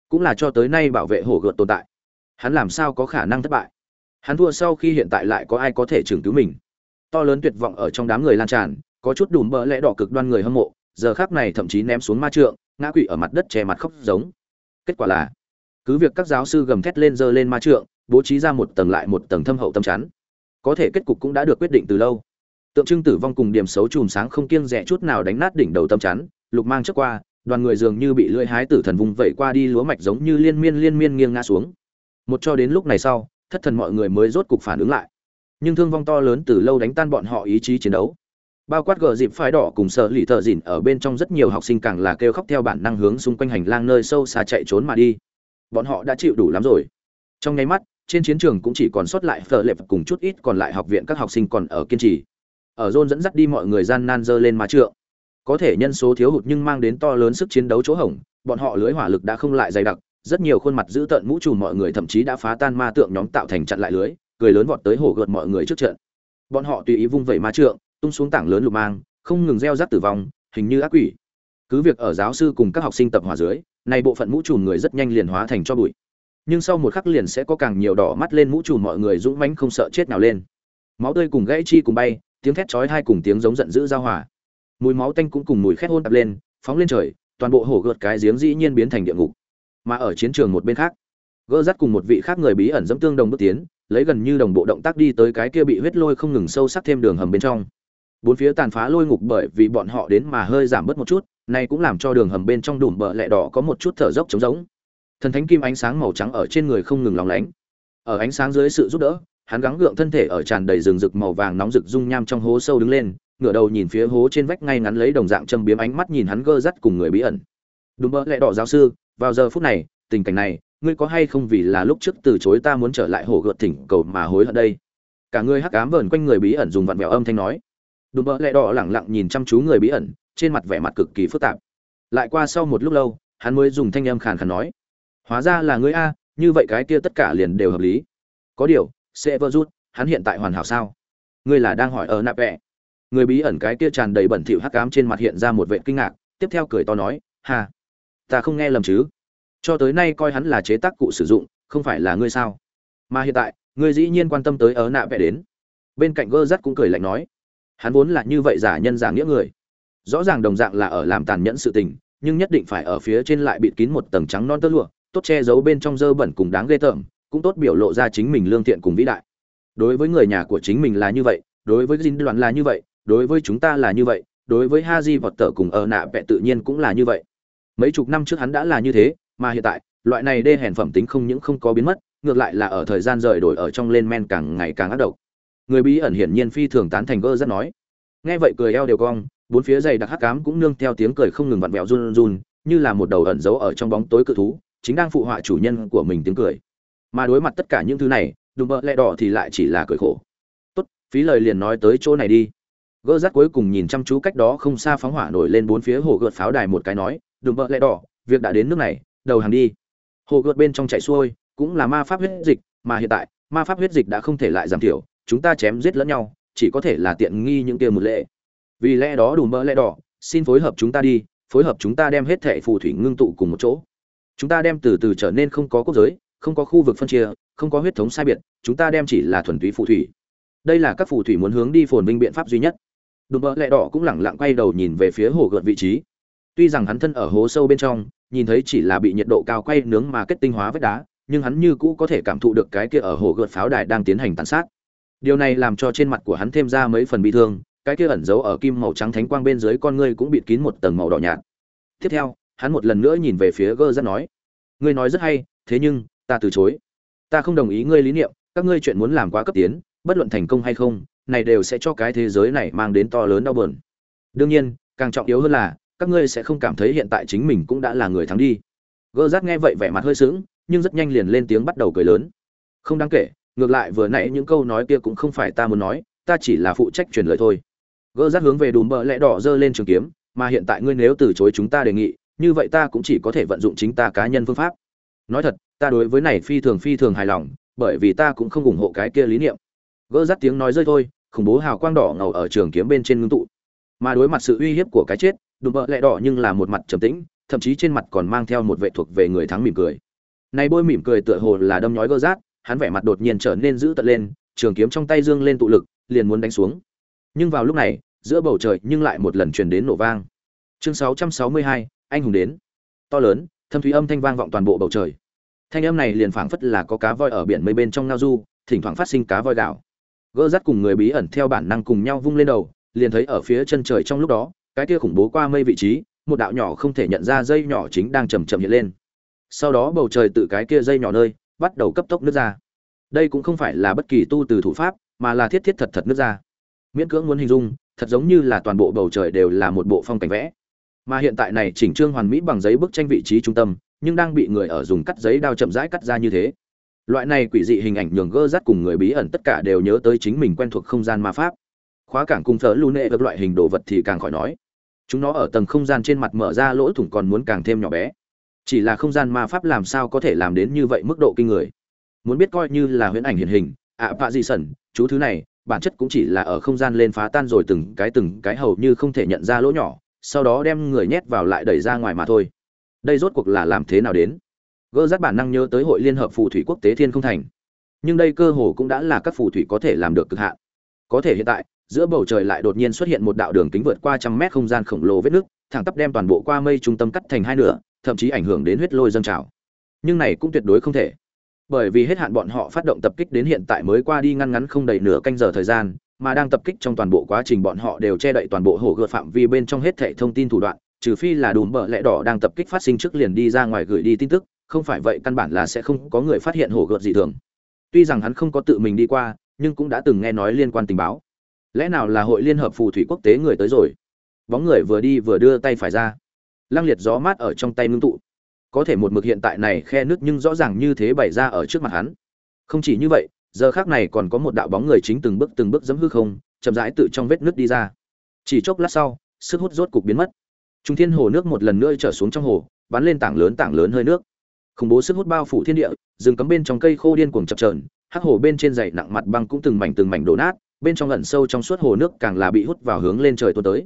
cũng là cho tới nay bảo vệ hổ gợt tồn tại. Hắn làm sao có khả năng thất bại? Hắn thua sau khi hiện tại lại có ai có thể trưởng cứu mình? To lớn tuyệt vọng ở trong đám người lan tràn, có chút đùm bỡ lẽ đỏ cực đoan người hâm mộ, giờ khác này thậm chí ném xuống ma trượng, ngã quỵ ở mặt đất che mặt khóc giống. Kết quả là, cứ việc các giáo sư gầm thét lên giơ lên ma trượng, bố trí ra một tầng lại một tầng thâm hậu tâm chắn. Có thể kết cục cũng đã được quyết định từ lâu. Tượng trưng tử vong cùng điểm xấu chùm sáng không kiêng rẻ chút nào đánh nát đỉnh đầu tâm chắn, lục mang trước qua đoàn người dường như bị lưỡi hái tử thần vùng vẩy qua đi lúa mạch giống như liên miên liên miên nghiêng ngã xuống. Một cho đến lúc này sau, thất thần mọi người mới rốt cục phản ứng lại. Nhưng thương vong to lớn từ lâu đánh tan bọn họ ý chí chiến đấu. Bao quát gờ dịp phái đỏ cùng sợ lì thợ dịn ở bên trong rất nhiều học sinh càng là kêu khóc theo bản năng hướng xung quanh hành lang nơi sâu xa chạy trốn mà đi. Bọn họ đã chịu đủ lắm rồi. Trong nháy mắt, trên chiến trường cũng chỉ còn sót lại phở lệp cùng chút ít còn lại học viện các học sinh còn ở kiên trì. Ở rôn dẫn dắt đi mọi người gian nan dơ lên má trượng có thể nhân số thiếu hụt nhưng mang đến to lớn sức chiến đấu chỗ hổng, bọn họ lưới hỏa lực đã không lại dày đặc, rất nhiều khuôn mặt giữ tợn mũ trùm mọi người thậm chí đã phá tan ma tượng nhóm tạo thành chặn lại lưới, cười lớn vọt tới hổ gợt mọi người trước trận. Bọn họ tùy ý vung vẩy ma trượng, tung xuống tảng lớn lục mang, không ngừng gieo rắc tử vong, hình như ác quỷ. Cứ việc ở giáo sư cùng các học sinh tập hòa dưới, này bộ phận mũ trùm người rất nhanh liền hóa thành cho bụi. Nhưng sau một khắc liền sẽ có càng nhiều đỏ mắt lên mũ trùm mọi người dũng mãnh không sợ chết nào lên. Máu tươi cùng gãy chi cùng bay, tiếng thét chói hai cùng tiếng giống giận dữ giao hòa mùi máu tanh cũng cùng mùi khét hôn tập lên, phóng lên trời, toàn bộ hổ gợt cái giếng dĩ nhiên biến thành địa ngục. Mà ở chiến trường một bên khác, gỡ dắt cùng một vị khác người bí ẩn dẫm tương đồng bước tiến, lấy gần như đồng bộ động tác đi tới cái kia bị huyết lôi không ngừng sâu sắc thêm đường hầm bên trong. Bốn phía tàn phá lôi ngục bởi vì bọn họ đến mà hơi giảm bớt một chút, này cũng làm cho đường hầm bên trong đùm bờ lẹ đỏ có một chút thở dốc trống rỗng. Thần thánh kim ánh sáng màu trắng ở trên người không ngừng lóng lánh. Ở ánh sáng dưới sự giúp đỡ, hắn gắng gượng thân thể ở tràn đầy rừng rực màu vàng nóng rực dung nham trong hố sâu đứng lên ngửa đầu nhìn phía hố trên vách ngay ngắn lấy đồng dạng châm biếm ánh mắt nhìn hắn gơ rắt cùng người bí ẩn. Đúng mơ lẽ đỏ giáo sư, vào giờ phút này, tình cảnh này, ngươi có hay không vì là lúc trước từ chối ta muốn trở lại hồ gợt thỉnh cầu mà hối hận đây? Cả người hắc ám vờn quanh người bí ẩn dùng vặn vẹo âm thanh nói. Đúng mơ lẽ đỏ lẳng lặng nhìn chăm chú người bí ẩn, trên mặt vẻ mặt cực kỳ phức tạp. Lại qua sau một lúc lâu, hắn mới dùng thanh âm khàn khàn nói. Hóa ra là ngươi a, như vậy cái kia tất cả liền đều hợp lý. Có điều, sẽ vơ rút, hắn hiện tại hoàn hảo sao? Ngươi là đang hỏi ở nạp vẹ người bí ẩn cái kia tràn đầy bẩn thỉu hắc ám trên mặt hiện ra một vẻ kinh ngạc, tiếp theo cười to nói, hà, ta không nghe lầm chứ? Cho tới nay coi hắn là chế tác cụ sử dụng, không phải là ngươi sao? Mà hiện tại, ngươi dĩ nhiên quan tâm tới ở nạ vẻ đến. Bên cạnh gơ rắt cũng cười lạnh nói, hắn vốn là như vậy giả nhân giả nghĩa người. Rõ ràng đồng dạng là ở làm tàn nhẫn sự tình, nhưng nhất định phải ở phía trên lại bịt kín một tầng trắng non tơ lụa, tốt che giấu bên trong dơ bẩn cùng đáng ghê tởm, cũng tốt biểu lộ ra chính mình lương thiện cùng vĩ đại. Đối với người nhà của chính mình là như vậy, đối với Jin đoàn là như vậy đối với chúng ta là như vậy, đối với ha di vọt tờ cùng ở nạ vẹ tự nhiên cũng là như vậy. Mấy chục năm trước hắn đã là như thế, mà hiện tại, loại này đê hèn phẩm tính không những không có biến mất, ngược lại là ở thời gian rời đổi ở trong lên men càng ngày càng ác độc. Người bí ẩn hiển nhiên phi thường tán thành gơ rất nói. Nghe vậy cười eo đều cong, bốn phía dày đặc hắc cám cũng nương theo tiếng cười không ngừng vặn vẹo run run, như là một đầu ẩn giấu ở trong bóng tối cự thú, chính đang phụ họa chủ nhân của mình tiếng cười. Mà đối mặt tất cả những thứ này, đùm bợ lẹ đỏ thì lại chỉ là cười khổ. Tốt, phí lời liền nói tới chỗ này đi gỡ rắt cuối cùng nhìn chăm chú cách đó không xa phóng hỏa nổi lên bốn phía hồ gợt pháo đài một cái nói, đừng bợ lẹ đỏ, việc đã đến nước này, đầu hàng đi. Hồ gợt bên trong chạy xuôi, cũng là ma pháp huyết dịch, mà hiện tại, ma pháp huyết dịch đã không thể lại giảm thiểu, chúng ta chém giết lẫn nhau, chỉ có thể là tiện nghi những kia một lệ. Vì lẽ đó đủ mỡ lẽ đỏ, xin phối hợp chúng ta đi, phối hợp chúng ta đem hết thệ phù thủy ngưng tụ cùng một chỗ. Chúng ta đem từ từ trở nên không có quốc giới, không có khu vực phân chia, không có huyết thống sai biệt, chúng ta đem chỉ là thuần túy phù thủy. Đây là các phù thủy muốn hướng đi phồn vinh biện pháp duy nhất đùm bợ lẹ đỏ cũng lẳng lặng quay đầu nhìn về phía hồ gợt vị trí. Tuy rằng hắn thân ở hố sâu bên trong, nhìn thấy chỉ là bị nhiệt độ cao quay nướng mà kết tinh hóa vết đá, nhưng hắn như cũ có thể cảm thụ được cái kia ở hồ gợt pháo đài đang tiến hành tàn sát. Điều này làm cho trên mặt của hắn thêm ra mấy phần bị thương, cái kia ẩn giấu ở kim màu trắng thánh quang bên dưới con ngươi cũng bịt kín một tầng màu đỏ nhạt. Tiếp theo, hắn một lần nữa nhìn về phía gơ rất nói, ngươi nói rất hay, thế nhưng, ta từ chối. Ta không đồng ý ngươi lý niệm, các ngươi chuyện muốn làm quá cấp tiến, bất luận thành công hay không này đều sẽ cho cái thế giới này mang đến to lớn đau buồn. Đương nhiên, càng trọng yếu hơn là, các ngươi sẽ không cảm thấy hiện tại chính mình cũng đã là người thắng đi. Gơ rát nghe vậy vẻ mặt hơi sững, nhưng rất nhanh liền lên tiếng bắt đầu cười lớn. Không đáng kể, ngược lại vừa nãy những câu nói kia cũng không phải ta muốn nói, ta chỉ là phụ trách truyền lời thôi. Gơ rát hướng về đùm bờ lẽ đỏ dơ lên trường kiếm, mà hiện tại ngươi nếu từ chối chúng ta đề nghị, như vậy ta cũng chỉ có thể vận dụng chính ta cá nhân phương pháp. Nói thật, ta đối với này phi thường phi thường hài lòng, bởi vì ta cũng không ủng hộ cái kia lý niệm gỡ rắt tiếng nói rơi thôi khủng bố hào quang đỏ ngầu ở trường kiếm bên trên ngưng tụ. Mà đối mặt sự uy hiếp của cái chết đùm bợ lẹ đỏ nhưng là một mặt trầm tĩnh thậm chí trên mặt còn mang theo một vệ thuộc về người thắng mỉm cười. Này bôi mỉm cười tựa hồ là đâm nhói gơ rát hắn vẻ mặt đột nhiên trở nên dữ tợn lên trường kiếm trong tay dương lên tụ lực liền muốn đánh xuống. Nhưng vào lúc này giữa bầu trời nhưng lại một lần truyền đến nổ vang. Chương 662, anh hùng đến. To lớn thâm thúy âm thanh vang vọng toàn bộ bầu trời. Thanh âm này liền phảng phất là có cá voi ở biển mây bên trong ngao du thỉnh thoảng phát sinh cá voi gạo gỡ rắt cùng người bí ẩn theo bản năng cùng nhau vung lên đầu, liền thấy ở phía chân trời trong lúc đó, cái kia khủng bố qua mây vị trí, một đạo nhỏ không thể nhận ra dây nhỏ chính đang chầm chậm hiện lên. Sau đó bầu trời tự cái kia dây nhỏ nơi, bắt đầu cấp tốc nước ra. Đây cũng không phải là bất kỳ tu từ thủ pháp, mà là thiết thiết thật thật nước ra. Miễn cưỡng muốn hình dung, thật giống như là toàn bộ bầu trời đều là một bộ phong cảnh vẽ. Mà hiện tại này chỉnh trương hoàn mỹ bằng giấy bức tranh vị trí trung tâm, nhưng đang bị người ở dùng cắt giấy đao chậm rãi cắt ra như thế loại này quỷ dị hình ảnh nhường gơ rắt cùng người bí ẩn tất cả đều nhớ tới chính mình quen thuộc không gian ma pháp. Khóa cảng cung thờ lưu nệ các loại hình đồ vật thì càng khỏi nói. Chúng nó ở tầng không gian trên mặt mở ra lỗ thủng còn muốn càng thêm nhỏ bé. Chỉ là không gian ma pháp làm sao có thể làm đến như vậy mức độ kinh người? Muốn biết coi như là huyễn ảnh hiện hình ạ à, vạ di sẩn chú thứ này bản chất cũng chỉ là ở không gian lên phá tan rồi từng cái từng cái hầu như không thể nhận ra lỗ nhỏ sau đó đem người nhét vào lại đẩy ra ngoài mà thôi. Đây rốt cuộc là làm thế nào đến? Gỡ rát bản năng nhớ tới hội liên hợp phù thủy quốc tế thiên không thành. Nhưng đây cơ hồ cũng đã là các phù thủy có thể làm được cực hạn. Có thể hiện tại, giữa bầu trời lại đột nhiên xuất hiện một đạo đường kính vượt qua trăm mét không gian khổng lồ vết nước thẳng tắp đem toàn bộ qua mây trung tâm cắt thành hai nửa, thậm chí ảnh hưởng đến huyết lôi dâng trào. Nhưng này cũng tuyệt đối không thể. Bởi vì hết hạn bọn họ phát động tập kích đến hiện tại mới qua đi ngăn ngắn không đầy nửa canh giờ thời gian, mà đang tập kích trong toàn bộ quá trình bọn họ đều che đậy toàn bộ hồ gợt phạm vi bên trong hết thảy thông tin thủ đoạn, trừ phi là đùm bợ lẽ đỏ đang tập kích phát sinh trước liền đi ra ngoài gửi đi tin tức không phải vậy căn bản là sẽ không có người phát hiện hổ gợt dị thường. Tuy rằng hắn không có tự mình đi qua, nhưng cũng đã từng nghe nói liên quan tình báo. Lẽ nào là hội liên hợp phù thủy quốc tế người tới rồi? Bóng người vừa đi vừa đưa tay phải ra. Lăng liệt gió mát ở trong tay ngưng tụ. Có thể một mực hiện tại này khe nước nhưng rõ ràng như thế bày ra ở trước mặt hắn. Không chỉ như vậy, giờ khác này còn có một đạo bóng người chính từng bước từng bước dẫm hư không, chậm rãi tự trong vết nước đi ra. Chỉ chốc lát sau, sức hút rốt cục biến mất. Trung thiên hồ nước một lần nữa trở xuống trong hồ, bắn lên tảng lớn tảng lớn hơi nước khủng bố sức hút bao phủ thiên địa, rừng cấm bên trong cây khô điên cuồng chập trờn hắc hồ bên trên dày nặng mặt băng cũng từng mảnh từng mảnh đổ nát, bên trong ẩn sâu trong suốt hồ nước càng là bị hút vào hướng lên trời tuôn tới.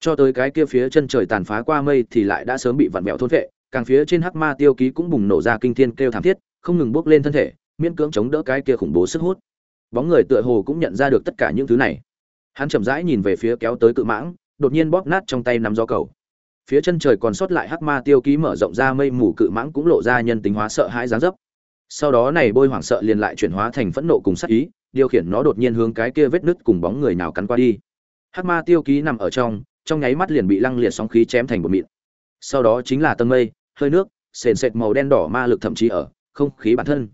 Cho tới cái kia phía chân trời tàn phá qua mây thì lại đã sớm bị vặn vẹo thôn vệ, càng phía trên hắc ma tiêu ký cũng bùng nổ ra kinh thiên kêu thảm thiết, không ngừng bước lên thân thể, miễn cưỡng chống đỡ cái kia khủng bố sức hút. Bóng người tựa hồ cũng nhận ra được tất cả những thứ này. Hắn chậm rãi nhìn về phía kéo tới cự mãng, đột nhiên bóp nát trong tay nắm gió cầu phía chân trời còn sót lại hắc ma tiêu ký mở rộng ra mây mù cự mãng cũng lộ ra nhân tính hóa sợ hãi dáng dấp. Sau đó này bôi hoảng sợ liền lại chuyển hóa thành phẫn nộ cùng sát ý, điều khiển nó đột nhiên hướng cái kia vết nứt cùng bóng người nào cắn qua đi. Hắc ma tiêu ký nằm ở trong trong nháy mắt liền bị lăng liệt sóng khí chém thành một mịn. Sau đó chính là tầng mây, hơi nước, sền sệt màu đen đỏ ma lực thậm chí ở không khí bản thân.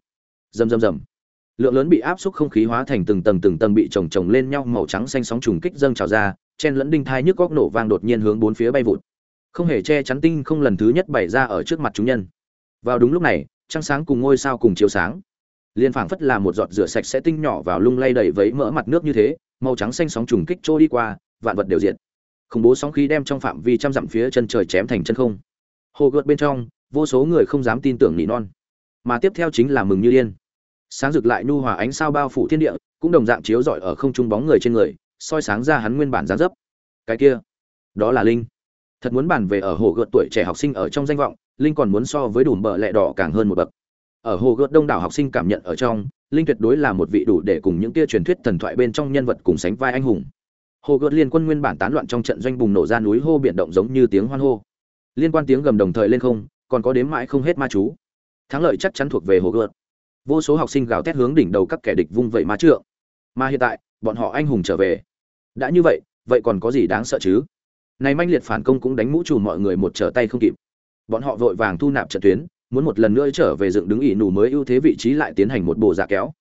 Rầm rầm rầm. Lượng lớn bị áp suất không khí hóa thành từng tầng từng tầng bị chồng chồng lên nhau màu trắng xanh sóng trùng kích dâng trào ra, chen lẫn đinh thai nhức góc nổ vang đột nhiên hướng bốn phía bay vụt không hề che chắn tinh không lần thứ nhất bày ra ở trước mặt chúng nhân. Vào đúng lúc này, trăng sáng cùng ngôi sao cùng chiếu sáng. Liên phảng phất là một giọt rửa sạch sẽ tinh nhỏ vào lung lay đầy vấy mỡ mặt nước như thế, màu trắng xanh sóng trùng kích trôi đi qua, vạn vật đều diệt. Khủng bố sóng khí đem trong phạm vi trăm dặm phía chân trời chém thành chân không. Hồ gợt bên trong, vô số người không dám tin tưởng nỉ non. Mà tiếp theo chính là mừng như điên. Sáng rực lại nhu hòa ánh sao bao phủ thiên địa, cũng đồng dạng chiếu rọi ở không trung bóng người trên người, soi sáng ra hắn nguyên bản giá dấp. Cái kia, đó là linh thật muốn bàn về ở hồ gợt tuổi trẻ học sinh ở trong danh vọng, linh còn muốn so với đủ bờ lẹ đỏ càng hơn một bậc. Ở hồ gợt đông đảo học sinh cảm nhận ở trong, linh tuyệt đối là một vị đủ để cùng những kia truyền thuyết thần thoại bên trong nhân vật cùng sánh vai anh hùng. Hồ gợt liên quân nguyên bản tán loạn trong trận doanh bùng nổ ra núi hô biển động giống như tiếng hoan hô. Liên quan tiếng gầm đồng thời lên không, còn có đếm mãi không hết ma chú. Thắng lợi chắc chắn thuộc về hồ gợt. Vô số học sinh gào thét hướng đỉnh đầu các kẻ địch vung vậy ma trượng. Mà hiện tại, bọn họ anh hùng trở về. Đã như vậy vậy còn có gì đáng sợ chứ? Này manh liệt phản công cũng đánh mũ trù mọi người một trở tay không kịp. Bọn họ vội vàng thu nạp trận tuyến, muốn một lần nữa trở về dựng đứng ỷ nù mới ưu thế vị trí lại tiến hành một bộ giả kéo.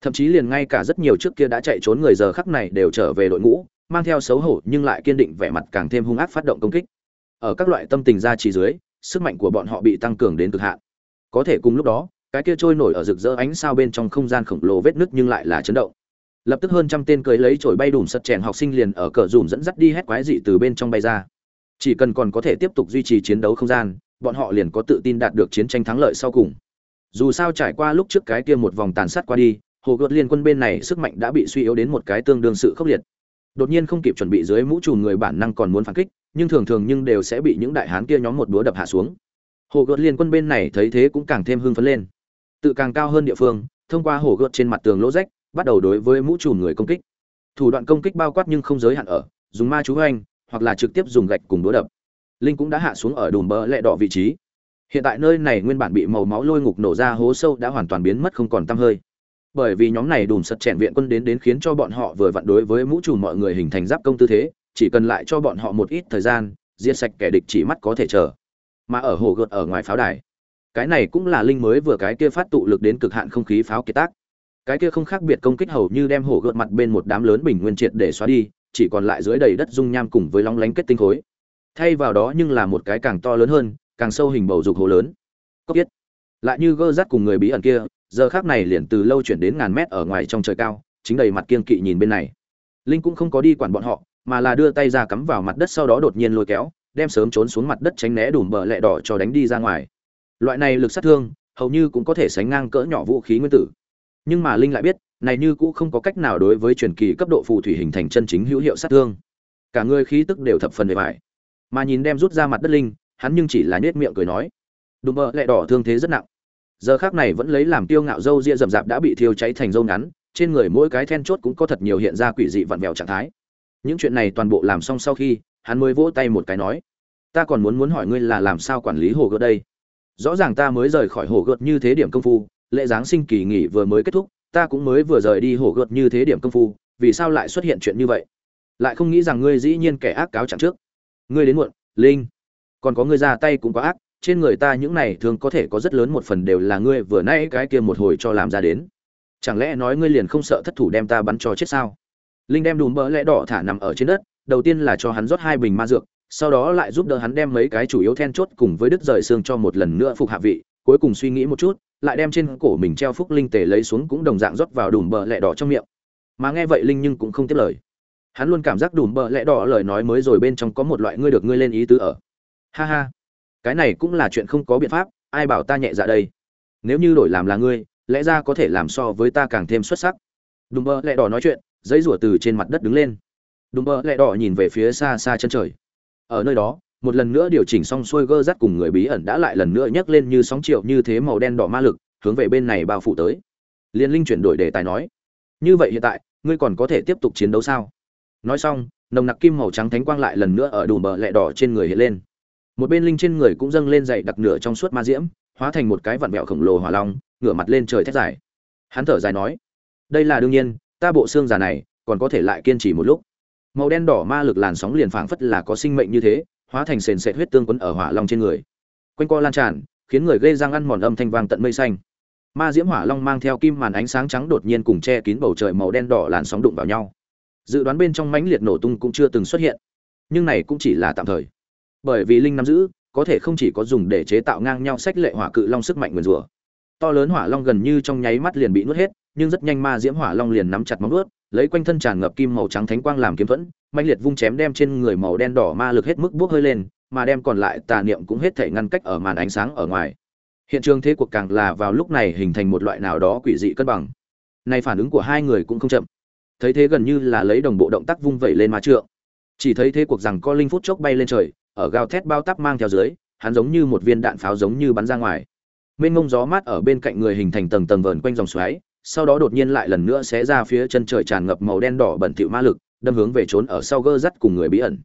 Thậm chí liền ngay cả rất nhiều trước kia đã chạy trốn người giờ khắc này đều trở về đội ngũ, mang theo xấu hổ nhưng lại kiên định vẻ mặt càng thêm hung ác phát động công kích. Ở các loại tâm tình ra chỉ dưới, sức mạnh của bọn họ bị tăng cường đến cực hạn. Có thể cùng lúc đó, cái kia trôi nổi ở rực rỡ ánh sao bên trong không gian khổng lồ vết nứt nhưng lại là chấn động lập tức hơn trăm tên cưới lấy chổi bay đùm sật chèn học sinh liền ở cờ dùm dẫn dắt đi hét quái dị từ bên trong bay ra. Chỉ cần còn có thể tiếp tục duy trì chiến đấu không gian, bọn họ liền có tự tin đạt được chiến tranh thắng lợi sau cùng. Dù sao trải qua lúc trước cái kia một vòng tàn sát qua đi, hồ gợt liên quân bên này sức mạnh đã bị suy yếu đến một cái tương đương sự khốc liệt. Đột nhiên không kịp chuẩn bị dưới mũ trùm người bản năng còn muốn phản kích, nhưng thường thường nhưng đều sẽ bị những đại hán kia nhóm một búa đập hạ xuống. Hồ gợt liên quân bên này thấy thế cũng càng thêm hưng phấn lên. Tự càng cao hơn địa phương, thông qua hồ gợt trên mặt tường lỗ rách bắt đầu đối với mũ trùm người công kích. Thủ đoạn công kích bao quát nhưng không giới hạn ở, dùng ma chú hoành, hoặc là trực tiếp dùng gạch cùng đối đập. Linh cũng đã hạ xuống ở đùm bờ lẹ đỏ vị trí. Hiện tại nơi này nguyên bản bị màu máu lôi ngục nổ ra hố sâu đã hoàn toàn biến mất không còn tăm hơi. Bởi vì nhóm này đùm sật chèn viện quân đến đến khiến cho bọn họ vừa vặn đối với mũ trùm mọi người hình thành giáp công tư thế, chỉ cần lại cho bọn họ một ít thời gian diệt sạch kẻ địch chỉ mắt có thể chờ. Mà ở hồ gợt ở ngoài pháo đài, cái này cũng là linh mới vừa cái kia phát tụ lực đến cực hạn không khí pháo kiệt tác cái kia không khác biệt công kích hầu như đem hổ gợt mặt bên một đám lớn bình nguyên triệt để xóa đi, chỉ còn lại dưới đầy đất dung nham cùng với lóng lánh kết tinh khối. Thay vào đó nhưng là một cái càng to lớn hơn, càng sâu hình bầu dục hồ lớn. Cốc biết? lại như gơ rắt cùng người bí ẩn kia, giờ khác này liền từ lâu chuyển đến ngàn mét ở ngoài trong trời cao, chính đầy mặt kiên kỵ nhìn bên này. Linh cũng không có đi quản bọn họ, mà là đưa tay ra cắm vào mặt đất sau đó đột nhiên lôi kéo, đem sớm trốn xuống mặt đất tránh né đùm bờ lẹ đỏ cho đánh đi ra ngoài. Loại này lực sát thương, hầu như cũng có thể sánh ngang cỡ nhỏ vũ khí nguyên tử nhưng mà linh lại biết, này như cũ không có cách nào đối với truyền kỳ cấp độ phù thủy hình thành chân chính hữu hiệu sát thương. Cả người khí tức đều thập phần bề bài mà nhìn đem rút ra mặt đất linh, hắn nhưng chỉ là nhếch miệng cười nói, đùm bơ lẹ đỏ thương thế rất nặng. Giờ khác này vẫn lấy làm tiêu ngạo dâu ria rậm rạp đã bị thiêu cháy thành dâu ngắn, trên người mỗi cái then chốt cũng có thật nhiều hiện ra quỷ dị vặn vẹo trạng thái. Những chuyện này toàn bộ làm xong sau khi, hắn mới vỗ tay một cái nói, ta còn muốn muốn hỏi ngươi là làm sao quản lý hồ gợt đây? Rõ ràng ta mới rời khỏi hồ gợt như thế điểm công phu lễ giáng sinh kỳ nghỉ vừa mới kết thúc, ta cũng mới vừa rời đi hổ gợt như thế điểm công phu, vì sao lại xuất hiện chuyện như vậy? Lại không nghĩ rằng ngươi dĩ nhiên kẻ ác cáo chẳng trước. Ngươi đến muộn, linh. Còn có ngươi ra tay cũng có ác, trên người ta những này thường có thể có rất lớn một phần đều là ngươi vừa nãy cái kia một hồi cho làm ra đến. Chẳng lẽ nói ngươi liền không sợ thất thủ đem ta bắn cho chết sao? Linh đem đùm bỡ lẽ đỏ thả nằm ở trên đất, đầu tiên là cho hắn rót hai bình ma dược, sau đó lại giúp đỡ hắn đem mấy cái chủ yếu then chốt cùng với đứt rời xương cho một lần nữa phục hạ vị, cuối cùng suy nghĩ một chút lại đem trên cổ mình treo phúc linh tề lấy xuống cũng đồng dạng rót vào đùm bờ lẹ đỏ trong miệng. Mà nghe vậy linh nhưng cũng không tiếp lời. Hắn luôn cảm giác đùm bờ lẹ đỏ lời nói mới rồi bên trong có một loại ngươi được ngươi lên ý tứ ở. Ha ha, cái này cũng là chuyện không có biện pháp, ai bảo ta nhẹ dạ đây? Nếu như đổi làm là ngươi, lẽ ra có thể làm so với ta càng thêm xuất sắc. Đùm bờ lẹ đỏ nói chuyện, giấy rủa từ trên mặt đất đứng lên. Đùm bờ lẹ đỏ nhìn về phía xa xa chân trời. Ở nơi đó một lần nữa điều chỉnh xong xuôi gơ rắt cùng người bí ẩn đã lại lần nữa nhấc lên như sóng triệu như thế màu đen đỏ ma lực, hướng về bên này bao phủ tới. Liên linh chuyển đổi đề tài nói, như vậy hiện tại, ngươi còn có thể tiếp tục chiến đấu sao? Nói xong, nồng nặc kim màu trắng thánh quang lại lần nữa ở đủ bờ lẹ đỏ trên người hiện lên. Một bên linh trên người cũng dâng lên dậy đặc nửa trong suốt ma diễm, hóa thành một cái vặn vẹo khổng lồ hỏa long, ngửa mặt lên trời thét dài. Hắn thở dài nói, đây là đương nhiên, ta bộ xương già này còn có thể lại kiên trì một lúc. Màu đen đỏ ma lực làn sóng liền phảng phất là có sinh mệnh như thế hóa thành sền sệt huyết tương quấn ở hỏa long trên người. Quanh co lan tràn, khiến người gây răng ăn mòn âm thanh vang tận mây xanh. Ma diễm hỏa long mang theo kim màn ánh sáng trắng đột nhiên cùng che kín bầu trời màu đen đỏ làn sóng đụng vào nhau. Dự đoán bên trong mãnh liệt nổ tung cũng chưa từng xuất hiện. Nhưng này cũng chỉ là tạm thời. Bởi vì linh nắm giữ, có thể không chỉ có dùng để chế tạo ngang nhau sách lệ hỏa cự long sức mạnh nguyền rủa. To lớn hỏa long gần như trong nháy mắt liền bị nuốt hết, nhưng rất nhanh ma diễm hỏa long liền nắm chặt móng nuốt lấy quanh thân tràn ngập kim màu trắng thánh quang làm kiếm thuẫn mạnh liệt vung chém đem trên người màu đen đỏ ma lực hết mức bốc hơi lên, mà đem còn lại tà niệm cũng hết thể ngăn cách ở màn ánh sáng ở ngoài. Hiện trường thế cuộc càng là vào lúc này hình thành một loại nào đó quỷ dị cân bằng. Nay phản ứng của hai người cũng không chậm. Thấy thế gần như là lấy đồng bộ động tác vung vẩy lên ma trượng. Chỉ thấy thế cuộc rằng co linh phút chốc bay lên trời, ở gào thét bao tắp mang theo dưới, hắn giống như một viên đạn pháo giống như bắn ra ngoài. Mênh mông gió mát ở bên cạnh người hình thành tầng tầng vờn quanh dòng xoáy sau đó đột nhiên lại lần nữa xé ra phía chân trời tràn ngập màu đen đỏ bẩn thỉu ma lực, đâm hướng về trốn ở sau gơ dắt cùng người bí ẩn.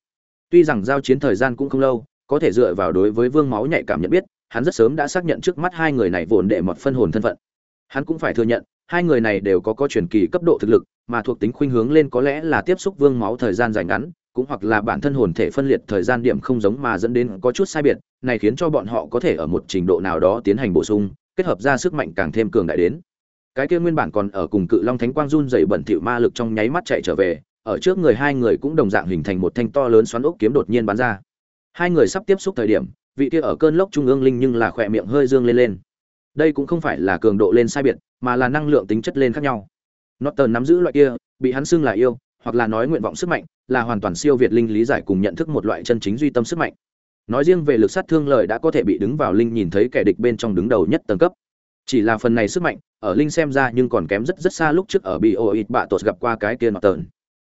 Tuy rằng giao chiến thời gian cũng không lâu, có thể dựa vào đối với vương máu nhạy cảm nhận biết, hắn rất sớm đã xác nhận trước mắt hai người này vốn đệ một phân hồn thân phận. Hắn cũng phải thừa nhận, hai người này đều có có truyền kỳ cấp độ thực lực, mà thuộc tính khuynh hướng lên có lẽ là tiếp xúc vương máu thời gian dài ngắn, cũng hoặc là bản thân hồn thể phân liệt thời gian điểm không giống mà dẫn đến có chút sai biệt, này khiến cho bọn họ có thể ở một trình độ nào đó tiến hành bổ sung, kết hợp ra sức mạnh càng thêm cường đại đến cái kia nguyên bản còn ở cùng cự long thánh quang run dày bẩn thỉu ma lực trong nháy mắt chạy trở về, ở trước người hai người cũng đồng dạng hình thành một thanh to lớn xoắn ốc kiếm đột nhiên bắn ra. Hai người sắp tiếp xúc thời điểm, vị kia ở cơn lốc trung ương linh nhưng là khỏe miệng hơi dương lên lên. Đây cũng không phải là cường độ lên sai biệt, mà là năng lượng tính chất lên khác nhau. Norton nắm giữ loại kia, bị hắn xưng là yêu, hoặc là nói nguyện vọng sức mạnh, là hoàn toàn siêu việt linh lý giải cùng nhận thức một loại chân chính duy tâm sức mạnh. Nói riêng về lực sát thương lời đã có thể bị đứng vào linh nhìn thấy kẻ địch bên trong đứng đầu nhất tầng cấp chỉ là phần này sức mạnh, ở linh xem ra nhưng còn kém rất rất xa lúc trước ở bị ô ít bạ tột gặp qua cái kia Norton.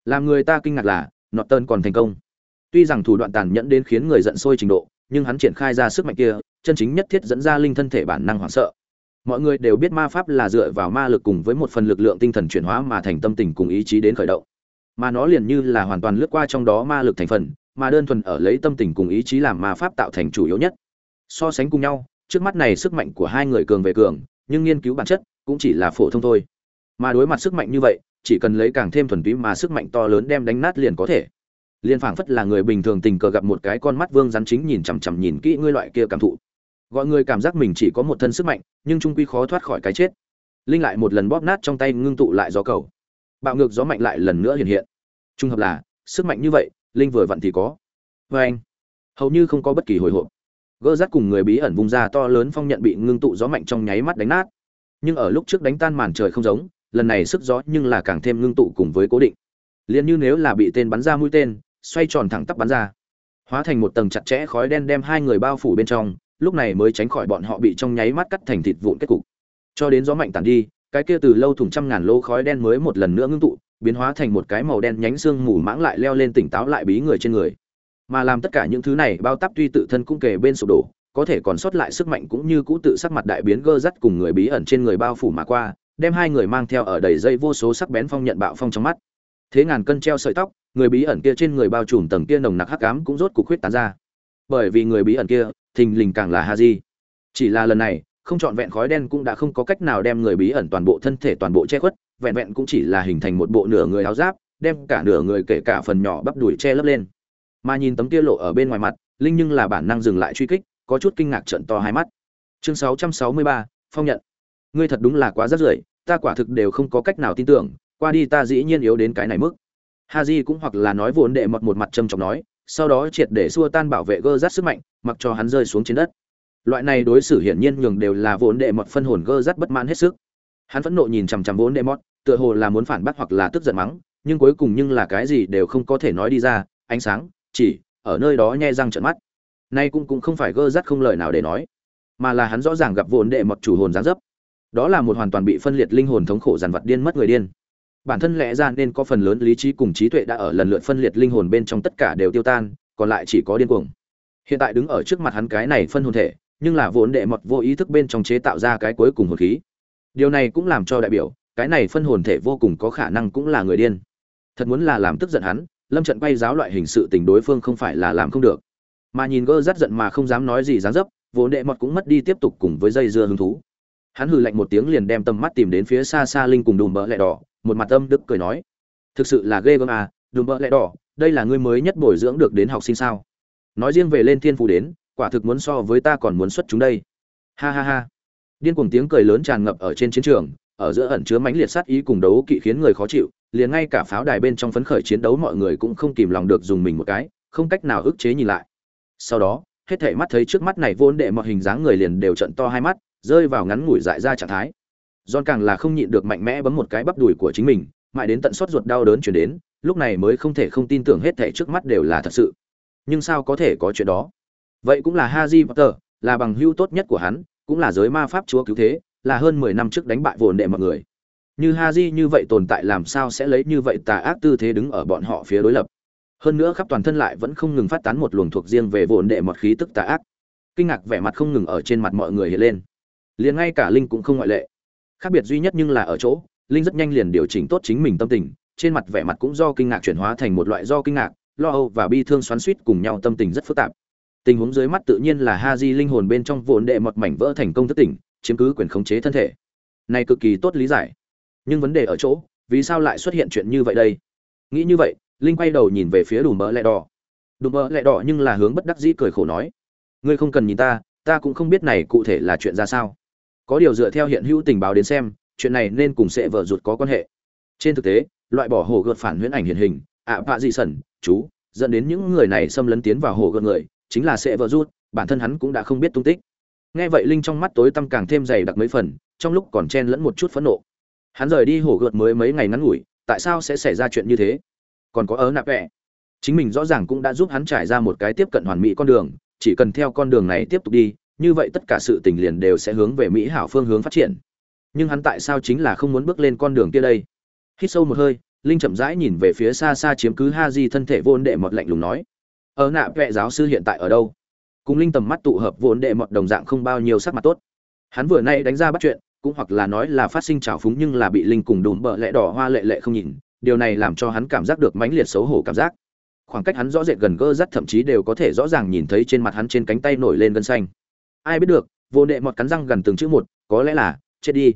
Làm người ta kinh ngạc là, Norton còn thành công. Tuy rằng thủ đoạn tàn nhẫn đến khiến người giận sôi trình độ, nhưng hắn triển khai ra sức mạnh kia, chân chính nhất thiết dẫn ra linh thân thể bản năng hoảng sợ. Mọi người đều biết ma pháp là dựa vào ma lực cùng với một phần lực lượng tinh thần chuyển hóa mà thành tâm tình cùng ý chí đến khởi động. Mà nó liền như là hoàn toàn lướt qua trong đó ma lực thành phần, mà đơn thuần ở lấy tâm tình cùng ý chí làm ma pháp tạo thành chủ yếu nhất. So sánh cùng nhau trước mắt này sức mạnh của hai người cường về cường, nhưng nghiên cứu bản chất cũng chỉ là phổ thông thôi. Mà đối mặt sức mạnh như vậy, chỉ cần lấy càng thêm thuần túy mà sức mạnh to lớn đem đánh nát liền có thể. Liên phảng phất là người bình thường tình cờ gặp một cái con mắt vương rắn chính nhìn chằm chằm nhìn kỹ ngươi loại kia cảm thụ. Gọi người cảm giác mình chỉ có một thân sức mạnh, nhưng trung quy khó thoát khỏi cái chết. Linh lại một lần bóp nát trong tay ngưng tụ lại gió cầu. Bạo ngược gió mạnh lại lần nữa hiện hiện. Trung hợp là, sức mạnh như vậy, linh vừa vặn thì có. Vê anh hầu như không có bất kỳ hồi hộp gỡ rắt cùng người bí ẩn vùng ra to lớn phong nhận bị ngưng tụ gió mạnh trong nháy mắt đánh nát. Nhưng ở lúc trước đánh tan màn trời không giống, lần này sức gió nhưng là càng thêm ngưng tụ cùng với cố định. Liền như nếu là bị tên bắn ra mũi tên, xoay tròn thẳng tắp bắn ra. Hóa thành một tầng chặt chẽ khói đen đem hai người bao phủ bên trong, lúc này mới tránh khỏi bọn họ bị trong nháy mắt cắt thành thịt vụn kết cục. Cho đến gió mạnh tàn đi, cái kia từ lâu thủng trăm ngàn lô khói đen mới một lần nữa ngưng tụ, biến hóa thành một cái màu đen nhánh xương mù mãng lại leo lên tỉnh táo lại bí người trên người mà làm tất cả những thứ này, bao tắp tuy tự thân cũng kề bên sụp đổ, có thể còn sót lại sức mạnh cũng như cũ tự sắc mặt đại biến gơ dắt cùng người bí ẩn trên người bao phủ mà qua, đem hai người mang theo ở đầy dây vô số sắc bén phong nhận bạo phong trong mắt. Thế ngàn cân treo sợi tóc, người bí ẩn kia trên người bao trùm tầng kia nồng nặc hắc ám cũng rốt cục huyết tán ra. Bởi vì người bí ẩn kia, thình lình càng là ha di. Chỉ là lần này, không trọn vẹn khói đen cũng đã không có cách nào đem người bí ẩn toàn bộ thân thể toàn bộ che khuất, vẹn vẹn cũng chỉ là hình thành một bộ nửa người áo giáp, đem cả nửa người kể cả phần nhỏ bắp đùi che lấp lên mà nhìn tấm kia lộ ở bên ngoài mặt linh nhưng là bản năng dừng lại truy kích có chút kinh ngạc trận to hai mắt. Chương 663, phong nhận. Ngươi thật đúng là quá rất rưởi ta quả thực đều không có cách nào tin tưởng qua đi ta dĩ nhiên yếu đến cái này mức. Ha di cũng hoặc là nói vốn đệ mọt một mặt trầm trọng nói sau đó triệt để xua tan bảo vệ gơ rát sức mạnh mặc cho hắn rơi xuống trên đất. Loại này đối xử hiển nhiên nhường đều là vốn đệ mọt phân hồn gơ rát bất mãn hết sức. Hắn phẫn nộ nhìn chằm chằm vốn đệ mọt tựa hồ là muốn phản bác hoặc là tức giận mắng nhưng cuối cùng nhưng là cái gì đều không có thể nói đi ra ánh sáng chỉ, ở nơi đó nhe răng trợn mắt. Nay cũng cũng không phải gơ rắt không lời nào để nói, mà là hắn rõ ràng gặp vốn đệ mật chủ hồn giáng dấp. Đó là một hoàn toàn bị phân liệt linh hồn thống khổ dằn vặt điên mất người điên. Bản thân lẽ ra nên có phần lớn lý trí cùng trí tuệ đã ở lần lượt phân liệt linh hồn bên trong tất cả đều tiêu tan, còn lại chỉ có điên cuồng. Hiện tại đứng ở trước mặt hắn cái này phân hồn thể, nhưng là vốn đệ mật vô ý thức bên trong chế tạo ra cái cuối cùng hồn khí. Điều này cũng làm cho đại biểu, cái này phân hồn thể vô cùng có khả năng cũng là người điên. Thật muốn là làm tức giận hắn lâm trận quay giáo loại hình sự tình đối phương không phải là làm không được. Mà nhìn gơ rắt giận mà không dám nói gì dáng dấp vốn đệ mọt cũng mất đi tiếp tục cùng với dây dưa hứng thú. Hắn hừ lạnh một tiếng liền đem tầm mắt tìm đến phía xa xa linh cùng đùm bỡ lẹ đỏ, một mặt âm đức cười nói, thực sự là ghê gớm à đùm bỡ lẹ đỏ, đây là ngươi mới nhất bồi dưỡng được đến học sinh sao? Nói riêng về lên thiên phù đến, quả thực muốn so với ta còn muốn xuất chúng đây. Ha ha ha. Điên cuồng tiếng cười lớn tràn ngập ở trên chiến trường ở giữa ẩn chứa mãnh liệt sát ý cùng đấu kỵ khiến người khó chịu liền ngay cả pháo đài bên trong phấn khởi chiến đấu mọi người cũng không kìm lòng được dùng mình một cái không cách nào ức chế nhìn lại sau đó hết thảy mắt thấy trước mắt này vốn đệ mọi hình dáng người liền đều trận to hai mắt rơi vào ngắn ngủi dại ra trạng thái Giòn càng là không nhịn được mạnh mẽ bấm một cái bắp đùi của chính mình, mãi đến tận suất ruột đau đớn truyền đến, lúc này mới không thể không tin tưởng hết thảy trước mắt đều là thật sự. Nhưng sao có thể có chuyện đó? Vậy cũng là Haji Potter, là bằng hữu tốt nhất của hắn, cũng là giới ma pháp chúa cứu thế, là hơn 10 năm trước đánh bại vồn đệ mọi người. Như Haji như vậy tồn tại làm sao sẽ lấy như vậy tà ác tư thế đứng ở bọn họ phía đối lập. Hơn nữa khắp toàn thân lại vẫn không ngừng phát tán một luồng thuộc riêng về vồn đệ một khí tức tà ác. Kinh ngạc vẻ mặt không ngừng ở trên mặt mọi người hiện lên. Liền ngay cả Linh cũng không ngoại lệ khác biệt duy nhất nhưng là ở chỗ, linh rất nhanh liền điều chỉnh tốt chính mình tâm tình, trên mặt vẻ mặt cũng do kinh ngạc chuyển hóa thành một loại do kinh ngạc, lo âu và bi thương xoắn suýt cùng nhau tâm tình rất phức tạp tình huống dưới mắt tự nhiên là ha di linh hồn bên trong vốn đệ một mảnh vỡ thành công thất tỉnh chiếm cứ quyền khống chế thân thể. Này cực kỳ tốt lý giải. Nhưng vấn đề ở chỗ, vì sao lại xuất hiện chuyện như vậy đây? Nghĩ như vậy, linh quay đầu nhìn về phía đùm bỡ lẹ đỏ. Đùm bỡ lẹ đỏ nhưng là hướng bất đắc dĩ cười khổ nói, ngươi không cần nhìn ta ta cũng không biết này cụ thể là chuyện ra sao. Có điều dựa theo hiện hữu tình báo đến xem, chuyện này nên cùng sẽ vợ ruột có quan hệ. Trên thực tế, loại bỏ hồ gợt phản huyễn ảnh hiện hình, ạ vạ dị sẩn, chú, dẫn đến những người này xâm lấn tiến vào hồ gợt người, chính là sẽ vợ rút bản thân hắn cũng đã không biết tung tích nghe vậy linh trong mắt tối tăm càng thêm dày đặc mấy phần, trong lúc còn chen lẫn một chút phẫn nộ. Hắn rời đi hổ gợt mới mấy ngày ngắn ngủi, tại sao sẽ xảy ra chuyện như thế? Còn có ớ nạp vẹ chính mình rõ ràng cũng đã giúp hắn trải ra một cái tiếp cận hoàn mỹ con đường, chỉ cần theo con đường này tiếp tục đi, như vậy tất cả sự tình liền đều sẽ hướng về mỹ hảo phương hướng phát triển. Nhưng hắn tại sao chính là không muốn bước lên con đường kia đây? Hít sâu một hơi, linh chậm rãi nhìn về phía xa xa chiếm cứ ha di thân thể vốn đệ mọt lạnh lùng nói ở nạ vệ giáo sư hiện tại ở đâu? Cùng linh tầm mắt tụ hợp vốn đệ mọt đồng dạng không bao nhiêu sắc mặt tốt. Hắn vừa nay đánh ra bắt chuyện, cũng hoặc là nói là phát sinh trào phúng nhưng là bị linh cùng đùm bợ lẽ đỏ hoa lệ lệ không nhìn, điều này làm cho hắn cảm giác được mãnh liệt xấu hổ cảm giác. Khoảng cách hắn rõ rệt gần gơ rắt thậm chí đều có thể rõ ràng nhìn thấy trên mặt hắn trên cánh tay nổi lên gân xanh. Ai biết được, vô đệ mọt cắn răng gần từng chữ một, có lẽ là, chết đi.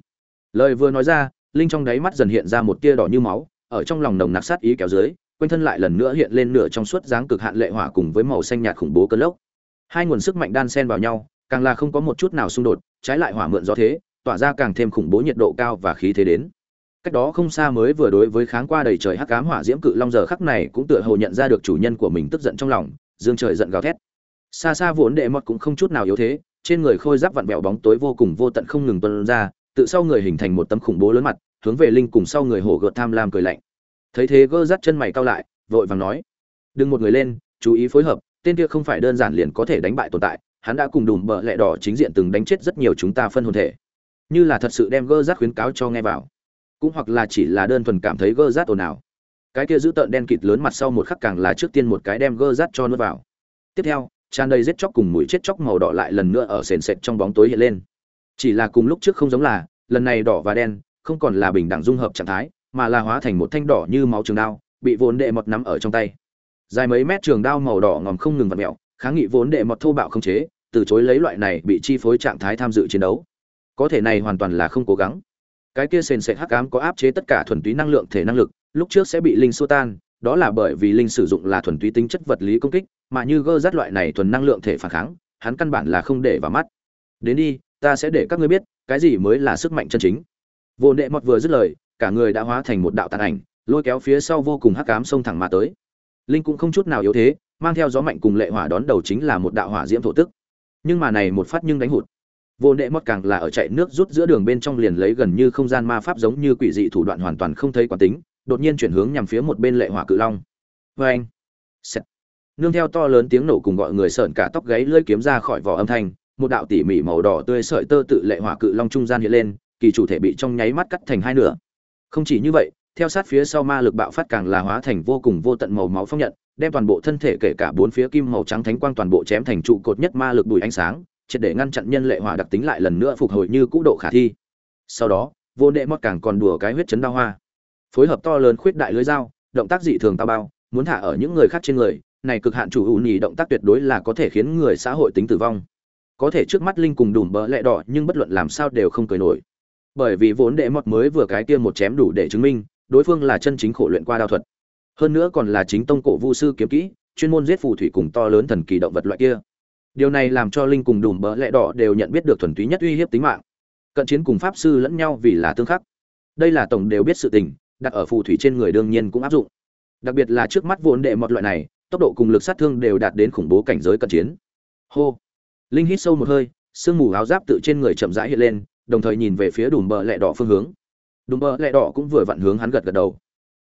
Lời vừa nói ra, linh trong đáy mắt dần hiện ra một tia đỏ như máu, ở trong lòng nồng nặc sát ý kéo dưới, quanh thân lại lần nữa hiện lên nửa trong suốt dáng cực hạn lệ hỏa cùng với màu xanh nhạt khủng bố cơn lốc hai nguồn sức mạnh đan xen vào nhau càng là không có một chút nào xung đột trái lại hỏa mượn do thế tỏa ra càng thêm khủng bố nhiệt độ cao và khí thế đến cách đó không xa mới vừa đối với kháng qua đầy trời hắc ám hỏa diễm cự long giờ khắc này cũng tựa hồ nhận ra được chủ nhân của mình tức giận trong lòng dương trời giận gào thét xa xa vốn đệ mọt cũng không chút nào yếu thế trên người khôi giáp vặn vẹo bóng tối vô cùng vô tận không ngừng tuân ra, tự sau người hình thành một tấm khủng bố lớn mặt, hướng về linh cùng sau người hổ gợt tham lam cười lạnh. Thấy thế gơ rắt chân mày cao lại, vội vàng nói: "Đừng một người lên, chú ý phối hợp, tên kia không phải đơn giản liền có thể đánh bại tồn tại, hắn đã cùng đùm bợ lẹ đỏ chính diện từng đánh chết rất nhiều chúng ta phân hồn thể." như là thật sự đem gơ rát khuyến cáo cho nghe vào. Cũng hoặc là chỉ là đơn thuần cảm thấy gơ rát ồn ào. Cái kia giữ tợn đen kịt lớn mặt sau một khắc càng là trước tiên một cái đem gơ rát cho nuốt vào. Tiếp theo tràn đầy giết chóc cùng mùi chết chóc màu đỏ lại lần nữa ở sền sệt trong bóng tối hiện lên. Chỉ là cùng lúc trước không giống là lần này đỏ và đen không còn là bình đẳng dung hợp trạng thái mà là hóa thành một thanh đỏ như máu trường đao bị vốn đệ mọt nắm ở trong tay dài mấy mét trường đao màu đỏ ngòm không ngừng vặn mẹo kháng nghị vốn đệ mọt thô bạo không chế, từ chối lấy loại này bị chi phối trạng thái tham dự chiến đấu. Có thể này hoàn toàn là không cố gắng. Cái kia sền sệt hắc ám có áp chế tất cả thuần túy năng lượng thể năng lực, lúc trước sẽ bị linh xua tan, đó là bởi vì linh sử dụng là thuần túy tính chất vật lý công kích, mà như gơ rát loại này thuần năng lượng thể phản kháng, hắn căn bản là không để vào mắt. Đến đi, ta sẽ để các ngươi biết, cái gì mới là sức mạnh chân chính. Vô đệ mọt vừa dứt lời, cả người đã hóa thành một đạo tàn ảnh, lôi kéo phía sau vô cùng hắc ám xông thẳng mà tới linh cũng không chút nào yếu thế, mang theo gió mạnh cùng lệ hỏa đón đầu chính là một đạo hỏa diễm thổ tức. Nhưng mà này một phát nhưng đánh hụt. Vô nệ mót càng là ở chạy nước rút giữa đường bên trong liền lấy gần như không gian ma pháp giống như quỷ dị thủ đoạn hoàn toàn không thấy quán tính, đột nhiên chuyển hướng nhằm phía một bên lệ hỏa cự long. Vê anh nương theo to lớn tiếng nổ cùng gọi người sợn cả tóc gáy lưỡi kiếm ra khỏi vỏ âm thanh, một đạo tỉ mỉ màu đỏ tươi sợi tơ tự lệ hỏa cự long trung gian hiện lên, kỳ chủ thể bị trong nháy mắt cắt thành hai nửa. Không chỉ như vậy theo sát phía sau ma lực bạo phát càng là hóa thành vô cùng vô tận màu máu phong nhận, đem toàn bộ thân thể kể cả bốn phía kim màu trắng thánh quang toàn bộ chém thành trụ cột nhất ma lực bùi ánh sáng, triệt để ngăn chặn nhân lệ hỏa đặc tính lại lần nữa phục hồi như cũ độ khả thi. Sau đó, vô đệ mót càng còn đùa cái huyết chấn đao hoa. Phối hợp to lớn khuyết đại lưới dao, động tác dị thường tao bao, muốn thả ở những người khác trên người, này cực hạn chủ ủ nhì động tác tuyệt đối là có thể khiến người xã hội tính tử vong. Có thể trước mắt linh cùng đùm bỡ lẹ đỏ, nhưng bất luận làm sao đều không cười nổi. Bởi vì vốn đệ mọt mới vừa cái kia một chém đủ để chứng minh đối phương là chân chính khổ luyện qua đao thuật. Hơn nữa còn là chính tông cổ vu sư kiếm kỹ, chuyên môn giết phù thủy cùng to lớn thần kỳ động vật loại kia. Điều này làm cho linh cùng đùm bỡ lẽ đỏ đều nhận biết được thuần túy nhất uy hiếp tính mạng. Cận chiến cùng pháp sư lẫn nhau vì là tương khắc. Đây là tổng đều biết sự tình, đặt ở phù thủy trên người đương nhiên cũng áp dụng. Đặc biệt là trước mắt vốn đệ một loại này, tốc độ cùng lực sát thương đều đạt đến khủng bố cảnh giới cận chiến. Hô. Linh hít sâu một hơi, sương mù áo giáp tự trên người chậm rãi hiện lên, đồng thời nhìn về phía đùm bờ lẹ đỏ phương hướng đùm bờ, lẹ đỏ cũng vừa vặn hướng hắn gật gật đầu.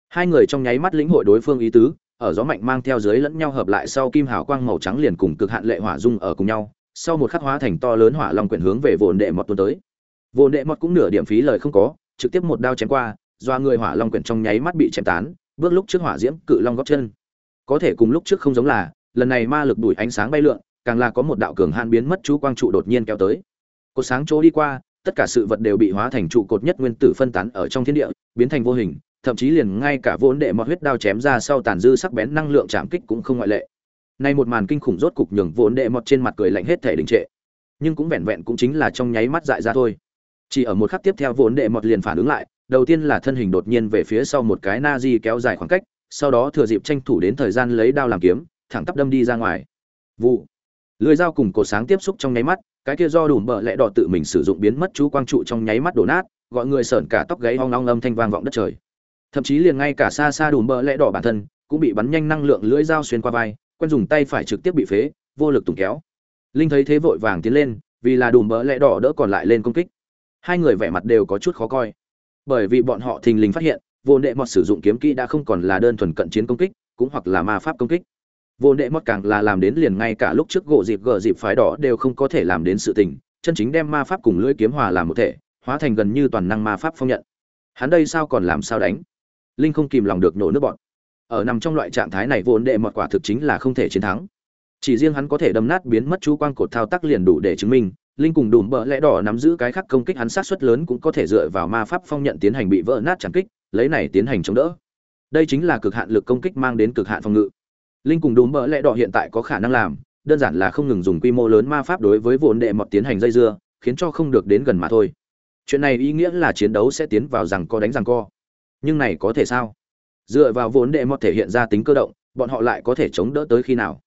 Hai người trong nháy mắt lĩnh hội đối phương ý tứ, ở gió mạnh mang theo dưới lẫn nhau hợp lại sau kim hào quang màu trắng liền cùng cực hạn lệ hỏa dung ở cùng nhau, sau một khắc hóa thành to lớn hỏa long quyển hướng về vồn đệ mọt tuôn tới. Vồn đệ mọt cũng nửa điểm phí lời không có, trực tiếp một đao chém qua, do người hỏa long quyển trong nháy mắt bị chém tán, bước lúc trước hỏa diễm cự long góc chân. Có thể cùng lúc trước không giống là, lần này ma lực đuổi ánh sáng bay lượn, càng là có một đạo cường hạn biến mất chú quang trụ đột nhiên kéo tới. Cột sáng chỗ đi qua tất cả sự vật đều bị hóa thành trụ cột nhất nguyên tử phân tán ở trong thiên địa, biến thành vô hình, thậm chí liền ngay cả vốn đệ mọt huyết đao chém ra sau tàn dư sắc bén năng lượng chạm kích cũng không ngoại lệ. Nay một màn kinh khủng rốt cục nhường vốn đệ mọt trên mặt cười lạnh hết thể đình trệ. Nhưng cũng vẹn vẹn cũng chính là trong nháy mắt dại ra thôi. Chỉ ở một khắc tiếp theo vốn đệ mọt liền phản ứng lại, đầu tiên là thân hình đột nhiên về phía sau một cái na di kéo dài khoảng cách, sau đó thừa dịp tranh thủ đến thời gian lấy đao làm kiếm, thẳng tắp đâm đi ra ngoài. Vụ. Lưới dao cùng cột sáng tiếp xúc trong nháy mắt cái kia do đùm bợ lẽ đỏ tự mình sử dụng biến mất chú quang trụ trong nháy mắt đổ nát, gọi người sởn cả tóc gáy hoang long âm thanh vang vọng đất trời. Thậm chí liền ngay cả xa xa đùm bợ lẽ đỏ bản thân cũng bị bắn nhanh năng lượng lưỡi dao xuyên qua vai, quen dùng tay phải trực tiếp bị phế, vô lực tùng kéo. Linh thấy thế vội vàng tiến lên, vì là đùm bợ lẽ đỏ đỡ còn lại lên công kích. Hai người vẻ mặt đều có chút khó coi. Bởi vì bọn họ thình lình phát hiện, vô đệ mọt sử dụng kiếm kỹ đã không còn là đơn thuần cận chiến công kích, cũng hoặc là ma pháp công kích vô đệ mất càng là làm đến liền ngay cả lúc trước gỗ dịp gờ dịp phái đỏ đều không có thể làm đến sự tình, chân chính đem ma pháp cùng lưỡi kiếm hòa làm một thể, hóa thành gần như toàn năng ma pháp phong nhận. Hắn đây sao còn làm sao đánh? Linh không kìm lòng được nổ nước bọn ở nằm trong loại trạng thái này vô đệ mọt quả thực chính là không thể chiến thắng. Chỉ riêng hắn có thể đâm nát biến mất chú quang cột thao tác liền đủ để chứng minh, linh cùng đùm bỡ lẽ đỏ nắm giữ cái khắc công kích hắn sát suất lớn cũng có thể dựa vào ma pháp phong nhận tiến hành bị vỡ nát chẳng kích, lấy này tiến hành chống đỡ. Đây chính là cực hạn lực công kích mang đến cực hạn phòng ngự linh cùng đùm bỡ lẽ đỏ hiện tại có khả năng làm, đơn giản là không ngừng dùng quy mô lớn ma pháp đối với vốn đệ mọt tiến hành dây dưa, khiến cho không được đến gần mà thôi. Chuyện này ý nghĩa là chiến đấu sẽ tiến vào rằng co đánh rằng co. Nhưng này có thể sao? Dựa vào vốn đệ mọt thể hiện ra tính cơ động, bọn họ lại có thể chống đỡ tới khi nào?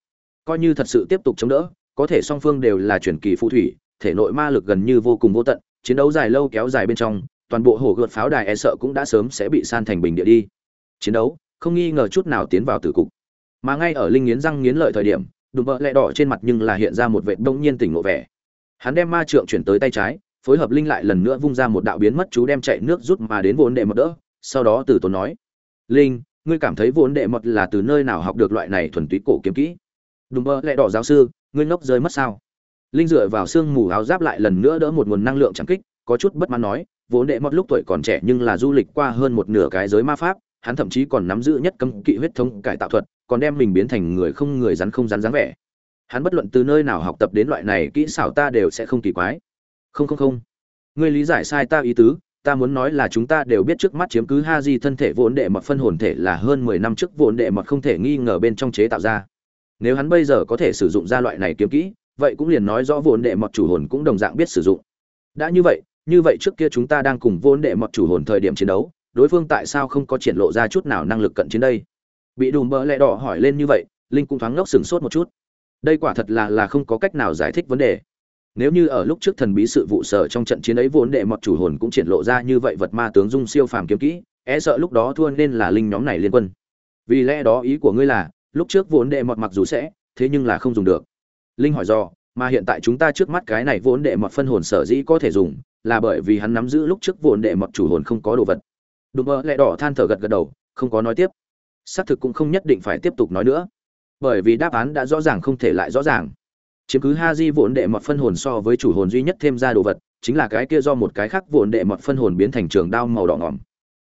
Coi như thật sự tiếp tục chống đỡ, có thể song phương đều là chuyển kỳ phù thủy, thể nội ma lực gần như vô cùng vô tận, chiến đấu dài lâu kéo dài bên trong, toàn bộ hồ gợt pháo đài e sợ cũng đã sớm sẽ bị san thành bình địa đi. Chiến đấu, không nghi ngờ chút nào tiến vào tử cục mà ngay ở linh nghiến răng nghiến lợi thời điểm, đùm bợ lẹ đỏ trên mặt nhưng là hiện ra một vệ đông nhiên tỉnh ngộ vẻ. Hắn đem ma trượng chuyển tới tay trái, phối hợp linh lại lần nữa vung ra một đạo biến mất chú đem chạy nước rút mà đến vốn đệ mật đỡ, sau đó từ tốn nói, linh, ngươi cảm thấy vốn đệ mật là từ nơi nào học được loại này thuần túy cổ kiếm kỹ? Đùm bơ lẹ đỏ giáo sư, ngươi ngốc rơi mất sao? Linh dựa vào xương mù áo giáp lại lần nữa đỡ một nguồn năng lượng chẳng kích, có chút bất mãn nói, vốn đệ mật lúc tuổi còn trẻ nhưng là du lịch qua hơn một nửa cái giới ma pháp hắn thậm chí còn nắm giữ nhất cấm kỵ huyết thống cải tạo thuật, còn đem mình biến thành người không người rắn không rắn dáng vẻ. Hắn bất luận từ nơi nào học tập đến loại này kỹ xảo ta đều sẽ không kỳ quái. Không không không. Ngươi lý giải sai ta ý tứ, ta muốn nói là chúng ta đều biết trước mắt chiếm cứ ha di thân thể vốn đệ mật phân hồn thể là hơn mười năm trước vốn đệ mật không thể nghi ngờ bên trong chế tạo ra. Nếu hắn bây giờ có thể sử dụng ra loại này kiếm kỹ, vậy cũng liền nói rõ vốn đệ mật chủ hồn cũng đồng dạng biết sử dụng. Đã như vậy như vậy trước kia chúng ta đang cùng vốn đệ mật chủ hồn thời điểm chiến đấu đối phương tại sao không có triển lộ ra chút nào năng lực cận chiến đây? Bị đùm bỡ lẹ đỏ hỏi lên như vậy, linh cũng thoáng ngốc sửng sốt một chút. Đây quả thật là là không có cách nào giải thích vấn đề. Nếu như ở lúc trước thần bí sự vụ sở trong trận chiến ấy vốn đệ mọt chủ hồn cũng triển lộ ra như vậy vật ma tướng dung siêu phàm kiếm kỹ e sợ lúc đó thua nên là linh nhóm này liên quân. Vì lẽ đó ý của ngươi là, lúc trước vốn đệ mọt mặc dù sẽ, thế nhưng là không dùng được. Linh hỏi do mà hiện tại chúng ta trước mắt cái này vốn đệ mọt phân hồn sở dĩ có thể dùng, là bởi vì hắn nắm giữ lúc trước vốn đệ mọt chủ hồn không có đồ vật đùm bơ lẹ đỏ than thở gật gật đầu, không có nói tiếp. Xác thực cũng không nhất định phải tiếp tục nói nữa. Bởi vì đáp án đã rõ ràng không thể lại rõ ràng. Chiếm cứ ha di vốn đệ mọt phân hồn so với chủ hồn duy nhất thêm ra đồ vật, chính là cái kia do một cái khác vốn đệ mọt phân hồn biến thành trường đao màu đỏ ngỏm.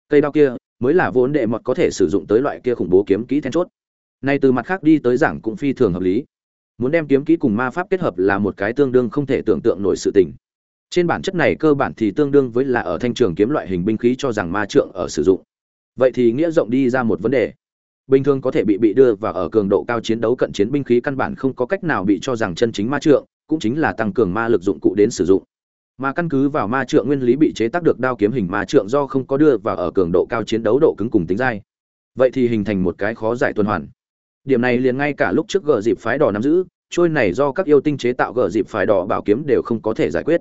Cây đao kia mới là vốn đệ mọt có thể sử dụng tới loại kia khủng bố kiếm kỹ then chốt. Nay từ mặt khác đi tới giảng cũng phi thường hợp lý. Muốn đem kiếm kỹ cùng ma pháp kết hợp là một cái tương đương không thể tưởng tượng nổi sự tình trên bản chất này cơ bản thì tương đương với là ở thanh trường kiếm loại hình binh khí cho rằng ma trượng ở sử dụng. Vậy thì nghĩa rộng đi ra một vấn đề. Bình thường có thể bị bị đưa vào ở cường độ cao chiến đấu cận chiến binh khí căn bản không có cách nào bị cho rằng chân chính ma trượng, cũng chính là tăng cường ma lực dụng cụ đến sử dụng. Mà căn cứ vào ma trượng nguyên lý bị chế tác được đao kiếm hình ma trượng do không có đưa vào ở cường độ cao chiến đấu độ cứng cùng tính dai. Vậy thì hình thành một cái khó giải tuần hoàn. Điểm này liền ngay cả lúc trước gờ dịp phái đỏ nắm giữ, trôi này do các yêu tinh chế tạo gờ dịp phái đỏ bảo kiếm đều không có thể giải quyết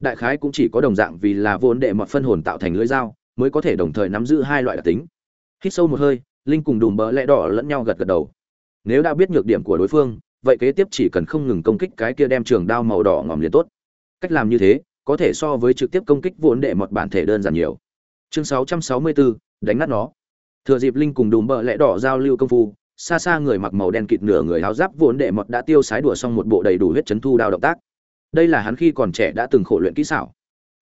đại khái cũng chỉ có đồng dạng vì là vốn đệ mọt phân hồn tạo thành lưỡi dao mới có thể đồng thời nắm giữ hai loại đặc tính. Hít sâu một hơi linh cùng đùm bỡ lẽ đỏ lẫn nhau gật gật đầu. Nếu đã biết nhược điểm của đối phương vậy kế tiếp chỉ cần không ngừng công kích cái kia đem trường đao màu đỏ ngòm liền tốt. Cách làm như thế có thể so với trực tiếp công kích vốn đệ một bản thể đơn giản nhiều. Chương 664, đánh nát nó. Thừa dịp linh cùng đùm bỡ lẽ đỏ giao lưu công phu xa xa người mặc màu đen kịt nửa người áo giáp vốn đệ mọt đã tiêu sái đùa xong một bộ đầy đủ huyết chấn thu đao động tác đây là hắn khi còn trẻ đã từng khổ luyện kỹ xảo.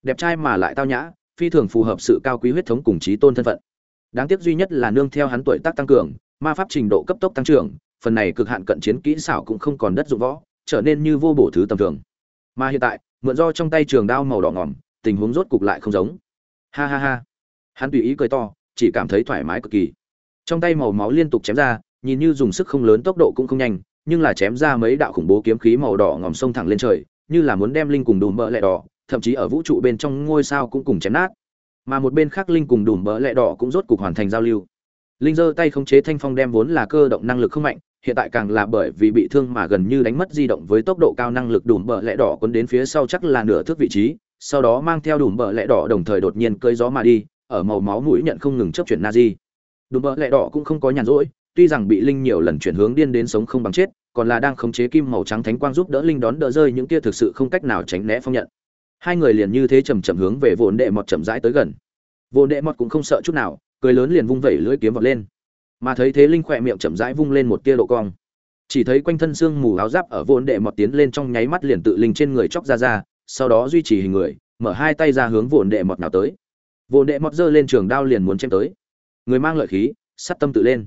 Đẹp trai mà lại tao nhã, phi thường phù hợp sự cao quý huyết thống cùng trí tôn thân phận. Đáng tiếc duy nhất là nương theo hắn tuổi tác tăng cường, ma pháp trình độ cấp tốc tăng trưởng, phần này cực hạn cận chiến kỹ xảo cũng không còn đất dụng võ, trở nên như vô bổ thứ tầm thường. Mà hiện tại, mượn do trong tay trường đao màu đỏ ngỏm, tình huống rốt cục lại không giống. Ha ha ha. Hắn tùy ý cười to, chỉ cảm thấy thoải mái cực kỳ. Trong tay màu máu liên tục chém ra, nhìn như dùng sức không lớn tốc độ cũng không nhanh, nhưng là chém ra mấy đạo khủng bố kiếm khí màu đỏ ngòm sông thẳng lên trời như là muốn đem linh cùng đùm bỡ lẹ đỏ, thậm chí ở vũ trụ bên trong ngôi sao cũng cùng chém nát. Mà một bên khác linh cùng đùm bỡ lẹ đỏ cũng rốt cục hoàn thành giao lưu. Linh giơ tay khống chế thanh phong đem vốn là cơ động năng lực không mạnh, hiện tại càng là bởi vì bị thương mà gần như đánh mất di động với tốc độ cao năng lực đùm bỡ lẹ đỏ quấn đến phía sau chắc là nửa thước vị trí, sau đó mang theo đùm bỡ lẹ đỏ đồng thời đột nhiên cơi gió mà đi, ở màu máu mũi nhận không ngừng chấp chuyển na di đùm bỡ lẹ đỏ cũng không có nhàn rỗi, tuy rằng bị linh nhiều lần chuyển hướng điên đến sống không bằng chết còn là đang khống chế kim màu trắng thánh quang giúp đỡ linh đón đỡ rơi những kia thực sự không cách nào tránh né phong nhận. Hai người liền như thế chầm chậm hướng về vồn đệ mọt chậm rãi tới gần. Vồn đệ mọt cũng không sợ chút nào, cười lớn liền vung vẩy lưỡi kiếm vọt lên. Mà thấy thế linh khỏe miệng chậm rãi vung lên một tia độ cong. Chỉ thấy quanh thân xương mù áo giáp ở vồn đệ mọt tiến lên trong nháy mắt liền tự linh trên người chóc ra ra, sau đó duy trì hình người, mở hai tay ra hướng vồn đệ mọt nào tới. Vồn đệ mọt giơ lên trường đao liền muốn chém tới. Người mang lợi khí sắt tâm tự lên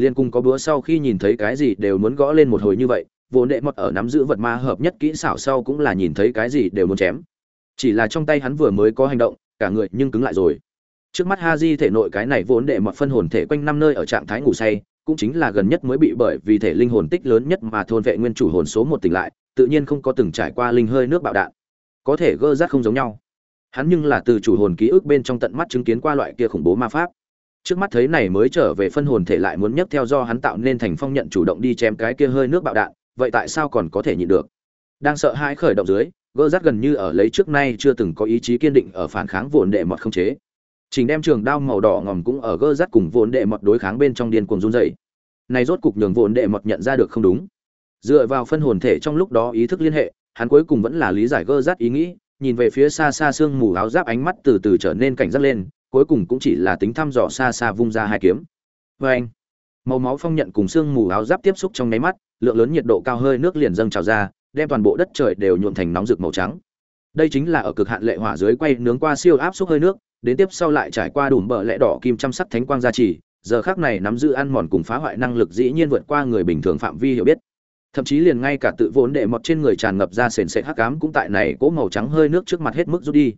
liên cùng có bữa sau khi nhìn thấy cái gì đều muốn gõ lên một hồi như vậy, vốn đệ mọt ở nắm giữ vật ma hợp nhất kỹ xảo sau cũng là nhìn thấy cái gì đều muốn chém. Chỉ là trong tay hắn vừa mới có hành động, cả người nhưng cứng lại rồi. Trước mắt ha di thể nội cái này vốn đệ mọt phân hồn thể quanh năm nơi ở trạng thái ngủ say, cũng chính là gần nhất mới bị bởi vì thể linh hồn tích lớn nhất mà thôn vệ nguyên chủ hồn số một tỉnh lại, tự nhiên không có từng trải qua linh hơi nước bạo đạn. Có thể gơ rát không giống nhau. Hắn nhưng là từ chủ hồn ký ức bên trong tận mắt chứng kiến qua loại kia khủng bố ma pháp trước mắt thấy này mới trở về phân hồn thể lại muốn nhấc theo do hắn tạo nên thành phong nhận chủ động đi chém cái kia hơi nước bạo đạn, vậy tại sao còn có thể nhịn được? Đang sợ hãi khởi động dưới, gỡ rát gần như ở lấy trước nay chưa từng có ý chí kiên định ở phản kháng vồn đệ mọt không chế. Trình đem trường đao màu đỏ ngòm cũng ở gỡ rát cùng vồn đệ mọt đối kháng bên trong điên cuồng run dày này rốt cục nhường vồn đệ mọt nhận ra được không đúng. Dựa vào phân hồn thể trong lúc đó ý thức liên hệ, hắn cuối cùng vẫn là lý giải gỡ rát ý nghĩ, nhìn về phía xa xa sương mù áo giáp ánh mắt từ từ trở nên cảnh giác lên cuối cùng cũng chỉ là tính thăm dò xa xa vung ra hai kiếm. Vê anh, màu máu phong nhận cùng xương mù áo giáp tiếp xúc trong nháy mắt, lượng lớn nhiệt độ cao hơi nước liền dâng trào ra, đem toàn bộ đất trời đều nhuộm thành nóng rực màu trắng. Đây chính là ở cực hạn lệ hỏa dưới quay nướng qua siêu áp suất hơi nước, đến tiếp sau lại trải qua đủ bờ lẽ đỏ kim chăm sắc thánh quang gia trì, giờ khác này nắm giữ ăn mòn cùng phá hoại năng lực dĩ nhiên vượt qua người bình thường phạm vi hiểu biết. Thậm chí liền ngay cả tự vốn đệ mọt trên người tràn ngập ra sền sệt hắc ám cũng tại này cỗ màu trắng hơi nước trước mặt hết mức rút đi.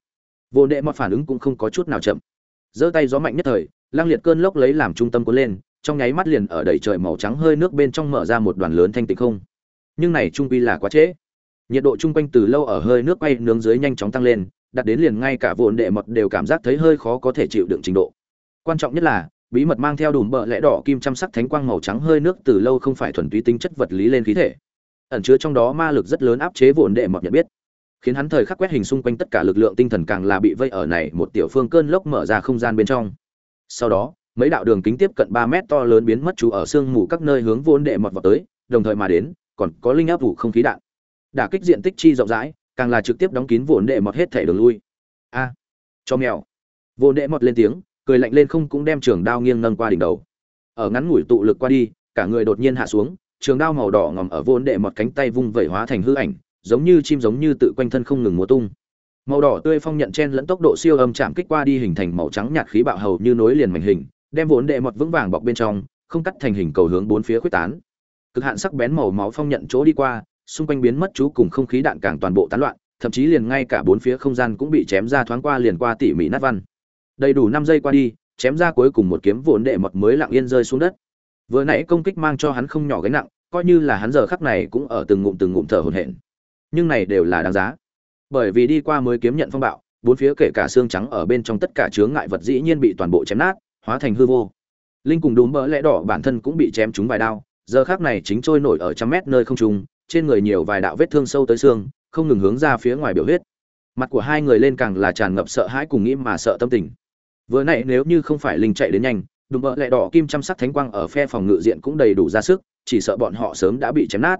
Vốn đệ mọt phản ứng cũng không có chút nào chậm giơ tay gió mạnh nhất thời, lang liệt cơn lốc lấy làm trung tâm cuốn lên, trong nháy mắt liền ở đầy trời màu trắng hơi nước bên trong mở ra một đoàn lớn thanh tịnh không. Nhưng này trung quy là quá trễ. Nhiệt độ chung quanh từ lâu ở hơi nước quay nướng dưới nhanh chóng tăng lên, đặt đến liền ngay cả vụn đệ mật đều cảm giác thấy hơi khó có thể chịu đựng trình độ. Quan trọng nhất là, bí mật mang theo đùm bợ lẽ đỏ kim chăm sắc thánh quang màu trắng hơi nước từ lâu không phải thuần túy tính chất vật lý lên khí thể. Ẩn chứa trong đó ma lực rất lớn áp chế vụn đệ mật nhận biết khiến hắn thời khắc quét hình xung quanh tất cả lực lượng tinh thần càng là bị vây ở này một tiểu phương cơn lốc mở ra không gian bên trong. Sau đó, mấy đạo đường kính tiếp cận ba mét to lớn biến mất chú ở sương mù các nơi hướng vốn đệ mọt vào tới, đồng thời mà đến, còn có linh áp vụ không khí đạn. Đả kích diện tích chi rộng rãi, càng là trực tiếp đóng kín vốn đệ mọt hết thể đường lui. A à, cho mèo. Vốn đệ mọt lên tiếng, cười lạnh lên không cũng đem trường đao nghiêng nâng qua đỉnh đầu. Ở ngắn ngủi tụ lực qua đi, cả người đột nhiên hạ xuống, trường đao màu đỏ ngòm ở vốn đệ mọt cánh tay vung vẩy hóa thành hư ảnh giống như chim giống như tự quanh thân không ngừng múa tung. Màu đỏ tươi phong nhận chen lẫn tốc độ siêu âm chạm kích qua đi hình thành màu trắng nhạt khí bạo hầu như nối liền mảnh hình, đem vốn đệ mọt vững vàng bọc bên trong, không cắt thành hình cầu hướng bốn phía quyết tán. Cực hạn sắc bén màu máu phong nhận chỗ đi qua, xung quanh biến mất chú cùng không khí đạn càng toàn bộ tán loạn, thậm chí liền ngay cả bốn phía không gian cũng bị chém ra thoáng qua liền qua tỉ mỉ nát văn. Đầy đủ năm giây qua đi, chém ra cuối cùng một kiếm vốn đệ mọt mới lặng yên rơi xuống đất. Vừa nãy công kích mang cho hắn không nhỏ gánh nặng, coi như là hắn giờ khắc này cũng ở từng ngụm từng ngụm thở hổn hển nhưng này đều là đáng giá. Bởi vì đi qua mới kiếm nhận phong bạo, bốn phía kể cả xương trắng ở bên trong tất cả chướng ngại vật dĩ nhiên bị toàn bộ chém nát, hóa thành hư vô. Linh cùng đùm bỡ lẽ đỏ bản thân cũng bị chém trúng vài đao, giờ khác này chính trôi nổi ở trăm mét nơi không trung, trên người nhiều vài đạo vết thương sâu tới xương, không ngừng hướng ra phía ngoài biểu huyết. Mặt của hai người lên càng là tràn ngập sợ hãi cùng nghĩ mà sợ tâm tình. Vừa nãy nếu như không phải linh chạy đến nhanh, đùm bỡ lẽ đỏ kim chăm sắc thánh quang ở phe phòng ngự diện cũng đầy đủ ra sức, chỉ sợ bọn họ sớm đã bị chém nát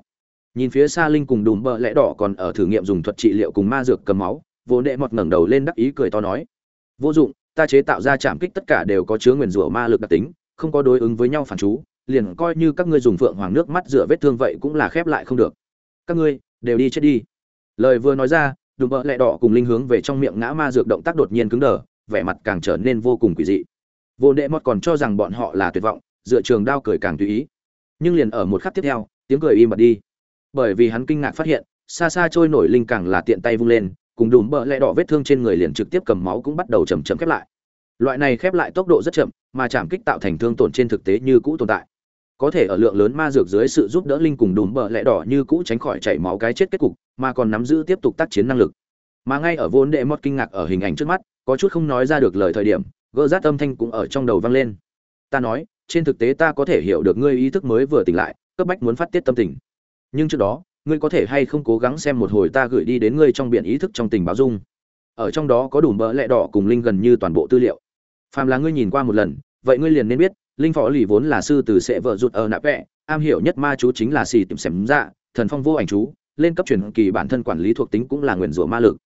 nhìn phía xa linh cùng đùm bờ lẽ đỏ còn ở thử nghiệm dùng thuật trị liệu cùng ma dược cầm máu, vô đệ mọt ngẩng đầu lên đắc ý cười to nói. Vô dụng, ta chế tạo ra chạm kích tất cả đều có chứa nguyền rủa ma lực đặc tính, không có đối ứng với nhau phản chú, liền coi như các ngươi dùng phượng hoàng nước mắt rửa vết thương vậy cũng là khép lại không được. Các ngươi, đều đi chết đi. Lời vừa nói ra, đùm bờ lẹ đỏ cùng linh hướng về trong miệng ngã ma dược động tác đột nhiên cứng đờ, vẻ mặt càng trở nên vô cùng quỷ dị. Vô đệ mọt còn cho rằng bọn họ là tuyệt vọng, dựa trường đao cười càng tùy ý. Nhưng liền ở một khắc tiếp theo, tiếng cười im bật đi bởi vì hắn kinh ngạc phát hiện, xa xa trôi nổi linh càng là tiện tay vung lên, cùng đùm bợ lẹ đỏ vết thương trên người liền trực tiếp cầm máu cũng bắt đầu chầm chậm khép lại. Loại này khép lại tốc độ rất chậm, mà chạm kích tạo thành thương tổn trên thực tế như cũ tồn tại. Có thể ở lượng lớn ma dược dưới sự giúp đỡ linh cùng đùm bợ lẹ đỏ như cũ tránh khỏi chảy máu cái chết kết cục, mà còn nắm giữ tiếp tục tác chiến năng lực. Mà ngay ở vốn đệ mót kinh ngạc ở hình ảnh trước mắt, có chút không nói ra được lời thời điểm, gỡ rát âm thanh cũng ở trong đầu vang lên. Ta nói, trên thực tế ta có thể hiểu được ngươi ý thức mới vừa tỉnh lại, cấp bách muốn phát tiết tâm tình nhưng trước đó, ngươi có thể hay không cố gắng xem một hồi ta gửi đi đến ngươi trong biển ý thức trong tình báo dung. Ở trong đó có đủ bỡ lẹ đỏ cùng linh gần như toàn bộ tư liệu. Phàm là ngươi nhìn qua một lần, vậy ngươi liền nên biết, linh phó lì vốn là sư từ sẽ vợ rụt ở nạ vẹ, am hiểu nhất ma chú chính là xì tìm xẻm dạ thần phong vô ảnh chú, lên cấp truyền kỳ bản thân quản lý thuộc tính cũng là nguyền rủa ma lực.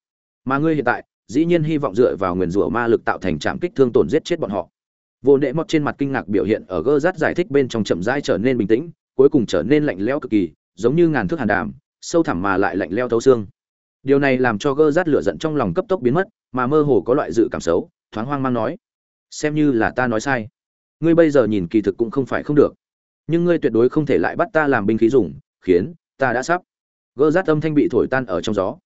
Mà ngươi hiện tại, dĩ nhiên hy vọng dựa vào nguyền rủa ma lực tạo thành trạm kích thương tổn giết chết bọn họ. Vô nệ mọt trên mặt kinh ngạc biểu hiện ở gơ rát giải thích bên trong chậm rãi trở nên bình tĩnh, cuối cùng trở nên lạnh lẽo cực kỳ giống như ngàn thước hàn đàm, sâu thẳm mà lại lạnh leo thấu xương. Điều này làm cho gơ rát lửa giận trong lòng cấp tốc biến mất, mà mơ hồ có loại dự cảm xấu, thoáng hoang mang nói, xem như là ta nói sai. Ngươi bây giờ nhìn kỳ thực cũng không phải không được. Nhưng ngươi tuyệt đối không thể lại bắt ta làm binh khí dùng, khiến ta đã sắp. Gơ rát âm thanh bị thổi tan ở trong gió.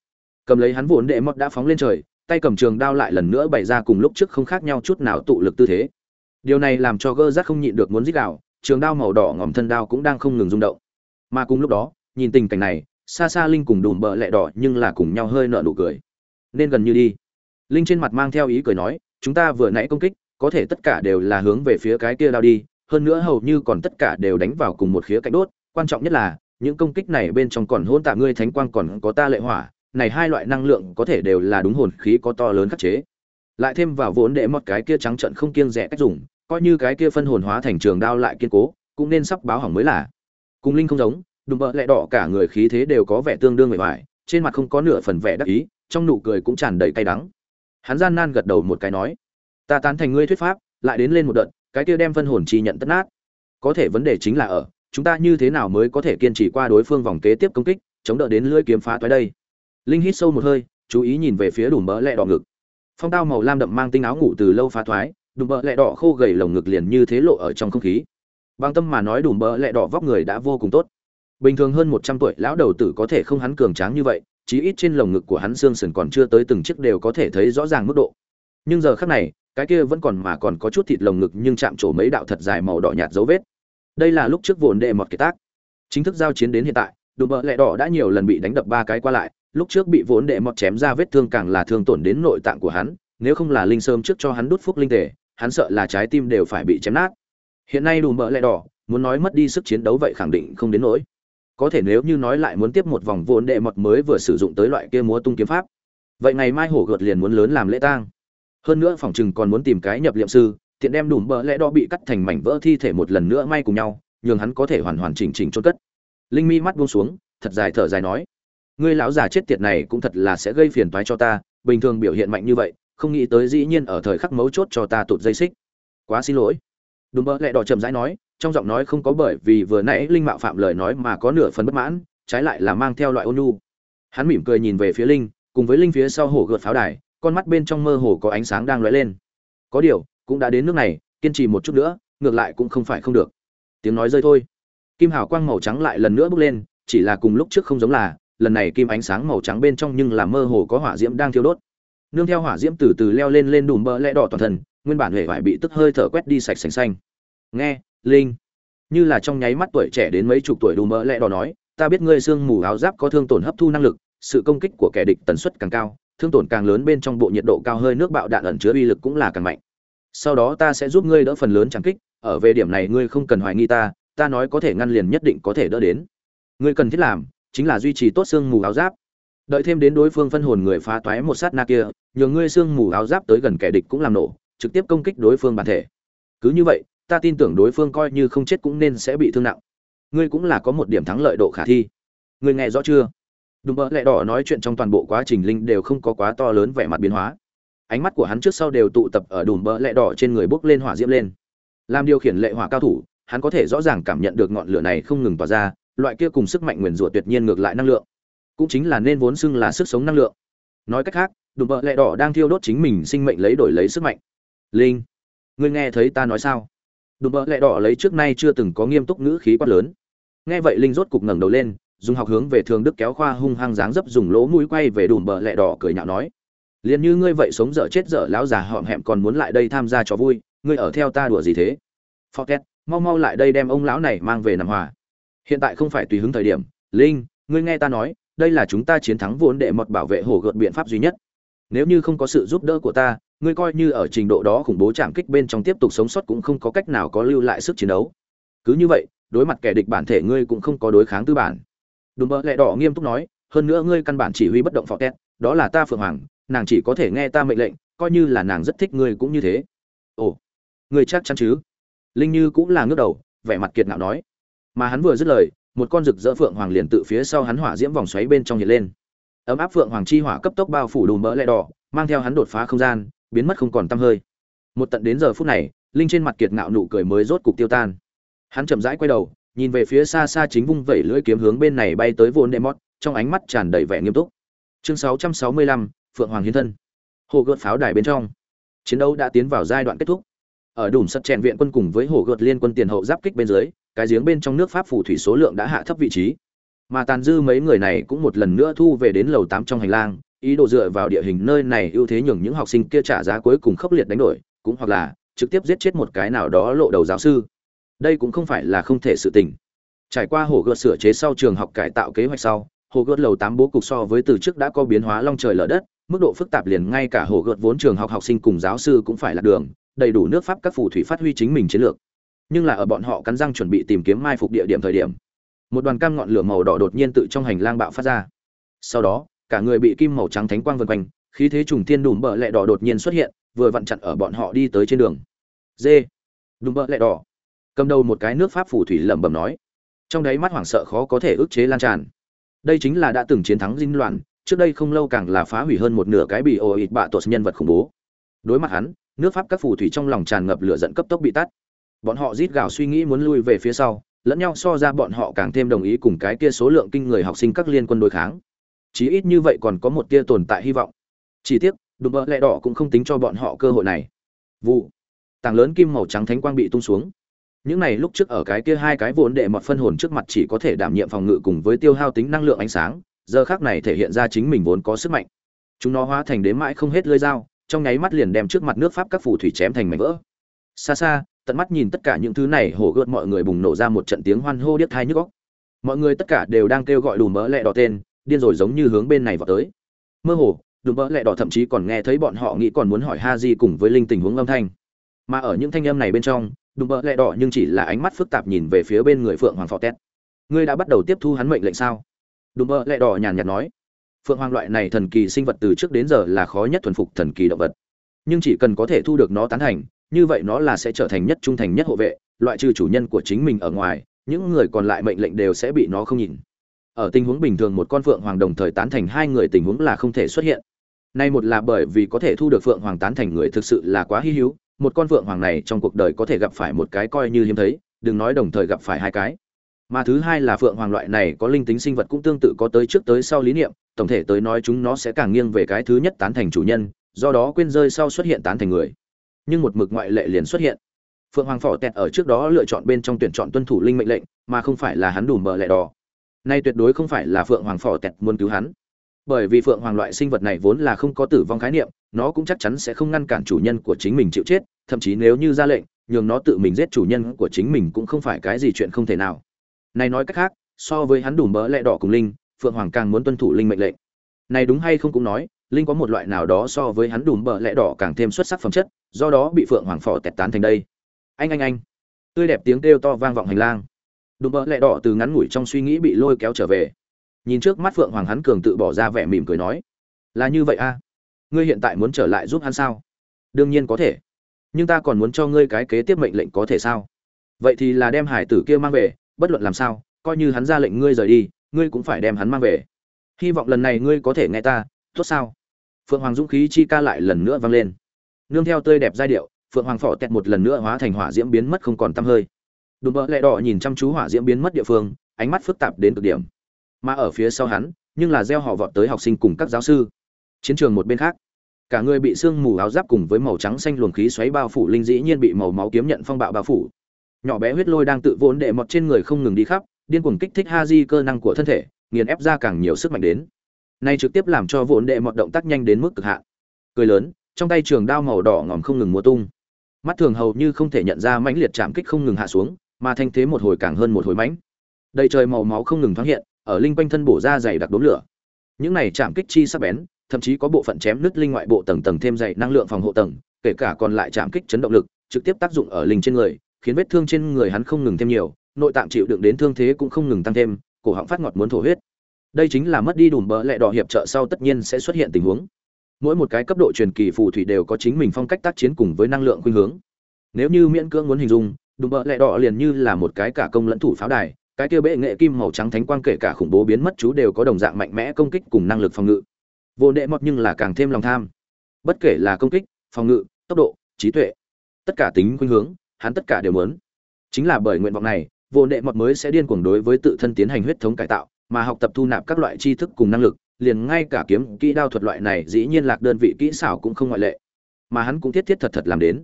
Cầm lấy hắn vốn đệ mọt đã phóng lên trời, tay cầm trường đao lại lần nữa bày ra cùng lúc trước không khác nhau chút nào tụ lực tư thế. Điều này làm cho gơ rát không nhịn được muốn giết đạo trường đao màu đỏ ngòm thân đao cũng đang không ngừng rung động mà cùng lúc đó, nhìn tình cảnh này xa xa linh cùng đùm bợ lẹ đỏ nhưng là cùng nhau hơi nợ nụ cười. Nên gần như đi. Linh trên mặt mang theo ý cười nói, chúng ta vừa nãy công kích, có thể tất cả đều là hướng về phía cái kia lao đi, hơn nữa hầu như còn tất cả đều đánh vào cùng một khía cạnh đốt. Quan trọng nhất là, những công kích này bên trong còn hôn tạ ngươi thánh quang còn có ta lệ hỏa, này hai loại năng lượng có thể đều là đúng hồn khí có to lớn khắc chế. Lại thêm vào vốn để một cái kia trắng trận không kiêng rẻ cách dùng, coi như cái kia phân hồn hóa thành trường đao lại kiên cố, cũng nên sắp báo hỏng mới là cùng linh không giống, đùm bợ lẹ đỏ cả người khí thế đều có vẻ tương đương mệt mỏi, trên mặt không có nửa phần vẻ đắc ý, trong nụ cười cũng tràn đầy cay đắng. Hắn gian nan gật đầu một cái nói, ta tán thành ngươi thuyết pháp, lại đến lên một đợt, cái kia đem phân hồn chi nhận tất nát. Có thể vấn đề chính là ở, chúng ta như thế nào mới có thể kiên trì qua đối phương vòng kế tiếp công kích, chống đỡ đến lưỡi kiếm phá toái đây? Linh hít sâu một hơi, chú ý nhìn về phía đùm bỡ lẹ đỏ ngực. Phong tao màu lam đậm mang tinh áo ngủ từ lâu phá thoái đùm bỡ lẹ đỏ khô gầy lồng ngực liền như thế lộ ở trong không khí bằng tâm mà nói đủ bỡ lẹ đỏ vóc người đã vô cùng tốt. Bình thường hơn một trăm tuổi, lão đầu tử có thể không hắn cường tráng như vậy, chí ít trên lồng ngực của hắn xương sườn còn chưa tới từng chiếc đều có thể thấy rõ ràng mức độ. Nhưng giờ khác này, cái kia vẫn còn mà còn có chút thịt lồng ngực nhưng chạm trổ mấy đạo thật dài màu đỏ nhạt dấu vết. Đây là lúc trước vồn đệ mọt kiệt tác. Chính thức giao chiến đến hiện tại, đùm bợ lẹ đỏ đã nhiều lần bị đánh đập ba cái qua lại, lúc trước bị vốn đệ mọt chém ra vết thương càng là thương tổn đến nội tạng của hắn, nếu không là linh sơm trước cho hắn đút phúc linh tề, hắn sợ là trái tim đều phải bị chém nát hiện nay đủ mỡ lẹ đỏ, muốn nói mất đi sức chiến đấu vậy khẳng định không đến nỗi. Có thể nếu như nói lại muốn tiếp một vòng vốn đệ mật mới vừa sử dụng tới loại kia múa tung kiếm pháp, vậy ngày mai hổ gợt liền muốn lớn làm lễ tang. Hơn nữa phòng chừng còn muốn tìm cái nhập liệm sư, tiện đem đủ mỡ lẽ đỏ bị cắt thành mảnh vỡ thi thể một lần nữa may cùng nhau, nhường hắn có thể hoàn hoàn chỉnh chỉnh chôn cất. Linh mi mắt buông xuống, thật dài thở dài nói, ngươi lão già chết tiệt này cũng thật là sẽ gây phiền toái cho ta, bình thường biểu hiện mạnh như vậy, không nghĩ tới dĩ nhiên ở thời khắc mấu chốt cho ta tụt dây xích. Quá xin lỗi đùm bỡ lẹ đỏ chậm rãi nói, trong giọng nói không có bởi vì vừa nãy linh mạo phạm lời nói mà có nửa phần bất mãn, trái lại là mang theo loại ôn nhu. Hắn mỉm cười nhìn về phía linh, cùng với linh phía sau hổ gợt pháo đài, con mắt bên trong mơ hồ có ánh sáng đang lóe lên. Có điều, cũng đã đến nước này, kiên trì một chút nữa, ngược lại cũng không phải không được. Tiếng nói rơi thôi. Kim hào quang màu trắng lại lần nữa bước lên, chỉ là cùng lúc trước không giống là, lần này kim ánh sáng màu trắng bên trong nhưng là mơ hồ có hỏa diễm đang thiêu đốt. Nương theo hỏa diễm từ từ leo lên lên đùm bỡ lẽ đỏ toàn thân nguyên bản huệ vải bị tức hơi thở quét đi sạch sành xanh. Nghe, linh. Như là trong nháy mắt tuổi trẻ đến mấy chục tuổi đủ mỡ lẽ đó nói, ta biết ngươi xương mù áo giáp có thương tổn hấp thu năng lực, sự công kích của kẻ địch tần suất càng cao, thương tổn càng lớn bên trong bộ nhiệt độ cao hơi nước bạo đạn ẩn chứa uy lực cũng là càng mạnh. Sau đó ta sẽ giúp ngươi đỡ phần lớn chẳng kích, ở về điểm này ngươi không cần hoài nghi ta ta nói có thể ngăn liền nhất định có thể đỡ đến. Ngươi cần thiết làm chính là duy trì tốt xương mù áo giáp. Đợi thêm đến đối phương phân hồn người phá toái một sát na kia, nhờ ngươi xương mù áo giáp tới gần kẻ địch cũng làm nổ trực tiếp công kích đối phương bản thể. Cứ như vậy, ta tin tưởng đối phương coi như không chết cũng nên sẽ bị thương nặng. Ngươi cũng là có một điểm thắng lợi độ khả thi. Ngươi nghe rõ chưa? Đùm bỡ lẹ đỏ nói chuyện trong toàn bộ quá trình linh đều không có quá to lớn vẻ mặt biến hóa. Ánh mắt của hắn trước sau đều tụ tập ở đùm bỡ lẹ đỏ trên người bốc lên hỏa diễm lên. Làm điều khiển lệ hỏa cao thủ, hắn có thể rõ ràng cảm nhận được ngọn lửa này không ngừng tỏa ra, loại kia cùng sức mạnh nguyền rủa tuyệt nhiên ngược lại năng lượng. Cũng chính là nên vốn xưng là sức sống năng lượng. Nói cách khác, đùm bỡ lẹ đỏ đang thiêu đốt chính mình sinh mệnh lấy đổi lấy sức mạnh linh ngươi nghe thấy ta nói sao? Đùm bợ lẹ đỏ lấy trước nay chưa từng có nghiêm túc ngữ khí quát lớn. Nghe vậy linh rốt cục ngẩng đầu lên dùng học hướng về thường đức kéo khoa hung hăng dáng dấp dùng lỗ mũi quay về đùm bờ lẹ đỏ cười nhạo nói liền như ngươi vậy sống dở chết dở lão già họm hẹm còn muốn lại đây tham gia cho vui ngươi ở theo ta đùa gì thế? Forget, mau mau lại đây đem ông lão này mang về nằm hòa. Hiện tại không phải tùy hứng thời điểm. Linh ngươi nghe ta nói đây là chúng ta chiến thắng vốn để mật bảo vệ hồ gợt biện pháp duy nhất. Nếu như không có sự giúp đỡ của ta ngươi coi như ở trình độ đó khủng bố chạm kích bên trong tiếp tục sống sót cũng không có cách nào có lưu lại sức chiến đấu. Cứ như vậy, đối mặt kẻ địch bản thể ngươi cũng không có đối kháng tư bản. Đùm bợ lẹ đỏ nghiêm túc nói, hơn nữa ngươi căn bản chỉ huy bất động phò tét, đó là ta phượng hoàng, nàng chỉ có thể nghe ta mệnh lệnh, coi như là nàng rất thích ngươi cũng như thế. Ồ, ngươi chắc chắn chứ? Linh như cũng là ngước đầu, vẻ mặt kiệt ngạo nói. Mà hắn vừa dứt lời, một con rực rỡ phượng hoàng liền tự phía sau hắn hỏa diễm vòng xoáy bên trong hiện lên. Ấm áp phượng hoàng chi hỏa cấp tốc bao phủ đùm bỡ lẹ đỏ, mang theo hắn đột phá không gian biến mất không còn tăm hơi một tận đến giờ phút này linh trên mặt kiệt ngạo nụ cười mới rốt cục tiêu tan hắn chậm rãi quay đầu nhìn về phía xa xa chính vung vẩy lưỡi kiếm hướng bên này bay tới vốn Demot, trong ánh mắt tràn đầy vẻ nghiêm túc. Chương 665, Phượng Hoàng hiến thân. Hồ gợt pháo đài bên trong. Chiến đấu đã tiến vào giai đoạn kết thúc. Ở đùm sắt chèn viện quân cùng với hồ gợt liên quân tiền hậu giáp kích bên dưới, cái giếng bên trong nước pháp phù thủy số lượng đã hạ thấp vị trí. Mà tàn dư mấy người này cũng một lần nữa thu về đến lầu 8 trong hành lang, ý đồ dựa vào địa hình nơi này ưu thế nhường những học sinh kia trả giá cuối cùng khốc liệt đánh đổi, cũng hoặc là trực tiếp giết chết một cái nào đó lộ đầu giáo sư. Đây cũng không phải là không thể sự tình. Trải qua hồ gợt sửa chế sau trường học cải tạo kế hoạch sau hồ gợt lầu tám bố cục so với từ trước đã có biến hóa long trời lở đất mức độ phức tạp liền ngay cả hồ gợt vốn trường học học sinh cùng giáo sư cũng phải là đường đầy đủ nước pháp các phù thủy phát huy chính mình chiến lược. Nhưng là ở bọn họ cắn răng chuẩn bị tìm kiếm mai phục địa điểm thời điểm một đoàn cam ngọn lửa màu đỏ đột nhiên tự trong hành lang bạo phát ra. Sau đó cả người bị kim màu trắng thánh quang vần quanh, khí thế trùng thiên đùm bợ lẹ đỏ đột nhiên xuất hiện, vừa vặn chặn ở bọn họ đi tới trên đường. Dê đùm bợ lẹ đỏ. Cầm đầu một cái nước pháp phù thủy lẩm bẩm nói. Trong đấy mắt hoảng sợ khó có thể ức chế lan tràn. Đây chính là đã từng chiến thắng dinh loạn, trước đây không lâu càng là phá hủy hơn một nửa cái bị ô ịt bạ tuột nhân vật khủng bố. Đối mặt hắn, nước pháp các phù thủy trong lòng tràn ngập lửa giận cấp tốc bị tắt. Bọn họ rít gào suy nghĩ muốn lui về phía sau, lẫn nhau so ra bọn họ càng thêm đồng ý cùng cái kia số lượng kinh người học sinh các liên quân đối kháng chí ít như vậy còn có một tia tồn tại hy vọng. Chỉ tiếc, đùm bợ lẹ đỏ cũng không tính cho bọn họ cơ hội này. Vụ. Tảng lớn kim màu trắng thánh quang bị tung xuống. Những này lúc trước ở cái kia hai cái vốn đệ mọt phân hồn trước mặt chỉ có thể đảm nhiệm phòng ngự cùng với tiêu hao tính năng lượng ánh sáng, giờ khác này thể hiện ra chính mình vốn có sức mạnh. Chúng nó hóa thành đến mãi không hết lưỡi dao, trong nháy mắt liền đem trước mặt nước pháp các phù thủy chém thành mảnh vỡ. Xa xa, tận mắt nhìn tất cả những thứ này, hổ gợt mọi người bùng nổ ra một trận tiếng hoan hô điếc thai nhức góc mọi người tất cả đều đang kêu gọi đùm mỡ lẹ đỏ tên điên rồi giống như hướng bên này vào tới. Mơ hồ, đùm bỡ lẹ đỏ thậm chí còn nghe thấy bọn họ nghĩ còn muốn hỏi ha di cùng với linh tình huống âm thanh. Mà ở những thanh âm này bên trong, đùm bỡ lẹ đỏ nhưng chỉ là ánh mắt phức tạp nhìn về phía bên người phượng hoàng phò tét. Ngươi đã bắt đầu tiếp thu hắn mệnh lệnh sao? Đùm bỡ lẹ đỏ nhàn nhạt nói. Phượng hoàng loại này thần kỳ sinh vật từ trước đến giờ là khó nhất thuần phục thần kỳ động vật. Nhưng chỉ cần có thể thu được nó tán thành, như vậy nó là sẽ trở thành nhất trung thành nhất hộ vệ, loại trừ chủ nhân của chính mình ở ngoài, những người còn lại mệnh lệnh đều sẽ bị nó không nhìn ở tình huống bình thường một con phượng hoàng đồng thời tán thành hai người tình huống là không thể xuất hiện. Nay một là bởi vì có thể thu được phượng hoàng tán thành người thực sự là quá hy hữu, một con phượng hoàng này trong cuộc đời có thể gặp phải một cái coi như hiếm thấy, đừng nói đồng thời gặp phải hai cái. Mà thứ hai là phượng hoàng loại này có linh tính sinh vật cũng tương tự có tới trước tới sau lý niệm, tổng thể tới nói chúng nó sẽ càng nghiêng về cái thứ nhất tán thành chủ nhân, do đó quên rơi sau xuất hiện tán thành người. Nhưng một mực ngoại lệ liền xuất hiện. Phượng hoàng phỏ tẹt ở trước đó lựa chọn bên trong tuyển chọn tuân thủ linh mệnh lệnh, mà không phải là hắn đủ mờ lẹ đỏ nay tuyệt đối không phải là phượng hoàng phò tẹt muốn cứu hắn. Bởi vì phượng hoàng loại sinh vật này vốn là không có tử vong khái niệm, nó cũng chắc chắn sẽ không ngăn cản chủ nhân của chính mình chịu chết, thậm chí nếu như ra lệnh, nhường nó tự mình giết chủ nhân của chính mình cũng không phải cái gì chuyện không thể nào. Này nói cách khác, so với hắn đủ mỡ lẹ đỏ cùng linh, phượng hoàng càng muốn tuân thủ linh mệnh lệnh. Này đúng hay không cũng nói, linh có một loại nào đó so với hắn đủ mỡ lẹ đỏ càng thêm xuất sắc phẩm chất, do đó bị phượng hoàng phò tẹt tán thành đây. Anh anh anh. Tươi đẹp tiếng kêu to vang vọng hành lang đùm bỡ lẹ đỏ từ ngắn ngủi trong suy nghĩ bị lôi kéo trở về. Nhìn trước mắt phượng hoàng hắn cường tự bỏ ra vẻ mỉm cười nói, là như vậy a à? ngươi hiện tại muốn trở lại giúp hắn sao? Đương nhiên có thể. Nhưng ta còn muốn cho ngươi cái kế tiếp mệnh lệnh có thể sao? Vậy thì là đem hải tử kia mang về, bất luận làm sao, coi như hắn ra lệnh ngươi rời đi, ngươi cũng phải đem hắn mang về. Hy vọng lần này ngươi có thể nghe ta, tốt sao? Phượng hoàng dũng khí chi ca lại lần nữa vang lên. Nương theo tươi đẹp giai điệu, phượng hoàng phỏ tẹt một lần nữa hóa thành hỏa diễm biến mất không còn tăm hơi đùm bỡ lẹ đỏ nhìn chăm chú hỏa diễm biến mất địa phương, ánh mắt phức tạp đến cực điểm. Mà ở phía sau hắn, nhưng là gieo họ vọt tới học sinh cùng các giáo sư. Chiến trường một bên khác, cả người bị sương mù áo giáp cùng với màu trắng xanh luồng khí xoáy bao phủ linh dĩ nhiên bị màu máu kiếm nhận phong bạo bao phủ. Nhỏ bé huyết lôi đang tự vốn đệ mọt trên người không ngừng đi khắp, điên cuồng kích thích ha di cơ năng của thân thể, nghiền ép ra càng nhiều sức mạnh đến. Nay trực tiếp làm cho vốn đệ mọt động tác nhanh đến mức cực hạn. Cười lớn, trong tay trường đao màu đỏ ngòm không ngừng múa tung. Mắt thường hầu như không thể nhận ra mãnh liệt chạm kích không ngừng hạ xuống mà thanh thế một hồi càng hơn một hồi mãnh. Đầy trời màu máu không ngừng thoáng hiện, ở linh quanh thân bổ ra dày đặc đốm lửa. Những này chạm kích chi sắc bén, thậm chí có bộ phận chém nứt linh ngoại bộ tầng tầng thêm dày năng lượng phòng hộ tầng, kể cả còn lại chạm kích chấn động lực, trực tiếp tác dụng ở linh trên người, khiến vết thương trên người hắn không ngừng thêm nhiều, nội tạng chịu đựng đến thương thế cũng không ngừng tăng thêm, cổ họng phát ngọt muốn thổ huyết. Đây chính là mất đi đùm bỡ lẹ đỏ hiệp trợ sau tất nhiên sẽ xuất hiện tình huống. Mỗi một cái cấp độ truyền kỳ phù thủy đều có chính mình phong cách tác chiến cùng với năng lượng khuynh hướng. Nếu như miễn cưỡng muốn hình dung đùm bợ lẹ đỏ liền như là một cái cả công lẫn thủ pháo đài, cái kia bệ nghệ kim màu trắng thánh quang kể cả khủng bố biến mất chú đều có đồng dạng mạnh mẽ công kích cùng năng lực phòng ngự. Vô đệ mọt nhưng là càng thêm lòng tham. Bất kể là công kích, phòng ngự, tốc độ, trí tuệ, tất cả tính khuynh hướng, hắn tất cả đều muốn. Chính là bởi nguyện vọng này, vô đệ mọt mới sẽ điên cuồng đối với tự thân tiến hành huyết thống cải tạo, mà học tập thu nạp các loại tri thức cùng năng lực, liền ngay cả kiếm kỹ đao thuật loại này dĩ nhiên lạc đơn vị kỹ xảo cũng không ngoại lệ. Mà hắn cũng thiết thiết thật thật làm đến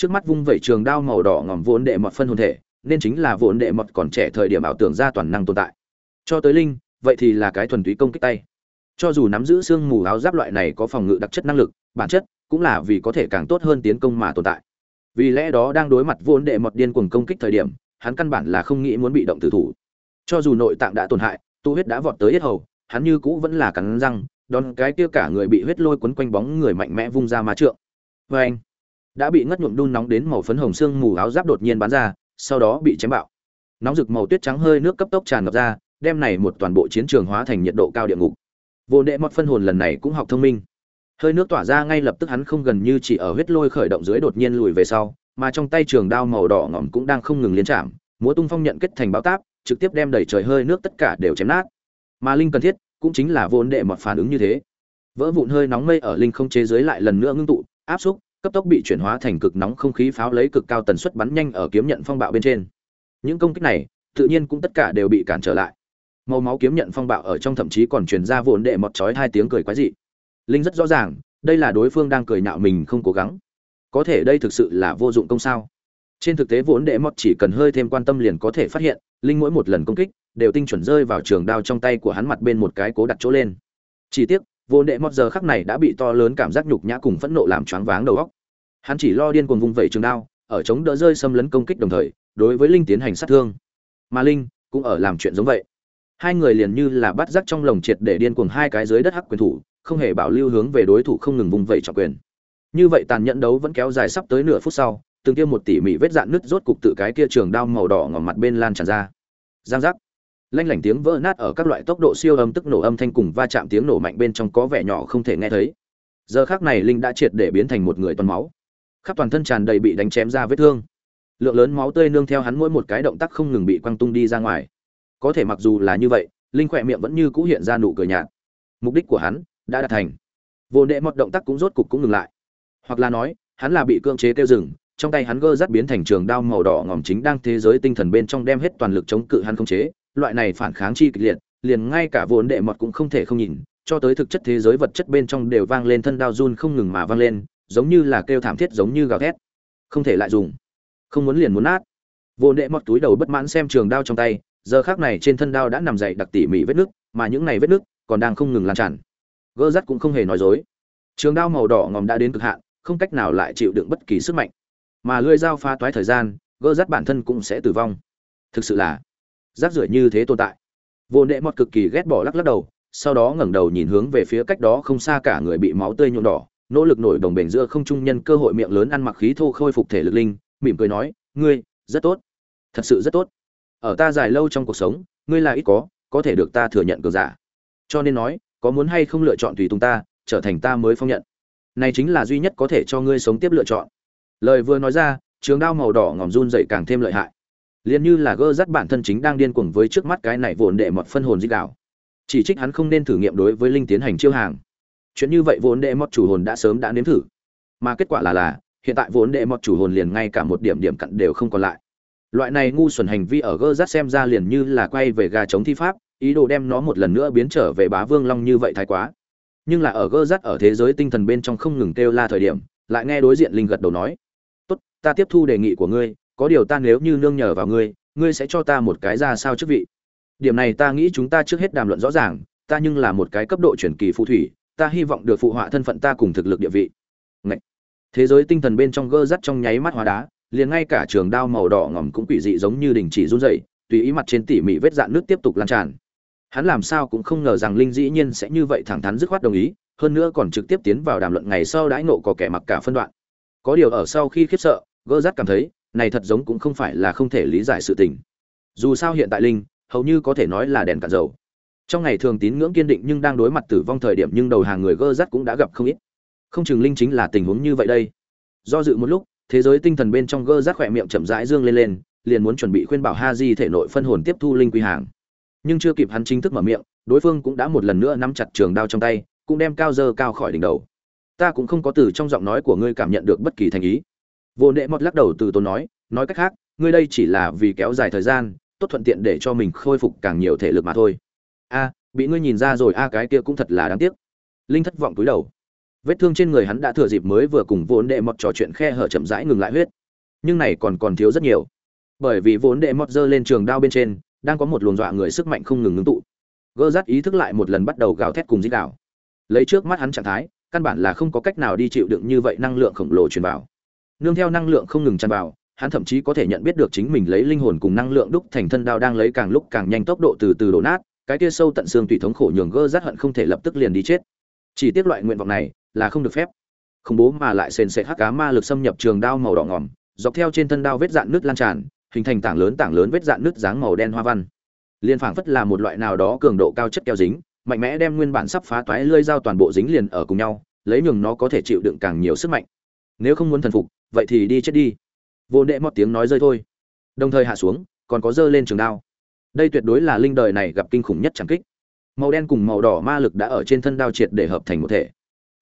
trước mắt vung vẩy trường đao màu đỏ ngòm vốn đệ mọt phân hồn thể, nên chính là vốn đệ mọt còn trẻ thời điểm ảo tưởng ra toàn năng tồn tại. Cho tới linh, vậy thì là cái thuần túy công kích tay. Cho dù nắm giữ xương mù áo giáp loại này có phòng ngự đặc chất năng lực, bản chất cũng là vì có thể càng tốt hơn tiến công mà tồn tại. Vì lẽ đó đang đối mặt vốn đệ mọt điên cuồng công kích thời điểm, hắn căn bản là không nghĩ muốn bị động tử thủ. Cho dù nội tạng đã tổn hại, tu huyết đã vọt tới hết hầu, hắn như cũ vẫn là cắn răng, đón cái kia cả người bị huyết lôi quấn quanh bóng người mạnh mẽ vung ra má trượng. Vê anh đã bị ngất nhuộm đun nóng đến màu phấn hồng xương mù áo giáp đột nhiên bắn ra, sau đó bị chém bạo. Nóng rực màu tuyết trắng hơi nước cấp tốc tràn ngập ra, đem này một toàn bộ chiến trường hóa thành nhiệt độ cao địa ngục. Vô đệ mọt phân hồn lần này cũng học thông minh. Hơi nước tỏa ra ngay lập tức hắn không gần như chỉ ở huyết lôi khởi động dưới đột nhiên lùi về sau, mà trong tay trường đao màu đỏ ngỏm cũng đang không ngừng liên chạm, múa tung phong nhận kết thành báo táp, trực tiếp đem đẩy trời hơi nước tất cả đều chém nát. Mà linh cần thiết cũng chính là vô đệ mọt phản ứng như thế. Vỡ vụn hơi nóng mây ở linh không chế dưới lại lần nữa ngưng tụ, áp xúc cấp tốc bị chuyển hóa thành cực nóng không khí pháo lấy cực cao tần suất bắn nhanh ở kiếm nhận phong bạo bên trên. Những công kích này, tự nhiên cũng tất cả đều bị cản trở lại. Màu máu kiếm nhận phong bạo ở trong thậm chí còn truyền ra vụn đệ mọt chói hai tiếng cười quái dị. Linh rất rõ ràng, đây là đối phương đang cười nhạo mình không cố gắng. Có thể đây thực sự là vô dụng công sao? Trên thực tế vốn đệ mọt chỉ cần hơi thêm quan tâm liền có thể phát hiện, linh mỗi một lần công kích, đều tinh chuẩn rơi vào trường đao trong tay của hắn mặt bên một cái cố đặt chỗ lên. Chỉ tiếc Vô đệ mọt giờ khắc này đã bị to lớn cảm giác nhục nhã cùng phẫn nộ làm choáng váng đầu óc. Hắn chỉ lo điên cuồng vung vẩy trường đao, ở chống đỡ rơi xâm lấn công kích đồng thời, đối với linh tiến hành sát thương. Mà linh cũng ở làm chuyện giống vậy. Hai người liền như là bắt rắc trong lồng triệt để điên cuồng hai cái dưới đất hắc quyền thủ, không hề bảo lưu hướng về đối thủ không ngừng vùng vẩy trọng quyền. Như vậy tàn nhẫn đấu vẫn kéo dài sắp tới nửa phút sau, từng kia một tỉ mỉ vết dạn nứt rốt cục tự cái kia trường đao màu đỏ ngỏ mặt bên lan tràn ra. Giang giác lanh lảnh tiếng vỡ nát ở các loại tốc độ siêu âm tức nổ âm thanh cùng va chạm tiếng nổ mạnh bên trong có vẻ nhỏ không thể nghe thấy. Giờ khác này linh đã triệt để biến thành một người toàn máu. Khắp toàn thân tràn đầy bị đánh chém ra vết thương. Lượng lớn máu tươi nương theo hắn mỗi một cái động tác không ngừng bị quăng tung đi ra ngoài. Có thể mặc dù là như vậy, linh khỏe miệng vẫn như cũ hiện ra nụ cười nhạt. Mục đích của hắn đã đạt thành. Vô đệ một động tác cũng rốt cục cũng ngừng lại. Hoặc là nói, hắn là bị cưỡng chế tiêu dừng, trong tay hắn gơ rắt biến thành trường đao màu đỏ ngòm chính đang thế giới tinh thần bên trong đem hết toàn lực chống cự hắn không chế loại này phản kháng chi kịch liệt, liền ngay cả vốn đệ mọt cũng không thể không nhìn, cho tới thực chất thế giới vật chất bên trong đều vang lên thân đao run không ngừng mà vang lên, giống như là kêu thảm thiết giống như gào thét. Không thể lại dùng. Không muốn liền muốn nát. Vốn đệ mọt túi đầu bất mãn xem trường đao trong tay, giờ khác này trên thân đao đã nằm dậy đặc tỉ mỉ vết nước mà những này vết nước còn đang không ngừng lan tràn. Gơ rắt cũng không hề nói dối. Trường đao màu đỏ ngòm đã đến cực hạn, không cách nào lại chịu đựng bất kỳ sức mạnh. Mà lưỡi dao pha toái thời gian, gơ rắt bản thân cũng sẽ tử vong. Thực sự là rác rưởi như thế tồn tại. Vô nệ mọt cực kỳ ghét bỏ lắc lắc đầu, sau đó ngẩng đầu nhìn hướng về phía cách đó không xa cả người bị máu tươi nhuộm đỏ, nỗ lực nổi đồng bền giữa không trung nhân cơ hội miệng lớn ăn mặc khí thô khôi phục thể lực linh, mỉm cười nói, ngươi, rất tốt. Thật sự rất tốt. Ở ta dài lâu trong cuộc sống, ngươi là ít có có thể được ta thừa nhận cường giả. Cho nên nói, có muốn hay không lựa chọn tùy tùng ta, trở thành ta mới phong nhận. Này chính là duy nhất có thể cho ngươi sống tiếp lựa chọn. Lời vừa nói ra, trường đao màu đỏ ngòm run dậy càng thêm lợi hại liền như là gơ dắt bản thân chính đang điên cuồng với trước mắt cái này vốn đệ mọt phân hồn di đảo chỉ trích hắn không nên thử nghiệm đối với linh tiến hành chiêu hàng. Chuyện như vậy vốn đệ mọt chủ hồn đã sớm đã nếm thử. Mà kết quả là là, hiện tại vốn đệ mọt chủ hồn liền ngay cả một điểm điểm cặn đều không còn lại. Loại này ngu xuẩn hành vi ở gơ rắt xem ra liền như là quay về gà chống thi pháp, ý đồ đem nó một lần nữa biến trở về bá vương long như vậy thái quá. Nhưng là ở gơ rắt ở thế giới tinh thần bên trong không ngừng kêu la thời điểm, lại nghe đối diện linh gật đầu nói, tốt, ta tiếp thu đề nghị của ngươi có điều ta nếu như nương nhờ vào ngươi ngươi sẽ cho ta một cái ra sao chức vị. Điểm này ta nghĩ chúng ta trước hết đàm luận rõ ràng, ta nhưng là một cái cấp độ chuyển kỳ phù thủy, ta hy vọng được phụ họa thân phận ta cùng thực lực địa vị. Ngậy! thế giới tinh thần bên trong gơ rắt trong nháy mắt hóa đá, liền ngay cả trường đao màu đỏ ngỏm cũng quỷ dị giống như đình chỉ run rẩy, tùy ý mặt trên tỉ mỉ vết dạn nước tiếp tục lan tràn. Hắn làm sao cũng không ngờ rằng linh dĩ nhiên sẽ như vậy thẳng thắn dứt khoát đồng ý, hơn nữa còn trực tiếp tiến vào đàm luận ngày sau đãi nộ có kẻ mặc cả phân đoạn. Có điều ở sau khi khiếp sợ, gơ rắt cảm thấy này thật giống cũng không phải là không thể lý giải sự tình. Dù sao hiện tại linh, hầu như có thể nói là đèn cạn dầu. Trong ngày thường tín ngưỡng kiên định nhưng đang đối mặt tử vong thời điểm nhưng đầu hàng người gơ rắt cũng đã gặp không ít. Không chừng linh chính là tình huống như vậy đây. Do dự một lúc, thế giới tinh thần bên trong gơ rắt khỏe miệng chậm rãi dương lên lên, liền muốn chuẩn bị khuyên bảo ha di thể nội phân hồn tiếp thu linh quy hàng. Nhưng chưa kịp hắn chính thức mở miệng, đối phương cũng đã một lần nữa nắm chặt trường đao trong tay, cũng đem cao dơ cao khỏi đỉnh đầu. Ta cũng không có từ trong giọng nói của ngươi cảm nhận được bất kỳ thành ý vô nệ mọt lắc đầu từ tốn nói nói cách khác, ngươi đây chỉ là vì kéo dài thời gian, tốt thuận tiện để cho mình khôi phục càng nhiều thể lực mà thôi. A, bị ngươi nhìn ra rồi, a, cái kia cũng thật là đáng tiếc. Linh thất vọng túi đầu. Vết thương trên người hắn đã thừa dịp mới vừa cùng vốn đệ mọt trò chuyện khe hở chậm rãi ngừng lại huyết. Nhưng này còn còn thiếu rất nhiều. Bởi vì vốn đệ mọt giơ lên trường đao bên trên, đang có một luồng dọa người sức mạnh không ngừng ngưng tụ. Gơ rát ý thức lại một lần bắt đầu gào thét cùng dích đảo lấy trước mắt hắn trạng thái, căn bản là không có cách nào đi chịu đựng như vậy năng lượng khổng lồ truyền vào nương theo năng lượng không ngừng tràn vào, hắn thậm chí có thể nhận biết được chính mình lấy linh hồn cùng năng lượng đúc thành thân đao đang lấy càng lúc càng nhanh tốc độ từ từ đổ nát, cái kia sâu tận xương tùy thống khổ nhường gơ rát hận không thể lập tức liền đi chết. Chỉ tiếc loại nguyện vọng này là không được phép. Khủng bố mà lại sền sệt hắc cá ma lực xâm nhập trường đao màu đỏ ngỏm, dọc theo trên thân đao vết dạn nước lan tràn, hình thành tảng lớn tảng lớn vết dạn nước dáng màu đen hoa văn. Liên phảng phất là một loại nào đó cường độ cao chất keo dính, mạnh mẽ đem nguyên bản sắp phá toái lưỡi dao toàn bộ dính liền ở cùng nhau, lấy nhường nó có thể chịu đựng càng nhiều sức mạnh. Nếu không muốn thần phục vậy thì đi chết đi. Vô đệ một tiếng nói rơi thôi. Đồng thời hạ xuống, còn có dơ lên trường đao. Đây tuyệt đối là linh đời này gặp kinh khủng nhất chẳng kích. Màu đen cùng màu đỏ ma lực đã ở trên thân đao triệt để hợp thành một thể.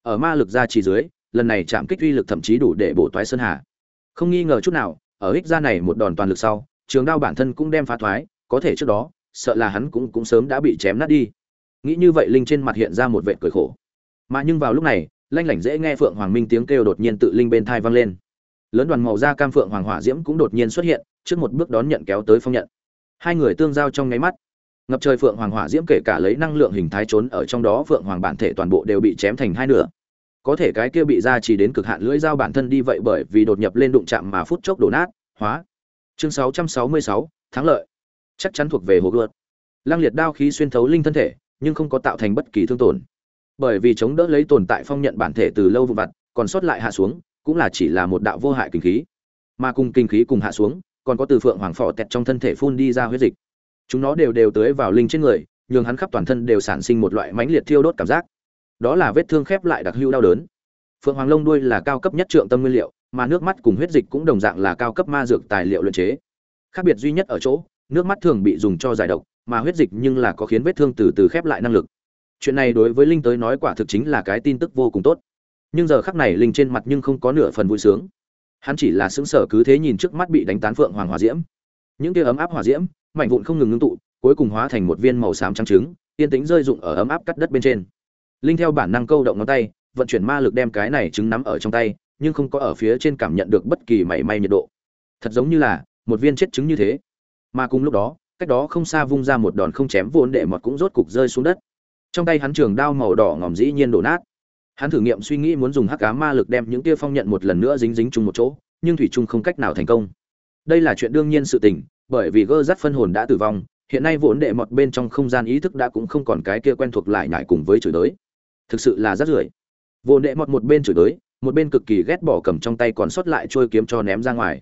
Ở ma lực ra chỉ dưới, lần này chạm kích uy lực thậm chí đủ để bổ toái sơn hà. Không nghi ngờ chút nào, ở ích ra này một đòn toàn lực sau, trường đao bản thân cũng đem phá thoái, có thể trước đó, sợ là hắn cũng cũng sớm đã bị chém nát đi. Nghĩ như vậy linh trên mặt hiện ra một vệ cười khổ. Mà nhưng vào lúc này, lanh lảnh dễ nghe phượng hoàng minh tiếng kêu đột nhiên tự linh bên thai vang lên lớn đoàn màu da cam phượng hoàng hỏa diễm cũng đột nhiên xuất hiện trước một bước đón nhận kéo tới phong nhận. Hai người tương giao trong nháy mắt. Ngập trời phượng hoàng hỏa diễm kể cả lấy năng lượng hình thái trốn ở trong đó phượng hoàng bản thể toàn bộ đều bị chém thành hai nửa. Có thể cái kia bị ra chỉ đến cực hạn lưỡi dao bản thân đi vậy bởi vì đột nhập lên đụng chạm mà phút chốc đổ nát hóa. Chương 666, thắng lợi. Chắc chắn thuộc về hồ gươm lăng liệt đao khí xuyên thấu linh thân thể nhưng không có tạo thành bất kỳ thương tổn. Bởi vì chống đỡ lấy tồn tại phong nhận bản thể từ lâu vụ vặt còn sót lại hạ xuống cũng là chỉ là một đạo vô hại kinh khí. Mà cùng kinh khí cùng hạ xuống, còn có từ phượng hoàng phò tẹt trong thân thể phun đi ra huyết dịch. Chúng nó đều đều tưới vào linh trên người, nhường hắn khắp toàn thân đều sản sinh một loại mãnh liệt thiêu đốt cảm giác. Đó là vết thương khép lại đặc hữu đau đớn. Phượng hoàng lông đuôi là cao cấp nhất trượng tâm nguyên liệu, mà nước mắt cùng huyết dịch cũng đồng dạng là cao cấp ma dược tài liệu luyện chế. Khác biệt duy nhất ở chỗ, nước mắt thường bị dùng cho giải độc, mà huyết dịch nhưng là có khiến vết thương từ từ khép lại năng lực. Chuyện này đối với linh tới nói quả thực chính là cái tin tức vô cùng tốt nhưng giờ khắc này linh trên mặt nhưng không có nửa phần vui sướng. Hắn chỉ là sững sờ cứ thế nhìn trước mắt bị đánh tán phượng hoàng hỏa diễm. Những tia ấm áp hỏa diễm mạnh vụn không ngừng ngưng tụ, cuối cùng hóa thành một viên màu xám trắng trứng, yên tĩnh rơi rụng ở ấm áp cắt đất bên trên. Linh theo bản năng câu động ngón tay, vận chuyển ma lực đem cái này trứng nắm ở trong tay, nhưng không có ở phía trên cảm nhận được bất kỳ mảy may nhiệt độ. Thật giống như là một viên chết trứng như thế. Mà cùng lúc đó, cách đó không xa vung ra một đòn không chém vốn đệ mọt cũng rốt cục rơi xuống đất. Trong tay hắn trường đao màu đỏ ngòm dĩ nhiên đổ nát hắn thử nghiệm suy nghĩ muốn dùng hắc cá ma lực đem những tia phong nhận một lần nữa dính dính chung một chỗ, nhưng thủy chung không cách nào thành công. Đây là chuyện đương nhiên sự tình, bởi vì gơ rắt phân hồn đã tử vong, hiện nay vốn đệ mọt bên trong không gian ý thức đã cũng không còn cái kia quen thuộc lại nhải cùng với chửi đới thực sự là rất rưởi. Vốn đệ mọt một bên chửi đới một bên cực kỳ ghét bỏ cầm trong tay còn sót lại trôi kiếm cho ném ra ngoài.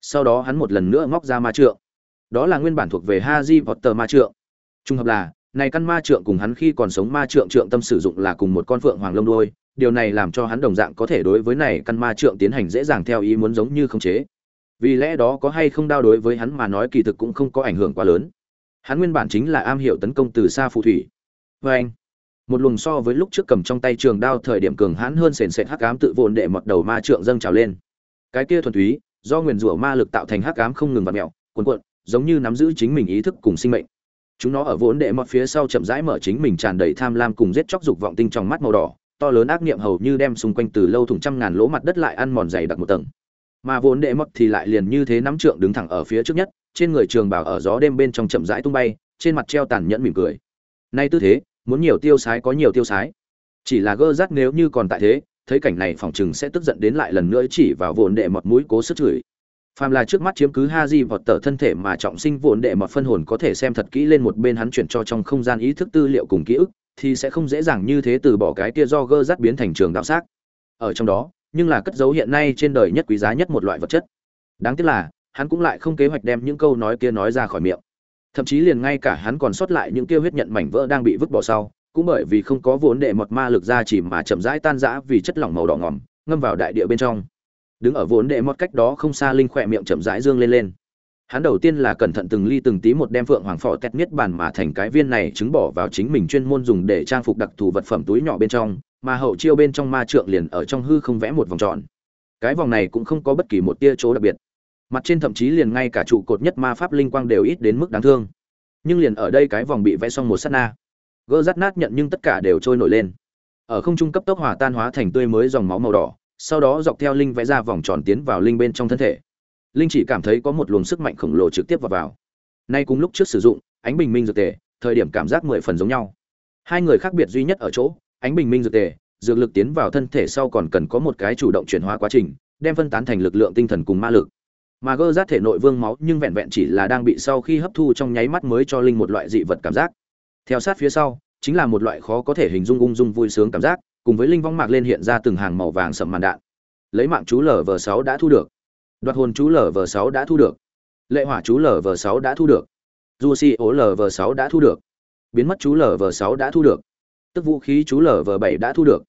Sau đó hắn một lần nữa móc ra ma trượng. Đó là nguyên bản thuộc về ha di vọt tờ ma trượng. Trung hợp là này căn ma trượng cùng hắn khi còn sống ma trượng trượng tâm sử dụng là cùng một con phượng hoàng lông đuôi, điều này làm cho hắn đồng dạng có thể đối với này căn ma trượng tiến hành dễ dàng theo ý muốn giống như không chế. Vì lẽ đó có hay không đao đối với hắn mà nói kỳ thực cũng không có ảnh hưởng quá lớn. Hắn nguyên bản chính là am hiểu tấn công từ xa phù thủy. Vê anh, một luồng so với lúc trước cầm trong tay trường đao thời điểm cường hãn hơn sền sệt hắc ám tự vồn đệ mọt đầu ma trượng dâng trào lên. Cái kia thuần túy, do nguyền rủa ma lực tạo thành hắc ám không ngừng vặn mẹo cuồn cuộn, giống như nắm giữ chính mình ý thức cùng sinh mệnh chúng nó ở vốn đệ mọt phía sau chậm rãi mở chính mình tràn đầy tham lam cùng giết chóc dục vọng tinh trong mắt màu đỏ, to lớn ác niệm hầu như đem xung quanh từ lâu thủng trăm ngàn lỗ mặt đất lại ăn mòn dày đặc một tầng. Mà vốn đệ mọt thì lại liền như thế nắm trượng đứng thẳng ở phía trước nhất, trên người trường bảo ở gió đêm bên trong chậm rãi tung bay, trên mặt treo tàn nhẫn mỉm cười. Nay tư thế, muốn nhiều tiêu sái có nhiều tiêu sái. Chỉ là gơ rát nếu như còn tại thế, thấy cảnh này phòng chừng sẽ tức giận đến lại lần nữa chỉ vào vốn đệ mọt mũi cố sức chửi phàm là trước mắt chiếm cứ ha di vọt tờ thân thể mà trọng sinh vốn đệ mọt phân hồn có thể xem thật kỹ lên một bên hắn chuyển cho trong không gian ý thức tư liệu cùng ký ức, thì sẽ không dễ dàng như thế từ bỏ cái kia do gơ dắt biến thành trường đạo xác. Ở trong đó, nhưng là cất dấu hiện nay trên đời nhất quý giá nhất một loại vật chất. Đáng tiếc là, hắn cũng lại không kế hoạch đem những câu nói kia nói ra khỏi miệng. Thậm chí liền ngay cả hắn còn sót lại những kia huyết nhận mảnh vỡ đang bị vứt bỏ sau, cũng bởi vì không có vốn đệ mọt ma lực ra chỉ mà chậm rãi tan rã vì chất lỏng màu đỏ ngòm ngâm vào đại địa bên trong đứng ở vốn đệ mọt cách đó không xa linh khỏe miệng chậm rãi dương lên lên. Hắn đầu tiên là cẩn thận từng ly từng tí một đem phượng hoàng phò tét niết bàn mà thành cái viên này chứng bỏ vào chính mình chuyên môn dùng để trang phục đặc thù vật phẩm túi nhỏ bên trong, mà hậu chiêu bên trong ma trượng liền ở trong hư không vẽ một vòng tròn. Cái vòng này cũng không có bất kỳ một tia chỗ đặc biệt. Mặt trên thậm chí liền ngay cả trụ cột nhất ma pháp linh quang đều ít đến mức đáng thương. Nhưng liền ở đây cái vòng bị vẽ xong một sát na. Gỡ rát nát nhận nhưng tất cả đều trôi nổi lên. Ở không trung cấp tốc hòa tan hóa thành tươi mới dòng máu màu đỏ sau đó dọc theo linh vẽ ra vòng tròn tiến vào linh bên trong thân thể. Linh chỉ cảm thấy có một luồng sức mạnh khổng lồ trực tiếp vào vào. Nay cùng lúc trước sử dụng, ánh bình minh dược tề, thời điểm cảm giác mười phần giống nhau. Hai người khác biệt duy nhất ở chỗ, ánh bình minh dược tề, dược lực tiến vào thân thể sau còn cần có một cái chủ động chuyển hóa quá trình, đem phân tán thành lực lượng tinh thần cùng ma lực. Mà gơ rát thể nội vương máu nhưng vẹn vẹn chỉ là đang bị sau khi hấp thu trong nháy mắt mới cho linh một loại dị vật cảm giác. Theo sát phía sau, chính là một loại khó có thể hình dung ung dung vui sướng cảm giác cùng với linh vong mạc lên hiện ra từng hàng màu vàng sậm màn đạn. Lấy mạng chú lv sáu đã thu được. Đoạt hồn chú lv sáu đã thu được. Lệ hỏa chú lv sáu đã thu được. Du si ố lv sáu đã thu được. Biến mất chú lv sáu đã thu được. Tức vũ khí chú lv bảy đã thu được.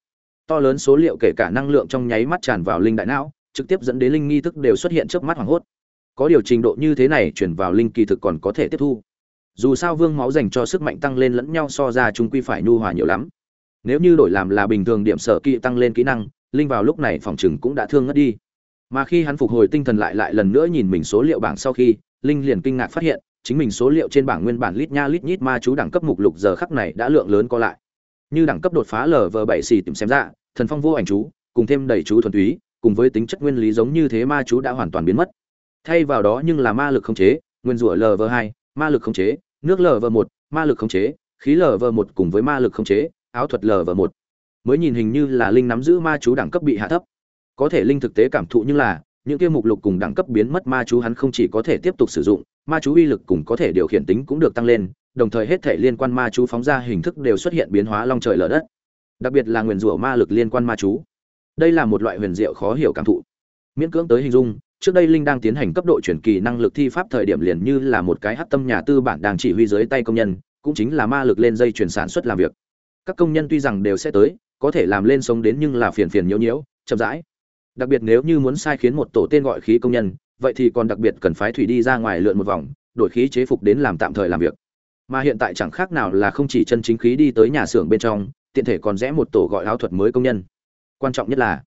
To lớn số liệu kể cả năng lượng trong nháy mắt tràn vào linh đại não, trực tiếp dẫn đến linh nghi thức đều xuất hiện trước mắt hoảng hốt. Có điều trình độ như thế này chuyển vào linh kỳ thực còn có thể tiếp thu. Dù sao vương máu dành cho sức mạnh tăng lên lẫn nhau so ra chúng quy phải nhu hòa nhiều lắm nếu như đổi làm là bình thường điểm sở kỹ tăng lên kỹ năng, linh vào lúc này phòng chừng cũng đã thương ngất đi. Mà khi hắn phục hồi tinh thần lại lại lần nữa nhìn mình số liệu bảng sau khi, linh liền kinh ngạc phát hiện, chính mình số liệu trên bảng nguyên bản lít nha lít nhít ma chú đẳng cấp mục lục giờ khắc này đã lượng lớn co lại. Như đẳng cấp đột phá lv bảy xì tìm xem ra, thần phong vô ảnh chú, cùng thêm đầy chú thuần túy, cùng với tính chất nguyên lý giống như thế ma chú đã hoàn toàn biến mất. Thay vào đó nhưng là ma lực không chế, nguyên rủa lv hai, ma lực không chế, nước lv một, ma lực không chế, khí lv một cùng với ma lực không chế áo thuật lv một. Mới nhìn hình như là linh nắm giữ ma chú đẳng cấp bị hạ thấp. Có thể linh thực tế cảm thụ như là, những kia mục lục cùng đẳng cấp biến mất ma chú hắn không chỉ có thể tiếp tục sử dụng, ma chú uy lực cùng có thể điều khiển tính cũng được tăng lên, đồng thời hết thể liên quan ma chú phóng ra hình thức đều xuất hiện biến hóa long trời lở đất. Đặc biệt là nguyền rủa ma lực liên quan ma chú. Đây là một loại huyền diệu khó hiểu cảm thụ. Miễn cưỡng tới hình dung, trước đây linh đang tiến hành cấp độ chuyển kỳ năng lực thi pháp thời điểm liền như là một cái hắc tâm nhà tư bản đang chỉ huy dưới tay công nhân, cũng chính là ma lực lên dây chuyển sản xuất làm việc các công nhân tuy rằng đều sẽ tới, có thể làm lên sống đến nhưng là phiền phiền nhiễu nhiễu, chậm rãi. Đặc biệt nếu như muốn sai khiến một tổ tên gọi khí công nhân, vậy thì còn đặc biệt cần phái thủy đi ra ngoài lượn một vòng, đổi khí chế phục đến làm tạm thời làm việc. Mà hiện tại chẳng khác nào là không chỉ chân chính khí đi tới nhà xưởng bên trong, tiện thể còn rẽ một tổ gọi áo thuật mới công nhân. Quan trọng nhất là,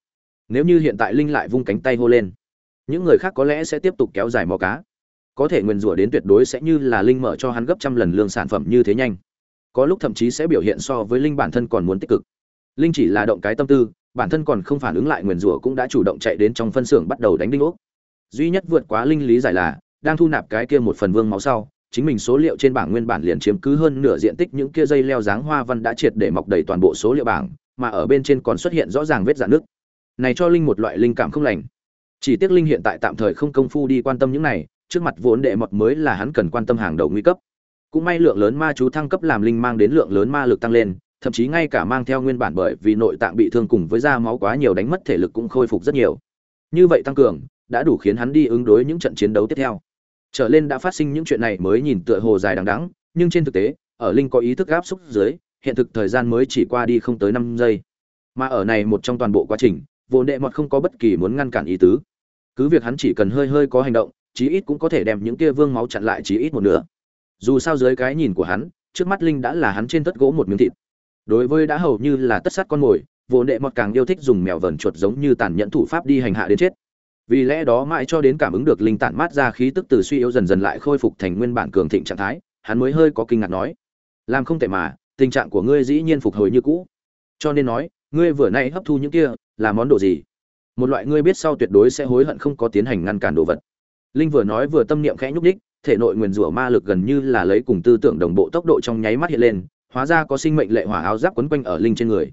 nếu như hiện tại linh lại vung cánh tay hô lên, những người khác có lẽ sẽ tiếp tục kéo dài mò cá. Có thể nguyền rủa đến tuyệt đối sẽ như là linh mở cho hắn gấp trăm lần lương sản phẩm như thế nhanh có lúc thậm chí sẽ biểu hiện so với linh bản thân còn muốn tích cực. Linh chỉ là động cái tâm tư, bản thân còn không phản ứng lại nguyền rủa cũng đã chủ động chạy đến trong phân xưởng bắt đầu đánh đinh ốc. Duy nhất vượt quá linh lý giải là, đang thu nạp cái kia một phần vương máu sau, chính mình số liệu trên bảng nguyên bản liền chiếm cứ hơn nửa diện tích những kia dây leo dáng hoa văn đã triệt để mọc đầy toàn bộ số liệu bảng, mà ở bên trên còn xuất hiện rõ ràng vết dạn nước này cho linh một loại linh cảm không lành. Chỉ tiếc linh hiện tại tạm thời không công phu đi quan tâm những này, trước mặt vốn đệ mọt mới là hắn cần quan tâm hàng đầu nguy cấp cũng may lượng lớn ma chú thăng cấp làm linh mang đến lượng lớn ma lực tăng lên, thậm chí ngay cả mang theo nguyên bản bởi vì nội tạng bị thương cùng với da máu quá nhiều đánh mất thể lực cũng khôi phục rất nhiều. Như vậy tăng cường, đã đủ khiến hắn đi ứng đối những trận chiến đấu tiếp theo. Trở lên đã phát sinh những chuyện này mới nhìn tựa hồ dài đằng đẵng, nhưng trên thực tế, ở linh có ý thức áp xúc dưới, hiện thực thời gian mới chỉ qua đi không tới năm giây. Mà ở này một trong toàn bộ quá trình, vô đệ mọt không có bất kỳ muốn ngăn cản ý tứ. Cứ việc hắn chỉ cần hơi hơi có hành động, chí ít cũng có thể đem những kia vương máu chặn lại chí ít một nửa dù sao dưới cái nhìn của hắn, trước mắt linh đã là hắn trên tất gỗ một miếng thịt. Đối với đã hầu như là tất sát con mồi, vô đệ mọt càng yêu thích dùng mèo vờn chuột giống như tàn nhẫn thủ pháp đi hành hạ đến chết. Vì lẽ đó mãi cho đến cảm ứng được linh tản mát ra khí tức từ suy yếu dần dần lại khôi phục thành nguyên bản cường thịnh trạng thái, hắn mới hơi có kinh ngạc nói, làm không thể mà, tình trạng của ngươi dĩ nhiên phục hồi như cũ. Cho nên nói, ngươi vừa nay hấp thu những kia là món đồ gì? Một loại ngươi biết sau tuyệt đối sẽ hối hận không có tiến hành ngăn cản đồ vật. Linh vừa nói vừa tâm niệm khẽ nhúc đích thể nội nguyền rủa ma lực gần như là lấy cùng tư tưởng đồng bộ tốc độ trong nháy mắt hiện lên, hóa ra có sinh mệnh lệ hỏa áo giáp quấn quanh ở linh trên người.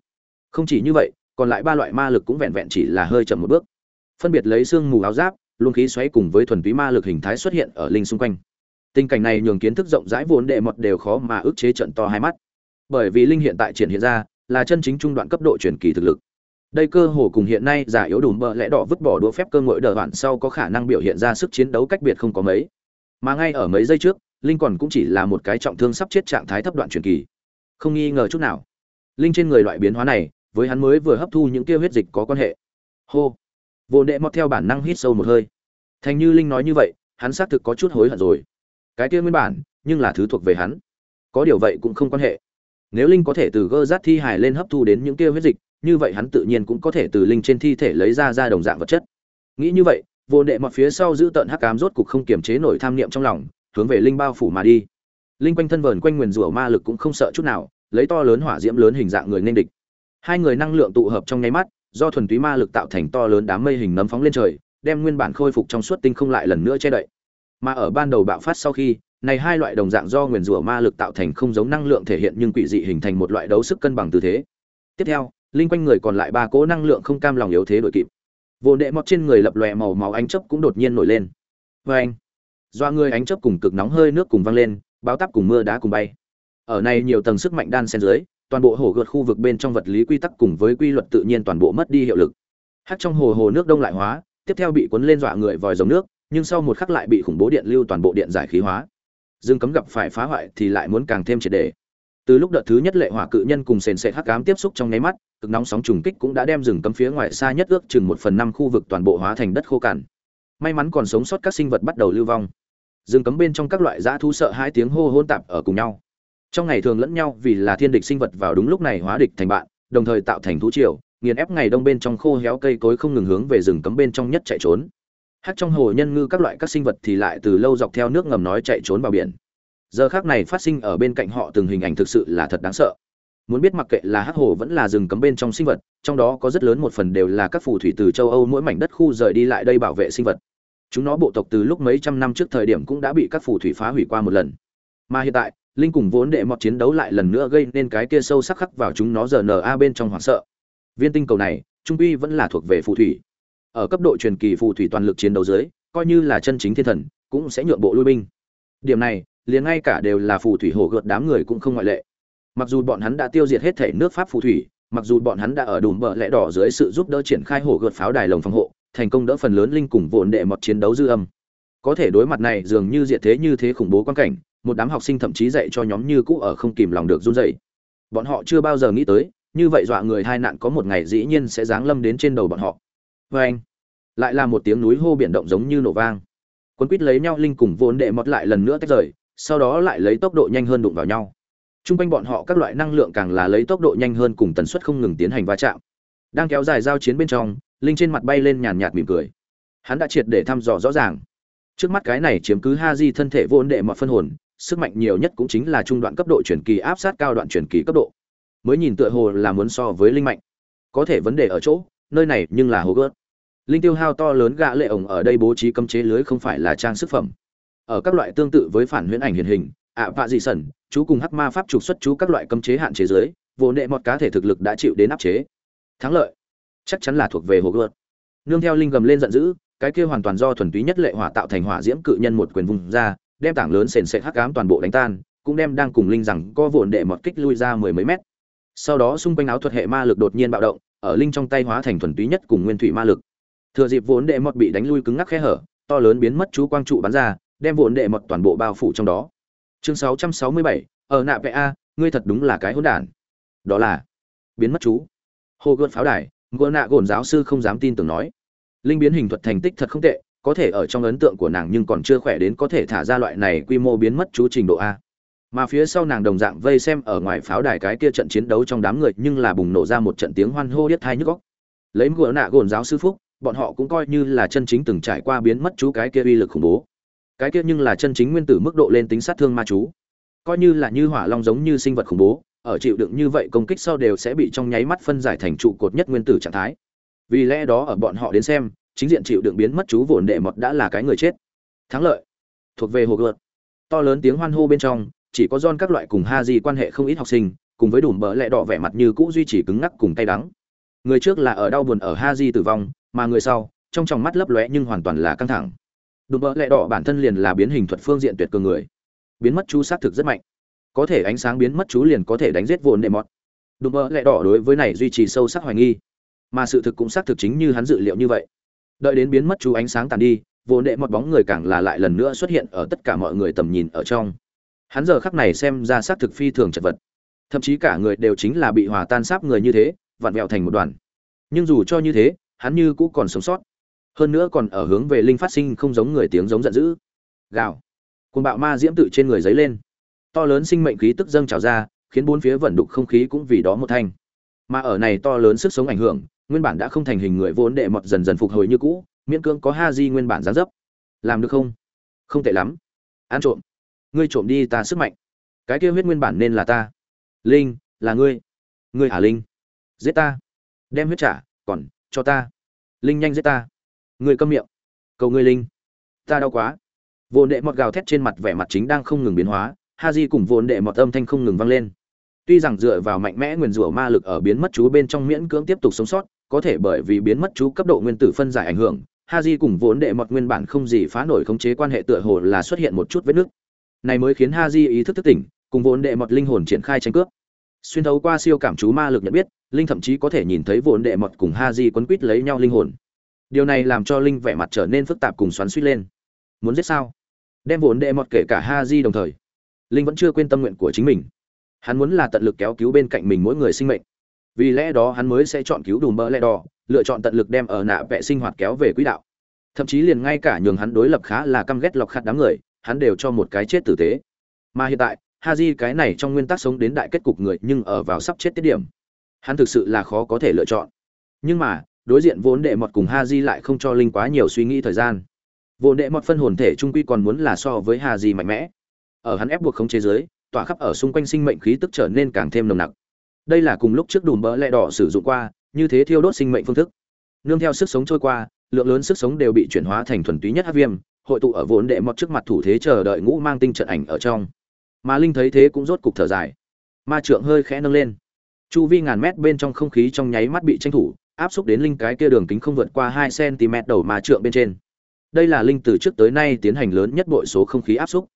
Không chỉ như vậy, còn lại ba loại ma lực cũng vẹn vẹn chỉ là hơi chậm một bước. Phân biệt lấy xương mù áo giáp, luồng khí xoáy cùng với thuần túy ma lực hình thái xuất hiện ở linh xung quanh. Tình cảnh này nhường kiến thức rộng rãi vốn đệ mật đều khó mà ức chế trận to hai mắt. Bởi vì linh hiện tại triển hiện ra, là chân chính trung đoạn cấp độ truyền kỳ thực lực. Đây cơ hồ cùng hiện nay giả yếu đùm bờ lẽ đỏ vứt bỏ đũa phép cơ ngội đờ đoạn sau có khả năng biểu hiện ra sức chiến đấu cách biệt không có mấy mà ngay ở mấy giây trước, linh còn cũng chỉ là một cái trọng thương sắp chết trạng thái thấp đoạn truyền kỳ. Không nghi ngờ chút nào. Linh trên người loại biến hóa này, với hắn mới vừa hấp thu những kia huyết dịch có quan hệ. Hô. Vô đệ mọt theo bản năng hít sâu một hơi. Thành như linh nói như vậy, hắn xác thực có chút hối hận rồi. Cái kia nguyên bản, nhưng là thứ thuộc về hắn. Có điều vậy cũng không quan hệ. Nếu linh có thể từ gơ rát thi hài lên hấp thu đến những kia huyết dịch, như vậy hắn tự nhiên cũng có thể từ linh trên thi thể lấy ra ra đồng dạng vật chất. Nghĩ như vậy vô đệ mọt phía sau giữ tợn hắc cám rốt cục không kiềm chế nổi tham niệm trong lòng, hướng về linh bao phủ mà đi. Linh quanh thân vờn quanh nguyền rủa ma lực cũng không sợ chút nào, lấy to lớn hỏa diễm lớn hình dạng người nên địch. Hai người năng lượng tụ hợp trong nháy mắt, do thuần túy ma lực tạo thành to lớn đám mây hình nấm phóng lên trời, đem nguyên bản khôi phục trong suốt tinh không lại lần nữa che đậy. Mà ở ban đầu bạo phát sau khi, này hai loại đồng dạng do nguyền rủa ma lực tạo thành không giống năng lượng thể hiện nhưng quỷ dị hình thành một loại đấu sức cân bằng tư thế. Tiếp theo, linh quanh người còn lại ba cỗ năng lượng không cam lòng yếu thế đội kịp vô đệ mọt trên người lập lòe màu máu ánh chớp cũng đột nhiên nổi lên. Vê anh, do người ánh chớp cùng cực nóng hơi nước cùng văng lên, báo táp cùng mưa đá cùng bay. Ở này nhiều tầng sức mạnh đan xen dưới, toàn bộ hồ gợt khu vực bên trong vật lý quy tắc cùng với quy luật tự nhiên toàn bộ mất đi hiệu lực. Hát trong hồ hồ nước đông lại hóa, tiếp theo bị cuốn lên dọa người vòi dòng nước, nhưng sau một khắc lại bị khủng bố điện lưu toàn bộ điện giải khí hóa. Dương cấm gặp phải phá hoại thì lại muốn càng thêm triệt đề từ lúc đợt thứ nhất lệ hỏa cự nhân cùng sền sệt hắc ám tiếp xúc trong nháy mắt cực nóng sóng trùng kích cũng đã đem rừng cấm phía ngoài xa nhất ước chừng một phần năm khu vực toàn bộ hóa thành đất khô cằn. May mắn còn sống sót các sinh vật bắt đầu lưu vong. Rừng cấm bên trong các loại dã thú sợ hai tiếng hô hôn tạp ở cùng nhau. Trong ngày thường lẫn nhau vì là thiên địch sinh vật vào đúng lúc này hóa địch thành bạn, đồng thời tạo thành thú triều, nghiền ép ngày đông bên trong khô héo cây cối không ngừng hướng về rừng cấm bên trong nhất chạy trốn. Hát trong hồ nhân ngư các loại các sinh vật thì lại từ lâu dọc theo nước ngầm nói chạy trốn vào biển. Giờ khác này phát sinh ở bên cạnh họ từng hình ảnh thực sự là thật đáng sợ muốn biết mặc kệ là hắc hồ vẫn là rừng cấm bên trong sinh vật, trong đó có rất lớn một phần đều là các phù thủy từ châu âu mỗi mảnh đất khu rời đi lại đây bảo vệ sinh vật. Chúng nó bộ tộc từ lúc mấy trăm năm trước thời điểm cũng đã bị các phù thủy phá hủy qua một lần. Mà hiện tại, linh cùng vốn đệ mọt chiến đấu lại lần nữa gây nên cái kia sâu sắc khắc vào chúng nó giờ na bên trong hoảng sợ. Viên tinh cầu này, trung uy vẫn là thuộc về phù thủy. Ở cấp độ truyền kỳ phù thủy toàn lực chiến đấu dưới, coi như là chân chính thiên thần, cũng sẽ nhượng bộ lui binh. Điểm này, liền ngay cả đều là phù thủy hổ gợt đám người cũng không ngoại lệ mặc dù bọn hắn đã tiêu diệt hết thể nước pháp phù thủy, mặc dù bọn hắn đã ở đùm bờ lẽ đỏ dưới sự giúp đỡ triển khai hổ gợt pháo đài lồng phòng hộ, thành công đỡ phần lớn linh cùng vồn đệ mọt chiến đấu dư âm. Có thể đối mặt này dường như diệt thế như thế khủng bố quan cảnh, một đám học sinh thậm chí dạy cho nhóm như cũ ở không kìm lòng được run dậy bọn họ chưa bao giờ nghĩ tới, như vậy dọa người hai nạn có một ngày dĩ nhiên sẽ giáng lâm đến trên đầu bọn họ. Vê anh, lại là một tiếng núi hô biển động giống như nổ vang. Quân quýt lấy nhau linh cùng vốn đệ mọt lại lần nữa tách rời, sau đó lại lấy tốc độ nhanh hơn đụng vào nhau chung quanh bọn họ các loại năng lượng càng là lấy tốc độ nhanh hơn cùng tần suất không ngừng tiến hành va chạm. Đang kéo dài giao chiến bên trong, linh trên mặt bay lên nhàn nhạt mỉm cười. Hắn đã triệt để thăm dò rõ ràng. Trước mắt cái này chiếm cứ Haji thân thể vô ấn đệ mọi phân hồn, sức mạnh nhiều nhất cũng chính là trung đoạn cấp độ chuyển kỳ áp sát cao đoạn chuyển kỳ cấp độ. Mới nhìn tựa hồ là muốn so với linh mạnh. Có thể vấn đề ở chỗ, nơi này nhưng là hồ gớt. Linh tiêu hao to lớn gã lệ ổng ở đây bố trí cấm chế lưới không phải là trang sức phẩm. Ở các loại tương tự với phản huyễn ảnh hiện hình, ạ vạ dị sẩn, chú cùng hắc ma pháp trục xuất chú các loại cấm chế hạn chế giới vô nệ mọt cá thể thực lực đã chịu đến áp chế. Thắng lợi. Chắc chắn là thuộc về hồ gươm. nương theo linh gầm lên giận dữ, cái kia hoàn toàn do thuần túy nhất lệ hỏa tạo thành hỏa diễm cự nhân một quyền vùng ra, đem tảng lớn sền sệt hắc ám toàn bộ đánh tan, cũng đem đang cùng linh rằng co vụn đệ mọt kích lui ra mười mấy mét. Sau đó xung quanh áo thuật hệ ma lực đột nhiên bạo động, ở linh trong tay hóa thành thuần túy nhất cùng nguyên thủy ma lực. Thừa dịp vốn đệ mọt bị đánh lui cứng ngắc khe hở, to lớn biến mất chú quang trụ bắn ra, đem vốn đệ mọt toàn bộ bao phủ trong đó chương 667, ở nạ vệ a ngươi thật đúng là cái hỗn đản. Đó là biến mất chú. Hồ gợn pháo đài ngô nạ gồn giáo sư không dám tin tưởng nói. Linh biến hình thuật thành tích thật không tệ có thể ở trong ấn tượng của nàng nhưng còn chưa khỏe đến có thể thả ra loại này quy mô biến mất chú trình độ a. Mà phía sau nàng đồng dạng vây xem ở ngoài pháo đài cái kia trận chiến đấu trong đám người nhưng là bùng nổ ra một trận tiếng hoan hô điếc thai nhức góc lấy ngựa nạ gồn giáo sư phúc bọn họ cũng coi như là chân chính từng trải qua biến mất chú cái kia uy lực khủng bố cái kia nhưng là chân chính nguyên tử mức độ lên tính sát thương ma chú. Coi như là như hỏa long giống như sinh vật khủng bố, ở chịu đựng như vậy công kích sau đều sẽ bị trong nháy mắt phân giải thành trụ cột nhất nguyên tử trạng thái. Vì lẽ đó ở bọn họ đến xem, chính diện chịu đựng biến mất chú vồn đệ mọt đã là cái người chết. Thắng lợi. Thuộc về hồ gợt. To lớn tiếng hoan hô bên trong, chỉ có don các loại cùng ha di quan hệ không ít học sinh, cùng với đủ bỡ lẹ đỏ vẻ mặt như cũ duy trì cứng ngắc cùng tay đắng. Người trước là ở đau buồn ở ha di tử vong, mà người sau, trong tròng mắt lấp lóe nhưng hoàn toàn là căng thẳng đùm bỡ lẹ đỏ bản thân liền là biến hình thuật phương diện tuyệt cường người. Biến mất chú xác thực rất mạnh. Có thể ánh sáng biến mất chú liền có thể đánh giết vồn đệ mọt. Đùm bỡ lẹ đỏ đối với này duy trì sâu sắc hoài nghi. Mà sự thực cũng xác thực chính như hắn dự liệu như vậy. Đợi đến biến mất chú ánh sáng tàn đi, vồn đệ mọt bóng người càng là lại lần nữa xuất hiện ở tất cả mọi người tầm nhìn ở trong. Hắn giờ khắc này xem ra xác thực phi thường chật vật. Thậm chí cả người đều chính là bị hòa tan sáp người như thế, vặn vẹo thành một đoàn. Nhưng dù cho như thế, hắn như cũng còn sống sót hơn nữa còn ở hướng về linh phát sinh không giống người tiếng giống giận dữ. Gào. Côn bạo ma diễm tự trên người dấy lên. To lớn sinh mệnh khí tức dâng trào ra, khiến bốn phía vận đục không khí cũng vì đó một thanh. Mà ở này to lớn sức sống ảnh hưởng, nguyên bản đã không thành hình người vốn đệ mọt dần dần phục hồi như cũ, miễn cưỡng có ha di nguyên bản giá dấp. Làm được không? Không tệ lắm. Ăn trộm. Ngươi trộm đi ta sức mạnh. Cái kia huyết nguyên bản nên là ta. Linh, là ngươi. Ngươi hả linh? Giết ta. Đem huyết trả, còn cho ta. Linh nhanh giết ta người câm miệng. Cầu ngươi linh. Ta đau quá. Vồn đệ mọt gào thét trên mặt vẻ mặt chính đang không ngừng biến hóa, ha di cùng vồn đệ mọt âm thanh không ngừng vang lên. Tuy rằng dựa vào mạnh mẽ nguyền rủa ma lực ở biến mất chú bên trong miễn cưỡng tiếp tục sống sót, có thể bởi vì biến mất chú cấp độ nguyên tử phân giải ảnh hưởng, ha di cùng vốn đệ mọt nguyên bản không gì phá nổi khống chế quan hệ tựa hồ là xuất hiện một chút vết nứt. Này mới khiến ha di ý thức thức tỉnh, cùng vốn đệ mọt linh hồn triển khai tranh cướp. Xuyên thấu qua siêu cảm chú ma lực nhận biết, linh thậm chí có thể nhìn thấy vốn đệ mọt cùng ha di quấn quýt lấy nhau linh hồn điều này làm cho linh vẻ mặt trở nên phức tạp cùng xoắn suýt lên. Muốn giết sao? Đem vốn đệ mọt kể cả ha di đồng thời. Linh vẫn chưa quên tâm nguyện của chính mình. Hắn muốn là tận lực kéo cứu bên cạnh mình mỗi người sinh mệnh. Vì lẽ đó hắn mới sẽ chọn cứu đủ mỡ lẽ đỏ, lựa chọn tận lực đem ở nạ vẽ sinh hoạt kéo về quỹ đạo. Thậm chí liền ngay cả nhường hắn đối lập khá là căm ghét lọc khát đám người, hắn đều cho một cái chết tử tế. Mà hiện tại, ha di cái này trong nguyên tắc sống đến đại kết cục người nhưng ở vào sắp chết tiết điểm. Hắn thực sự là khó có thể lựa chọn. Nhưng mà đối diện vốn đệ mọt cùng ha di lại không cho linh quá nhiều suy nghĩ thời gian. Vốn đệ mọt phân hồn thể trung quy còn muốn là so với ha di mạnh mẽ. Ở hắn ép buộc khống chế giới tỏa khắp ở xung quanh sinh mệnh khí tức trở nên càng thêm nồng nặc. Đây là cùng lúc trước đùm bỡ lẹ đỏ sử dụng qua, như thế thiêu đốt sinh mệnh phương thức. Nương theo sức sống trôi qua, lượng lớn sức sống đều bị chuyển hóa thành thuần túy nhất hát viêm, hội tụ ở vốn đệ mọt trước mặt thủ thế chờ đợi ngũ mang tinh trận ảnh ở trong. Mà linh thấy thế cũng rốt cục thở dài. Ma trượng hơi khẽ nâng lên. Chu vi ngàn mét bên trong không khí trong nháy mắt bị tranh thủ áp xúc đến linh cái kia đường kính không vượt qua hai cm đầu ma trượng bên trên. Đây là linh từ trước tới nay tiến hành lớn nhất bội số không khí áp xúc.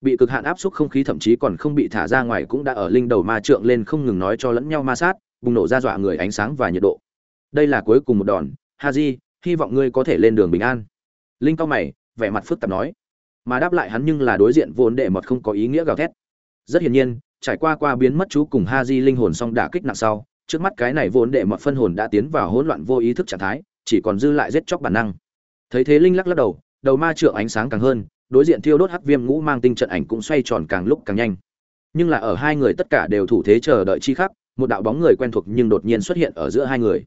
Bị cực hạn áp xúc không khí thậm chí còn không bị thả ra ngoài cũng đã ở linh đầu ma trượng lên không ngừng nói cho lẫn nhau ma sát, bùng nổ ra dọa người ánh sáng và nhiệt độ. Đây là cuối cùng một đòn. Haji, hy vọng ngươi có thể lên đường bình an. Linh cao mày, vẻ mặt phức tạp nói. Mà đáp lại hắn nhưng là đối diện vốn đệ mật không có ý nghĩa gào thét. Rất hiển nhiên, trải qua qua biến mất chú cùng Haji linh hồn xong đả kích nặng sau trước mắt cái này vốn đệ mọt phân hồn đã tiến vào hỗn loạn vô ý thức trạng thái, chỉ còn dư lại giết chóc bản năng. Thấy thế linh lắc lắc đầu đầu ma trượng ánh sáng càng hơn, đối diện thiêu đốt hắc viêm ngũ mang tinh trận ảnh cũng xoay tròn càng lúc càng nhanh. Nhưng là ở hai người tất cả đều thủ thế chờ đợi chi khắc, một đạo bóng người quen thuộc nhưng đột nhiên xuất hiện ở giữa hai người.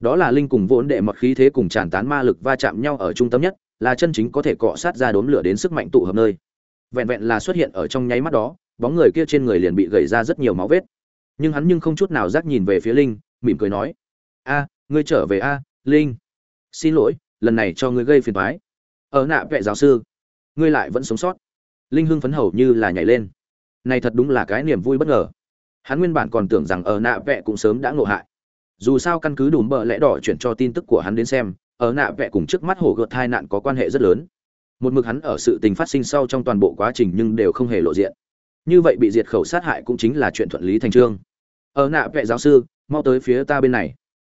Đó là linh cùng vốn đệ mọt khí thế cùng tràn tán ma lực va chạm nhau ở trung tâm nhất, là chân chính có thể cọ sát ra đốm lửa đến sức mạnh tụ hợp nơi. Vẹn vẹn là xuất hiện ở trong nháy mắt đó, bóng người kia trên người liền bị gầy ra rất nhiều máu vết nhưng hắn nhưng không chút nào rác nhìn về phía linh, mỉm cười nói, a, ngươi trở về a, linh. Xin lỗi, lần này cho ngươi gây phiền toái. Ở nạ vệ giáo sư, ngươi lại vẫn sống sót. Linh hưng phấn hầu như là nhảy lên. Này thật đúng là cái niềm vui bất ngờ. Hắn nguyên bản còn tưởng rằng ở nạ vệ cũng sớm đã ngộ hại. Dù sao căn cứ đủ bợ lẽ đỏ chuyển cho tin tức của hắn đến xem, ở nạ vệ cùng trước mắt hổ gợt hai nạn có quan hệ rất lớn. Một mực hắn ở sự tình phát sinh sau trong toàn bộ quá trình nhưng đều không hề lộ diện. Như vậy bị diệt khẩu sát hại cũng chính là chuyện thuận lý thành trương ở nạ vệ giáo sư, mau tới phía ta bên này.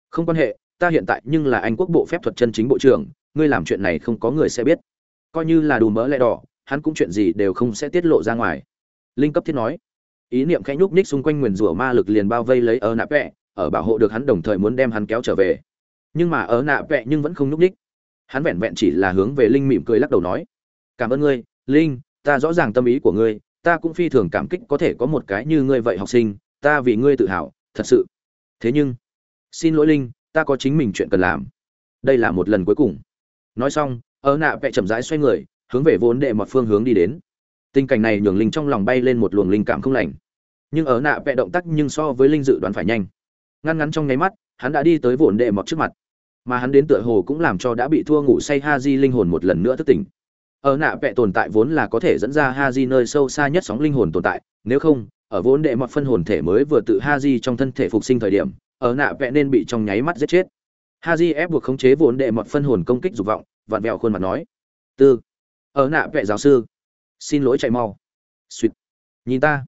Không quan hệ, ta hiện tại nhưng là anh quốc bộ phép thuật chân chính bộ trưởng, ngươi làm chuyện này không có người sẽ biết. Coi như là đủ mỡ lẽ đỏ, hắn cũng chuyện gì đều không sẽ tiết lộ ra ngoài. Linh cấp thiết nói. Ý niệm khẽ nhúc ních xung quanh nguyền rủa ma lực liền bao vây lấy ở nạ vẹ, ở bảo hộ được hắn đồng thời muốn đem hắn kéo trở về. Nhưng mà ở nạ vẹ nhưng vẫn không nhúc ních hắn vẹn vẹn chỉ là hướng về linh mỉm cười lắc đầu nói. Cảm ơn ngươi, linh, ta rõ ràng tâm ý của ngươi, ta cũng phi thường cảm kích có thể có một cái như ngươi vậy học sinh ta vì ngươi tự hào, thật sự. Thế nhưng, xin lỗi linh, ta có chính mình chuyện cần làm. Đây là một lần cuối cùng. Nói xong ở nạ vẽ chậm rãi xoay người, hướng về vốn đệ một phương hướng đi đến. Tình cảnh này nhường linh trong lòng bay lên một luồng linh cảm không lành. Nhưng ở nạ vẽ động tác nhưng so với linh dự đoán phải nhanh. Ngăn ngắn trong nháy mắt, hắn đã đi tới vốn đệ một trước mặt. Mà hắn đến tựa hồ cũng làm cho đã bị thua ngủ say ha di linh hồn một lần nữa thức tỉnh. Ở nạ vẽ tồn tại vốn là có thể dẫn ra ha di nơi sâu xa nhất sóng linh hồn tồn tại, nếu không ở vốn đệ một phân hồn thể mới vừa tự ha di trong thân thể phục sinh thời điểm, ở nạ vẽ nên bị trong nháy mắt giết chết. Ha di ép buộc khống chế vốn đệ một phân hồn công kích dục vọng, vặn vẹo khuôn mặt nói. Tư. Ở nạ vẽ giáo sư. Xin lỗi chạy mau. Suýt nhìn ta.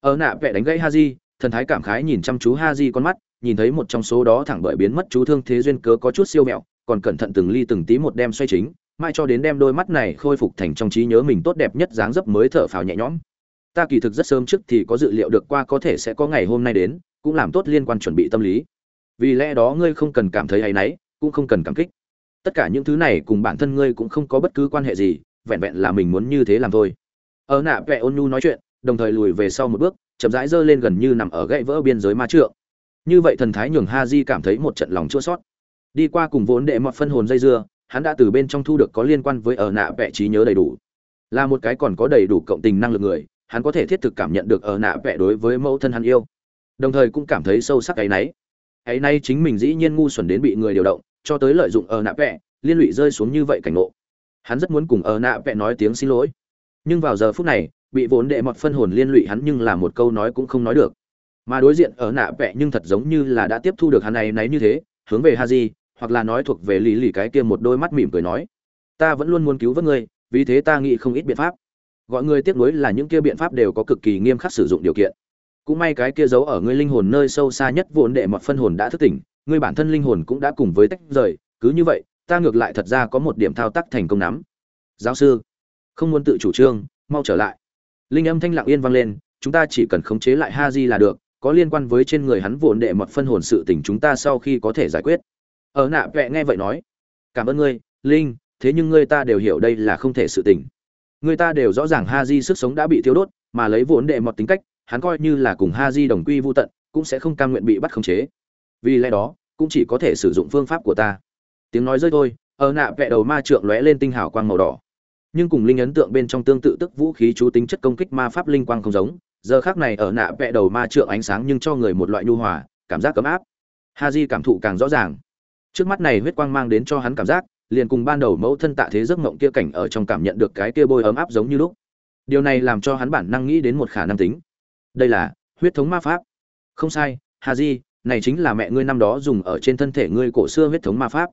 Ở nạ vẽ đánh gãy ha di thần thái cảm khái nhìn chăm chú ha di con mắt, nhìn thấy một trong số đó thẳng bởi biến mất chú thương thế duyên cớ có chút siêu mẹo, còn cẩn thận từng ly từng tí một đem xoay chính, mãi cho đến đem đôi mắt này khôi phục thành trong trí nhớ mình tốt đẹp nhất dáng dấp mới thở phào nhẹ nhõm ta kỳ thực rất sớm trước thì có dự liệu được qua có thể sẽ có ngày hôm nay đến, cũng làm tốt liên quan chuẩn bị tâm lý. Vì lẽ đó ngươi không cần cảm thấy hay náy, cũng không cần cảm kích. Tất cả những thứ này cùng bản thân ngươi cũng không có bất cứ quan hệ gì, vẹn vẹn là mình muốn như thế làm thôi. Ở nạ vẹ ôn nhu nói chuyện, đồng thời lùi về sau một bước, chậm rãi giơ lên gần như nằm ở gãy vỡ biên giới ma trượng. Như vậy thần thái nhường ha di cảm thấy một trận lòng chua sót đi qua cùng vốn đệ mọt phân hồn dây dưa, hắn đã từ bên trong thu được có liên quan với ở nạ vẹ trí nhớ đầy đủ. Là một cái còn có đầy đủ cộng tình năng lực người hắn có thể thiết thực cảm nhận được ở nạ vẽ đối với mẫu thân hắn yêu, đồng thời cũng cảm thấy sâu sắc ấy nấy ấy nay chính mình dĩ nhiên ngu xuẩn đến bị người điều động, cho tới lợi dụng ở nạ vẽ liên lụy rơi xuống như vậy cảnh ngộ. Hắn rất muốn cùng ở nạ vẽ nói tiếng xin lỗi. Nhưng vào giờ phút này, bị vốn đệ mọt phân hồn liên lụy hắn nhưng là một câu nói cũng không nói được. Mà đối diện ở nạ vẽ nhưng thật giống như là đã tiếp thu được hắn này nấy như thế, hướng về haji, hoặc là nói thuộc về lý lì cái kia một đôi mắt mỉm cười nói, ta vẫn luôn muốn cứu vớt ngươi, vì thế ta nghĩ không ít biện pháp gọi ngươi tiếc nuối là những kia biện pháp đều có cực kỳ nghiêm khắc sử dụng điều kiện. Cũng may cái kia giấu ở ngươi linh hồn nơi sâu xa nhất vốn đệ mọt phân hồn đã thức tỉnh, ngươi bản thân linh hồn cũng đã cùng với tách rời, cứ như vậy, ta ngược lại thật ra có một điểm thao tác thành công nắm. Giáo sư, không muốn tự chủ trương, mau trở lại. Linh âm thanh lặng yên vang lên, chúng ta chỉ cần khống chế lại ha di là được, có liên quan với trên người hắn vốn đệ mọt phân hồn sự tỉnh chúng ta sau khi có thể giải quyết. Ở nạ vẹ nghe vậy nói, cảm ơn ngươi, linh, thế nhưng ngươi ta đều hiểu đây là không thể sự tỉnh người ta đều rõ ràng ha di sức sống đã bị thiếu đốt, mà lấy vốn đệ mọt tính cách, hắn coi như là cùng ha di đồng quy vô tận, cũng sẽ không cam nguyện bị bắt khống chế. Vì lẽ đó, cũng chỉ có thể sử dụng phương pháp của ta. Tiếng nói rơi thôi, ở nạ vẽ đầu ma trượng lóe lên tinh hào quang màu đỏ. Nhưng cùng linh ấn tượng bên trong tương tự tức vũ khí chú tính chất công kích ma pháp linh quang không giống, giờ khác này ở nạ vẽ đầu ma trượng ánh sáng nhưng cho người một loại nhu hòa, cảm giác cấm áp. Ha di cảm thụ càng rõ ràng. Trước mắt này huyết quang mang đến cho hắn cảm giác liền cùng ban đầu mẫu thân tạ thế giấc mộng kia cảnh ở trong cảm nhận được cái kia bôi ấm áp giống như lúc. Điều này làm cho hắn bản năng nghĩ đến một khả năng tính. Đây là huyết thống ma pháp. Không sai, hà di, này chính là mẹ ngươi năm đó dùng ở trên thân thể ngươi cổ xưa huyết thống ma pháp.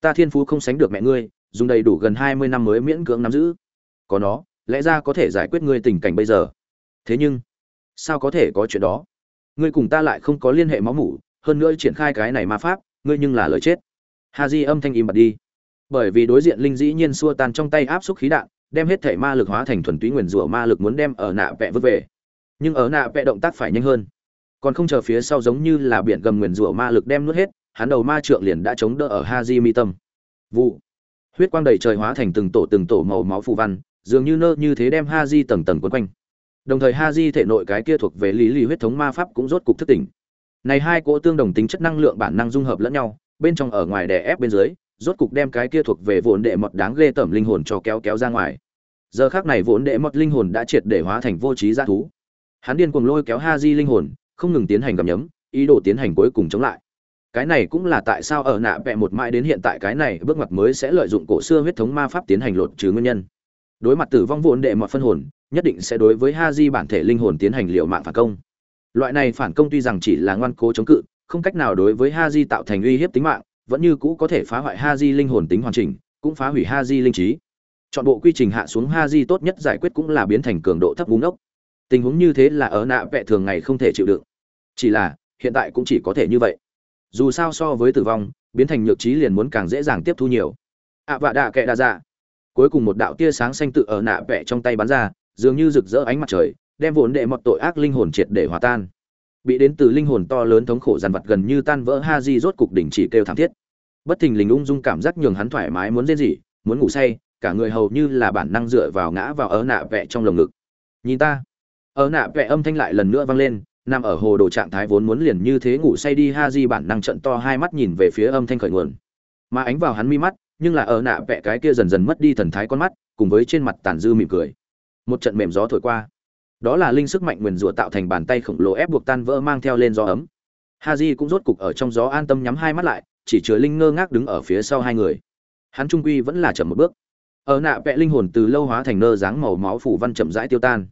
Ta thiên phú không sánh được mẹ ngươi, dùng đầy đủ gần hai mươi năm mới miễn cưỡng nắm giữ. Có nó, lẽ ra có thể giải quyết ngươi tình cảnh bây giờ. Thế nhưng, sao có thể có chuyện đó? Ngươi cùng ta lại không có liên hệ máu mủ, hơn nữa triển khai cái này ma pháp, ngươi nhưng là lời chết. Ha di âm thanh im bặt đi bởi vì đối diện linh dĩ nhiên xua tan trong tay áp suất khí đạn, đem hết thể ma lực hóa thành thuần túy nguyền rủa ma lực muốn đem ở nạ vẽ vứt về. Nhưng ở nạ vẽ động tác phải nhanh hơn. Còn không chờ phía sau giống như là biển gầm nguyền rủa ma lực đem nuốt hết, hắn đầu ma trượng liền đã chống đỡ ở ha di mi tâm. Vụ. Huyết quang đầy trời hóa thành từng tổ từng tổ màu máu phù văn, dường như nơ như thế đem ha di tầng tầng quấn quanh. Đồng thời ha di thể nội cái kia thuộc về lý lý huyết thống ma pháp cũng rốt cục thức tỉnh. Này hai cỗ tương đồng tính chất năng lượng bản năng dung hợp lẫn nhau, bên trong ở ngoài đè ép bên dưới rốt cục đem cái kia thuộc về vốn đệ mật đáng ghê tởm linh hồn cho kéo kéo ra ngoài. Giờ khác này vốn đệ mật linh hồn đã triệt để hóa thành vô trí g thú. Hắn điên cuồng lôi kéo ha di linh hồn, không ngừng tiến hành gặm nhấm, ý đồ tiến hành cuối cùng chống lại. Cái này cũng là tại sao ở nạ vẹ một mãi đến hiện tại cái này bước ngoặt mới sẽ lợi dụng cổ xưa huyết thống ma pháp tiến hành lột trừ nguyên nhân. Đối mặt tử vong vốn đệ mật phân hồn, nhất định sẽ đối với ha di bản thể linh hồn tiến hành liệu mạng phản công. Loại này phản công tuy rằng chỉ là ngoan cố chống cự, không cách nào đối với ha di tạo thành uy hiếp tính mạng vẫn như cũ có thể phá hoại ha linh hồn tính hoàn chỉnh cũng phá hủy ha linh trí. Chọn bộ quy trình hạ xuống ha tốt nhất giải quyết cũng là biến thành cường độ thấp búng đốc. tình huống như thế là ở nạ vẹ thường ngày không thể chịu đựng. Chỉ là hiện tại cũng chỉ có thể như vậy. Dù sao so với tử vong biến thành nhược trí liền muốn càng dễ dàng tiếp thu nhiều. Ạ à, vạ đạ kệ đa dạ. Cuối cùng một đạo tia sáng xanh tự ở nạ vẹ trong tay bắn ra dường như rực rỡ ánh mặt trời đem vốn đệ mọt tội ác linh hồn triệt để hòa tan bị đến từ linh hồn to lớn thống khổ dằn vặt gần như tan vỡ ha di rốt cục đỉnh chỉ kêu thảm thiết. Bất thình lình ung dung cảm giác nhường hắn thoải mái muốn rên rỉ, muốn ngủ say, cả người hầu như là bản năng dựa vào ngã vào ớ nạ vẹ trong lồng ngực. Nhìn ta. Ớ nạ vẹ âm thanh lại lần nữa vang lên, nằm ở hồ đồ trạng thái vốn muốn liền như thế ngủ say đi ha di bản năng trận to hai mắt nhìn về phía âm thanh khởi nguồn. Mà ánh vào hắn mi mắt, nhưng là ở nạ vẹ cái kia dần dần mất đi thần thái con mắt, cùng với trên mặt tàn dư mỉm cười. Một trận mềm gió thổi qua đó là linh sức mạnh nguyền rủa tạo thành bàn tay khổng lồ ép buộc tan vỡ mang theo lên gió ấm. Haji cũng rốt cục ở trong gió an tâm nhắm hai mắt lại, chỉ chứa linh ngơ ngác đứng ở phía sau hai người. Hắn trung quy vẫn là chậm một bước. Ở nạ vẽ linh hồn từ lâu hóa thành nơ dáng màu máu phủ văn chậm rãi tiêu tan.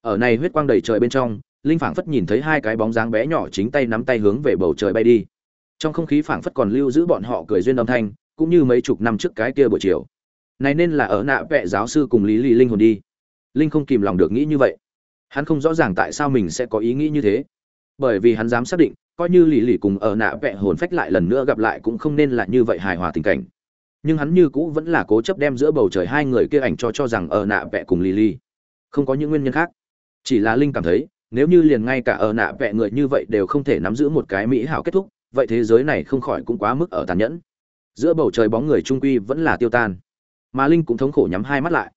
Ở này huyết quang đầy trời bên trong, linh phảng phất nhìn thấy hai cái bóng dáng bé nhỏ chính tay nắm tay hướng về bầu trời bay đi. Trong không khí phảng phất còn lưu giữ bọn họ cười duyên âm thanh, cũng như mấy chục năm trước cái kia buổi chiều. Này nên là ở nạ vẽ giáo sư cùng lý lì linh hồn đi. Linh không kìm lòng được nghĩ như vậy hắn không rõ ràng tại sao mình sẽ có ý nghĩ như thế. Bởi vì hắn dám xác định, coi như lì lì cùng ở nạ vẽ hồn phách lại lần nữa gặp lại cũng không nên là như vậy hài hòa tình cảnh. Nhưng hắn như cũ vẫn là cố chấp đem giữa bầu trời hai người kia ảnh cho cho rằng ở nạ vẽ cùng lì lì. Không có những nguyên nhân khác. Chỉ là linh cảm thấy, nếu như liền ngay cả ở nạ vẽ người như vậy đều không thể nắm giữ một cái mỹ hảo kết thúc, vậy thế giới này không khỏi cũng quá mức ở tàn nhẫn. Giữa bầu trời bóng người trung quy vẫn là tiêu tan. Mà linh cũng thống khổ nhắm hai mắt lại.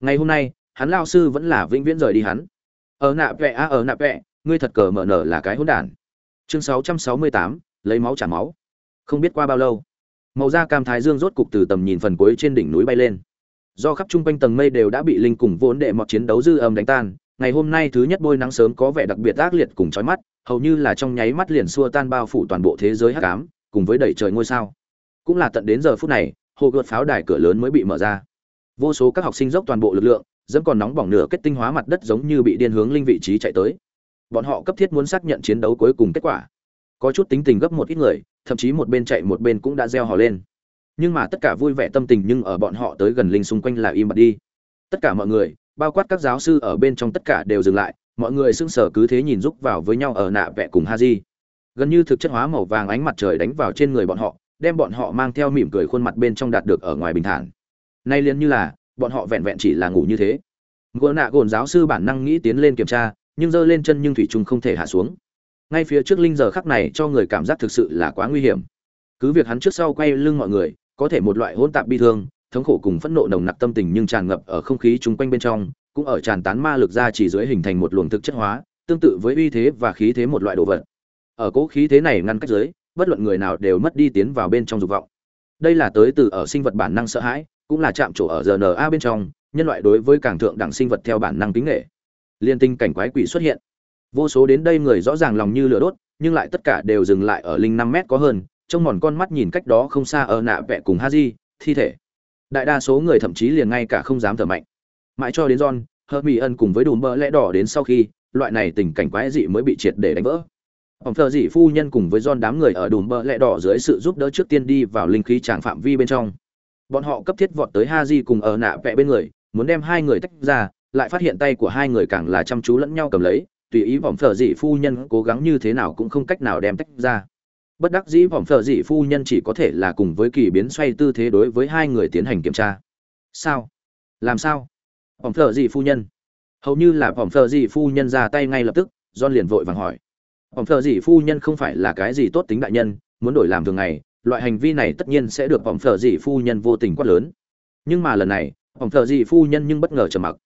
Ngày hôm nay, hắn lao sư vẫn là vĩnh viễn rời đi hắn ở nạ vẽ a ở nạ vẽ ngươi thật cờ mở nở là cái hỗn đản. Chương 668, lấy máu trả máu. Không biết qua bao lâu màu da cam thái dương rốt cục từ tầm nhìn phần cuối trên đỉnh núi bay lên. Do khắp trung quanh tầng mây đều đã bị linh cùng vốn đệ mọt chiến đấu dư âm đánh tan ngày hôm nay thứ nhất bôi nắng sớm có vẻ đặc biệt ác liệt cùng chói mắt hầu như là trong nháy mắt liền xua tan bao phủ toàn bộ thế giới hắc ám cùng với đẩy trời ngôi sao. Cũng là tận đến giờ phút này hồ gợt pháo đài cửa lớn mới bị mở ra. Vô số các học sinh dốc toàn bộ lực lượng dẫm còn nóng bỏng nửa kết tinh hóa mặt đất giống như bị điên hướng linh vị trí chạy tới. Bọn họ cấp thiết muốn xác nhận chiến đấu cuối cùng kết quả. Có chút tính tình gấp một ít người, thậm chí một bên chạy một bên cũng đã reo hò lên. Nhưng mà tất cả vui vẻ tâm tình nhưng ở bọn họ tới gần linh xung quanh là im bặt đi. Tất cả mọi người, bao quát các giáo sư ở bên trong tất cả đều dừng lại, mọi người sững sờ cứ thế nhìn rúc vào với nhau ở nạ vẽ cùng ha di gần như thực chất hóa màu vàng ánh mặt trời đánh vào trên người bọn họ, đem bọn họ mang theo mỉm cười khuôn mặt bên trong đạt được ở ngoài bình thản. Nay liền như là bọn họ vẹn vẹn chỉ là ngủ như thế. Gỗ nạ gồn giáo sư bản năng nghĩ tiến lên kiểm tra, nhưng giơ lên chân nhưng thủy trung không thể hạ xuống. Ngay phía trước linh giờ khắc này cho người cảm giác thực sự là quá nguy hiểm. Cứ việc hắn trước sau quay lưng mọi người, có thể một loại hỗn tạp bi thương, thống khổ cùng phẫn nộ nồng nặc tâm tình nhưng tràn ngập ở không khí chung quanh bên trong, cũng ở tràn tán ma lực ra chỉ dưới hình thành một luồng thực chất hóa, tương tự với uy thế và khí thế một loại đồ vật. Ở cố khí thế này ngăn cách dưới, bất luận người nào đều mất đi tiến vào bên trong dục vọng. Đây là tới từ ở sinh vật bản năng sợ hãi cũng là chạm trổ ở rna bên trong, nhân loại đối với càng thượng đẳng sinh vật theo bản năng tính nghệ liên tinh cảnh quái quỷ xuất hiện. Vô số đến đây người rõ ràng lòng như lửa đốt, nhưng lại tất cả đều dừng lại ở linh năm mét có hơn, trông mòn con mắt nhìn cách đó không xa ở nạ vẹ cùng ha di thi thể. Đại đa số người thậm chí liền ngay cả không dám thở mạnh. Mãi cho đến john hơ mỹ ân cùng với đùm bơ lẽ đỏ đến sau khi, loại này tình cảnh quái dị mới bị triệt để đánh vỡ. Ông thợ dị phu nhân cùng với John đám người ở đùm bơ lẽ đỏ dưới sự giúp đỡ trước tiên đi vào linh khí tràng phạm vi bên trong bọn họ cấp thiết vọt tới ha di cùng ở nạ vẽ bên người, muốn đem hai người tách ra, lại phát hiện tay của hai người càng là chăm chú lẫn nhau cầm lấy, tùy ý vòng phở dị phu nhân cố gắng như thế nào cũng không cách nào đem tách ra. Bất đắc dĩ vòng phở dị phu nhân chỉ có thể là cùng với kỳ biến xoay tư thế đối với hai người tiến hành kiểm tra. Sao? Làm sao? Vòng phở dị phu nhân. Hầu như là vòng phở dị phu nhân ra tay ngay lập tức, john liền vội vàng hỏi. Vòng phở dị phu nhân không phải là cái gì tốt tính đại nhân, muốn đổi làm thường ngày loại hành vi này tất nhiên sẽ được vòng phở dị phu nhân vô tình quát lớn. Nhưng mà lần này vòng phở dị phu nhân nhưng bất ngờ trầm mặc.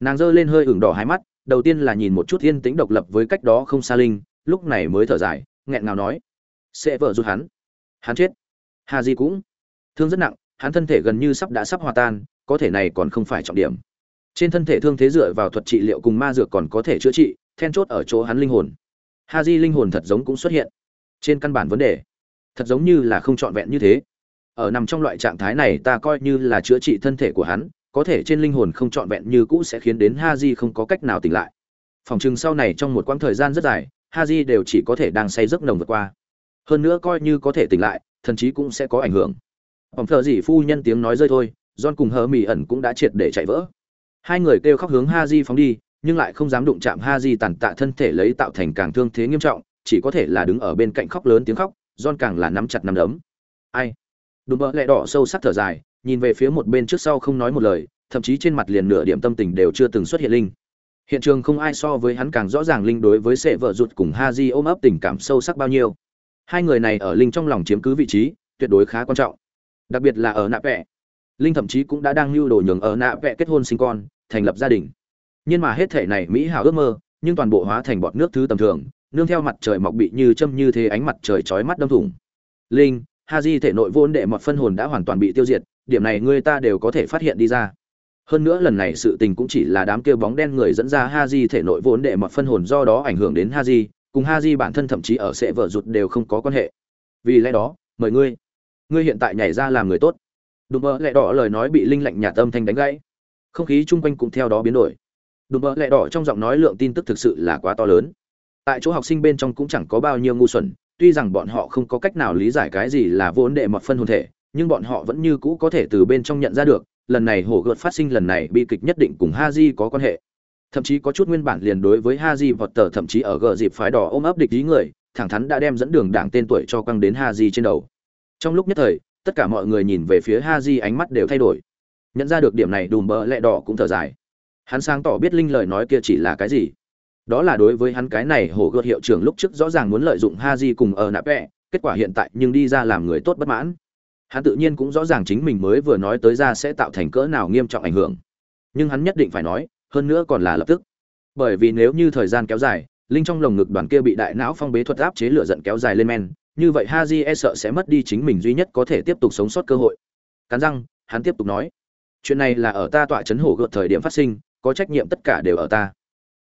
Nàng giơ lên hơi ửng đỏ hai mắt, đầu tiên là nhìn một chút yên tĩnh độc lập với cách đó không xa linh, lúc này mới thở dài, nghẹn ngào nói. Sẽ vợ rút hắn. Hắn chết. Hà di cũng. Thương rất nặng, hắn thân thể gần như sắp đã sắp hòa tan, có thể này còn không phải trọng điểm. Trên thân thể thương thế dựa vào thuật trị liệu cùng ma dược còn có thể chữa trị, then chốt ở chỗ hắn linh hồn. Ha di linh hồn thật giống cũng xuất hiện. Trên căn bản vấn đề thật giống như là không trọn vẹn như thế. Ở nằm trong loại trạng thái này, ta coi như là chữa trị thân thể của hắn, có thể trên linh hồn không trọn vẹn như cũ sẽ khiến đến ha di không có cách nào tỉnh lại. Phòng chừng sau này trong một quãng thời gian rất dài ha di đều chỉ có thể đang say giấc nồng vượt qua. Hơn nữa coi như có thể tỉnh lại thậm chí cũng sẽ có ảnh hưởng. Phòng thợ dị phu nhân tiếng nói rơi thôi, john cùng hờ mỹ ẩn cũng đã triệt để chạy vỡ. Hai người kêu khóc hướng ha di phóng đi, nhưng lại không dám đụng chạm ha di tàn tạ thân thể lấy tạo thành càng thương thế nghiêm trọng, chỉ có thể là đứng ở bên cạnh khóc lớn tiếng khóc john càng là nắm chặt nắm đấm. Ai? Đùm bỡ lẹ đỏ sâu sắc thở dài, nhìn về phía một bên trước sau không nói một lời, thậm chí trên mặt liền nửa điểm tâm tình đều chưa từng xuất hiện linh. Hiện trường không ai so với hắn càng rõ ràng linh đối với sệ vợ rụt cùng Haji ôm ấp tình cảm sâu sắc bao nhiêu. Hai người này ở linh trong lòng chiếm cứ vị trí, tuyệt đối khá quan trọng. Đặc biệt là ở nạ vẽ. linh thậm chí cũng đã đang lưu đồ nhường ở nạ vẽ kết hôn sinh con, thành lập gia đình. Nhưng mà hết thể này mỹ hảo ước mơ, nhưng toàn bộ hóa thành bọt nước thứ tầm thường nương theo mặt trời mọc bị như châm như thế ánh mặt trời chói mắt đâm thủng. Linh ha di thể nội vốn đệ mọt phân hồn đã hoàn toàn bị tiêu diệt, điểm này người ta đều có thể phát hiện đi ra. Hơn nữa lần này sự tình cũng chỉ là đám kia bóng đen người dẫn ra ha di thể nội vốn đệ mọt phân hồn do đó ảnh hưởng đến ha di cùng ha di bản thân thậm chí ở sẽ vợ rụt đều không có quan hệ. Vì lẽ đó, mời ngươi ngươi hiện tại nhảy ra làm người tốt. Đùm mơ lẹ đỏ lời nói bị linh lạnh nhà tâm thanh đánh gãy. Không khí chung quanh cũng theo đó biến đổi. Đùm mơ lẹ đỏ trong giọng nói lượng tin tức thực sự là quá to lớn tại chỗ học sinh bên trong cũng chẳng có bao nhiêu ngu xuẩn, tuy rằng bọn họ không có cách nào lý giải cái gì là vốn đệ mọt phân hồn thể, nhưng bọn họ vẫn như cũ có thể từ bên trong nhận ra được, lần này hổ gợt phát sinh lần này bi kịch nhất định cùng ha di có quan hệ. Thậm chí có chút nguyên bản liền đối với ha di vọt tờ, thậm chí ở gờ dịp phái đỏ ôm ấp địch ý người, thẳng thắn đã đem dẫn đường đảng tên tuổi cho quăng đến ha di trên đầu. Trong lúc nhất thời, tất cả mọi người nhìn về phía ha di ánh mắt đều thay đổi. Nhận ra được điểm này, đùm bơ lẹ đỏ cũng thở dài. Hắn sáng tỏ biết linh lời nói kia chỉ là cái gì? Đó là đối với hắn cái này hổ gợt hiệu trưởng lúc trước rõ ràng muốn lợi dụng ha di cùng ở nạp vẹ kết quả hiện tại nhưng đi ra làm người tốt bất mãn. Hắn tự nhiên cũng rõ ràng chính mình mới vừa nói tới ra sẽ tạo thành cỡ nào nghiêm trọng ảnh hưởng. Nhưng hắn nhất định phải nói, hơn nữa còn là lập tức. Bởi vì nếu như thời gian kéo dài, linh trong lồng ngực đoàn kia bị đại não phong bế thuật áp chế lửa giận kéo dài lên men, như vậy haji e sợ sẽ mất đi chính mình duy nhất có thể tiếp tục sống sót cơ hội. Cắn răng, hắn tiếp tục nói, chuyện này là ở ta tọa chấn hổ gợt thời điểm phát sinh, có trách nhiệm tất cả đều ở ta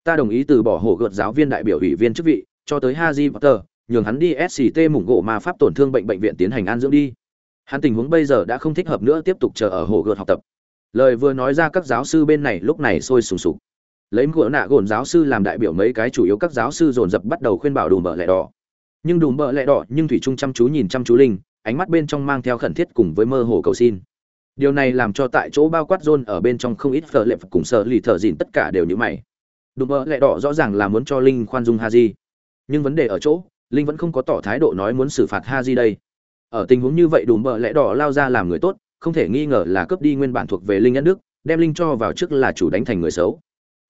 ta đồng ý từ bỏ hổ gợt giáo viên đại biểu ủy viên chức vị, cho tới haji potter, nhường hắn đi sct mủng gỗ ma pháp tổn thương bệnh bệnh viện tiến hành an dưỡng đi. Hắn tình huống bây giờ đã không thích hợp nữa tiếp tục chờ ở hồ gợt học tập. Lời vừa nói ra các giáo sư bên này lúc này sôi sùng sục. Lấy ngựa nạ gồn giáo sư làm đại biểu mấy cái chủ yếu các giáo sư dồn dập bắt đầu khuyên bảo đùm bợ lẹ đỏ. Nhưng đùm bợ lẹ đỏ, nhưng thủy trung chăm chú nhìn chăm chú linh, ánh mắt bên trong mang theo khẩn thiết cùng với mơ hồ cầu xin. Điều này làm cho tại chỗ bao quát rôn ở bên trong không ít phở lệ cùng sợ lì thở dìn tất cả đều như mày đùm bợ lẹ đỏ rõ ràng là muốn cho linh khoan dung ha di nhưng vấn đề ở chỗ, linh vẫn không có tỏ thái độ nói muốn xử phạt ha di đây. Ở tình huống như vậy đùm bợ lẽ đỏ lao ra làm người tốt, không thể nghi ngờ là cướp đi nguyên bản thuộc về linh nhất đức, đem linh cho vào trước là chủ đánh thành người xấu.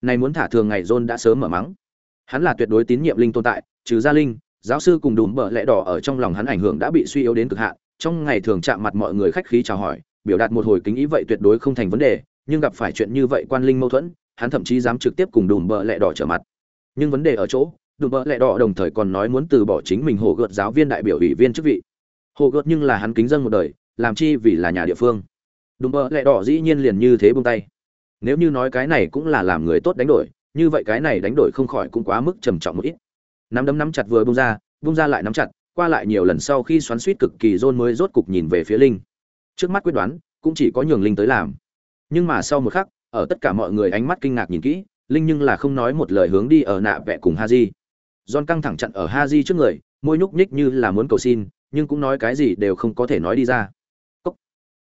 Này muốn thả thường ngày john đã sớm mở mắng. Hắn là tuyệt đối tín nhiệm linh tồn tại, trừ gia linh, giáo sư cùng đùm bợ lẽ đỏ ở trong lòng hắn ảnh hưởng đã bị suy yếu đến cực hạn. Trong ngày thường chạm mặt mọi người khách khí chào hỏi, biểu đạt một hồi kính ý vậy tuyệt đối không thành vấn đề, nhưng gặp phải chuyện như vậy quan linh mâu thuẫn hắn thậm chí dám trực tiếp cùng đùm bợ lẹ đỏ trở mặt. Nhưng vấn đề ở chỗ, đùm bợ lẹ đỏ đồng thời còn nói muốn từ bỏ chính mình hồ gợt giáo viên đại biểu ủy viên chức vị. Hồ gợt nhưng là hắn kính dân một đời, làm chi vì là nhà địa phương. Đùm bợ lẹ đỏ dĩ nhiên liền như thế buông tay. Nếu như nói cái này cũng là làm người tốt đánh đổi, như vậy cái này đánh đổi không khỏi cũng quá mức trầm trọng một ít. Nắm đấm nắm chặt vừa bung ra bung ra lại nắm chặt, qua lại nhiều lần sau khi xoắn suýt cực kỳ rôn mới rốt cục nhìn về phía linh. Trước mắt quyết đoán, cũng chỉ có nhường linh tới làm. Nhưng mà sau một khắc ở tất cả mọi người ánh mắt kinh ngạc nhìn kỹ, linh nhưng là không nói một lời hướng đi ở nạ vẽ cùng haji. John căng thẳng chặn ở haji trước người, môi nhúc nhích như là muốn cầu xin, nhưng cũng nói cái gì đều không có thể nói đi ra. Cốc.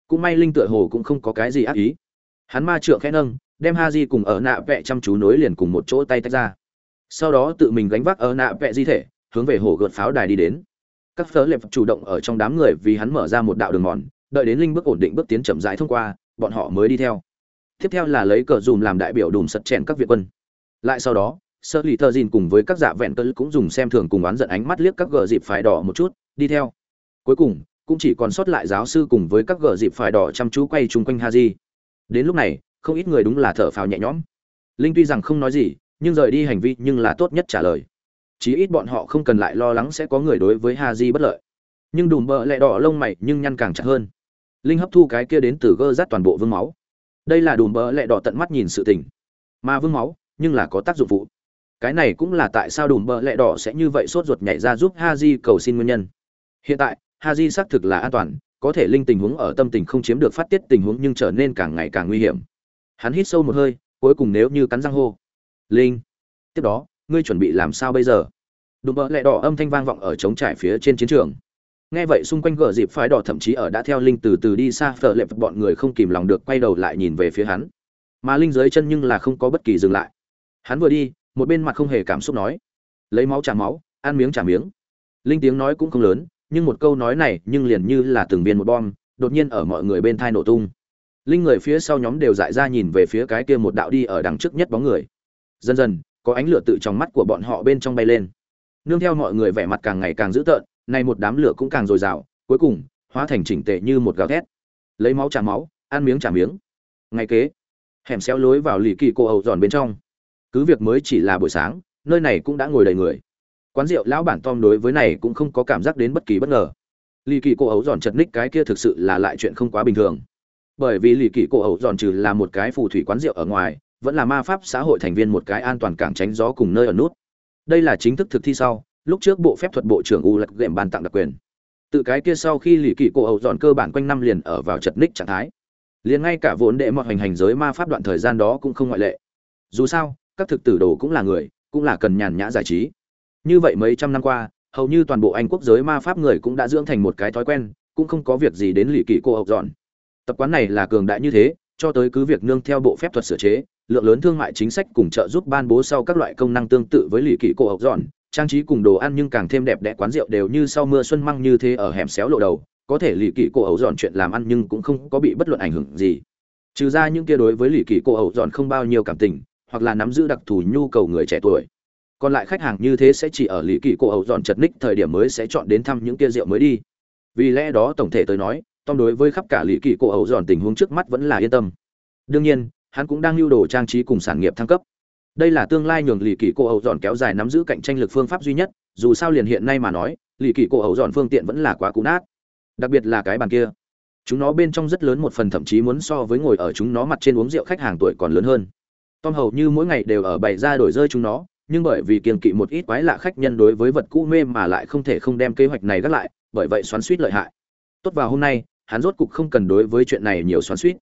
cũng may linh tựa hồ cũng không có cái gì ác ý. Hắn ma trượng khẽ nâng, đem haji cùng ở nạ vẽ chăm chú nối liền cùng một chỗ tay tách ra. Sau đó tự mình gánh vác ở nạ vẽ di thể, hướng về hồ gợt pháo đài đi đến. Các phớ lệp chủ động ở trong đám người vì hắn mở ra một đạo đường mòn, đợi đến linh bước ổn định bước tiến chậm rãi thông qua, bọn họ mới đi theo tiếp theo là lấy cờ dùm làm đại biểu đùm sật chèn các viện quân. Lại sau đó, sơ lì thơ dìn cùng với các giả vẹn cỡ cũng dùng xem thường cùng oán giận ánh mắt liếc các gờ dịp phải đỏ một chút, đi theo. Cuối cùng, cũng chỉ còn sót lại giáo sư cùng với các gờ dịp phải đỏ chăm chú quay chung quanh ha di. Đến lúc này, không ít người đúng là thở phào nhẹ nhõm. Linh tuy rằng không nói gì, nhưng rời đi hành vi nhưng là tốt nhất trả lời. Chí ít bọn họ không cần lại lo lắng sẽ có người đối với ha di bất lợi. Nhưng đùm bợ lẹ đỏ lông mày nhưng nhăn càng chặt hơn. Linh hấp thu cái kia đến từ gơ rát toàn bộ vương máu đây là đùm bỡ lẹ đỏ tận mắt nhìn sự tình. Mà vương máu, nhưng là có tác dụng phụ. Cái này cũng là tại sao đùm bỡ lẹ đỏ sẽ như vậy sốt ruột nhảy ra giúp ha cầu xin nguyên nhân. Hiện tại ha xác thực là an toàn, có thể linh tình huống ở tâm tình không chiếm được phát tiết tình huống nhưng trở nên càng ngày càng nguy hiểm. Hắn hít sâu một hơi, cuối cùng nếu như cắn răng hô. Linh! Tiếp đó, ngươi chuẩn bị làm sao bây giờ? Đùm bỡ lẹ đỏ âm thanh vang vọng ở trống trải phía trên chiến trường nghe vậy xung quanh gờ dịp phái đỏ thậm chí ở đã theo linh từ từ đi xa phở lệ bọn người không kìm lòng được quay đầu lại nhìn về phía hắn. Mà linh dưới chân nhưng là không có bất kỳ dừng lại. Hắn vừa đi, một bên mặt không hề cảm xúc nói, lấy máu trả máu, ăn miếng trả miếng. Linh tiếng nói cũng không lớn, nhưng một câu nói này nhưng liền như là từng viên một bom, đột nhiên ở mọi người bên thai nổ tung. Linh người phía sau nhóm đều dại ra nhìn về phía cái kia một đạo đi ở đằng trước nhất bóng người. Dần dần, có ánh lửa tự trong mắt của bọn họ bên trong bay lên. Nương theo mọi người vẻ mặt càng ngày càng dữ tợn nay một đám lửa cũng càng dồi dào, cuối cùng, hóa thành chỉnh tề như một gào thét. Lấy máu trả máu, ăn miếng trả miếng. Ngay kế, hẻm xéo lối vào lì kỳ cô ẩu giòn bên trong. Cứ việc mới chỉ là buổi sáng, nơi này cũng đã ngồi đầy người. Quán rượu lão bản tom đối với này cũng không có cảm giác đến bất kỳ bất ngờ. Lì kỳ cô ẩu giòn chật ních cái kia thực sự là lại chuyện không quá bình thường. Bởi vì lì kỳ cô ẩu giòn trừ là một cái phù thủy quán rượu ở ngoài, vẫn là ma pháp xã hội thành viên một cái an toàn cảng tránh gió cùng nơi ở nút. Đây là chính thức thực thi sau lúc trước bộ phép thuật bộ trưởng u lật gệm ban tặng đặc quyền. Tự cái kia sau khi lì kỳ cô ẩu dọn cơ bản quanh năm liền ở vào chật ních trạng thái. Liền ngay cả vốn đệ mọi hành hành giới ma pháp đoạn thời gian đó cũng không ngoại lệ. Dù sao, các thực tử đồ cũng là người, cũng là cần nhàn nhã giải trí. Như vậy mấy trăm năm qua, hầu như toàn bộ anh quốc giới ma pháp người cũng đã dưỡng thành một cái thói quen, cũng không có việc gì đến lì kỳ cô ẩu dọn. Tập quán này là cường đại như thế, cho tới cứ việc nương theo bộ phép thuật sửa chế, lượng lớn thương mại chính sách cùng trợ giúp ban bố sau các loại công năng tương tự với lì kỳ cô ẩu dọn trang trí cùng đồ ăn nhưng càng thêm đẹp đẽ, quán rượu đều như sau mưa xuân măng như thế ở hẻm xéo lộ đầu, có thể lì kỳ cô ẩu dọn chuyện làm ăn nhưng cũng không có bị bất luận ảnh hưởng gì. Trừ ra những kia đối với lì kỳ cô ẩu dọn không bao nhiêu cảm tình, hoặc là nắm giữ đặc thù nhu cầu người trẻ tuổi. Còn lại khách hàng như thế sẽ chỉ ở lì kỳ cô ẩu dọn chật ních thời điểm mới sẽ chọn đến thăm những kia rượu mới đi. Vì lẽ đó tổng thể tới nói, tom đối với khắp cả lì kỳ cô ẩu dọn tình huống trước mắt vẫn là yên tâm. Đương nhiên, hắn cũng đang lưu đồ trang trí cùng sản nghiệp thăng cấp đây là tương lai nhường lì kỳ cô ẩu dọn kéo dài nắm giữ cạnh tranh lực phương pháp duy nhất, dù sao liền hiện nay mà nói, lì kỳ cô ẩu dọn phương tiện vẫn là quá cũ nát. Đặc biệt là cái bàn kia. Chúng nó bên trong rất lớn một phần thậm chí muốn so với ngồi ở chúng nó mặt trên uống rượu khách hàng tuổi còn lớn hơn. Tom hầu như mỗi ngày đều ở bày ra đổi rơi chúng nó, nhưng bởi vì kiềm kỵ một ít quái lạ khách nhân đối với vật cũ mê mà lại không thể không đem kế hoạch này gác lại, bởi vậy xoắn suýt lợi hại. Tốt vào hôm nay, hắn rốt cục không cần đối với chuyện này nhiều xoắn suýt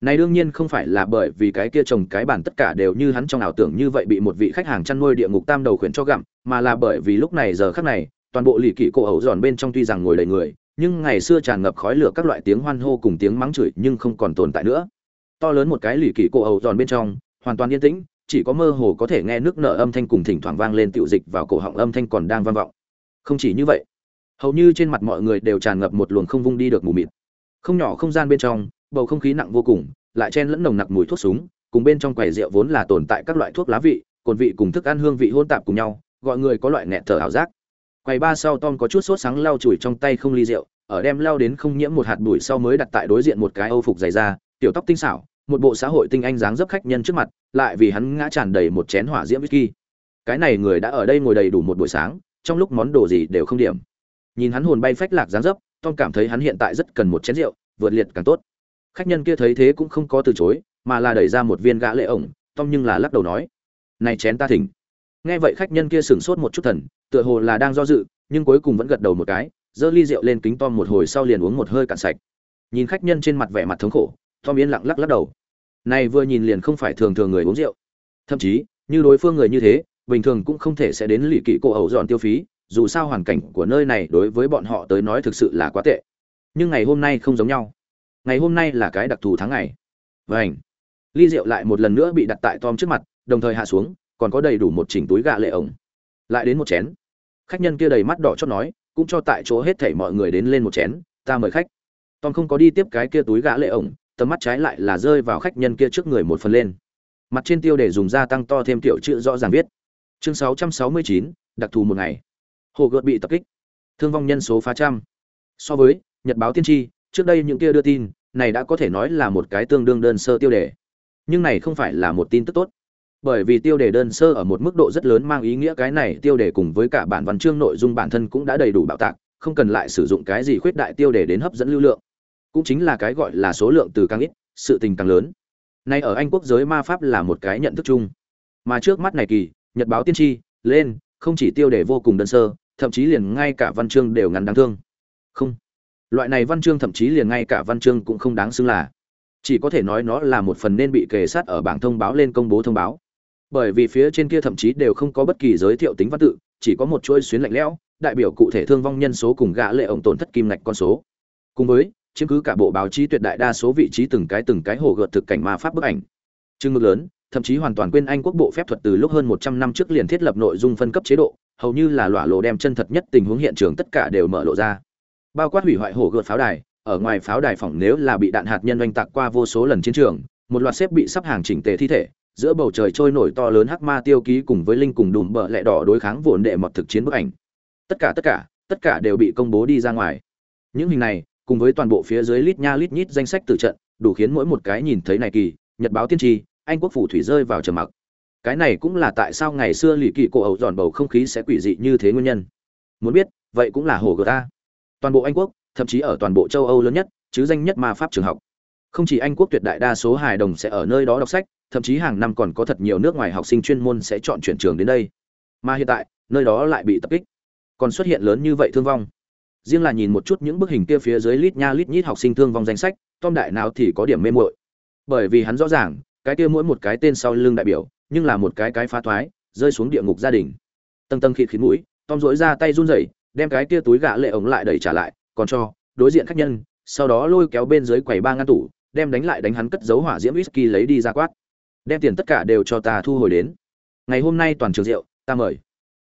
này đương nhiên không phải là bởi vì cái kia trồng cái bản tất cả đều như hắn trong ảo tưởng như vậy bị một vị khách hàng chăn nuôi địa ngục tam đầu khuyển cho gặm, mà là bởi vì lúc này giờ khắc này, toàn bộ lì kỵ cổ ẩu giòn bên trong tuy rằng ngồi đầy người, nhưng ngày xưa tràn ngập khói lửa các loại tiếng hoan hô cùng tiếng mắng chửi nhưng không còn tồn tại nữa. To lớn một cái lì kỵ cổ ẩu giòn bên trong, hoàn toàn yên tĩnh, chỉ có mơ hồ có thể nghe nước nở âm thanh cùng thỉnh thoảng vang lên tiểu dịch vào cổ họng âm thanh còn đang vang vọng. Không chỉ như vậy, hầu như trên mặt mọi người đều tràn ngập một luồng không vung đi được mù mịt. Không nhỏ không gian bên trong, bầu không khí nặng vô cùng, lại chen lẫn nồng nặc mùi thuốc súng, cùng bên trong quầy rượu vốn là tồn tại các loại thuốc lá vị, cồn vị cùng thức ăn hương vị hỗn tạp cùng nhau, gọi người có loại nghẹt thở ảo giác. Quầy ba sau Tom có chút sốt sáng lau chùi trong tay không ly rượu, ở đem lau đến không nhiễm một hạt bụi sau mới đặt tại đối diện một cái Âu phục dày da, tiểu tóc tinh xảo, một bộ xã hội tinh anh dáng dấp khách nhân trước mặt, lại vì hắn ngã tràn đầy một chén hỏa diễm whisky. cái này người đã ở đây ngồi đầy đủ một buổi sáng trong lúc món đồ gì đều không điểm nhìn hắn hồn bay phách lạc dáng dấp tom cảm thấy hắn hiện tại rất cần một chén rượu vượt liệt càng tốt khách nhân kia thấy thế cũng không có từ chối, mà là đẩy ra một viên gã lệ ổng, tom nhưng là lắc đầu nói, này chén ta thỉnh. Nghe vậy khách nhân kia sửng sốt một chút thần, tựa hồ là đang do dự, nhưng cuối cùng vẫn gật đầu một cái, giơ ly rượu lên kính tom một hồi sau liền uống một hơi cạn sạch. Nhìn khách nhân trên mặt vẻ mặt thống khổ, tom yên lặng lắc lắc đầu. Này vừa nhìn liền không phải thường thường người uống rượu. Thậm chí, như đối phương người như thế, bình thường cũng không thể sẽ đến lì kỵ cổ ẩu dọn tiêu phí, dù sao hoàn cảnh của nơi này đối với bọn họ tới nói thực sự là quá tệ. Nhưng ngày hôm nay không giống nhau ngày hôm nay là cái đặc thù tháng ngày. Vảnh ly rượu lại một lần nữa bị đặt tại tom trước mặt đồng thời hạ xuống còn có đầy đủ một chỉnh túi gà lệ ổng. Lại đến một chén. Khách nhân kia đầy mắt đỏ chót nói cũng cho tại chỗ hết thảy mọi người đến lên một chén ta mời khách. Tom không có đi tiếp cái kia túi gã lệ ổng tầm mắt trái lại là rơi vào khách nhân kia trước người một phần lên. Mặt trên tiêu để dùng gia tăng to thêm tiểu chữ rõ ràng viết. Chương 669, đặc thù một ngày. Hồ gợt bị tập kích. Thương vong nhân số phá trăm. So với nhật báo tiên tri trước đây những kia đưa tin, này đã có thể nói là một cái tương đương đơn sơ tiêu đề. Nhưng này không phải là một tin tức tốt. Bởi vì tiêu đề đơn sơ ở một mức độ rất lớn mang ý nghĩa cái này tiêu đề cùng với cả bản văn chương nội dung bản thân cũng đã đầy đủ bạo tạc, không cần lại sử dụng cái gì khuyết đại tiêu đề đến hấp dẫn lưu lượng. Cũng chính là cái gọi là số lượng từ càng ít, sự tình càng lớn. Nay ở anh quốc giới ma pháp là một cái nhận thức chung. Mà trước mắt này kỳ, nhật báo tiên tri, lên, không chỉ tiêu đề vô cùng đơn sơ, thậm chí liền ngay cả văn chương đều ngắn đáng thương. Không loại này văn chương thậm chí liền ngay cả văn chương cũng không đáng xưng là. Chỉ có thể nói nó là một phần nên bị kề sát ở bảng thông báo lên công bố thông báo. Bởi vì phía trên kia thậm chí đều không có bất kỳ giới thiệu tính văn tự, chỉ có một chuỗi xuyến lạnh lẽo, đại biểu cụ thể thương vong nhân số cùng gã lệ ổng tổn thất kim ngạch con số. Cùng với, chiếm cứ cả bộ báo chí tuyệt đại đa số vị trí từng cái từng cái hồ gợt thực cảnh ma pháp bức ảnh. Chương mực lớn, thậm chí hoàn toàn quên anh quốc bộ phép thuật từ lúc hơn 100 năm trước liền thiết lập nội dung phân cấp chế độ, hầu như là lọa lộ đem chân thật nhất tình huống hiện trường tất cả đều mở lộ ra bao quát hủy hoại hổ gợt pháo đài, ở ngoài pháo đài phỏng nếu là bị đạn hạt nhân oanh tạc qua vô số lần chiến trường, một loạt xếp bị sắp hàng chỉnh tề thi thể, giữa bầu trời trôi nổi to lớn hắc ma tiêu ký cùng với linh cùng đùm bợ lẹ đỏ đối kháng vụn đệ mọt thực chiến bức ảnh. Tất cả tất cả tất cả đều bị công bố đi ra ngoài. Những hình này, cùng với toàn bộ phía dưới lít nha lít nhít danh sách tử trận, đủ khiến mỗi một cái nhìn thấy này kỳ, nhật báo tiên tri, anh quốc phủ thủy rơi vào trầm mặc. Cái này cũng là tại sao ngày xưa lì kỳ cổ ẩu dọn bầu không khí sẽ quỷ dị như thế nguyên nhân. Muốn biết, vậy cũng là hồ gờ ta toàn bộ anh quốc, thậm chí ở toàn bộ châu âu lớn nhất, chứ danh nhất ma pháp trường học. Không chỉ anh quốc tuyệt đại đa số hài đồng sẽ ở nơi đó đọc sách, thậm chí hàng năm còn có thật nhiều nước ngoài học sinh chuyên môn sẽ chọn chuyển trường đến đây. Mà hiện tại, nơi đó lại bị tập kích. Còn xuất hiện lớn như vậy thương vong. Riêng là nhìn một chút những bức hình kia phía dưới lít nha lít nhít học sinh thương vong danh sách, tom đại nào thì có điểm mê muội. Bởi vì hắn rõ ràng, cái kia mỗi một cái tên sau lưng đại biểu, nhưng là một cái cái phá thoái, rơi xuống địa ngục gia đình. Tầng tầng khịt khí mũi, tom dỗi ra tay run rẩy đem cái kia túi gạ lệ ống lại đẩy trả lại, còn cho, đối diện khách nhân, sau đó lôi kéo bên dưới quầy ba ngăn tủ, đem đánh lại đánh hắn cất dấu hỏa diễm whisky lấy đi ra quát. Đem tiền tất cả đều cho ta thu hồi đến. Ngày hôm nay toàn trường rượu, ta mời.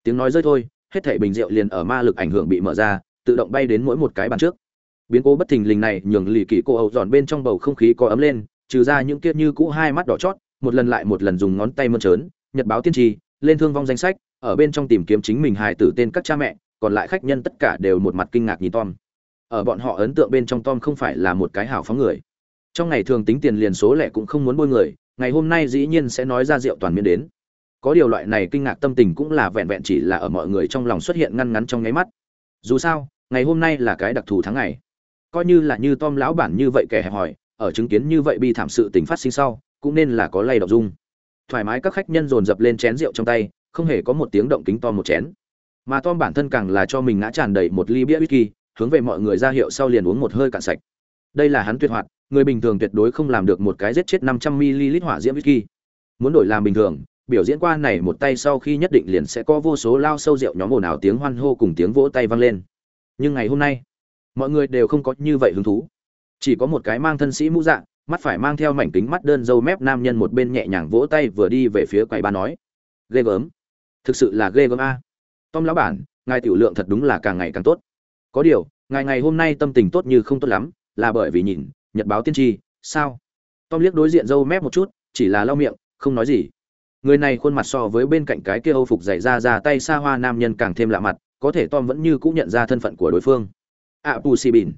Tiếng nói rơi thôi, hết thảy bình rượu liền ở ma lực ảnh hưởng bị mở ra, tự động bay đến mỗi một cái bàn trước. Biến cố bất thình lình này nhường lì kỳ cô ẩu dọn bên trong bầu không khí có ấm lên, trừ ra những kiếp như cũ hai mắt đỏ chót, một lần lại một lần dùng ngón tay mơn trớn, nhật báo tiên tri, lên thương vong danh sách, ở bên trong tìm kiếm chính mình hài tử tên các cha mẹ còn lại khách nhân tất cả đều một mặt kinh ngạc nhìn tom. Ở bọn họ ấn tượng bên trong tom không phải là một cái hảo phóng người. Trong ngày thường tính tiền liền số lẻ cũng không muốn bôi người, ngày hôm nay dĩ nhiên sẽ nói ra rượu toàn miên đến. Có điều loại này kinh ngạc tâm tình cũng là vẹn vẹn chỉ là ở mọi người trong lòng xuất hiện ngăn ngắn trong nháy mắt. Dù sao, ngày hôm nay là cái đặc thù tháng ngày. Coi như là như tom lão bản như vậy kẻ hẹp hòi, ở chứng kiến như vậy bi thảm sự tình phát sinh sau, cũng nên là có lay động dung. Thoải mái các khách nhân dồn dập lên chén rượu trong tay, không hề có một tiếng động kính tom một chén mà tom bản thân càng là cho mình ngã tràn đầy một ly bia whisky, hướng về mọi người ra hiệu sau liền uống một hơi cạn sạch. Đây là hắn tuyệt hoạt, người bình thường tuyệt đối không làm được một cái giết chết 500 ml hỏa diễm whisky. Muốn đổi làm bình thường, biểu diễn qua này một tay sau khi nhất định liền sẽ có vô số lao sâu rượu nhóm ồn ào tiếng hoan hô cùng tiếng vỗ tay vang lên. Nhưng ngày hôm nay, mọi người đều không có như vậy hứng thú. Chỉ có một cái mang thân sĩ mũ dạng mắt phải mang theo mảnh kính mắt đơn dâu mép nam nhân một bên nhẹ nhàng vỗ tay vừa đi về phía quầy ba nói. Ghê gớm. Thực sự là ghê gớm a tom lão bản, ngài tiểu lượng thật đúng là càng ngày càng tốt. Có điều, ngài ngày hôm nay tâm tình tốt như không tốt lắm, là bởi vì nhìn, nhật báo tiên tri, sao? Tom liếc đối diện râu mép một chút, chỉ là lau miệng, không nói gì. Người này khuôn mặt so với bên cạnh cái kia âu phục dày ra ra tay xa hoa nam nhân càng thêm lạ mặt, có thể tom vẫn như cũng nhận ra thân phận của đối phương. Ạ pù xì bìn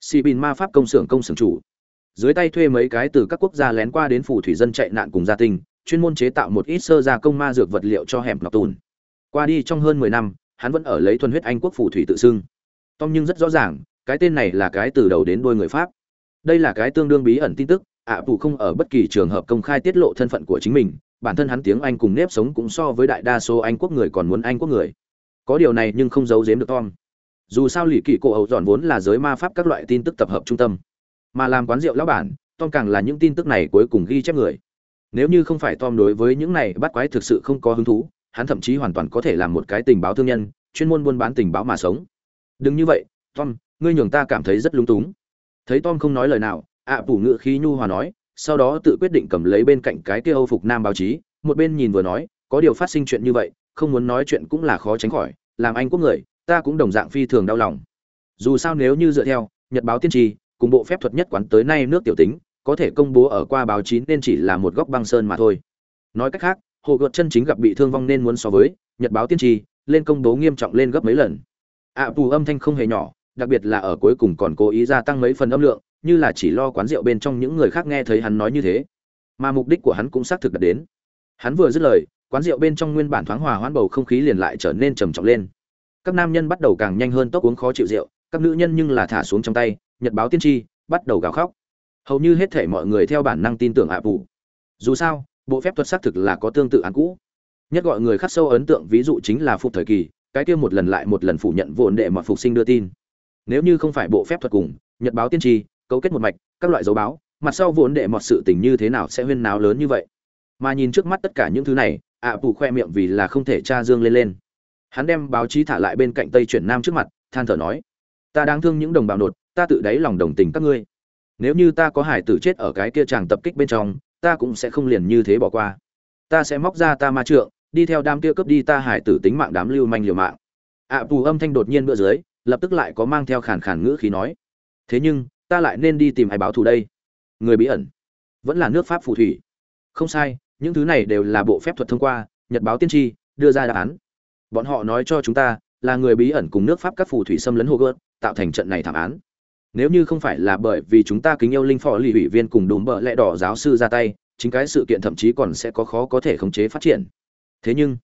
xì bìn ma pháp công xưởng công xưởng chủ. Dưới tay thuê mấy cái từ các quốc gia lén qua đến phủ thủy dân chạy nạn cùng gia tinh, chuyên môn chế tạo một ít sơ gia công ma dược vật liệu cho hẻm ngọc tùn qua đi trong hơn mười năm hắn vẫn ở lấy thuần huyết anh quốc phù thủy tự xưng. Tom nhưng rất rõ ràng cái tên này là cái từ đầu đến đuôi người pháp. Đây là cái tương đương bí ẩn tin tức ạ à, không ở bất kỳ trường hợp công khai tiết lộ thân phận của chính mình bản thân hắn tiếng anh cùng nếp sống cũng so với đại đa số anh quốc người còn muốn anh quốc người. Có điều này nhưng không giấu giếm được tom. Dù sao lì kỳ cổ hậu dọn vốn là giới ma pháp các loại tin tức tập hợp trung tâm. Mà làm quán rượu lão bản tom càng là những tin tức này cuối cùng ghi chép người. Nếu như không phải tom đối với những này bắt quái thực sự không có hứng thú hắn thậm chí hoàn toàn có thể làm một cái tình báo thương nhân chuyên môn buôn bán tình báo mà sống. Đừng như vậy tom ngươi nhường ta cảm thấy rất lung túng. Thấy tom không nói lời nào ạ à, phủ ngự khí nhu hòa nói sau đó tự quyết định cầm lấy bên cạnh cái kia âu phục nam báo chí một bên nhìn vừa nói có điều phát sinh chuyện như vậy không muốn nói chuyện cũng là khó tránh khỏi làm anh quốc người ta cũng đồng dạng phi thường đau lòng. Dù sao nếu như dựa theo nhật báo tiên tri cùng bộ phép thuật nhất quán tới nay nước tiểu tính có thể công bố ở qua báo chí nên chỉ là một góc băng sơn mà thôi. Nói cách khác hồ gợt chân chính gặp bị thương vong nên muốn so với nhật báo tiên tri lên công bố nghiêm trọng lên gấp mấy lần. Ạ à, âm thanh không hề nhỏ đặc biệt là ở cuối cùng còn cố ý gia tăng mấy phần âm lượng như là chỉ lo quán rượu bên trong những người khác nghe thấy hắn nói như thế. Mà mục đích của hắn cũng xác thực đạt đến. Hắn vừa dứt lời quán rượu bên trong nguyên bản thoáng hòa hoãn bầu không khí liền lại trở nên trầm trọng lên. Các nam nhân bắt đầu càng nhanh hơn tốc uống khó chịu rượu các nữ nhân nhưng là thả xuống trong tay nhật báo tiên tri bắt đầu gào khóc. Hầu như hết thể mọi người theo bản năng tin tưởng ạ bù dù sao bộ phép thuật xác thực là có tương tự án cũ. Nhất gọi người khắc sâu ấn tượng ví dụ chính là phục thời kỳ, cái kia một lần lại một lần phủ nhận vốn đệ mọt phục sinh đưa tin. Nếu như không phải bộ phép thuật cùng, nhật báo tiên tri, cấu kết một mạch, các loại dấu báo, mặt sau vốn đệ mọt sự tình như thế nào sẽ huyên náo lớn như vậy? Mà nhìn trước mắt tất cả những thứ này, ạ à khoe miệng vì là không thể tra dương lên lên. Hắn đem báo chí thả lại bên cạnh tây chuyển nam trước mặt, than thở nói, ta đang thương những đồng bào nột, ta tự đáy lòng đồng tình các ngươi. Nếu như ta có hải tử chết ở cái kia chàng tập kích bên trong ta cũng sẽ không liền như thế bỏ qua. Ta sẽ móc ra ta ma trượng đi theo đám kia cướp đi ta hải tử tính mạng đám lưu manh liều mạng. Ạ à, âm thanh đột nhiên bữa dưới lập tức lại có mang theo khàn khàn ngữ khí nói thế nhưng ta lại nên đi tìm ai báo thù đây? Người bí ẩn vẫn là nước pháp phù thủy. Không sai những thứ này đều là bộ phép thuật thông qua nhật báo tiên tri đưa ra đáp án. Bọn họ nói cho chúng ta là người bí ẩn cùng nước pháp các phù thủy xâm lấn hồ gợt tạo thành trận này thảm án nếu như không phải là bởi vì chúng ta kính yêu linh phò lì ủy viên cùng đùm bợ lẽ đỏ giáo sư ra tay, chính cái sự kiện thậm chí còn sẽ có khó có thể khống chế phát triển. Thế nhưng,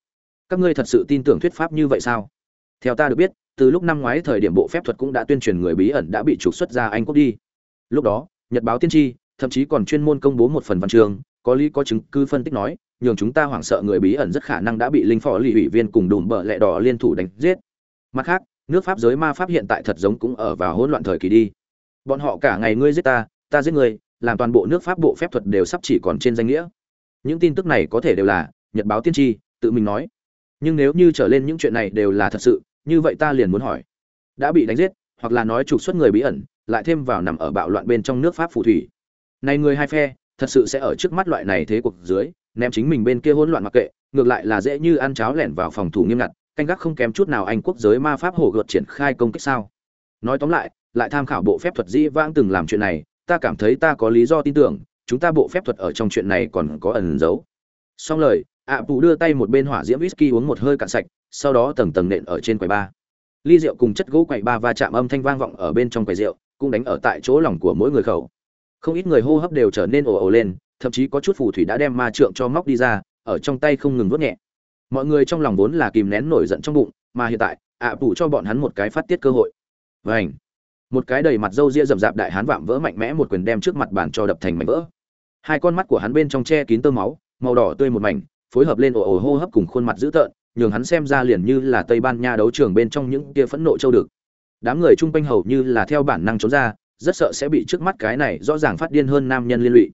các ngươi thật sự tin tưởng thuyết pháp như vậy sao? Theo ta được biết, từ lúc năm ngoái thời điểm bộ phép thuật cũng đã tuyên truyền người bí ẩn đã bị trục xuất ra anh quốc đi. Lúc đó, nhật báo tiên tri, thậm chí còn chuyên môn công bố một phần văn chương, có lý có chứng cứ phân tích nói, nhường chúng ta hoảng sợ người bí ẩn rất khả năng đã bị linh phò lì ủy viên cùng đùm bợ lẹ đỏ liên thủ đánh giết. Mặt khác nước pháp giới ma pháp hiện tại thật giống cũng ở vào hỗn loạn thời kỳ đi. Bọn họ cả ngày ngươi giết ta ta giết ngươi, làm toàn bộ nước pháp bộ phép thuật đều sắp chỉ còn trên danh nghĩa. Những tin tức này có thể đều là nhật báo tiên tri, tự mình nói. Nhưng nếu như trở lên những chuyện này đều là thật sự, như vậy ta liền muốn hỏi. Đã bị đánh giết, hoặc là nói trục xuất người bí ẩn, lại thêm vào nằm ở bạo loạn bên trong nước pháp phù thủy. Này người hai phe, thật sự sẽ ở trước mắt loại này thế cuộc dưới, ném chính mình bên kia hỗn loạn mặc kệ, ngược lại là dễ như ăn cháo lẻn vào phòng thủ nghiêm ngặt canh gác không kém chút nào anh quốc giới ma pháp hổ gợt triển khai công kích sao. Nói tóm lại lại tham khảo bộ phép thuật dĩ vãng từng làm chuyện này ta cảm thấy ta có lý do tin tưởng chúng ta bộ phép thuật ở trong chuyện này còn có ẩn giấu xong lời ạ à, đưa tay một bên hỏa diễm whisky uống một hơi cạn sạch sau đó tầng tầng nện ở trên quầy ba. Ly rượu cùng chất gỗ quầy ba va chạm âm thanh vang vọng ở bên trong quầy rượu cũng đánh ở tại chỗ lòng của mỗi người khẩu. Không ít người hô hấp đều trở nên ồ ồ lên thậm chí có chút phù thủy đã đem ma trượng cho móc đi ra ở trong tay không ngừng vớt nhẹ mọi người trong lòng vốn là kìm nén nổi giận trong bụng, mà hiện tại, ạ à cho bọn hắn một cái phát tiết cơ hội. Vảnh một cái đầy mặt râu ria rậm rạp đại hán vạm vỡ mạnh mẽ một quyền đem trước mặt bàn cho đập thành mảnh vỡ. Hai con mắt của hắn bên trong che kín tơ máu, màu đỏ tươi một mảnh, phối hợp lên ồ ồ hô hấp cùng khuôn mặt dữ tợn, nhường hắn xem ra liền như là tây ban nha đấu trường bên trong những kia phẫn nộ châu được. Đám người chung quanh hầu như là theo bản năng trốn ra, rất sợ sẽ bị trước mắt cái này rõ ràng phát điên hơn nam nhân liên lụy.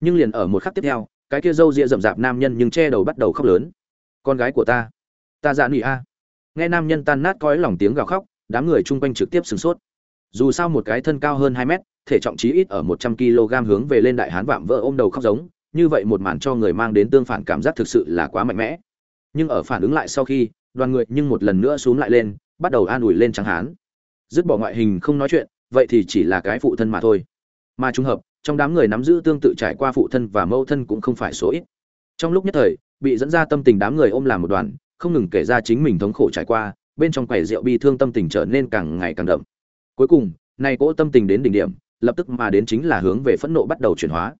Nhưng liền ở một khắc tiếp theo, cái kia râu ria rậm rạp nam nhân nhưng che đầu bắt đầu khóc lớn con gái của ta. Ta dạ nỉ a. Nghe nam nhân tan nát cõi lòng tiếng gào khóc, đám người chung quanh trực tiếp sửng sốt. Dù sao một cái thân cao hơn hai mét, thể trọng chí ít ở một trăm kg hướng về lên đại hán vạm vỡ ôm đầu khóc giống, như vậy một màn cho người mang đến tương phản cảm giác thực sự là quá mạnh mẽ. Nhưng ở phản ứng lại sau khi, đoàn người nhưng một lần nữa xuống lại lên, bắt đầu an ủi lên trắng hán. Dứt bỏ ngoại hình không nói chuyện, vậy thì chỉ là cái phụ thân mà thôi. Mà trùng hợp, trong đám người nắm giữ tương tự trải qua phụ thân và mẫu thân cũng không phải số ít. Trong lúc nhất thời bị dẫn ra tâm tình đám người ôm làm một đoàn, không ngừng kể ra chính mình thống khổ trải qua, bên trong quầy rượu bi thương tâm tình trở nên càng ngày càng đậm. Cuối cùng, nay cỗ tâm tình đến đỉnh điểm, lập tức mà đến chính là hướng về phẫn nộ bắt đầu chuyển hóa.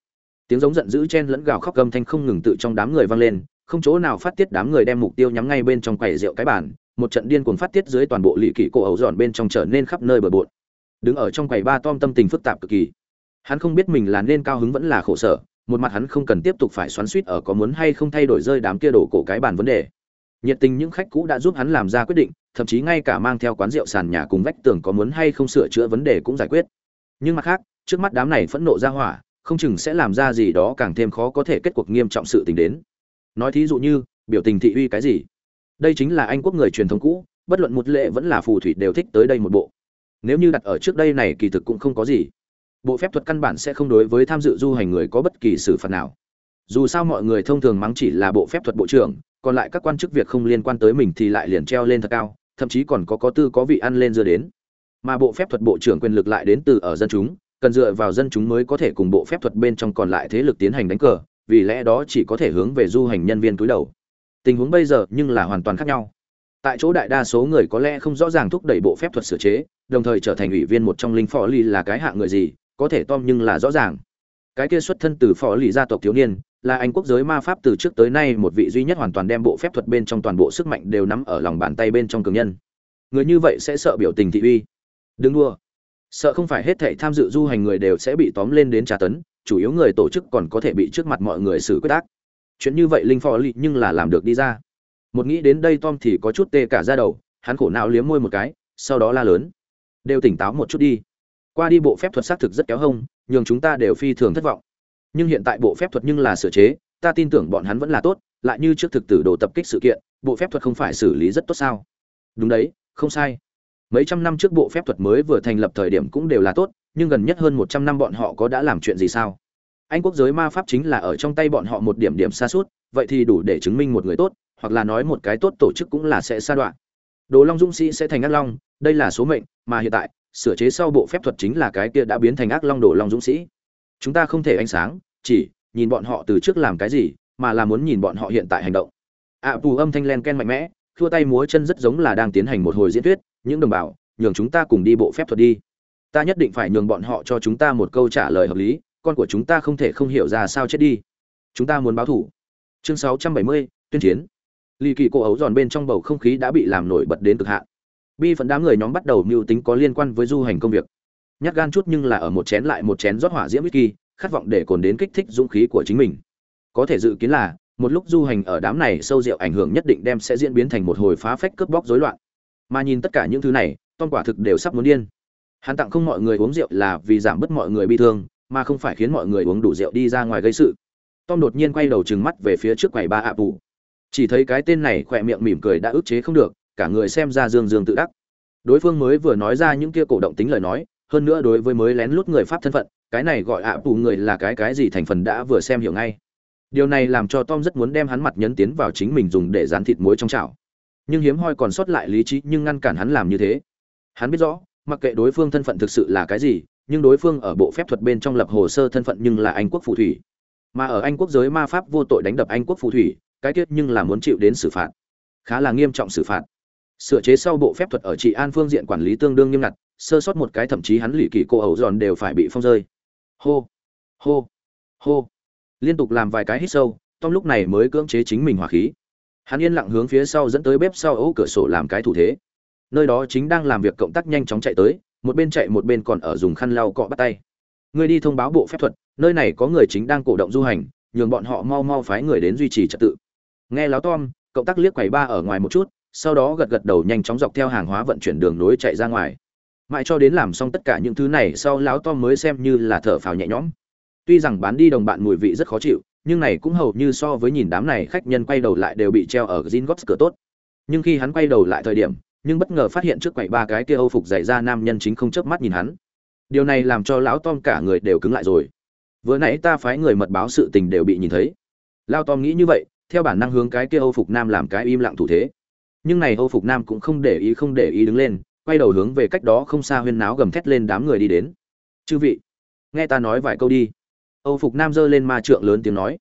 Tiếng giống giận dữ chen lẫn gào khóc gầm thanh không ngừng tự trong đám người vang lên, không chỗ nào phát tiết đám người đem mục tiêu nhắm ngay bên trong quầy rượu cái bàn, một trận điên cuồng phát tiết dưới toàn bộ lị kỵ cổ ẩu dọn bên trong trở nên khắp nơi bừa bộn. Đứng ở trong quầy ba tom tâm tình phức tạp cực kỳ. Hắn không biết mình là nên cao hứng vẫn là khổ sở một mặt hắn không cần tiếp tục phải xoắn suýt ở có muốn hay không thay đổi rơi đám kia đổ cổ cái bàn vấn đề. Nhiệt tình những khách cũ đã giúp hắn làm ra quyết định, thậm chí ngay cả mang theo quán rượu sàn nhà cùng vách tường có muốn hay không sửa chữa vấn đề cũng giải quyết. Nhưng mặt khác, trước mắt đám này phẫn nộ ra hỏa, không chừng sẽ làm ra gì đó càng thêm khó có thể kết cuộc nghiêm trọng sự tình đến. Nói thí dụ như, biểu tình thị uy cái gì? Đây chính là anh quốc người truyền thống cũ, bất luận một lệ vẫn là phù thủy đều thích tới đây một bộ. Nếu như đặt ở trước đây này kỳ thực cũng không có gì bộ phép thuật căn bản sẽ không đối với tham dự du hành người có bất kỳ xử phạt nào. Dù sao mọi người thông thường mắng chỉ là bộ phép thuật bộ trưởng, còn lại các quan chức việc không liên quan tới mình thì lại liền treo lên thật cao, thậm chí còn có có tư có vị ăn lên dưa đến. Mà bộ phép thuật bộ trưởng quyền lực lại đến từ ở dân chúng, cần dựa vào dân chúng mới có thể cùng bộ phép thuật bên trong còn lại thế lực tiến hành đánh cờ, vì lẽ đó chỉ có thể hướng về du hành nhân viên túi đầu. Tình huống bây giờ nhưng là hoàn toàn khác nhau. Tại chỗ đại đa số người có lẽ không rõ ràng thúc đẩy bộ phép thuật sửa chế, đồng thời trở thành ủy viên một trong linh phò ly là cái hạng người gì có thể tom nhưng là rõ ràng. Cái kia xuất thân từ phò lì gia tộc thiếu niên, là anh quốc giới ma pháp từ trước tới nay một vị duy nhất hoàn toàn đem bộ phép thuật bên trong toàn bộ sức mạnh đều nắm ở lòng bàn tay bên trong cường nhân. Người như vậy sẽ sợ biểu tình thị uy. Đừng đua sợ không phải hết thảy tham dự du hành người đều sẽ bị tóm lên đến tra tấn, chủ yếu người tổ chức còn có thể bị trước mặt mọi người xử quyết ác. Chuyện như vậy linh phò lì nhưng là làm được đi ra. Một nghĩ đến đây tom thì có chút tê cả ra đầu, hắn khổ não liếm môi một cái, sau đó la lớn. Đều tỉnh táo một chút đi qua đi bộ phép thuật xác thực rất kéo hông, nhường chúng ta đều phi thường thất vọng. Nhưng hiện tại bộ phép thuật nhưng là sửa chế, ta tin tưởng bọn hắn vẫn là tốt, lại như trước thực tử đồ tập kích sự kiện, bộ phép thuật không phải xử lý rất tốt sao? Đúng đấy, không sai. Mấy trăm năm trước bộ phép thuật mới vừa thành lập thời điểm cũng đều là tốt, nhưng gần nhất hơn một trăm năm bọn họ có đã làm chuyện gì sao? Anh quốc giới ma pháp chính là ở trong tay bọn họ một điểm điểm xa suốt, vậy thì đủ để chứng minh một người tốt, hoặc là nói một cái tốt tổ chức cũng là sẽ sa đoạn. Đồ long dũng sĩ sẽ thành ác long, đây là số mệnh, mà hiện tại sửa chế sau bộ phép thuật chính là cái kia đã biến thành ác long đồ long dũng sĩ. Chúng ta không thể ánh sáng chỉ nhìn bọn họ từ trước làm cái gì mà là muốn nhìn bọn họ hiện tại hành động. Ạ à, pù âm thanh len ken mạnh mẽ thua tay múa chân rất giống là đang tiến hành một hồi diễn thuyết những đồng bào nhường chúng ta cùng đi bộ phép thuật đi. Ta nhất định phải nhường bọn họ cho chúng ta một câu trả lời hợp lý con của chúng ta không thể không hiểu ra sao chết đi. Chúng ta muốn báo thủ. Chương 670, tuyên chiến. Lì kỳ cổ ấu giòn bên trong bầu không khí đã bị làm nổi bật đến cực hạn bi phận đám người nhóm bắt đầu mưu tính có liên quan với du hành công việc. Nhát gan chút nhưng là ở một chén lại một chén rót hỏa diễm whisky, khát vọng để cồn đến kích thích dũng khí của chính mình. Có thể dự kiến là, một lúc du hành ở đám này sâu rượu ảnh hưởng nhất định đem sẽ diễn biến thành một hồi phá phách cướp bóc rối loạn. Mà nhìn tất cả những thứ này, tom quả thực đều sắp muốn điên. Hắn tặng không mọi người uống rượu là vì giảm bớt mọi người bị thương, mà không phải khiến mọi người uống đủ rượu đi ra ngoài gây sự. Tom đột nhiên quay đầu trừng mắt về phía trước quầy ba ạ bù chỉ thấy cái tên này khỏe miệng mỉm cười đã ức chế không được cả người xem ra dương dương tự đắc. Đối phương mới vừa nói ra những kia cổ động tính lời nói, hơn nữa đối với mới lén lút người pháp thân phận, cái này gọi ạ à, bù người là cái cái gì thành phần đã vừa xem hiểu ngay. Điều này làm cho tom rất muốn đem hắn mặt nhấn tiến vào chính mình dùng để dán thịt muối trong chảo. Nhưng hiếm hoi còn sót lại lý trí, nhưng ngăn cản hắn làm như thế. Hắn biết rõ, mặc kệ đối phương thân phận thực sự là cái gì, nhưng đối phương ở bộ phép thuật bên trong lập hồ sơ thân phận nhưng là anh quốc phù thủy. Mà ở anh quốc giới ma pháp vô tội đánh đập anh quốc phù thủy, cái kết nhưng là muốn chịu đến xử phạt. Khá là nghiêm trọng xử phạt sửa chế sau bộ phép thuật ở trị an phương diện quản lý tương đương nghiêm ngặt, sơ sót một cái thậm chí hắn lì kỳ cô ẩu giòn đều phải bị phong rơi. Hô hô hô. Liên tục làm vài cái hít sâu, tom lúc này mới cưỡng chế chính mình hỏa khí. Hắn yên lặng hướng phía sau dẫn tới bếp sau ấu cửa sổ làm cái thủ thế. Nơi đó chính đang làm việc cộng tác nhanh chóng chạy tới, một bên chạy một bên còn ở dùng khăn lau cọ bắt tay. Người đi thông báo bộ phép thuật, nơi này có người chính đang cổ động du hành, nhường bọn họ mau mau phái người đến duy trì trật tự. Nghe láo tom, cộng tác liếc quầy ba ở ngoài một chút sau đó gật gật đầu nhanh chóng dọc theo hàng hóa vận chuyển đường nối chạy ra ngoài. Mãi cho đến làm xong tất cả những thứ này sau láo tom mới xem như là thở phào nhẹ nhõm. Tuy rằng bán đi đồng bạn mùi vị rất khó chịu, nhưng này cũng hầu như so với nhìn đám này khách nhân quay đầu lại đều bị treo ở gin góp cửa tốt. Nhưng khi hắn quay đầu lại thời điểm, nhưng bất ngờ phát hiện trước quầy ba cái kia âu phục dày ra nam nhân chính không chớp mắt nhìn hắn. Điều này làm cho lão tom cả người đều cứng lại rồi. Vừa nãy ta phái người mật báo sự tình đều bị nhìn thấy. Lao tom nghĩ như vậy, theo bản năng hướng cái kia âu phục nam làm cái im lặng thủ thế nhưng này âu phục nam cũng không để ý, không để ý đứng lên, quay đầu hướng về cách đó không xa huyên náo gầm thét lên đám người đi đến. Chư vị, nghe ta nói vài câu đi. Âu phục nam giơ lên ma trượng lớn tiếng nói.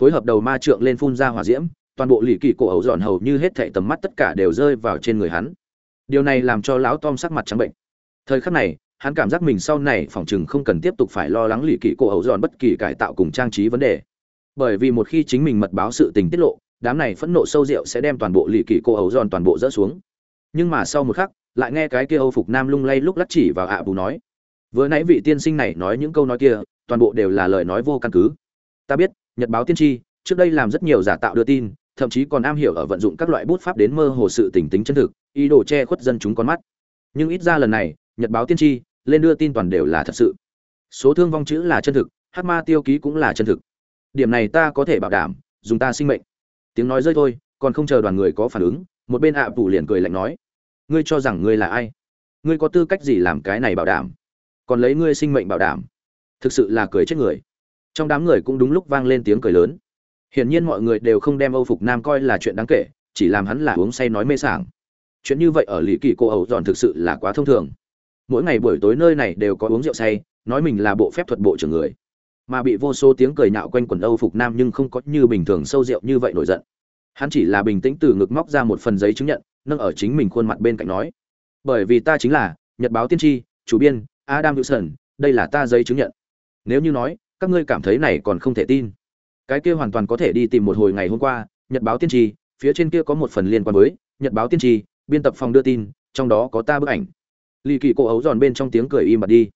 Phối hợp đầu ma trượng lên phun ra hỏa diễm, toàn bộ lì kỳ cổ ẩu dọn hầu như hết thảy tầm mắt tất cả đều rơi vào trên người hắn. Điều này làm cho lão tom sắc mặt trắng bệnh. Thời khắc này, hắn cảm giác mình sau này phòng chừng không cần tiếp tục phải lo lắng lì kỳ cổ ẩu dọn bất kỳ cải tạo cùng trang trí vấn đề. Bởi vì một khi chính mình mật báo sự tình tiết lộ đám này phẫn nộ sâu rượu sẽ đem toàn bộ lì kỳ cô ấu giòn toàn bộ dỡ xuống. Nhưng mà sau một khắc, lại nghe cái kia âu phục nam lung lay lúc lắc chỉ vào ạ bù nói. Vừa nãy vị tiên sinh này nói những câu nói kia, toàn bộ đều là lời nói vô căn cứ. Ta biết, nhật báo tiên tri, trước đây làm rất nhiều giả tạo đưa tin, thậm chí còn am hiểu ở vận dụng các loại bút pháp đến mơ hồ sự tỉnh tính chân thực, ý đồ che khuất dân chúng con mắt. Nhưng ít ra lần này, nhật báo tiên tri, lên đưa tin toàn đều là thật sự. Số thương vong chữ là chân thực hát ma tiêu ký cũng là chân thực. Điểm này ta có thể bảo đảm, dùng ta sinh mệnh tiếng nói rơi thôi, còn không chờ đoàn người có phản ứng, một bên ạ à phủ liền cười lạnh nói, ngươi cho rằng ngươi là ai? Ngươi có tư cách gì làm cái này bảo đảm? Còn lấy ngươi sinh mệnh bảo đảm? Thực sự là cười chết người. Trong đám người cũng đúng lúc vang lên tiếng cười lớn. Hiển nhiên mọi người đều không đem âu phục nam coi là chuyện đáng kể, chỉ làm hắn là uống say nói mê sảng. Chuyện như vậy ở lý kỳ cô ẩu dọn thực sự là quá thông thường. Mỗi ngày buổi tối nơi này đều có uống rượu say, nói mình là bộ phép thuật bộ trưởng người mà bị vô số tiếng cười nhạo quanh quần âu phục nam nhưng không có như bình thường sâu rượu như vậy nổi giận. Hắn chỉ là bình tĩnh từ ngực móc ra một phần giấy chứng nhận, nâng ở chính mình khuôn mặt bên cạnh nói, bởi vì ta chính là nhật báo tiên tri, chủ biên, adam wilson, đây là ta giấy chứng nhận. Nếu như nói, các ngươi cảm thấy này còn không thể tin, cái kia hoàn toàn có thể đi tìm một hồi ngày hôm qua, nhật báo tiên tri, phía trên kia có một phần liên quan với nhật báo tiên tri, biên tập phòng đưa tin, trong đó có ta bức ảnh. Lì kỳ cô ấu giòn bên trong tiếng cười im bặt đi.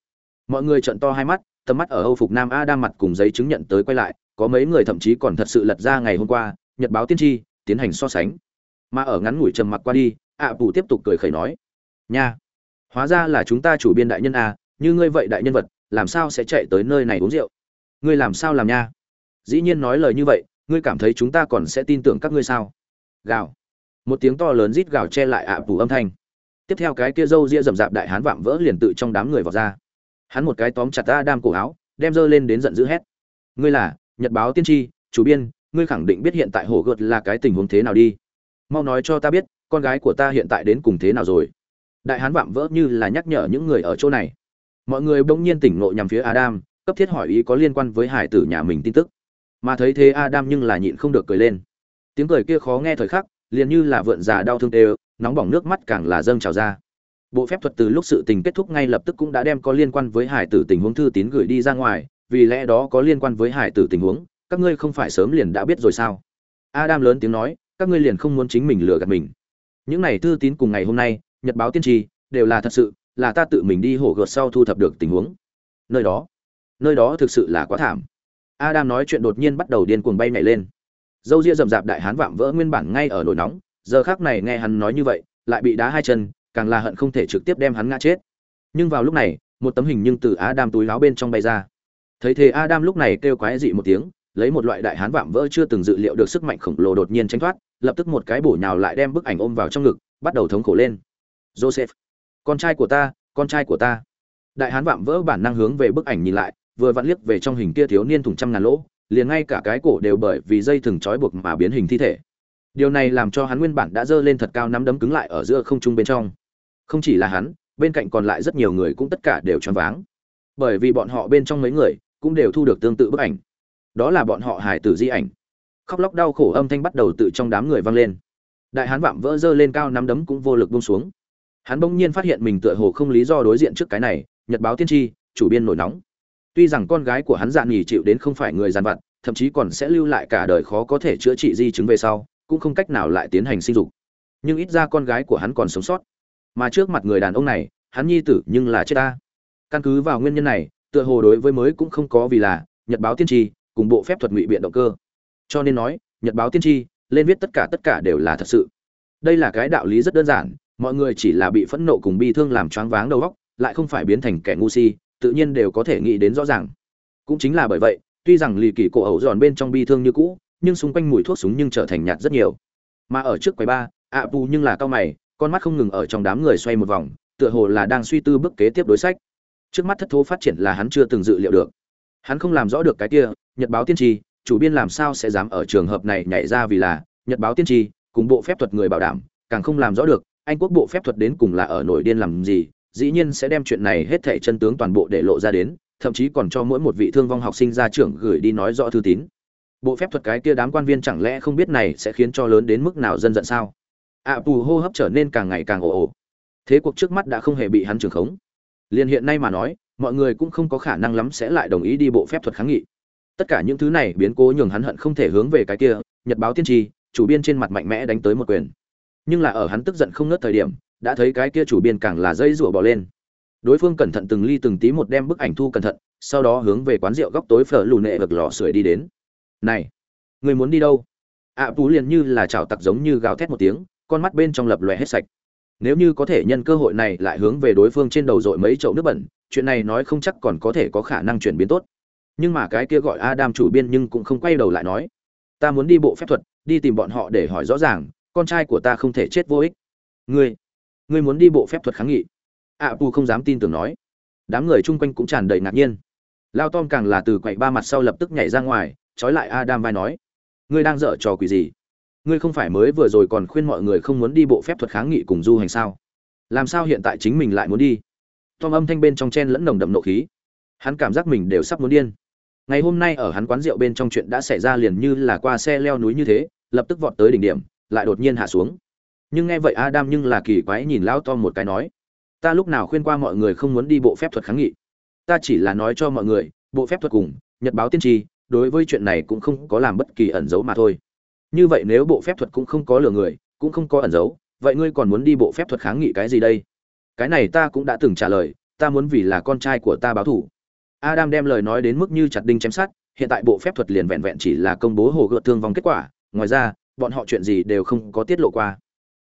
Mọi người trận to hai mắt tầm mắt ở âu phục nam a đang mặt cùng giấy chứng nhận tới quay lại có mấy người thậm chí còn thật sự lật ra ngày hôm qua nhật báo tiên tri tiến hành so sánh. Mà ở ngắn ngủi trầm mặc qua đi ạ à, tiếp tục cười khẩy nói nha hóa ra là chúng ta chủ biên đại nhân a như ngươi vậy đại nhân vật làm sao sẽ chạy tới nơi này uống rượu? Ngươi làm sao làm nha? Dĩ nhiên nói lời như vậy ngươi cảm thấy chúng ta còn sẽ tin tưởng các ngươi sao? Gào. Một tiếng to lớn rít gào che lại ạ à âm thanh. Tiếp theo cái kia râu ria rậm rạp đại hán vạm vỡ liền tự trong đám người vào ra hắn một cái tóm chặt ta đam cổ áo, đem dơ lên đến giận dữ hét. Ngươi là nhật báo tiên tri, chủ biên, ngươi khẳng định biết hiện tại hổ gợt là cái tình huống thế nào đi. Mau nói cho ta biết, con gái của ta hiện tại đến cùng thế nào rồi? Đại hán vạm vỡ như là nhắc nhở những người ở chỗ này. Mọi người bỗng nhiên tỉnh ngộ nhằm phía adam, cấp thiết hỏi ý có liên quan với hải tử nhà mình tin tức. Mà thấy thế adam nhưng là nhịn không được cười lên. Tiếng cười kia khó nghe thời khắc, liền như là vượn già đau thương tê nóng bỏng nước mắt càng là dâng trào ra bộ phép thuật từ lúc sự tình kết thúc ngay lập tức cũng đã đem có liên quan với hải tử tình huống thư tín gửi đi ra ngoài, vì lẽ đó có liên quan với hải tử tình huống, các ngươi không phải sớm liền đã biết rồi sao? Adam lớn tiếng nói, các ngươi liền không muốn chính mình lừa gạt mình. Những này thư tín cùng ngày hôm nay, nhật báo tiên tri, đều là thật sự, là ta tự mình đi hổ gợt sau thu thập được tình huống. Nơi đó nơi đó thực sự là quá thảm. Adam nói chuyện đột nhiên bắt đầu điên cuồng bay nhảy lên. Dâu ria rậm rạp đại hán vạm vỡ nguyên bản ngay ở nổi nóng, giờ khác này nghe hắn nói như vậy, lại bị đá hai chân càng là hận không thể trực tiếp đem hắn ngã chết. Nhưng vào lúc này, một tấm hình nhưng từ adam túi láo bên trong bay ra. Thấy thế adam lúc này kêu quái dị một tiếng, lấy một loại đại hán vạm vỡ chưa từng dự liệu được sức mạnh khổng lồ đột nhiên tránh thoát, lập tức một cái bổ nhào lại đem bức ảnh ôm vào trong ngực, bắt đầu thống khổ lên. Joseph, con trai của ta, con trai của ta. Đại hán vạm vỡ bản năng hướng về bức ảnh nhìn lại, vừa vặn liếc về trong hình kia thiếu niên thùng trăm ngàn lỗ, liền ngay cả cái cổ đều bởi vì dây thừng trói buộc mà biến hình thi thể. Điều này làm cho hắn nguyên bản đã dơ lên thật cao nắm đấm cứng lại ở giữa không trung bên trong không chỉ là hắn, bên cạnh còn lại rất nhiều người cũng tất cả đều choáng váng. Bởi vì bọn họ bên trong mấy người cũng đều thu được tương tự bức ảnh. Đó là bọn họ hải tử di ảnh. Khóc lóc đau khổ âm thanh bắt đầu tự trong đám người vang lên. Đại hán vạm vỡ dơ lên cao nắm đấm cũng vô lực buông xuống. Hắn bỗng nhiên phát hiện mình tựa hồ không lý do đối diện trước cái này, nhật báo tiên tri, chủ biên nổi nóng. Tuy rằng con gái của hắn dạn nghỉ chịu đến không phải người dàn vặt, thậm chí còn sẽ lưu lại cả đời khó có thể chữa trị di chứng về sau, cũng không cách nào lại tiến hành sinh dục. Nhưng ít ra con gái của hắn còn sống sót mà trước mặt người đàn ông này, hắn nhi tử nhưng là chết ta. Căn cứ vào nguyên nhân này, tựa hồ đối với mới cũng không có vì là nhật báo tiên tri cùng bộ phép thuật ngụy biện động cơ. Cho nên nói, nhật báo tiên tri lên viết tất cả tất cả đều là thật sự. Đây là cái đạo lý rất đơn giản, mọi người chỉ là bị phẫn nộ cùng bi thương làm choáng váng đầu óc, lại không phải biến thành kẻ ngu si, tự nhiên đều có thể nghĩ đến rõ ràng. Cũng chính là bởi vậy, tuy rằng lì kỳ cổ ẩu giòn bên trong bi thương như cũ, nhưng xung quanh mùi thuốc súng nhưng trở thành nhạt rất nhiều. Mà ở trước quầy ba ạ bù nhưng là cao mày con mắt không ngừng ở trong đám người xoay một vòng, tựa hồ là đang suy tư bước kế tiếp đối sách. Trước mắt thất thố phát triển là hắn chưa từng dự liệu được. Hắn không làm rõ được cái kia, nhật báo tiên tri, chủ biên làm sao sẽ dám ở trường hợp này nhảy ra vì là nhật báo tiên tri, cùng bộ phép thuật người bảo đảm, càng không làm rõ được, anh quốc bộ phép thuật đến cùng là ở nổi điên làm gì, dĩ nhiên sẽ đem chuyện này hết thảy chân tướng toàn bộ để lộ ra đến, thậm chí còn cho mỗi một vị thương vong học sinh ra trưởng gửi đi nói rõ thư tín. Bộ phép thuật cái kia đám quan viên chẳng lẽ không biết này sẽ khiến cho lớn đến mức nào dân giận sao? Ạ à, pù hô hấp trở nên càng ngày càng ồ ồ thế cuộc trước mắt đã không hề bị hắn trường khống Liên hiện nay mà nói, mọi người cũng không có khả năng lắm sẽ lại đồng ý đi bộ phép thuật kháng nghị. Tất cả những thứ này biến cố nhường hắn hận không thể hướng về cái kia, Nhật báo tiên tri, chủ biên trên mặt mạnh mẽ đánh tới một quyền. Nhưng là ở hắn tức giận không ngớt thời điểm, đã thấy cái kia chủ biên càng là dây rủa bỏ lên. Đối phương cẩn thận từng ly từng tí một đem bức ảnh thu cẩn thận, sau đó hướng về quán rượu góc tối phở lù nệ vực lò sưởi đi đến. "Này, người muốn đi đâu?" ạ à, tú liền như là chảo tặc giống như gào thét một tiếng, con mắt bên trong lập lòe hết sạch. Nếu như có thể nhân cơ hội này lại hướng về đối phương trên đầu dội mấy chậu nước bẩn chuyện này nói không chắc còn có thể có khả năng chuyển biến tốt. Nhưng mà cái kia gọi adam chủ biên nhưng cũng không quay đầu lại nói ta muốn đi bộ phép thuật đi tìm bọn họ để hỏi rõ ràng con trai của ta không thể chết vô ích. Ngươi ngươi muốn đi bộ phép thuật kháng nghị? Ạ à, pu không dám tin tưởng nói. Đám người chung quanh cũng tràn đầy ngạc nhiên. Lao tom càng là từ quậy ba mặt sau lập tức nhảy ra ngoài trói lại adam vai nói ngươi đang dở trò quỷ gì? Ngươi không phải mới vừa rồi còn khuyên mọi người không muốn đi bộ phép thuật kháng nghị cùng du hành sao? Làm sao hiện tại chính mình lại muốn đi? Tom âm thanh bên trong chen lẫn nồng đậm nộ khí. Hắn cảm giác mình đều sắp muốn điên. Ngày hôm nay ở hắn quán rượu bên trong chuyện đã xảy ra liền như là qua xe leo núi như thế, lập tức vọt tới đỉnh điểm, lại đột nhiên hạ xuống. Nhưng nghe vậy adam nhưng là kỳ quái nhìn lão tom một cái nói, ta lúc nào khuyên qua mọi người không muốn đi bộ phép thuật kháng nghị? Ta chỉ là nói cho mọi người, bộ phép thuật cùng, nhật báo tiên tri, đối với chuyện này cũng không có làm bất kỳ ẩn dấu mà thôi như vậy nếu bộ phép thuật cũng không có lừa người, cũng không có ẩn giấu, vậy ngươi còn muốn đi bộ phép thuật kháng nghị cái gì đây? Cái này ta cũng đã từng trả lời, ta muốn vì là con trai của ta báo thủ adam đem lời nói đến mức như chặt đinh chém sát hiện tại bộ phép thuật liền vẹn vẹn chỉ là công bố hồ gợt thương vong kết quả, ngoài ra, bọn họ chuyện gì đều không có tiết lộ qua.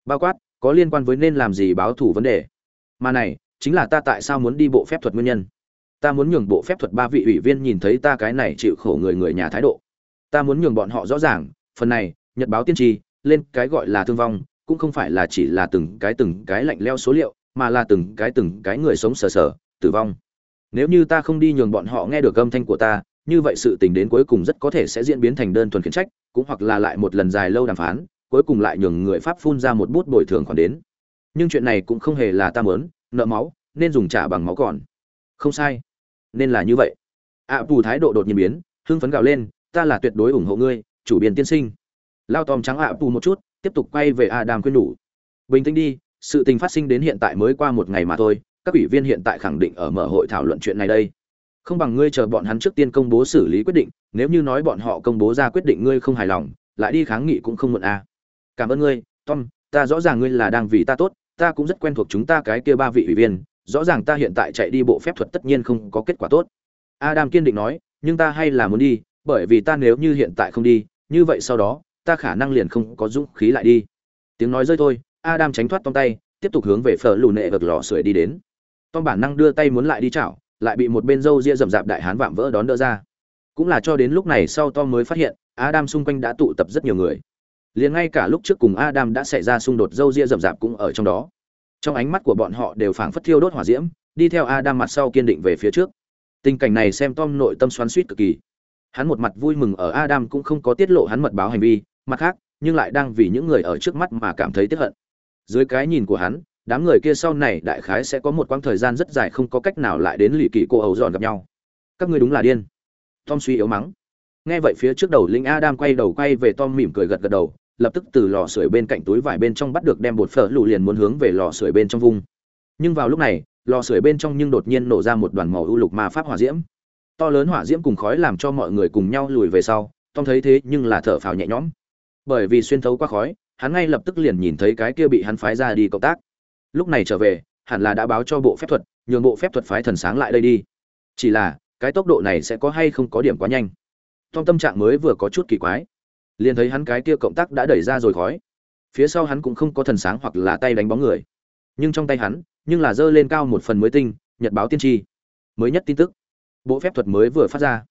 Bao quát, có liên quan với nên làm gì báo thủ vấn đề. Mà này, chính là ta tại sao muốn đi bộ phép thuật nguyên nhân. Ta muốn nhường bộ phép thuật ba vị ủy viên nhìn thấy ta cái này chịu khổ người người nhà thái độ. Ta muốn nhường bọn họ rõ ràng phần này nhật báo tiên tri lên cái gọi là thương vong cũng không phải là chỉ là từng cái từng cái lạnh leo số liệu mà là từng cái từng cái người sống sờ sờ tử vong. Nếu như ta không đi nhường bọn họ nghe được âm thanh của ta như vậy sự tình đến cuối cùng rất có thể sẽ diễn biến thành đơn thuần khiển trách cũng hoặc là lại một lần dài lâu đàm phán cuối cùng lại nhường người pháp phun ra một bút bồi thường khoản đến. Nhưng chuyện này cũng không hề là ta mớn nợ máu nên dùng trả bằng máu còn. Không sai. Nên là như vậy. Ạ à, thái độ đột nhiên biến hưng phấn gào lên ta là tuyệt đối ủng hộ ngươi chủ biên tiên sinh. Lao tòm trắng ạ à một chút, tiếp tục quay về adam khuyên nhủ. Bình tĩnh đi, sự tình phát sinh đến hiện tại mới qua một ngày mà thôi, các ủy viên hiện tại khẳng định ở mở hội thảo luận chuyện này đây. Không bằng ngươi chờ bọn hắn trước tiên công bố xử lý quyết định, nếu như nói bọn họ công bố ra quyết định ngươi không hài lòng, lại đi kháng nghị cũng không muộn à. cảm ơn ngươi, tom, ta rõ ràng ngươi là đang vì ta tốt, ta cũng rất quen thuộc chúng ta cái kia ba vị ủy viên, rõ ràng ta hiện tại chạy đi bộ phép thuật tất nhiên không có kết quả tốt. Adam kiên định nói, nhưng ta hay là muốn đi, bởi vì ta nếu như hiện tại không đi như vậy sau đó, ta khả năng liền không có dũng khí lại đi. Tiếng nói rơi thôi, adam tránh thoát tom tay, tiếp tục hướng về phở lù nệ vực lò sưởi đi đến. Tom bản năng đưa tay muốn lại đi chảo, lại bị một bên râu ria rậm rạp đại hán vạm vỡ đón đỡ ra. Cũng là cho đến lúc này sau tom mới phát hiện, adam xung quanh đã tụ tập rất nhiều người. Liền ngay cả lúc trước cùng adam đã xảy ra xung đột, râu ria rậm rạp cũng ở trong đó. Trong ánh mắt của bọn họ đều phảng phất thiêu đốt hỏa diễm, đi theo adam mặt sau kiên định về phía trước. Tình cảnh này xem tom nội tâm xoắn suýt cực kỳ hắn một mặt vui mừng ở adam cũng không có tiết lộ hắn mật báo hành vi, mặt khác, nhưng lại đang vì những người ở trước mắt mà cảm thấy tiếc hận. Dưới cái nhìn của hắn, đám người kia sau này đại khái sẽ có một quãng thời gian rất dài không có cách nào lại đến lì kỳ cô ấu dọn gặp nhau. Các ngươi đúng là điên. Tom suy yếu mắng. Nghe vậy phía trước đầu linh adam quay đầu quay về tom mỉm cười gật gật đầu, lập tức từ lò sưởi bên cạnh túi vải bên trong bắt được đem bột phở lù liền muốn hướng về lò sưởi bên trong vung. Nhưng vào lúc này, lò sưởi bên trong nhưng đột nhiên nổ ra một đoàn màu u lục ma pháp hỏa diễm to lớn hỏa diễm cùng khói làm cho mọi người cùng nhau lùi về sau, tom thấy thế nhưng là thở phào nhẹ nhõm. Bởi vì xuyên thấu qua khói, hắn ngay lập tức liền nhìn thấy cái kia bị hắn phái ra đi cộng tác. Lúc này trở về, hẳn là đã báo cho bộ phép thuật, nhường bộ phép thuật phái thần sáng lại đây đi. Chỉ là, cái tốc độ này sẽ có hay không có điểm quá nhanh. Tom tâm trạng mới vừa có chút kỳ quái. Liền thấy hắn cái kia cộng tác đã đẩy ra rồi khói. Phía sau hắn cũng không có thần sáng hoặc là tay đánh bóng người. Nhưng trong tay hắn, nhưng là giơ lên cao một phần mới tinh, nhật báo tiên tri. Mới nhất tin tức bộ phép thuật mới vừa phát ra.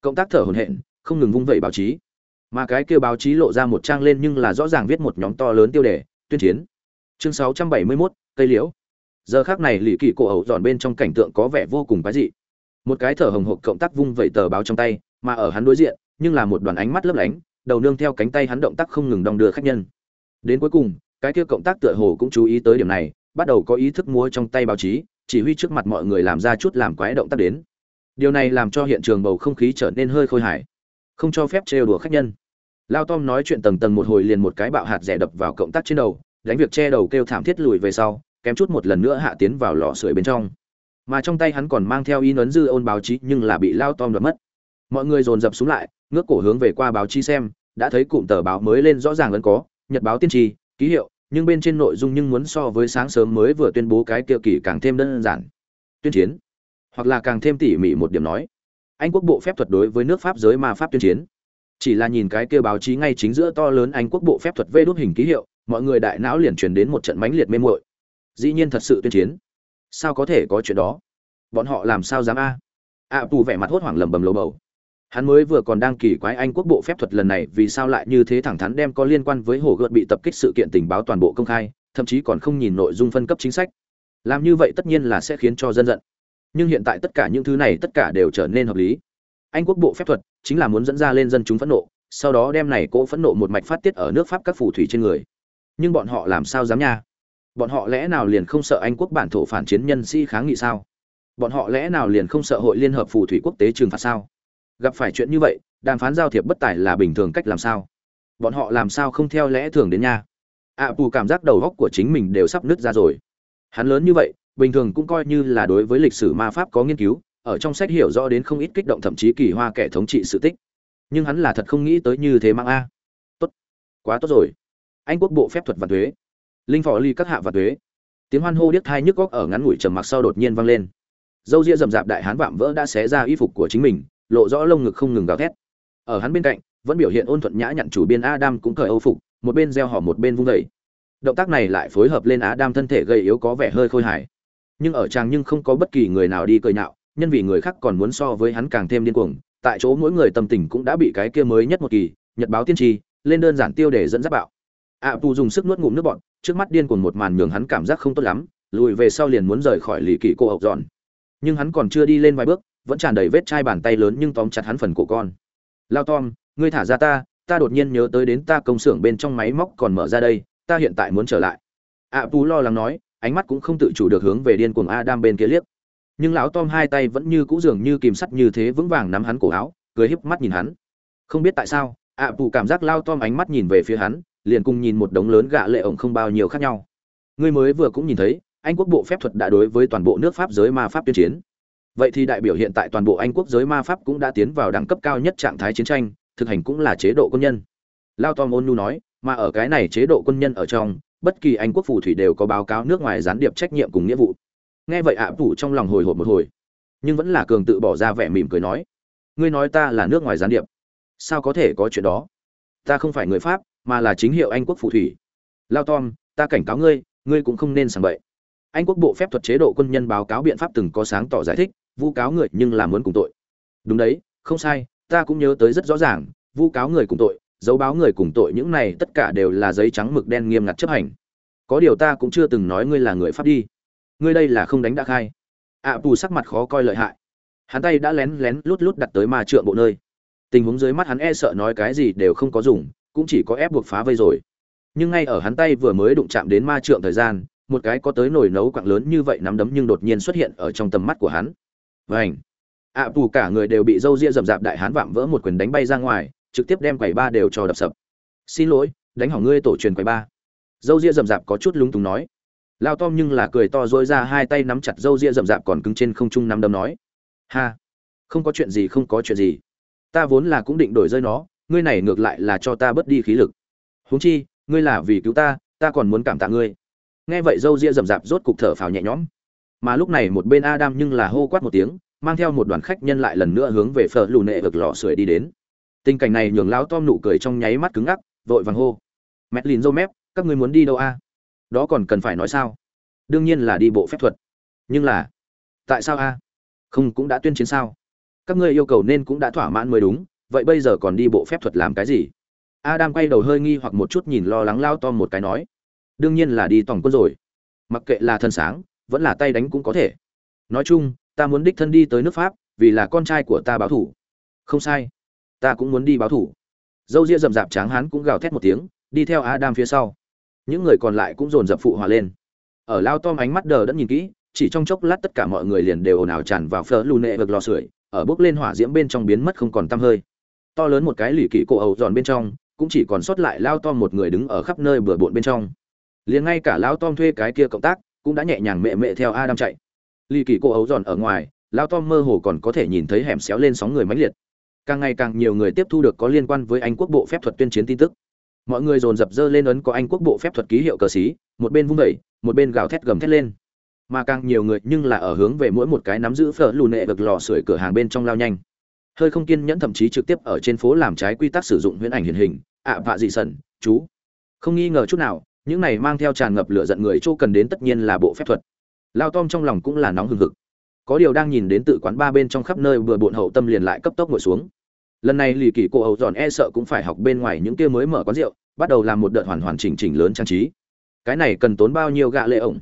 Cộng tác thở hổn hển không ngừng vung vẩy báo chí. Mà cái kia báo chí lộ ra một trang lên nhưng là rõ ràng viết một nhóm to lớn tiêu đề tuyên chiến. Chương 671, cây liễu. Giờ khác này lì kỳ cổ ẩu dọn bên trong cảnh tượng có vẻ vô cùng quái dị. Một cái thở hồng hộc cộng tác vung vẩy tờ báo trong tay mà ở hắn đối diện nhưng là một đoàn ánh mắt lấp lánh đầu nương theo cánh tay hắn động tác không ngừng đong đưa khách nhân. Đến cuối cùng cái kia cộng tác tựa hồ cũng chú ý tới điểm này bắt đầu có ý thức múa trong tay báo chí chỉ huy trước mặt mọi người làm ra chút làm quái động tác đến điều này làm cho hiện trường bầu không khí trở nên hơi khôi hài. Không cho phép trêu đùa khách nhân. Lao tom nói chuyện tầng tầng một hồi liền một cái bạo hạt rẻ đập vào cộng tác trên đầu, đánh việc che đầu kêu thảm thiết lùi về sau, kém chút một lần nữa hạ tiến vào lò sưởi bên trong. Mà trong tay hắn còn mang theo in ấn dư ôn báo chí nhưng là bị lao tom đoạt mất. Mọi người dồn dập xuống lại, ngước cổ hướng về qua báo chí xem, đã thấy cụm tờ báo mới lên rõ ràng lẫn có, nhật báo tiên tri, ký hiệu, nhưng bên trên nội dung nhưng muốn so với sáng sớm mới vừa tuyên bố cái kia kỳ càng thêm đơn giản. Tuyên chiến hoặc là càng thêm tỉ mỉ một điểm nói. Anh quốc bộ phép thuật đối với nước pháp giới ma pháp tuyên chiến. Chỉ là nhìn cái kia báo chí ngay chính giữa to lớn anh quốc bộ phép thuật vê đốt hình ký hiệu, mọi người đại não liền truyền đến một trận mãnh liệt mê muội. Dĩ nhiên thật sự tuyên chiến. Sao có thể có chuyện đó? Bọn họ làm sao dám a? A tù vẻ mặt hốt hoảng lầm bầm lầu bầu. Hắn mới vừa còn đang kỳ quái anh quốc bộ phép thuật lần này vì sao lại như thế thẳng thắn đem có liên quan với hồ gợt bị tập kích sự kiện tình báo toàn bộ công khai, thậm chí còn không nhìn nội dung phân cấp chính sách. Làm như vậy tất nhiên là sẽ khiến cho dân giận nhưng hiện tại tất cả những thứ này tất cả đều trở nên hợp lý. Anh quốc bộ phép thuật chính là muốn dẫn ra lên dân chúng phẫn nộ sau đó đem này cỗ phẫn nộ một mạch phát tiết ở nước pháp các phù thủy trên người. Nhưng bọn họ làm sao dám nha? Bọn họ lẽ nào liền không sợ anh quốc bản thổ phản chiến nhân sĩ kháng nghị sao? Bọn họ lẽ nào liền không sợ hội liên hợp phù thủy quốc tế trừng phạt sao? Gặp phải chuyện như vậy đàm phán giao thiệp bất tài là bình thường cách làm sao? Bọn họ làm sao không theo lẽ thường đến nha? Ạ à, pù cảm giác đầu góc của chính mình đều sắp nứt ra rồi. Hắn lớn như vậy bình thường cũng coi như là đối với lịch sử ma pháp có nghiên cứu, ở trong sách hiểu rõ đến không ít kích động thậm chí kỳ hoa kẻ thống trị sự tích. Nhưng hắn là thật không nghĩ tới như thế mang a. Tốt. Quá tốt rồi. Anh quốc bộ phép thuật và thuế. Linh phò ly các hạ và thuế. Tiếng hoan hô điếc thai nhức góc ở ngắn ngủi trầm mặc sau đột nhiên vang lên. Dâu ria rậm rạp đại hán vạm vỡ đã xé ra y phục của chính mình, lộ rõ lông ngực không ngừng gào thét. Ở hắn bên cạnh, vẫn biểu hiện ôn thuận nhã nhặn chủ biên adam cũng cởi âu phục, một bên gieo họ một bên vung vẩy động tác này lại phối hợp lên adam thân thể gầy yếu có vẻ hơi khôi hài nhưng ở chàng nhưng không có bất kỳ người nào đi cười nhạo nhân vì người khác còn muốn so với hắn càng thêm điên cuồng tại chỗ mỗi người tâm tình cũng đã bị cái kia mới nhất một kỳ nhật báo tiên tri lên đơn giản tiêu để dẫn dắt bạo. Ạ à, dùng sức nuốt ngụm nước bọn trước mắt điên cuồng một màn nhường hắn cảm giác không tốt lắm lùi về sau liền muốn rời khỏi lì kỳ cô ộc giòn. nhưng hắn còn chưa đi lên vài bước vẫn tràn đầy vết chai bàn tay lớn nhưng tóm chặt hắn phần cổ con. Lao tom ngươi thả ra ta ta đột nhiên nhớ tới đến ta công xưởng bên trong máy móc còn mở ra đây ta hiện tại muốn trở lại. Ạ à, lo lắng nói ánh mắt cũng không tự chủ được hướng về điên cuồng adam bên kia liếc. Nhưng lão tom hai tay vẫn như cũ dường như kìm sắt như thế vững vàng nắm hắn cổ áo cười híp mắt nhìn hắn. Không biết tại sao ạ à, cảm giác lao tom ánh mắt nhìn về phía hắn liền cùng nhìn một đống lớn gạ lệ ổng không bao nhiêu khác nhau. Ngươi mới vừa cũng nhìn thấy anh quốc bộ phép thuật đã đối với toàn bộ nước pháp giới ma pháp tuyên chiến. Vậy thì đại biểu hiện tại toàn bộ anh quốc giới ma pháp cũng đã tiến vào đẳng cấp cao nhất trạng thái chiến tranh thực hành cũng là chế độ quân nhân. Lao tom ôn nhu nói mà ở cái này chế độ quân nhân ở trong bất kỳ anh quốc phù thủy đều có báo cáo nước ngoài gián điệp trách nhiệm cùng nghĩa vụ. Nghe vậy ạ à, phủ trong lòng hồi hộp một hồi. Nhưng vẫn là cường tự bỏ ra vẻ mỉm cười nói ngươi nói ta là nước ngoài gián điệp sao có thể có chuyện đó? Ta không phải người pháp mà là chính hiệu anh quốc phù thủy. Lao tom ta cảnh cáo ngươi ngươi cũng không nên sàng bậy. Anh quốc bộ phép thuật chế độ quân nhân báo cáo biện pháp từng có sáng tỏ giải thích vu cáo người nhưng làm muốn cùng tội. Đúng đấy không sai ta cũng nhớ tới rất rõ ràng vu cáo người cùng tội dấu báo người cùng tội những này tất cả đều là giấy trắng mực đen nghiêm ngặt chấp hành. Có điều ta cũng chưa từng nói ngươi là người pháp đi. Ngươi đây là không đánh đã khai. Ạ à, sắc mặt khó coi lợi hại. Hắn tay đã lén lén lút lút đặt tới ma trượng bộ nơi. Tình huống dưới mắt hắn e sợ nói cái gì đều không có dùng cũng chỉ có ép buộc phá vây rồi. Nhưng ngay ở hắn tay vừa mới đụng chạm đến ma trượng thời gian một cái có tới nồi nấu quặng lớn như vậy nắm đấm nhưng đột nhiên xuất hiện ở trong tầm mắt của hắn. Vảnh ạ à, cả người đều bị râu ria rậm rạp đại hán vạm vỡ một quyền đánh bay ra ngoài trực tiếp đem quầy ba đều cho đập sập. Xin lỗi, đánh hỏng ngươi tổ truyền quầy ba. Dâu ria rậm rạp có chút lúng túng nói. Lao tom nhưng là cười to dối ra hai tay nắm chặt dâu ria rậm rạp còn cứng trên không trung nắm đấm nói. Ha, không có chuyện gì, không có chuyện gì. Ta vốn là cũng định đổi rơi nó, ngươi này ngược lại là cho ta bớt đi khí lực. Huống chi, ngươi là vì cứu ta ta còn muốn cảm tạ ngươi. Nghe vậy dâu ria rậm rạp rốt cục thở phào nhẹ nhõm. Mà lúc này một bên adam nhưng là hô quát một tiếng, mang theo một đoàn khách nhân lại lần nữa hướng về phở lù nệ vực lò sưởi đi đến tình cảnh này nhường lão tom nụ cười trong nháy mắt cứng ngắc, vội vàng hô. Mét lìn dâu mép, các ngươi muốn đi đâu a? Đó còn cần phải nói sao? Đương nhiên là đi bộ phép thuật. Nhưng là, tại sao a? Không cũng đã tuyên chiến sao? Các ngươi yêu cầu nên cũng đã thỏa mãn mới đúng, vậy bây giờ còn đi bộ phép thuật làm cái gì? Adam quay đầu hơi nghi hoặc một chút nhìn lo lắng lao tom một cái nói. Đương nhiên là đi tổng quân rồi. Mặc kệ là thân sáng, vẫn là tay đánh cũng có thể. Nói chung, ta muốn đích thân đi tới nước pháp, vì là con trai của ta báo thủ. Không sai ta cũng muốn đi báo thủ. Dâu ria rậm rạp tráng hắn cũng gào thét một tiếng, đi theo adam phía sau. Những người còn lại cũng dồn dập phụ hòa lên. Ở lao tom ánh mắt đờ đẫn nhìn kỹ, chỉ trong chốc lát tất cả mọi người liền đều ồn ào tràn vào phở lù nệ vực lò sưởi, ở bước lên hỏa diễm bên trong biến mất không còn tăm hơi. To lớn một cái lì kỳ cổ ẩu giòn bên trong, cũng chỉ còn sót lại lao tom một người đứng ở khắp nơi bừa bộn bên trong. Liền ngay cả lao tom thuê cái kia cộng tác, cũng đã nhẹ nhàng mẹ mẹ theo adam chạy. Lì kỳ cô ấu giòn ở ngoài, lao tom mơ hồ còn có thể nhìn thấy hẻm xéo lên sóng người mãnh liệt càng ngày càng nhiều người tiếp thu được có liên quan với anh quốc bộ phép thuật tuyên chiến tin tức. Mọi người dồn dập dơ lên ấn có anh quốc bộ phép thuật ký hiệu cờ xí, một bên vung vẩy một bên gào thét gầm thét lên. Mà càng nhiều người nhưng là ở hướng về mỗi một cái nắm giữ phở lù nệ vực lò sưởi cửa hàng bên trong lao nhanh. Hơi không kiên nhẫn thậm chí trực tiếp ở trên phố làm trái quy tắc sử dụng huyễn ảnh hiển hình, ạ, vạ dị sẩn, chú. Không nghi ngờ chút nào, những này mang theo tràn ngập lửa giận người chỗ cần đến tất nhiên là bộ phép thuật. Lao tom trong lòng cũng là nóng hừng hực. Có điều đang nhìn đến tự quán ba bên trong khắp nơi vừa bộn hậu tâm liền lại cấp tốc ngồi xuống lần này lì kỳ cô hậu giòn e sợ cũng phải học bên ngoài những kia mới mở quán rượu, bắt đầu làm một đợt hoàn hoàn chỉnh chỉnh lớn trang trí. Cái này cần tốn bao nhiêu gạ lệ ổng?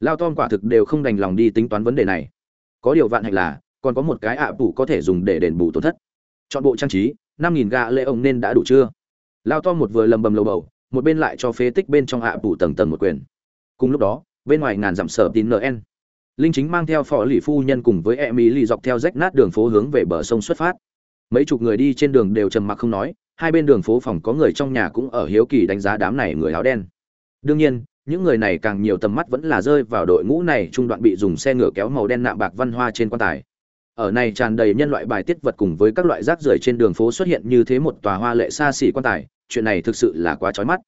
Lao tom quả thực đều không đành lòng đi tính toán vấn đề này. Có điều vạn hạnh là, còn có một cái ạ bù có thể dùng để đền bù tổn thất. Chọn bộ trang trí, năm nghìn gạ lệ ổng nên đã đủ chưa? Lao tom một vừa lầm bầm lầu bầu, một bên lại cho phế tích bên trong ạ bù tầng tầng một quyền. Cùng lúc đó, bên ngoài ngàn dặm sở tín nn linh chính mang theo phò lì phu nhân cùng với e mỹ lì dọc theo rách nát đường phố hướng về bờ sông xuất phát mấy chục người đi trên đường đều trầm mặc không nói, hai bên đường phố phòng có người trong nhà cũng ở hiếu kỳ đánh giá đám này người áo đen. Đương nhiên, những người này càng nhiều tầm mắt vẫn là rơi vào đội ngũ này trung đoạn bị dùng xe ngựa kéo màu đen nạm bạc văn hoa trên quan tài. Ở này tràn đầy nhân loại bài tiết vật cùng với các loại rác rưởi trên đường phố xuất hiện như thế một tòa hoa lệ xa xỉ quan tài, chuyện này thực sự là quá chói mắt.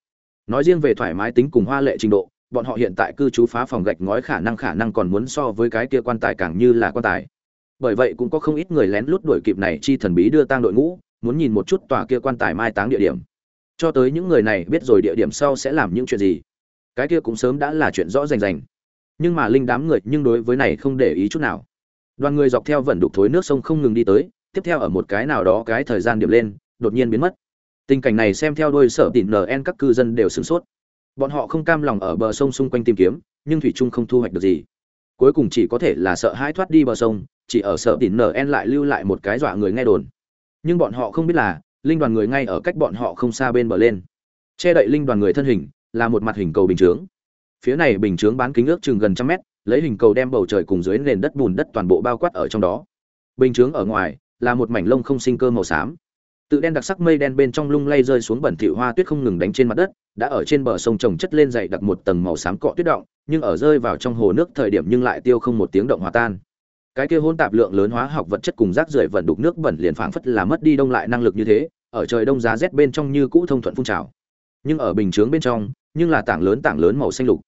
Nói riêng về thoải mái tính cùng hoa lệ trình độ, bọn họ hiện tại cư trú phá phòng gạch ngói khả năng khả năng còn muốn so với cái kia quan tài càng như là quan tài bởi vậy cũng có không ít người lén lút đuổi kịp này chi thần bí đưa tang đội ngũ, muốn nhìn một chút tòa kia quan tài mai táng địa điểm. Cho tới những người này biết rồi địa điểm sau sẽ làm những chuyện gì. Cái kia cũng sớm đã là chuyện rõ rành rành. Nhưng mà linh đám người nhưng đối với này không để ý chút nào. Đoàn người dọc theo vẩn đục thối nước sông không ngừng đi tới, tiếp theo ở một cái nào đó cái thời gian điểm lên, đột nhiên biến mất. Tình cảnh này xem theo đôi sở tỉn nn các cư dân đều sửng sốt. Bọn họ không cam lòng ở bờ sông xung quanh tìm kiếm, nhưng thủy trung không thu hoạch được gì. Cuối cùng chỉ có thể là sợ hãi thoát đi bờ sông chỉ ở sở tỉn nn lại lưu lại một cái dọa người nghe đồn. Nhưng bọn họ không biết là, linh đoàn người ngay ở cách bọn họ không xa bên bờ lên. Che đậy linh đoàn người thân hình, là một mặt hình cầu bình chướng. Phía này bình chướng bán kính ước chừng gần trăm mét, lấy hình cầu đem bầu trời cùng dưới nền đất bùn đất toàn bộ bao quát ở trong đó. Bình chướng ở ngoài, là một mảnh lông không sinh cơ màu xám. Tự đen đặc sắc mây đen bên trong lung lay rơi xuống bẩn thỉu hoa tuyết không ngừng đánh trên mặt đất, đã ở trên bờ sông trồng chất lên dày đặc một tầng màu xám cọ tuyết động, nhưng ở rơi vào trong hồ nước thời điểm nhưng lại tiêu không một tiếng động hòa tan cái kia hỗn tạp lượng lớn hóa học vật chất cùng rác rưởi vận đục nước bẩn liền phảng phất là mất đi đông lại năng lực như thế, ở trời đông giá rét bên trong như cũ thông thuận phun trào. Nhưng ở bình chướng bên trong, nhưng là tảng lớn tảng lớn màu xanh lục.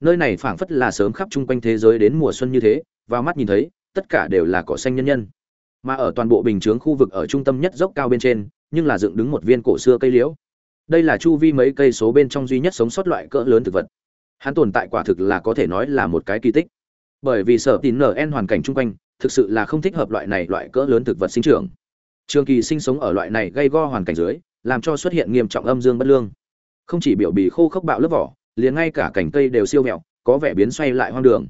Nơi này phảng phất là sớm khắp chung quanh thế giới đến mùa xuân như thế, vào mắt nhìn thấy, tất cả đều là cỏ xanh nhân nhân. Mà ở toàn bộ bình chướng khu vực ở trung tâm nhất dốc cao bên trên, nhưng là dựng đứng một viên cổ xưa cây liễu. Đây là chu vi mấy cây số bên trong duy nhất sống sót loại cỡ lớn thực vật. Hắn tồn tại quả thực là có thể nói là một cái kỳ tích bởi vì sở tín nn hoàn cảnh chung quanh, thực sự là không thích hợp loại này loại cỡ lớn thực vật sinh trưởng. Trường kỳ sinh sống ở loại này gây go hoàn cảnh dưới, làm cho xuất hiện nghiêm trọng âm dương bất lương. Không chỉ biểu bì khô khốc bạo lớp vỏ, liền ngay cả cành cây đều siêu mẹo, có vẻ biến xoay lại hoang đường.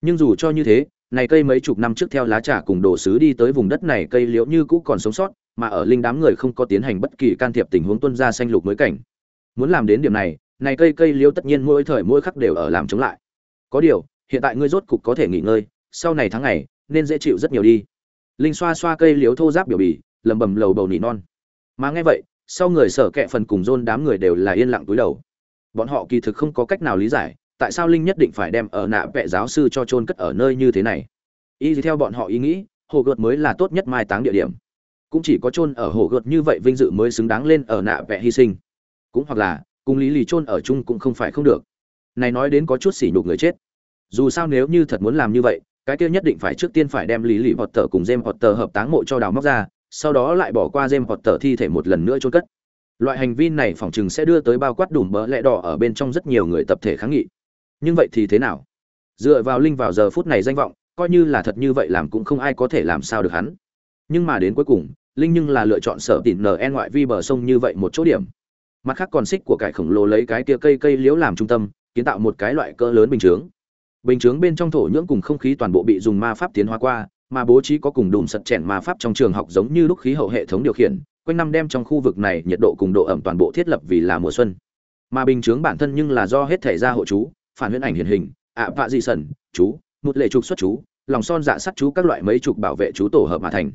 Nhưng dù cho như thế, này cây mấy chục năm trước theo lá trà cùng đồ sứ đi tới vùng đất này cây liễu như cũ còn sống sót, mà ở linh đám người không có tiến hành bất kỳ can thiệp tình huống tuân ra xanh lục mới cảnh. Muốn làm đến điểm này này cây cây liễu tất nhiên mỗi thời mỗi khắc đều ở làm chống lại. Có điều hiện tại ngươi rốt cục có thể nghỉ ngơi, sau này tháng ngày, nên dễ chịu rất nhiều đi. Linh xoa xoa cây liếu thô giáp biểu bì lầm bầm lầu bầu nỉ non. Mà nghe vậy, sau người sở kệ phần cùng rôn đám người đều là yên lặng túi đầu. Bọn họ kỳ thực không có cách nào lý giải, tại sao linh nhất định phải đem ở nạ vệ giáo sư cho chôn cất ở nơi như thế này. Y theo bọn họ ý nghĩ, hồ gợt mới là tốt nhất mai táng địa điểm. Cũng chỉ có chôn ở hồ gợt như vậy vinh dự mới xứng đáng lên ở nạ vệ hy sinh. Cũng hoặc là, cùng lý lì chôn ở chung cũng không phải không được. Này nói đến có chút sỉ nhục người chết dù sao nếu như thật muốn làm như vậy, cái kia nhất định phải trước tiên phải đem lý lì hoặc tờ cùng jem hoặc tờ hợp táng mộ cho đào móc ra, sau đó lại bỏ qua jem hoặc tờ thi thể một lần nữa chôn cất. Loại hành vi này phỏng chừng sẽ đưa tới bao quát đủ mỡ lẽ đỏ ở bên trong rất nhiều người tập thể kháng nghị. Nhưng vậy thì thế nào? Dựa vào linh vào giờ phút này danh vọng, coi như là thật như vậy làm cũng không ai có thể làm sao được hắn. Nhưng mà đến cuối cùng, linh nhưng là lựa chọn sở tỉn nn ngoại vi bờ sông như vậy một chỗ điểm. Mặt khác còn xích của cải khổng lồ lấy cái tia cây cây liễu làm trung tâm, kiến tạo một cái loại cỡ lớn bình chướng bình chướng bên trong thổ nhưỡng cùng không khí toàn bộ bị dùng ma pháp tiến hóa qua, mà bố trí có cùng đùm sật chèn ma pháp trong trường học giống như lúc khí hậu hệ thống điều khiển, quanh năm đem trong khu vực này nhiệt độ cùng độ ẩm toàn bộ thiết lập vì là mùa xuân. Mà bình chướng bản thân nhưng là do hết thể ra hộ chú, phản huyễn ảnh hiện hình, ạ vạ dị sẩn, chú, một lệ trục xuất chú, lòng son dạ sắt chú các loại mấy trục bảo vệ chú tổ hợp mà thành.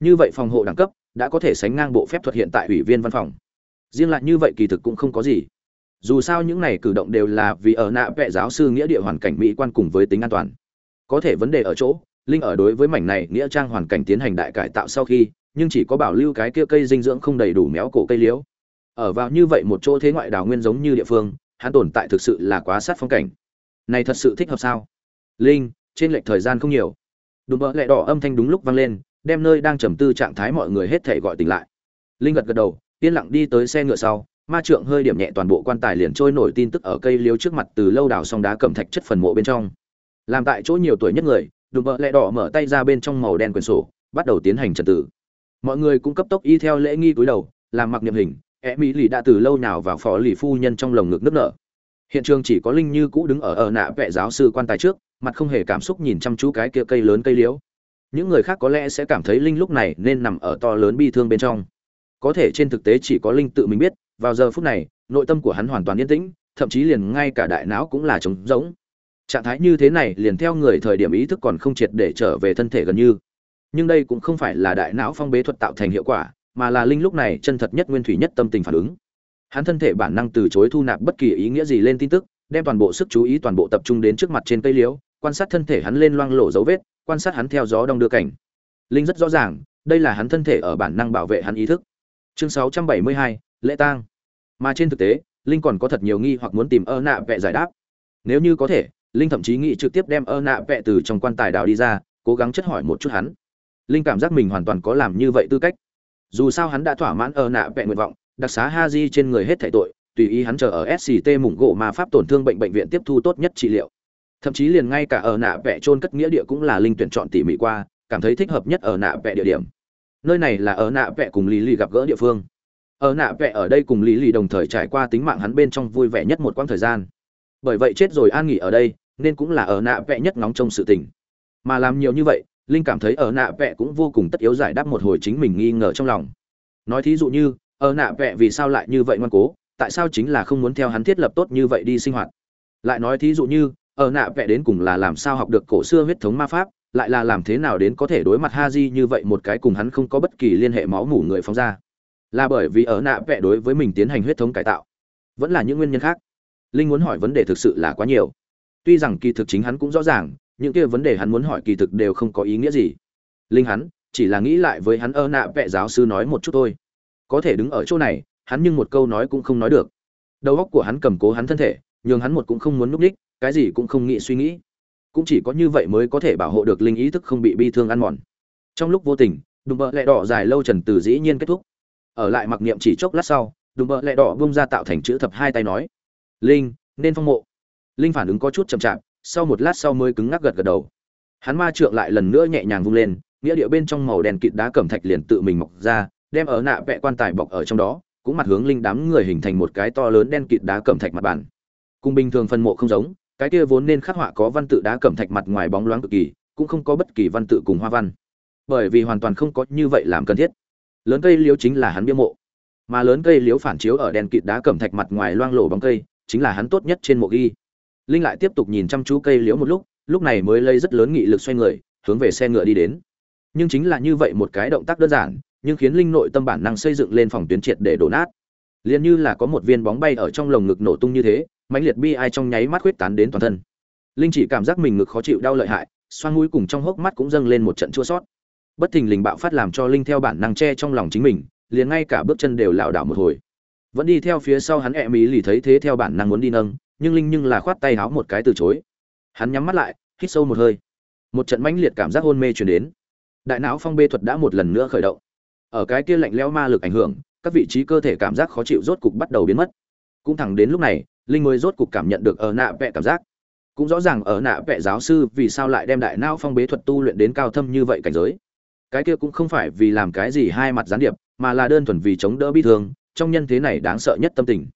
Như vậy phòng hộ đẳng cấp đã có thể sánh ngang bộ phép thuật hiện tại ủy viên văn phòng. Riêng lại như vậy kỳ thực cũng không có gì dù sao những này cử động đều là vì ở nạ vệ giáo sư nghĩa địa hoàn cảnh mỹ quan cùng với tính an toàn. Có thể vấn đề ở chỗ, linh ở đối với mảnh này nghĩa trang hoàn cảnh tiến hành đại cải tạo sau khi, nhưng chỉ có bảo lưu cái kia cây dinh dưỡng không đầy đủ méo cổ cây liễu. Ở vào như vậy một chỗ thế ngoại đào nguyên giống như địa phương, hắn tồn tại thực sự là quá sát phong cảnh. Này thật sự thích hợp sao? Linh, trên lệch thời gian không nhiều. Đùm bỡ lẹ đỏ âm thanh đúng lúc vang lên, đem nơi đang trầm tư trạng thái mọi người hết thể gọi tỉnh lại. Linh gật gật đầu, yên lặng đi tới xe ngựa sau ma trượng hơi điểm nhẹ toàn bộ quan tài liền trôi nổi tin tức ở cây liếu trước mặt từ lâu đào xong đá cẩm thạch chất phần mộ bên trong. Làm tại chỗ nhiều tuổi nhất người, đùm bợ lẹ đỏ mở tay ra bên trong màu đen quyển sổ, bắt đầu tiến hành trật tự. Mọi người cũng cấp tốc y theo lễ nghi cúi đầu, làm mặc niệm hình e mỹ lì đã từ lâu nào vào phó lì phu nhân trong lồng ngực nước nở. Hiện trường chỉ có linh như cũ đứng ở ở nạ vệ giáo sư quan tài trước, mặt không hề cảm xúc nhìn chăm chú cái kia cây lớn cây liễu những người khác có lẽ sẽ cảm thấy linh lúc này nên nằm ở to lớn bi thương bên trong. Có thể trên thực tế chỉ có linh tự mình biết vào giờ phút này nội tâm của hắn hoàn toàn yên tĩnh thậm chí liền ngay cả đại não cũng là trống rỗng. Trạng thái như thế này liền theo người thời điểm ý thức còn không triệt để trở về thân thể gần như. Nhưng đây cũng không phải là đại não phong bế thuật tạo thành hiệu quả mà là linh lúc này chân thật nhất nguyên thủy nhất tâm tình phản ứng. Hắn thân thể bản năng từ chối thu nạp bất kỳ ý nghĩa gì lên tin tức đem toàn bộ sức chú ý toàn bộ tập trung đến trước mặt trên cây liễu quan sát thân thể hắn lên loang lổ dấu vết quan sát hắn theo gió đông đưa cảnh. Linh rất rõ ràng đây là hắn thân thể ở bản năng bảo vệ hắn ý thức. Chương 672, lễ tang. Mà trên thực tế, linh còn có thật nhiều nghi hoặc muốn tìm ơ nạ vẹ giải đáp. Nếu như có thể, linh thậm chí nghĩ trực tiếp đem ơ nạ vẹ từ trong quan tài đào đi ra, cố gắng chất hỏi một chút hắn. Linh cảm giác mình hoàn toàn có làm như vậy tư cách. Dù sao hắn đã thỏa mãn ơ nạ vẹ nguyện vọng, đặc xá ha di trên người hết thảy tội, tùy ý hắn chờ ở sct mủng gỗ mà pháp tổn thương bệnh bệnh viện tiếp thu tốt nhất trị liệu. Thậm chí liền ngay cả ở nạ vẽ trôn cất nghĩa địa cũng là linh tuyển chọn tỉ mỉ qua, cảm thấy thích hợp nhất ở nạ vẽ địa điểm. Nơi này là ở nạ vẽ cùng lý lì gặp gỡ địa phương ở nạ vẽ ở đây cùng lý lì đồng thời trải qua tính mạng hắn bên trong vui vẻ nhất một quãng thời gian. Bởi vậy chết rồi an nghỉ ở đây, nên cũng là ở nạ vẽ nhất ngóng trong sự tình. Mà làm nhiều như vậy, linh cảm thấy ở nạ vẽ cũng vô cùng tất yếu giải đáp một hồi chính mình nghi ngờ trong lòng. Nói thí dụ như, ở nạ vẽ vì sao lại như vậy ngoan cố, tại sao chính là không muốn theo hắn thiết lập tốt như vậy đi sinh hoạt? Lại nói thí dụ như, ở nạ vẽ đến cùng là làm sao học được cổ xưa huyết thống ma pháp, lại là làm thế nào đến có thể đối mặt ha di như vậy một cái cùng hắn không có bất kỳ liên hệ máu mủ người phóng ra? Là bởi vì ở nạ vẽ đối với mình tiến hành huyết thống cải tạo. Vẫn là những nguyên nhân khác. Linh muốn hỏi vấn đề thực sự là quá nhiều. Tuy rằng kỳ thực chính hắn cũng rõ ràng, những kia vấn đề hắn muốn hỏi kỳ thực đều không có ý nghĩa gì. Linh hắn, chỉ là nghĩ lại với hắn ơ nạ vẽ giáo sư nói một chút thôi. Có thể đứng ở chỗ này, hắn nhưng một câu nói cũng không nói được. Đầu óc của hắn cầm cố hắn thân thể, nhường hắn một cũng không muốn núp đích, cái gì cũng không nghĩ suy nghĩ. Cũng chỉ có như vậy mới có thể bảo hộ được linh ý thức không bị bi thương ăn mòn. Trong lúc vô tình, đùm bợ lẹ đỏ dài lâu trần từ dĩ nhiên kết thúc ở lại mặc niệm chỉ chốc lát sau, đùm bợ lẹ đỏ bung ra tạo thành chữ thập hai tay nói, linh, nên phong mộ. Linh phản ứng có chút chậm chạp, sau một lát sau mới cứng ngắc gật gật đầu. Hắn ma trượng lại lần nữa nhẹ nhàng vung lên, nghĩa địa bên trong màu đèn kịt đá cẩm thạch liền tự mình mọc ra, đem ở nạ vẽ quan tài bọc ở trong đó, cũng mặt hướng linh đám người hình thành một cái to lớn đen kịt đá cẩm thạch mặt bản cùng bình thường phân mộ không giống, cái kia vốn nên khắc họa có văn tự đá cẩm thạch mặt ngoài bóng loáng cực kỳ, cũng không có bất kỳ văn tự cùng hoa văn. Bởi vì hoàn toàn không có như vậy làm cần thiết lớn cây liễu chính là hắn bia mộ. Mà lớn cây liễu phản chiếu ở đèn kịt đá cẩm thạch mặt ngoài loang lổ bóng cây, chính là hắn tốt nhất trên mộ ghi. Linh lại tiếp tục nhìn chăm chú cây liễu một lúc lúc này mới lấy rất lớn nghị lực xoay người, hướng về xe ngựa đi đến. Nhưng chính là như vậy một cái động tác đơn giản, nhưng khiến linh nội tâm bản năng xây dựng lên phòng tuyến triệt để đổ nát. Liền như là có một viên bóng bay ở trong lồng ngực nổ tung như thế, mãnh liệt bi ai trong nháy mắt huyết tán đến toàn thân. Linh chỉ cảm giác mình ngực khó chịu đau lợi hại xoan mũi cùng trong hốc mắt cũng dâng lên một trận chua sót bất thình lình bạo phát làm cho linh theo bản năng che trong lòng chính mình, liền ngay cả bước chân đều lảo đảo một hồi. Vẫn đi theo phía sau hắn e mỹ lì thấy thế theo bản năng muốn đi nâng, nhưng linh nhưng là khoát tay háo một cái từ chối. Hắn nhắm mắt lại, hít sâu một hơi. Một trận mãnh liệt cảm giác hôn mê truyền đến. Đại não phong bê thuật đã một lần nữa khởi động. Ở cái kia lạnh lẽo ma lực ảnh hưởng, các vị trí cơ thể cảm giác khó chịu rốt cục bắt đầu biến mất. Cũng thẳng đến lúc này, linh mới rốt cục cảm nhận được ở nạ vẽ cảm giác. Cũng rõ ràng ở nạ vẽ giáo sư vì sao lại đem đại não phong bế thuật tu luyện đến cao thâm như vậy cảnh giới cái kia cũng không phải vì làm cái gì hai mặt gián điệp, mà là đơn thuần vì chống đỡ bi thương, trong nhân thế này đáng sợ nhất tâm tình.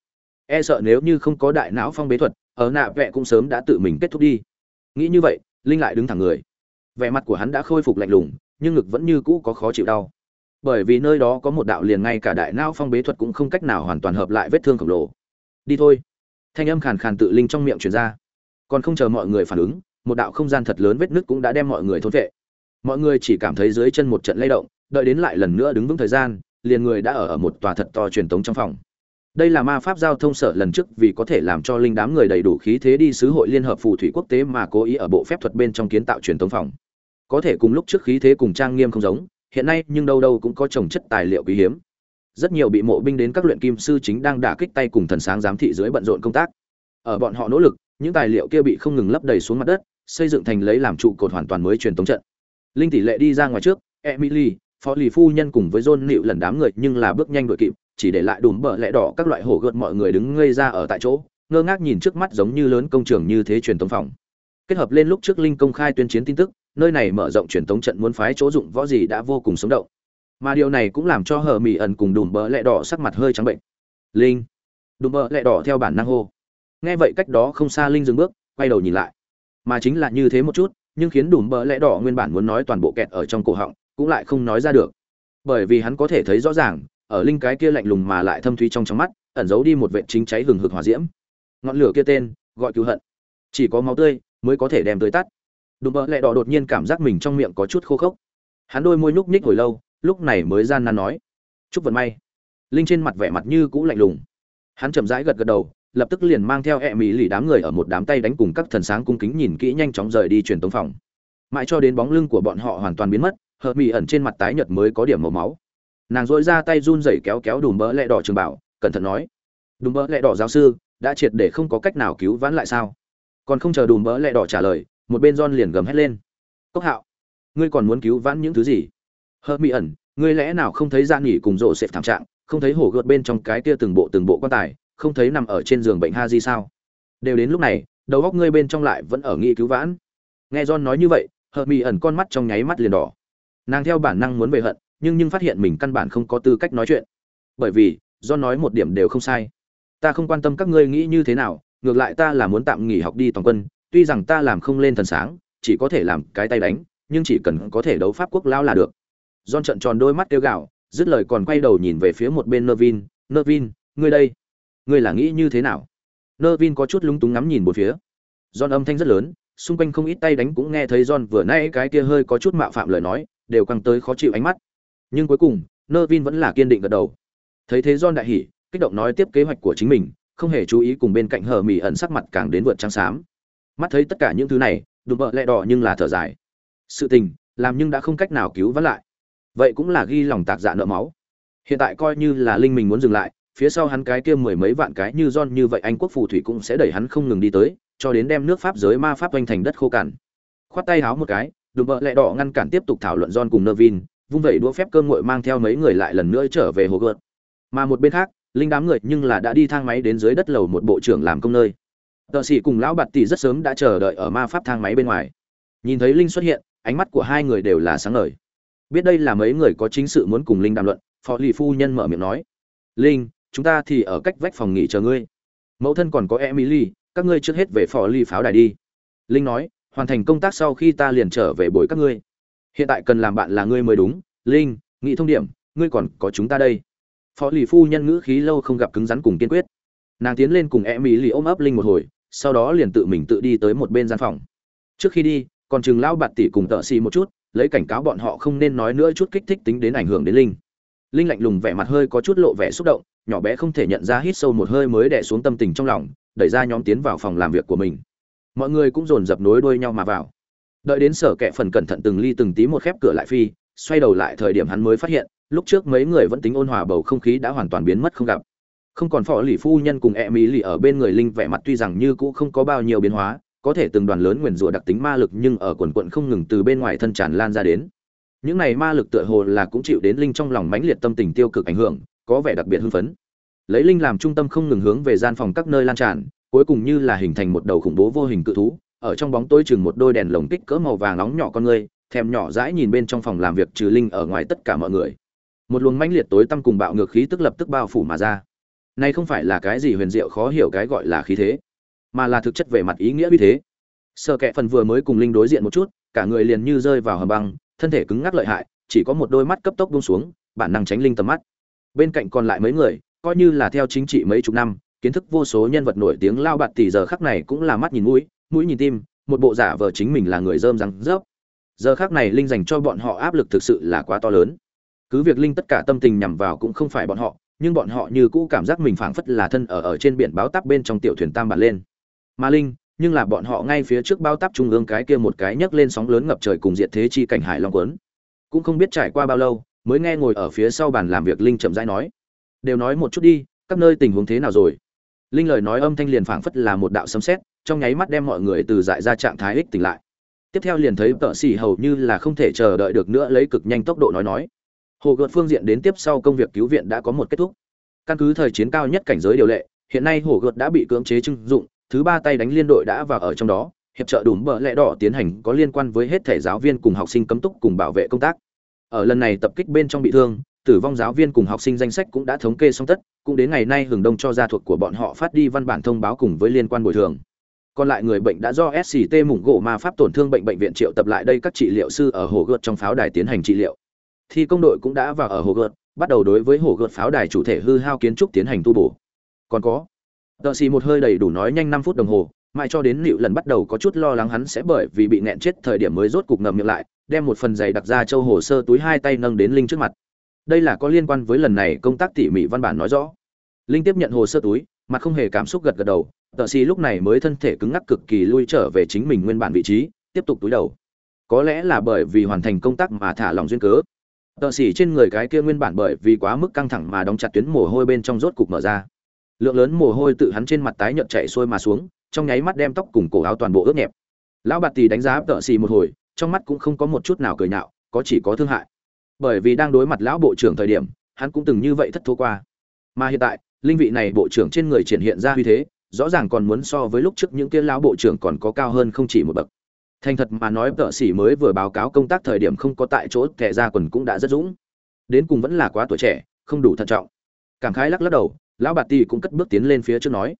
E sợ nếu như không có đại não phong bế thuật, ở nạ vẽ cũng sớm đã tự mình kết thúc đi. Nghĩ như vậy, linh lại đứng thẳng người. Vẻ mặt của hắn đã khôi phục lạnh lùng, nhưng ngực vẫn như cũ có khó chịu đau. Bởi vì nơi đó có một đạo liền ngay cả đại não phong bế thuật cũng không cách nào hoàn toàn hợp lại vết thương khổng lồ. Đi thôi. Thanh âm khàn khàn tự linh trong miệng truyền ra. Còn không chờ mọi người phản ứng, một đạo không gian thật lớn vết nứt cũng đã đem mọi người thôn vệ mọi người chỉ cảm thấy dưới chân một trận lay động, đợi đến lại lần nữa đứng vững thời gian, liền người đã ở ở một tòa thật to truyền tống trong phòng. Đây là ma pháp giao thông sở lần trước vì có thể làm cho linh đám người đầy đủ khí thế đi sứ hội liên hợp phù thủy quốc tế mà cố ý ở bộ phép thuật bên trong kiến tạo truyền thống phòng. Có thể cùng lúc trước khí thế cùng trang nghiêm không giống, hiện nay nhưng đâu đâu cũng có trồng chất tài liệu quý hiếm. Rất nhiều bị mộ binh đến các luyện kim sư chính đang đả kích tay cùng thần sáng giám thị dưới bận rộn công tác. Ở bọn họ nỗ lực, những tài liệu kia bị không ngừng lấp đầy xuống mặt đất, xây dựng thành lấy làm trụ cột hoàn toàn mới truyền thống trận linh tỷ lệ đi ra ngoài trước, emily, phó lì phu nhân cùng với john nịu lần đám người nhưng là bước nhanh đội kịp, chỉ để lại đùm bờ lẽ đỏ các loại hổ gợn mọi người đứng ngây ra ở tại chỗ, ngơ ngác nhìn trước mắt giống như lớn công trường như thế truyền thống phòng. Kết hợp lên lúc trước linh công khai tuyên chiến tin tức, nơi này mở rộng truyền thống trận muốn phái chỗ dụng võ gì đã vô cùng sống động. Mà điều này cũng làm cho hờ mỹ ẩn cùng đùm bờ lẽ đỏ sắc mặt hơi trắng bệnh. Linh, đùm bờ lẽ đỏ theo bản năng hô. Nghe vậy cách đó không xa linh dừng bước, quay đầu nhìn lại. Mà chính là như thế một chút nhưng khiến đùm bờ lẽ đỏ nguyên bản muốn nói toàn bộ kẹt ở trong cổ họng, cũng lại không nói ra được. Bởi vì hắn có thể thấy rõ ràng, ở linh cái kia lạnh lùng mà lại thâm thúy trong trong mắt, ẩn giấu đi một vệ chính cháy hừng hực hỏa diễm. Ngọn lửa kia tên, gọi cứu hận. Chỉ có máu tươi mới có thể đem tới tắt. Đùm bờ lẽ đỏ đột nhiên cảm giác mình trong miệng có chút khô khốc. Hắn đôi môi nhúc nhích hồi lâu, lúc này mới gian nan nói, chúc vận may. Linh trên mặt vẻ mặt như cũ lạnh lùng. Hắn chậm rãi gật gật đầu lập tức liền mang theo hệ mỹ lì đám người ở một đám tay đánh cùng các thần sáng cung kính nhìn kỹ nhanh chóng rời đi truyền tống phòng. Mãi cho đến bóng lưng của bọn họ hoàn toàn biến mất, hờ mỹ ẩn trên mặt tái nhợt mới có điểm màu máu. Nàng dội ra tay run rẩy kéo kéo đùm bỡ lẹ đỏ trường bảo, cẩn thận nói, đùm bỡ lẹ đỏ giáo sư, đã triệt để không có cách nào cứu vãn lại sao? Còn không chờ đùm bỡ lẹ đỏ trả lời, một bên don liền gầm hét lên, cốc hạo, ngươi còn muốn cứu vãn những thứ gì? Hờ mỹ ẩn, ngươi lẽ nào không thấy dạ gian nghỉ cùng rộ sệt thảm trạng, không thấy hổ gợt bên trong cái kia từng bộ từng bộ quan tài không thấy nằm ở trên giường bệnh ha di sao? Đều đến lúc này đầu góc ngươi bên trong lại vẫn ở nghĩ cứu vãn. Nghe john nói như vậy hờ mỹ ẩn con mắt trong nháy mắt liền đỏ. Nàng theo bản năng muốn về hận nhưng nhưng phát hiện mình căn bản không có tư cách nói chuyện. Bởi vì john nói một điểm đều không sai. Ta không quan tâm các ngươi nghĩ như thế nào ngược lại ta là muốn tạm nghỉ học đi toàn quân tuy rằng ta làm không lên thần sáng chỉ có thể làm cái tay đánh nhưng chỉ cần có thể đấu pháp quốc lao là được. John trợn tròn đôi mắt kêu gạo dứt lời còn quay đầu nhìn về phía một bên Nervin, "Nervin, ngươi đây, ngươi là nghĩ như thế nào?" Nervin có chút lúng túng ngắm nhìn một phía. Giòn âm thanh rất lớn, xung quanh không ít tay đánh cũng nghe thấy giòn. vừa nãy cái kia hơi có chút mạo phạm lời nói, đều căng tới khó chịu ánh mắt. Nhưng cuối cùng, Nervin vẫn là kiên định gật đầu. Thấy thế giòn đại hỉ, kích động nói tiếp kế hoạch của chính mình, không hề chú ý cùng bên cạnh hờ mỉ ẩn sắc mặt càng đến vượt trắng xám. Mắt thấy tất cả những thứ này, đùm bợ lẹ đỏ nhưng là thở dài. Sự tình, làm nhưng đã không cách nào cứu vãn lại vậy cũng là ghi lòng tạc dạ nợ máu hiện tại coi như là linh mình muốn dừng lại phía sau hắn cái kia mười mấy vạn cái như John như vậy anh quốc phù thủy cũng sẽ đẩy hắn không ngừng đi tới, cho đến đem nước Pháp giới ma pháp hoành thành đất khô cằn. Khoát tay háo một cái, đùm bợ lẹ đỏ ngăn cản tiếp tục thảo luận John cùng Nervin, vung vẩy đũa phép cơm nguội mang theo mấy người lại lần nữa trở về hồ gợt. Mà một bên khác, linh đám người nhưng là đã đi thang máy đến dưới đất lầu một bộ trưởng làm công nơi. Tợ sĩ cùng lão bạt tỷ rất sớm đã chờ đợi ở ma pháp thang máy bên ngoài. Nhìn thấy linh xuất hiện, ánh mắt của hai người đều là sáng ngời biết đây là mấy người có chính sự muốn cùng linh đàm luận phó lì phu nhân mở miệng nói linh chúng ta thì ở cách vách phòng nghỉ chờ ngươi. Mẫu thân còn có emily, các ngươi trước hết về phò ly pháo đài đi. Linh nói, hoàn thành công tác sau khi ta liền trở về bồi các ngươi. Hiện tại cần làm bạn là ngươi mới đúng. Linh, nghĩ thông điểm, ngươi còn có chúng ta đây. Phó lì phu nhân ngữ khí lâu không gặp cứng rắn cùng kiên quyết. Nàng tiến lên cùng emily ôm ấp linh một hồi, sau đó liền tự mình tự đi tới một bên gian phòng. Trước khi đi, còn chừng lão bạt tỷ cùng tợ xì một chút, lấy cảnh cáo bọn họ không nên nói nữa chút kích thích tính đến ảnh hưởng đến linh linh lạnh lùng vẻ mặt hơi có chút lộ vẻ xúc động, nhỏ bé không thể nhận ra hít sâu một hơi mới đè xuống tâm tình trong lòng, đẩy ra nhóm tiến vào phòng làm việc của mình. Mọi người cũng dồn dập nối đuôi nhau mà vào. Đợi đến sở kệ phần cẩn thận từng ly từng tí một khép cửa lại phi, xoay đầu lại thời điểm hắn mới phát hiện, lúc trước mấy người vẫn tính ôn hòa bầu không khí đã hoàn toàn biến mất không gặp. Không còn phò lì phu nhân cùng e mỹ lì ở bên người linh vẻ mặt tuy rằng như cũ không có bao nhiêu biến hóa, có thể từng đoàn lớn nguyền rủa đặc tính ma lực nhưng ở quần quận không ngừng từ bên ngoài thân tràn lan ra đến những này ma lực tựa hồ là cũng chịu đến linh trong lòng mãnh liệt tâm tình tiêu cực ảnh hưởng, có vẻ đặc biệt hưng phấn. Lấy linh làm trung tâm không ngừng hướng về gian phòng các nơi lan tràn, cuối cùng như là hình thành một đầu khủng bố vô hình cự thú, ở trong bóng tối chừng một đôi đèn lồng kích cỡ màu vàng nóng nhỏ con người, thèm nhỏ dãi nhìn bên trong phòng làm việc trừ linh ở ngoài tất cả mọi người. Một luồng mãnh liệt tối tăm cùng bạo ngược khí tức lập tức bao phủ mà ra. Này không phải là cái gì huyền diệu khó hiểu cái gọi là khí thế, mà là thực chất về mặt ý nghĩa như thế. Sợ kệ phần vừa mới cùng linh đối diện một chút, cả người liền như rơi vào hầm băng thân thể cứng ngắc lợi hại, chỉ có một đôi mắt cấp tốc buông xuống, bản năng tránh linh tầm mắt. Bên cạnh còn lại mấy người, coi như là theo chính trị mấy chục năm, kiến thức vô số nhân vật nổi tiếng lao bạt tỷ giờ khắc này cũng là mắt nhìn mũi mũi nhìn tim, một bộ giả vờ chính mình là người dơm răng rớp. Giờ khắc này linh dành cho bọn họ áp lực thực sự là quá to lớn. Cứ việc linh tất cả tâm tình nhằm vào cũng không phải bọn họ, nhưng bọn họ như cũ cảm giác mình phảng phất là thân ở ở trên biển báo táp bên trong tiểu thuyền tam bản lên. Mà linh nhưng là bọn họ ngay phía trước bao táp trung ương cái kia một cái nhấc lên sóng lớn ngập trời cùng diện thế chi cảnh hải long quấn. Cũng không biết trải qua bao lâu, mới nghe ngồi ở phía sau bàn làm việc linh chậm rãi nói, đều nói một chút đi, các nơi tình huống thế nào rồi? Linh lời nói âm thanh liền phảng phất là một đạo sấm sét, trong nháy mắt đem mọi người từ dại ra trạng thái ích tỉnh lại. Tiếp theo liền thấy tợ xỉ hầu như là không thể chờ đợi được nữa lấy cực nhanh tốc độ nói nói. Hồ gợt phương diện đến tiếp sau công việc cứu viện đã có một kết thúc. Căn cứ thời chiến cao nhất cảnh giới điều lệ, hiện nay hồ gợt đã bị cưỡng chế trưng dụng thứ ba tay đánh liên đội đã vào ở trong đó, hiệp trợ đủ bờ lẽ đỏ tiến hành có liên quan với hết thể giáo viên cùng học sinh cấm túc cùng bảo vệ công tác. Ở lần này tập kích bên trong bị thương, tử vong giáo viên cùng học sinh danh sách cũng đã thống kê xong tất, cũng đến ngày nay hưởng đông cho gia thuộc của bọn họ phát đi văn bản thông báo cùng với liên quan bồi thường. Còn lại người bệnh đã do sct mủng gỗ ma pháp tổn thương bệnh bệnh viện triệu tập lại đây các trị liệu sư ở hồ gợt trong pháo đài tiến hành trị liệu. Thì công đội cũng đã vào ở hồ gợt, bắt đầu đối với hồ gợt pháo đài chủ thể hư hao kiến trúc tiến hành tu bổ. Còn có tợ xì một hơi đầy đủ nói nhanh năm phút đồng hồ, mãi cho đến liệu lần bắt đầu có chút lo lắng hắn sẽ bởi vì bị nẹn chết thời điểm mới rốt cục ngậm miệng lại, đem một phần giày đặc ra châu hồ sơ túi hai tay nâng đến linh trước mặt. Đây là có liên quan với lần này công tác tỉ mỉ văn bản nói rõ. Linh tiếp nhận hồ sơ túi, mặt không hề cảm xúc gật gật đầu, tợ xì lúc này mới thân thể cứng ngắc cực kỳ lui trở về chính mình nguyên bản vị trí, tiếp tục túi đầu. Có lẽ là bởi vì hoàn thành công tác mà thả lòng duyên cớ. Tợ xì trên người cái kia nguyên bản bởi vì quá mức căng thẳng mà đóng chặt tuyến mồ hôi bên trong rốt cục mở ra lượng lớn mồ hôi tự hắn trên mặt tái nhợt chảy xuôi mà xuống, trong nháy mắt đem tóc cùng cổ áo toàn bộ ướt nhẹp. Lão bạt tì đánh giá tợ xì một hồi, trong mắt cũng không có một chút nào cười nhạo, có chỉ có thương hại. Bởi vì đang đối mặt lão bộ trưởng thời điểm, hắn cũng từng như vậy thất thố qua. Mà hiện tại, linh vị này bộ trưởng trên người triển hiện ra uy thế, rõ ràng còn muốn so với lúc trước những kia lão bộ trưởng còn có cao hơn không chỉ một bậc. Thành thật mà nói, tợ xỉ mới vừa báo cáo công tác thời điểm không có tại chỗ, thẻ ra quần cũng đã rất dũng. Đến cùng vẫn là quá tuổi trẻ, không đủ thận trọng. Cảm khái lắc lắc đầu lão bạt tỷ cũng cất bước tiến lên phía trước nói,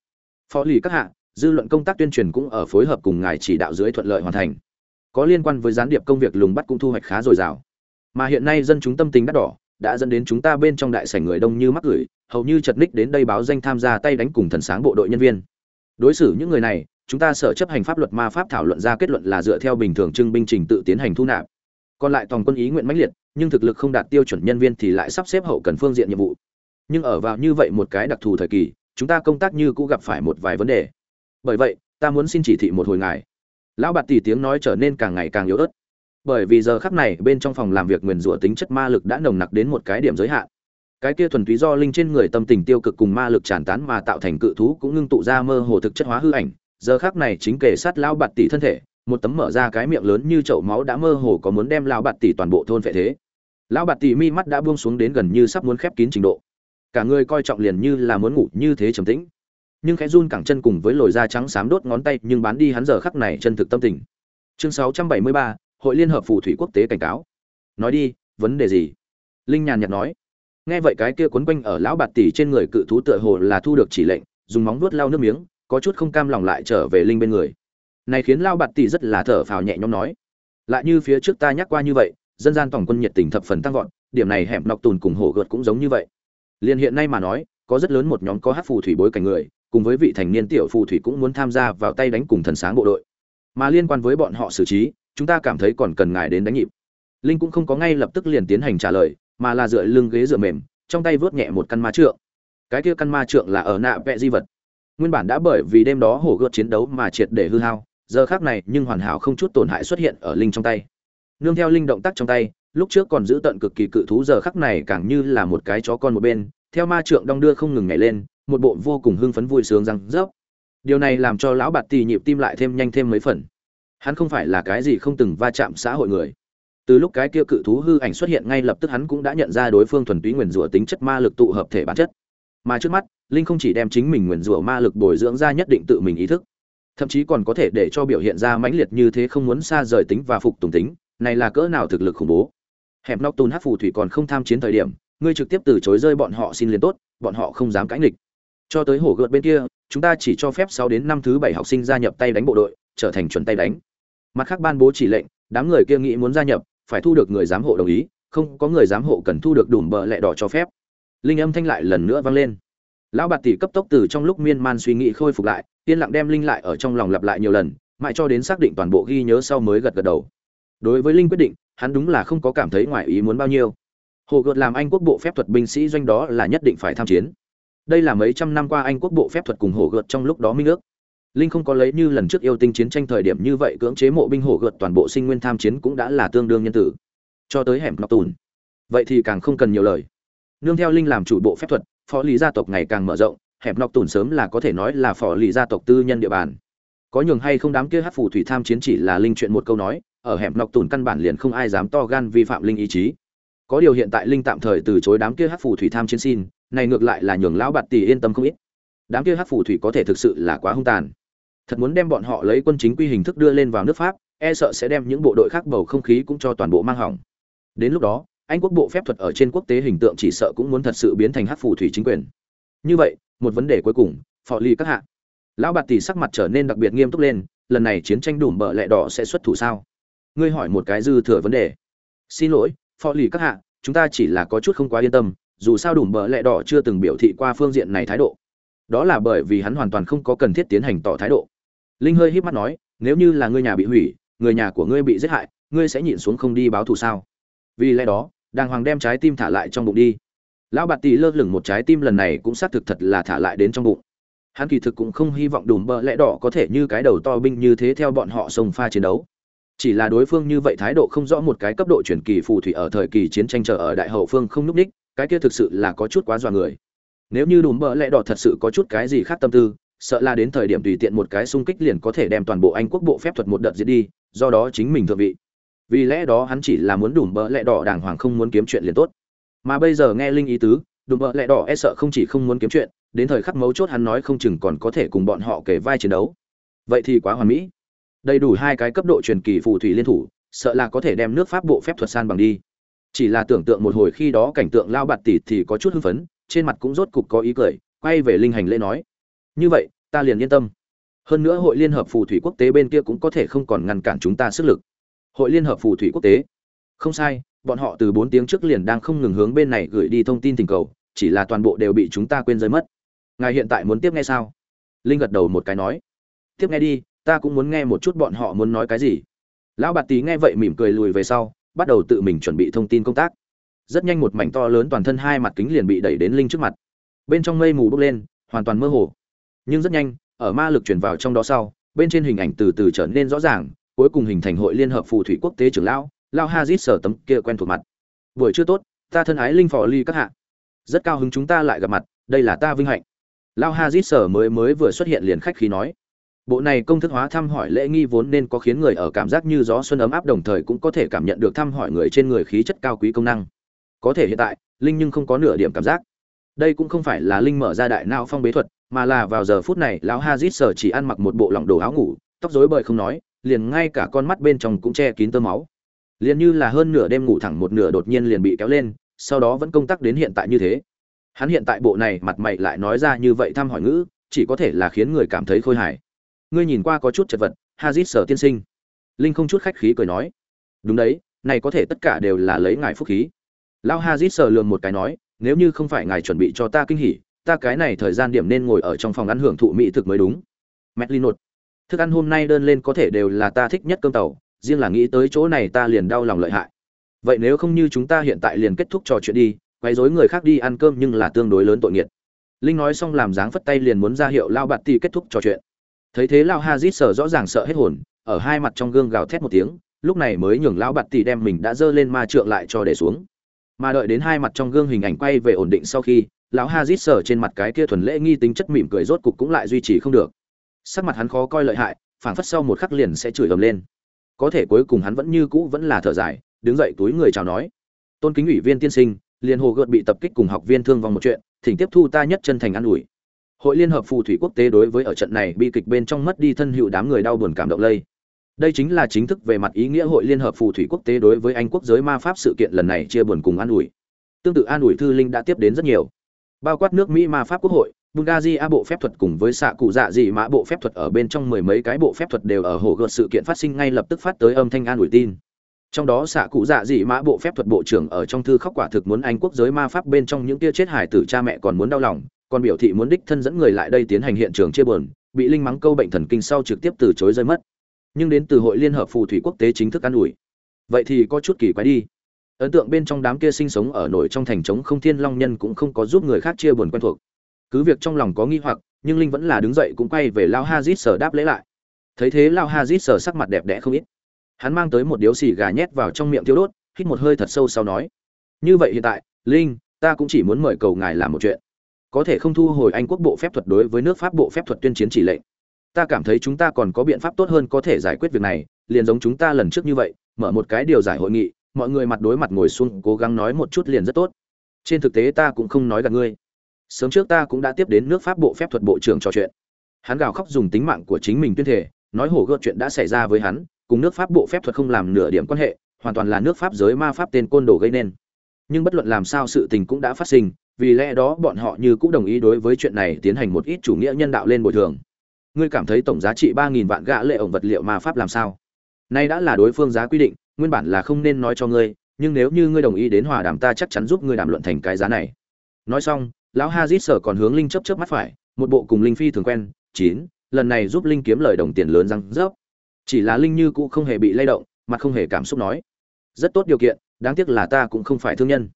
phó lì các hạ, dư luận công tác tuyên truyền cũng ở phối hợp cùng ngài chỉ đạo dưới thuận lợi hoàn thành. Có liên quan với gián điệp công việc lùng bắt cũng thu hoạch khá dồi dào. Mà hiện nay dân chúng tâm tính đắt đỏ, đã dẫn đến chúng ta bên trong đại sảnh người đông như mắc gửi hầu như chật ních đến đây báo danh tham gia tay đánh cùng thần sáng bộ đội nhân viên. Đối xử những người này, chúng ta sở chấp hành pháp luật ma pháp thảo luận ra kết luận là dựa theo bình thường trưng binh trình tự tiến hành thu nạp. Còn lại toàn quân ý nguyện mãnh liệt, nhưng thực lực không đạt tiêu chuẩn nhân viên thì lại sắp xếp hậu cần phương diện nhiệm vụ nhưng ở vào như vậy một cái đặc thù thời kỳ, chúng ta công tác như cũng gặp phải một vài vấn đề. Bởi vậy, ta muốn xin chỉ thị một hồi ngài. Lão bạt tỷ tiếng nói trở nên càng ngày càng yếu ớt. Bởi vì giờ khắc này, bên trong phòng làm việc nguyền rủa tính chất ma lực đã nồng nặc đến một cái điểm giới hạn. Cái kia thuần túy do linh trên người tâm tình tiêu cực cùng ma lực tràn tán mà tạo thành cự thú cũng ngưng tụ ra mơ hồ thực chất hóa hư ảnh. Giờ khắc này chính kể sát lão bạt tỷ thân thể, một tấm mở ra cái miệng lớn như chậu máu đã mơ hồ có muốn đem lão bạt tỷ toàn bộ thôn vệ thế. Lão bạt tỷ mi mắt đã buông xuống đến gần như sắp muốn khép kín trình độ cả người coi trọng liền như là muốn ngủ như thế trầm tĩnh. Nhưng khẽ run cẳng chân cùng với lồi da trắng xám đốt ngón tay nhưng bán đi hắn giờ khắc này chân thực tâm tình. Chương 673, hội liên hợp phù thủy quốc tế cảnh cáo. Nói đi vấn đề gì? Linh nhàn nhạt nói. Nghe vậy cái kia quấn quanh ở lão bạt tỷ trên người cự thú tựa hồ là thu được chỉ lệnh dùng móng vuốt lau nước miếng có chút không cam lòng lại trở về linh bên người. Này khiến lão bạt tỷ rất là thở phào nhẹ nhõm nói. Lại như phía trước ta nhắc qua như vậy dân gian tổng quân nhiệt tình thập phần tăng vọt điểm này hẻm nọc tùn cùng hổ gợt cũng giống như vậy liên hiện nay mà nói, có rất lớn một nhóm có hát phù thủy bối cảnh người, cùng với vị thành niên tiểu phù thủy cũng muốn tham gia vào tay đánh cùng thần sáng bộ đội. Mà liên quan với bọn họ xử trí, chúng ta cảm thấy còn cần ngài đến đánh nhịp. Linh cũng không có ngay lập tức liền tiến hành trả lời, mà là dựa lưng ghế dựa mềm, trong tay vớt nhẹ một căn ma trượng. Cái kia căn ma trượng là ở nạ vẽ di vật. Nguyên bản đã bởi vì đêm đó hổ gợt chiến đấu mà triệt để hư hao, giờ khác này nhưng hoàn hảo không chút tổn hại xuất hiện ở linh trong tay. Nương theo linh động tác trong tay lúc trước còn giữ tận cực kỳ cự thú, giờ khắc này càng như là một cái chó con một bên, theo ma trượng đong đưa không ngừng nhảy lên, một bộ vô cùng hưng phấn vui sướng răng rớp. Điều này làm cho lão bạt tì nhịp tim lại thêm nhanh thêm mấy phần. Hắn không phải là cái gì không từng va chạm xã hội người. Từ lúc cái kia cự thú hư ảnh xuất hiện, ngay lập tức hắn cũng đã nhận ra đối phương thuần túy nguyền rủa tính chất ma lực tụ hợp thể bản chất. Mà trước mắt, linh không chỉ đem chính mình nguyền rủa ma lực bồi dưỡng ra nhất định tự mình ý thức, thậm chí còn có thể để cho biểu hiện ra mãnh liệt như thế không muốn xa rời tính và phục tùng tính, này là cỡ nào thực lực khủng bố hẹp nóc tùn hát phù thủy còn không tham chiến thời điểm, ngươi trực tiếp từ chối rơi bọn họ xin liền tốt, bọn họ không dám cãi nghịch. Cho tới hổ gợt bên kia, chúng ta chỉ cho phép sáu đến năm thứ bảy học sinh gia nhập tay đánh bộ đội, trở thành chuẩn tay đánh. Mặt khác ban bố chỉ lệnh, đám người kia nghĩ muốn gia nhập, phải thu được người giám hộ đồng ý, không có người giám hộ cần thu được đủ bờ lẹ đỏ cho phép. Linh âm thanh lại lần nữa vang lên. Lão bạt tỷ cấp tốc từ trong lúc miên man suy nghĩ khôi phục lại, yên lặng đem linh lại ở trong lòng lặp lại nhiều lần, mãi cho đến xác định toàn bộ ghi nhớ sau mới gật gật đầu. Đối với linh quyết định hắn đúng là không có cảm thấy ngoài ý muốn bao nhiêu. Hồ gợt làm anh quốc bộ phép thuật binh sĩ doanh đó là nhất định phải tham chiến. Đây là mấy trăm năm qua anh quốc bộ phép thuật cùng hồ gợt trong lúc đó minh ước. Linh không có lấy như lần trước yêu tinh chiến tranh thời điểm như vậy cưỡng chế mộ binh hồ gợt toàn bộ sinh nguyên tham chiến cũng đã là tương đương nhân tử. Cho tới hẻm nọc tùn. Vậy thì càng không cần nhiều lời. Nương theo linh làm chủ bộ phép thuật, phó lý gia tộc ngày càng mở rộng, hẻm nọc tùn sớm là có thể nói là phó lý gia tộc tư nhân địa bàn có nhường hay không đám kia hát phù thủy tham chiến chỉ là linh chuyện một câu nói, ở hẻm nọc tùn căn bản liền không ai dám to gan vi phạm linh ý chí. Có điều hiện tại linh tạm thời từ chối đám kia hát phù thủy tham chiến xin, này ngược lại là nhường lão bạt tỷ yên tâm không ít. Đám kia hát phù thủy có thể thực sự là quá hung tàn. Thật muốn đem bọn họ lấy quân chính quy hình thức đưa lên vào nước pháp e sợ sẽ đem những bộ đội khác bầu không khí cũng cho toàn bộ mang hỏng. Đến lúc đó, anh quốc bộ phép thuật ở trên quốc tế hình tượng chỉ sợ cũng muốn thật sự biến thành hát phù thủy chính quyền. Như vậy, một vấn đề cuối cùng, phò ly các hạ lão bạt tỷ sắc mặt trở nên đặc biệt nghiêm túc lên, lần này chiến tranh đùm bợ lẹ đỏ sẽ xuất thủ sao? Ngươi hỏi một cái dư thừa vấn đề. Xin lỗi phò lì các hạ, chúng ta chỉ là có chút không quá yên tâm, dù sao đùm bợ lẹ đỏ chưa từng biểu thị qua phương diện này thái độ. Đó là bởi vì hắn hoàn toàn không có cần thiết tiến hành tỏ thái độ. Linh hơi híp mắt nói, nếu như là ngươi nhà bị hủy, người nhà của ngươi bị giết hại, ngươi sẽ nhịn xuống không đi báo thù sao? Vì lẽ đó, đàng hoàng đem trái tim thả lại trong bụng đi. Lão bạt tỷ lơ lửng một trái tim lần này cũng xác thực thật là thả lại đến trong bụng hắn kỳ thực cũng không hy vọng đùm bợ lẽ đỏ có thể như cái đầu to binh như thế theo bọn họ sông pha chiến đấu. Chỉ là đối phương như vậy thái độ không rõ một cái cấp độ chuyển kỳ phù thủy ở thời kỳ chiến tranh chờ ở đại hậu phương không núp ních, cái kia thực sự là có chút quá dọa người. Nếu như đùm bợ lẽ đỏ thật sự có chút cái gì khác tâm tư, sợ là đến thời điểm tùy tiện một cái xung kích liền có thể đem toàn bộ anh quốc bộ phép thuật một đợt diệt đi, do đó chính mình thượng vị. Vì lẽ đó hắn chỉ là muốn đùm bợ lẽ đỏ đàng hoàng không muốn kiếm chuyện liền tốt. Mà bây giờ nghe linh ý tứ, đùm bợ lẽ đỏ e sợ không chỉ không muốn kiếm chuyện đến thời khắc mấu chốt hắn nói không chừng còn có thể cùng bọn họ kể vai chiến đấu. Vậy thì quá hoàn mỹ. Đầy đủ hai cái cấp độ truyền kỳ phù thủy liên thủ, sợ là có thể đem nước pháp bộ phép thuật san bằng đi. Chỉ là tưởng tượng một hồi khi đó cảnh tượng lao bạt tỷ thì có chút hưng phấn, trên mặt cũng rốt cục có ý cười, quay về linh hành lễ nói. Như vậy, ta liền yên tâm. Hơn nữa hội liên hợp phù thủy quốc tế bên kia cũng có thể không còn ngăn cản chúng ta sức lực. Hội liên hợp phù thủy quốc tế. Không sai, bọn họ từ bốn tiếng trước liền đang không ngừng hướng bên này gửi đi thông tin tình cầu, chỉ là toàn bộ đều bị chúng ta quên rơi mất ngài hiện tại muốn tiếp nghe sao? Linh gật đầu một cái nói. Tiếp nghe đi, ta cũng muốn nghe một chút bọn họ muốn nói cái gì. Lão bạt tý nghe vậy mỉm cười lùi về sau, bắt đầu tự mình chuẩn bị thông tin công tác. Rất nhanh một mảnh to lớn toàn thân hai mặt kính liền bị đẩy đến linh trước mặt. Bên trong mây mù bốc lên, hoàn toàn mơ hồ. Nhưng rất nhanh, ở ma lực chuyển vào trong đó sau, bên trên hình ảnh từ từ trở nên rõ ràng, cuối cùng hình thành hội liên hợp phù thủy quốc tế trưởng lão, lao hazit sở tấm kia quen thuộc mặt. Buổi chưa tốt, ta thân ái linh phò ly các hạ. Rất cao hứng chúng ta lại gặp mặt, đây là ta vinh hạnh lao hazit sở mới mới vừa xuất hiện liền khách khí nói. Bộ này công thức hóa thăm hỏi lễ nghi vốn nên có khiến người ở cảm giác như gió xuân ấm áp đồng thời cũng có thể cảm nhận được thăm hỏi người trên người khí chất cao quý công năng. Có thể hiện tại, linh nhưng không có nửa điểm cảm giác. Đây cũng không phải là linh mở ra đại não phong bế thuật, mà là vào giờ phút này lão hazit sở chỉ ăn mặc một bộ lỏng đồ áo ngủ, tóc rối bời không nói, liền ngay cả con mắt bên trong cũng che kín tơ máu. Liền như là hơn nửa đêm ngủ thẳng một nửa đột nhiên liền bị kéo lên, sau đó vẫn công tác đến hiện tại như thế hắn hiện tại bộ này mặt mày lại nói ra như vậy thăm hỏi ngữ, chỉ có thể là khiến người cảm thấy khôi hài. Ngươi nhìn qua có chút chật vật, hazit sở tiên sinh. Linh không chút khách khí cười nói. Đúng đấy, này có thể tất cả đều là lấy ngài phúc khí. Lão hazit sở lường một cái nói, nếu như không phải ngài chuẩn bị cho ta kinh hỉ, ta cái này thời gian điểm nên ngồi ở trong phòng ăn hưởng thụ mỹ thực mới đúng. Mẹt linot thức ăn hôm nay đơn lên có thể đều là ta thích nhất cơm tàu, riêng là nghĩ tới chỗ này ta liền đau lòng lợi hại. Vậy nếu không như chúng ta hiện tại liền kết thúc trò chuyện đi quấy rối người khác đi ăn cơm nhưng là tương đối lớn tội nghiệt. Linh nói xong làm dáng phất tay liền muốn ra hiệu lao bạt tỷ kết thúc trò chuyện. Thấy thế lao hazit sở rõ ràng sợ hết hồn, ở hai mặt trong gương gào thét một tiếng, lúc này mới nhường lão bạt tỷ đem mình đã dơ lên ma trượng lại cho để xuống. Mà đợi đến hai mặt trong gương hình ảnh quay về ổn định sau khi, lão hazit sở trên mặt cái kia thuần lễ nghi tính chất mỉm cười rốt cục cũng lại duy trì không được. Sắc mặt hắn khó coi lợi hại, phảng phất sau một khắc liền sẽ chửi ầm lên. Có thể cuối cùng hắn vẫn như cũ vẫn là thở dài, đứng dậy túi người chào nói. Tôn kính ủy viên tiên sinh liền hồ gợt bị tập kích cùng học viên thương vong một chuyện, thỉnh tiếp thu ta nhất chân thành an ủi. Hội liên hợp phù thủy quốc tế đối với ở trận này bi kịch bên trong mất đi thân hữu đám người đau buồn cảm động lây. Đây chính là chính thức về mặt ý nghĩa hội liên hợp phù thủy quốc tế đối với anh quốc giới ma pháp sự kiện lần này chia buồn cùng an ủi. Tương tự an ủi thư linh đã tiếp đến rất nhiều. Bao quát nước mỹ ma pháp quốc hội, Bulgaria bộ phép thuật cùng với xạ cụ dạ dị mã bộ phép thuật ở bên trong mười mấy cái bộ phép thuật đều ở hồ gợt sự kiện phát sinh ngay lập tức phát tới âm thanh an ủi tin. Trong đó xạ cụ dạ dị mã bộ phép thuật bộ trưởng ở trong thư khóc quả thực muốn anh quốc giới ma pháp bên trong những tia chết hải tử cha mẹ còn muốn đau lòng, còn biểu thị muốn đích thân dẫn người lại đây tiến hành hiện trường chia buồn, bị linh mắng câu bệnh thần kinh sau trực tiếp từ chối rơi mất. Nhưng đến từ hội liên hợp phù thủy quốc tế chính thức an ủi. Vậy thì có chút kỳ quái đi. ấn tượng bên trong đám kia sinh sống ở nổi trong thành trống không thiên long nhân cũng không có giúp người khác chia buồn quen thuộc cứ việc trong lòng có nghi hoặc nhưng linh vẫn là đứng dậy cũng quay về lao hazit sở đáp lễ lại thấy thế lao hazit sở sắc mặt đẹp đẽ không ít hắn mang tới một điếu xì gà nhét vào trong miệng tiêu đốt, hít một hơi thật sâu sau nói, như vậy hiện tại, linh, ta cũng chỉ muốn mời cầu ngài làm một chuyện. Có thể không thu hồi anh quốc bộ phép thuật đối với nước pháp bộ phép thuật tuyên chiến chỉ lệnh. Ta cảm thấy chúng ta còn có biện pháp tốt hơn có thể giải quyết việc này, liền giống chúng ta lần trước như vậy, mở một cái điều giải hội nghị, mọi người mặt đối mặt ngồi xuống, cố gắng nói một chút liền rất tốt. Trên thực tế ta cũng không nói gặp ngươi. Sớm trước ta cũng đã tiếp đến nước pháp bộ phép thuật bộ trưởng trò chuyện. Hắn gào khóc dùng tính mạng của chính mình tuyên thể nói hổ gợt chuyện đã xảy ra với hắn cùng nước pháp bộ phép thuật không làm nửa điểm quan hệ, hoàn toàn là nước pháp giới ma pháp tên côn đồ gây nên. Nhưng bất luận làm sao sự tình cũng đã phát sinh, vì lẽ đó bọn họ như cũng đồng ý đối với chuyện này tiến hành một ít chủ nghĩa nhân đạo lên bồi thường. Ngươi cảm thấy tổng giá trị ba nghìn vạn gã lệ ổng vật liệu ma pháp làm sao? Nay đã là đối phương giá quy định, nguyên bản là không nên nói cho ngươi, nhưng nếu như ngươi đồng ý đến hòa đàm ta chắc chắn giúp ngươi đàm luận thành cái giá này. Nói xong, lão hazit sở còn hướng linh chấp chớp mắt phải, một bộ cùng linh phi thường quen, chín, lần này giúp linh kiếm lời đồng tiền lớn răng rớp chỉ là linh như cũ không hề bị lay động, mặt không hề cảm xúc nói, rất tốt điều kiện, đáng tiếc là ta cũng không phải thương nhân.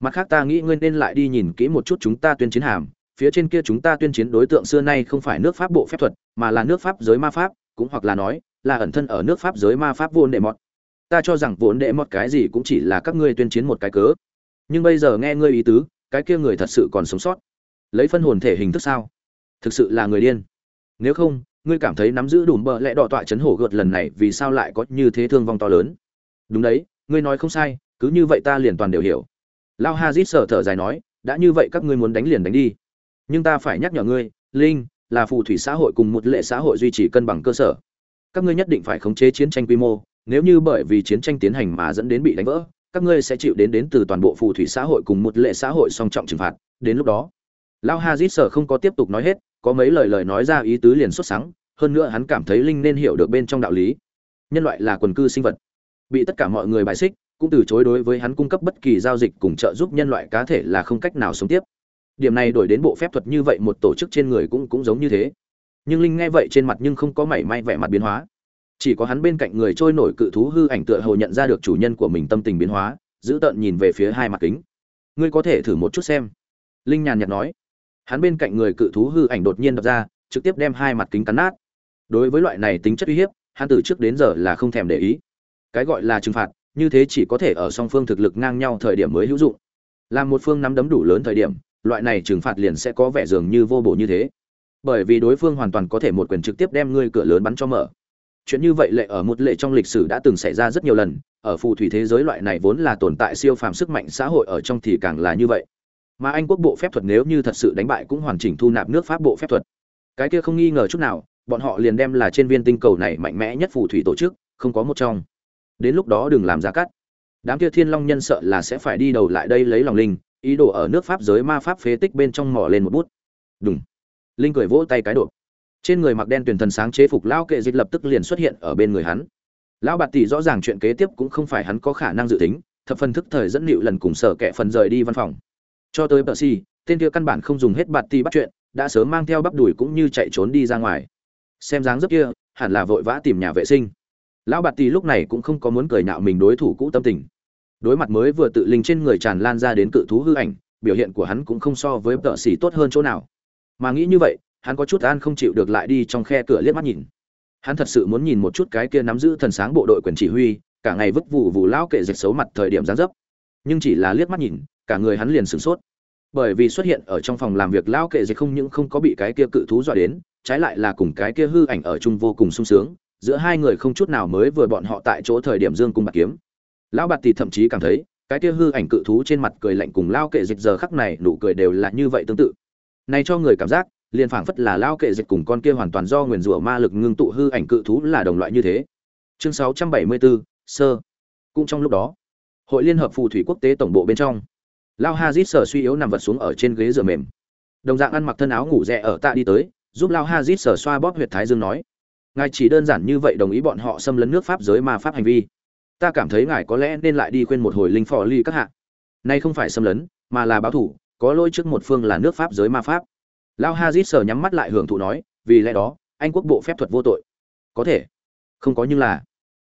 Mặt khác ta nghĩ ngươi nên lại đi nhìn kỹ một chút chúng ta tuyên chiến hàm, phía trên kia chúng ta tuyên chiến đối tượng xưa nay không phải nước pháp bộ phép thuật, mà là nước pháp giới ma pháp, cũng hoặc là nói, là ẩn thân ở nước pháp giới ma pháp vốn đệ mọt. Ta cho rằng vốn đệ mọt cái gì cũng chỉ là các ngươi tuyên chiến một cái cớ. Nhưng bây giờ nghe ngươi ý tứ, cái kia người thật sự còn sống sót. Lấy phân hồn thể hình thức sao? Thực sự là người điên. Nếu không ngươi cảm thấy nắm giữ đủ bờ lẽ đỏ tọa chấn hổ gợt lần này vì sao lại có như thế thương vong to lớn? Đúng đấy, ngươi nói không sai, cứ như vậy ta liền toàn đều hiểu. Lao hazit sở thở dài nói, đã như vậy các ngươi muốn đánh liền đánh đi. Nhưng ta phải nhắc nhở ngươi, linh, là phù thủy xã hội cùng một lệ xã hội duy trì cân bằng cơ sở. Các ngươi nhất định phải khống chế chiến tranh quy mô, nếu như bởi vì chiến tranh tiến hành mà dẫn đến bị đánh vỡ, các ngươi sẽ chịu đến đến từ toàn bộ phù thủy xã hội cùng một lệ xã hội song trọng trừng phạt. Đến lúc đó, lao hazit sở không có tiếp tục nói hết có mấy lời lời nói ra ý tứ liền xuất sáng, hơn nữa hắn cảm thấy linh nên hiểu được bên trong đạo lý. Nhân loại là quần cư sinh vật. Bị tất cả mọi người bài xích, cũng từ chối đối với hắn cung cấp bất kỳ giao dịch cùng trợ giúp nhân loại cá thể là không cách nào sống tiếp. Điểm này đổi đến bộ phép thuật như vậy một tổ chức trên người cũng cũng giống như thế. Nhưng linh nghe vậy trên mặt nhưng không có mảy may vẻ mặt biến hóa. Chỉ có hắn bên cạnh người trôi nổi cự thú hư ảnh tựa hồ nhận ra được chủ nhân của mình tâm tình biến hóa, giữ tợn nhìn về phía hai mặt kính. Ngươi có thể thử một chút xem. Linh nhàn nhạt nói hắn bên cạnh người cự thú hư ảnh đột nhiên đập ra, trực tiếp đem hai mặt kính cắn nát. Đối với loại này tính chất uy hiếp, hắn từ trước đến giờ là không thèm để ý. Cái gọi là trừng phạt, như thế chỉ có thể ở song phương thực lực ngang nhau thời điểm mới hữu dụng. Làm một phương nắm đấm đủ lớn thời điểm, loại này trừng phạt liền sẽ có vẻ dường như vô bổ như thế. Bởi vì đối phương hoàn toàn có thể một quyền trực tiếp đem ngươi cửa lớn bắn cho mở. Chuyện như vậy lệ ở một lệ trong lịch sử đã từng xảy ra rất nhiều lần, ở phù thủy thế giới loại này vốn là tồn tại siêu phàm sức mạnh xã hội ở trong thì càng là như vậy mà anh quốc bộ phép thuật nếu như thật sự đánh bại cũng hoàn chỉnh thu nạp nước pháp bộ phép thuật. Cái kia không nghi ngờ chút nào, bọn họ liền đem là trên viên tinh cầu này mạnh mẽ nhất phù thủy tổ chức, không có một trong. Đến lúc đó đừng làm ra cắt. Đám kia thiên long nhân sợ là sẽ phải đi đầu lại đây lấy lòng linh, ý đồ ở nước pháp giới ma pháp phế tích bên trong mỏ lên một bút. Đúng linh cười vỗ tay cái đột. Trên người mặc đen tuyển thần sáng chế phục lão kệ dịch lập tức liền xuất hiện ở bên người hắn. Lão bạt tỷ rõ ràng chuyện kế tiếp cũng không phải hắn có khả năng dự tính, thập phần thức thời dẫn liệu lần cùng sở kệ phần rời đi văn phòng cho tới bờ si tên kia căn bản không dùng hết bạt tỷ bắt chuyện, đã sớm mang theo bắp đùi cũng như chạy trốn đi ra ngoài. Xem dáng dấp kia, hẳn là vội vã tìm nhà vệ sinh. Lão bạt tỷ lúc này cũng không có muốn cười nhạo mình đối thủ cũ tâm tình. Đối mặt mới vừa tự linh trên người tràn lan ra đến cự thú hư ảnh, biểu hiện của hắn cũng không so với tợ xì tốt hơn chỗ nào. Mà nghĩ như vậy, hắn có chút an không chịu được lại đi trong khe cửa liếc mắt nhìn. Hắn thật sự muốn nhìn một chút cái kia nắm giữ thần sáng bộ đội quyền chỉ huy, cả ngày vứt vụ vụ lão kệ dịch xấu mặt thời điểm gián dấp. Nhưng chỉ là liếc mắt nhìn cả người hắn liền sửng sốt. Bởi vì xuất hiện ở trong phòng làm việc lão kệ dịch không những không có bị cái kia cự thú dọa đến trái lại là cùng cái kia hư ảnh ở chung vô cùng sung sướng giữa hai người không chút nào mới vừa bọn họ tại chỗ thời điểm dương cung bạc kiếm. Lão bạt thì thậm chí cảm thấy cái kia hư ảnh cự thú trên mặt cười lạnh cùng lao kệ dịch giờ khắc này nụ cười đều là như vậy tương tự. Này cho người cảm giác liền phảng phất là lao kệ dịch cùng con kia hoàn toàn do nguyền rủa ma lực ngưng tụ hư ảnh cự thú là đồng loại như thế. Chương 674, sơ. Cũng trong lúc đó hội liên hợp phù thủy quốc tế tổng bộ bên trong lao hazit sở suy yếu nằm vật xuống ở trên ghế dựa mềm. Đồng dạng ăn mặc thân áo ngủ rẽ ở tạ đi tới, giúp lao hazit sở xoa bóp huyệt thái dương nói, ngài chỉ đơn giản như vậy đồng ý bọn họ xâm lấn nước pháp giới ma pháp hành vi. Ta cảm thấy ngài có lẽ nên lại đi khuyên một hồi linh phò ly các hạ. Nay không phải xâm lấn, mà là báo thủ, có lỗi trước một phương là nước pháp giới ma pháp. Lao hazit sở nhắm mắt lại hưởng thụ nói, vì lẽ đó, anh quốc bộ phép thuật vô tội. Có thể. Không có nhưng là,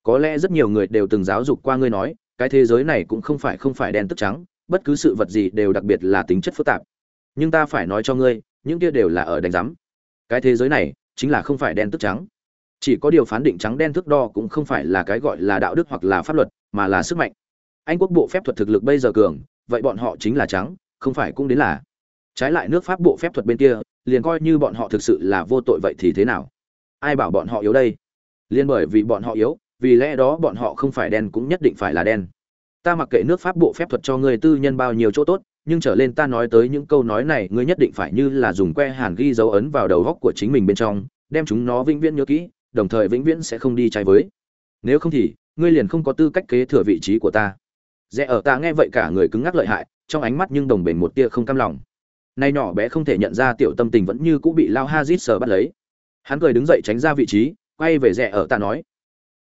có lẽ rất nhiều người đều từng giáo dục qua ngươi nói, cái thế giới này cũng không phải không phải đen tức trắng bất cứ sự vật gì đều đặc biệt là tính chất phức tạp. Nhưng ta phải nói cho ngươi, những kia đều là ở đánh giám. Cái thế giới này chính là không phải đen tức trắng. Chỉ có điều phán định trắng đen thước đo cũng không phải là cái gọi là đạo đức hoặc là pháp luật, mà là sức mạnh. Anh quốc bộ phép thuật thực lực bây giờ cường, vậy bọn họ chính là trắng, không phải cũng đến là. Trái lại nước pháp bộ phép thuật bên kia, liền coi như bọn họ thực sự là vô tội vậy thì thế nào? Ai bảo bọn họ yếu đây? Liên bởi vì bọn họ yếu, vì lẽ đó bọn họ không phải đen cũng nhất định phải là đen ta mặc kệ nước pháp bộ phép thuật cho người tư nhân bao nhiêu chỗ tốt, nhưng trở lên ta nói tới những câu nói này, ngươi nhất định phải như là dùng que hàn ghi dấu ấn vào đầu góc của chính mình bên trong, đem chúng nó vĩnh viễn nhớ kỹ, đồng thời vĩnh viễn sẽ không đi trái với. Nếu không thì, ngươi liền không có tư cách kế thừa vị trí của ta. Rẽ ở ta nghe vậy cả người cứng ngắc lợi hại, trong ánh mắt nhưng đồng bền một tia không cam lòng. Nay nhỏ bé không thể nhận ra tiểu tâm tình vẫn như cũng bị lao ha rít sờ bắt lấy. Hắn cười đứng dậy tránh ra vị trí, quay về rẽ ở ta nói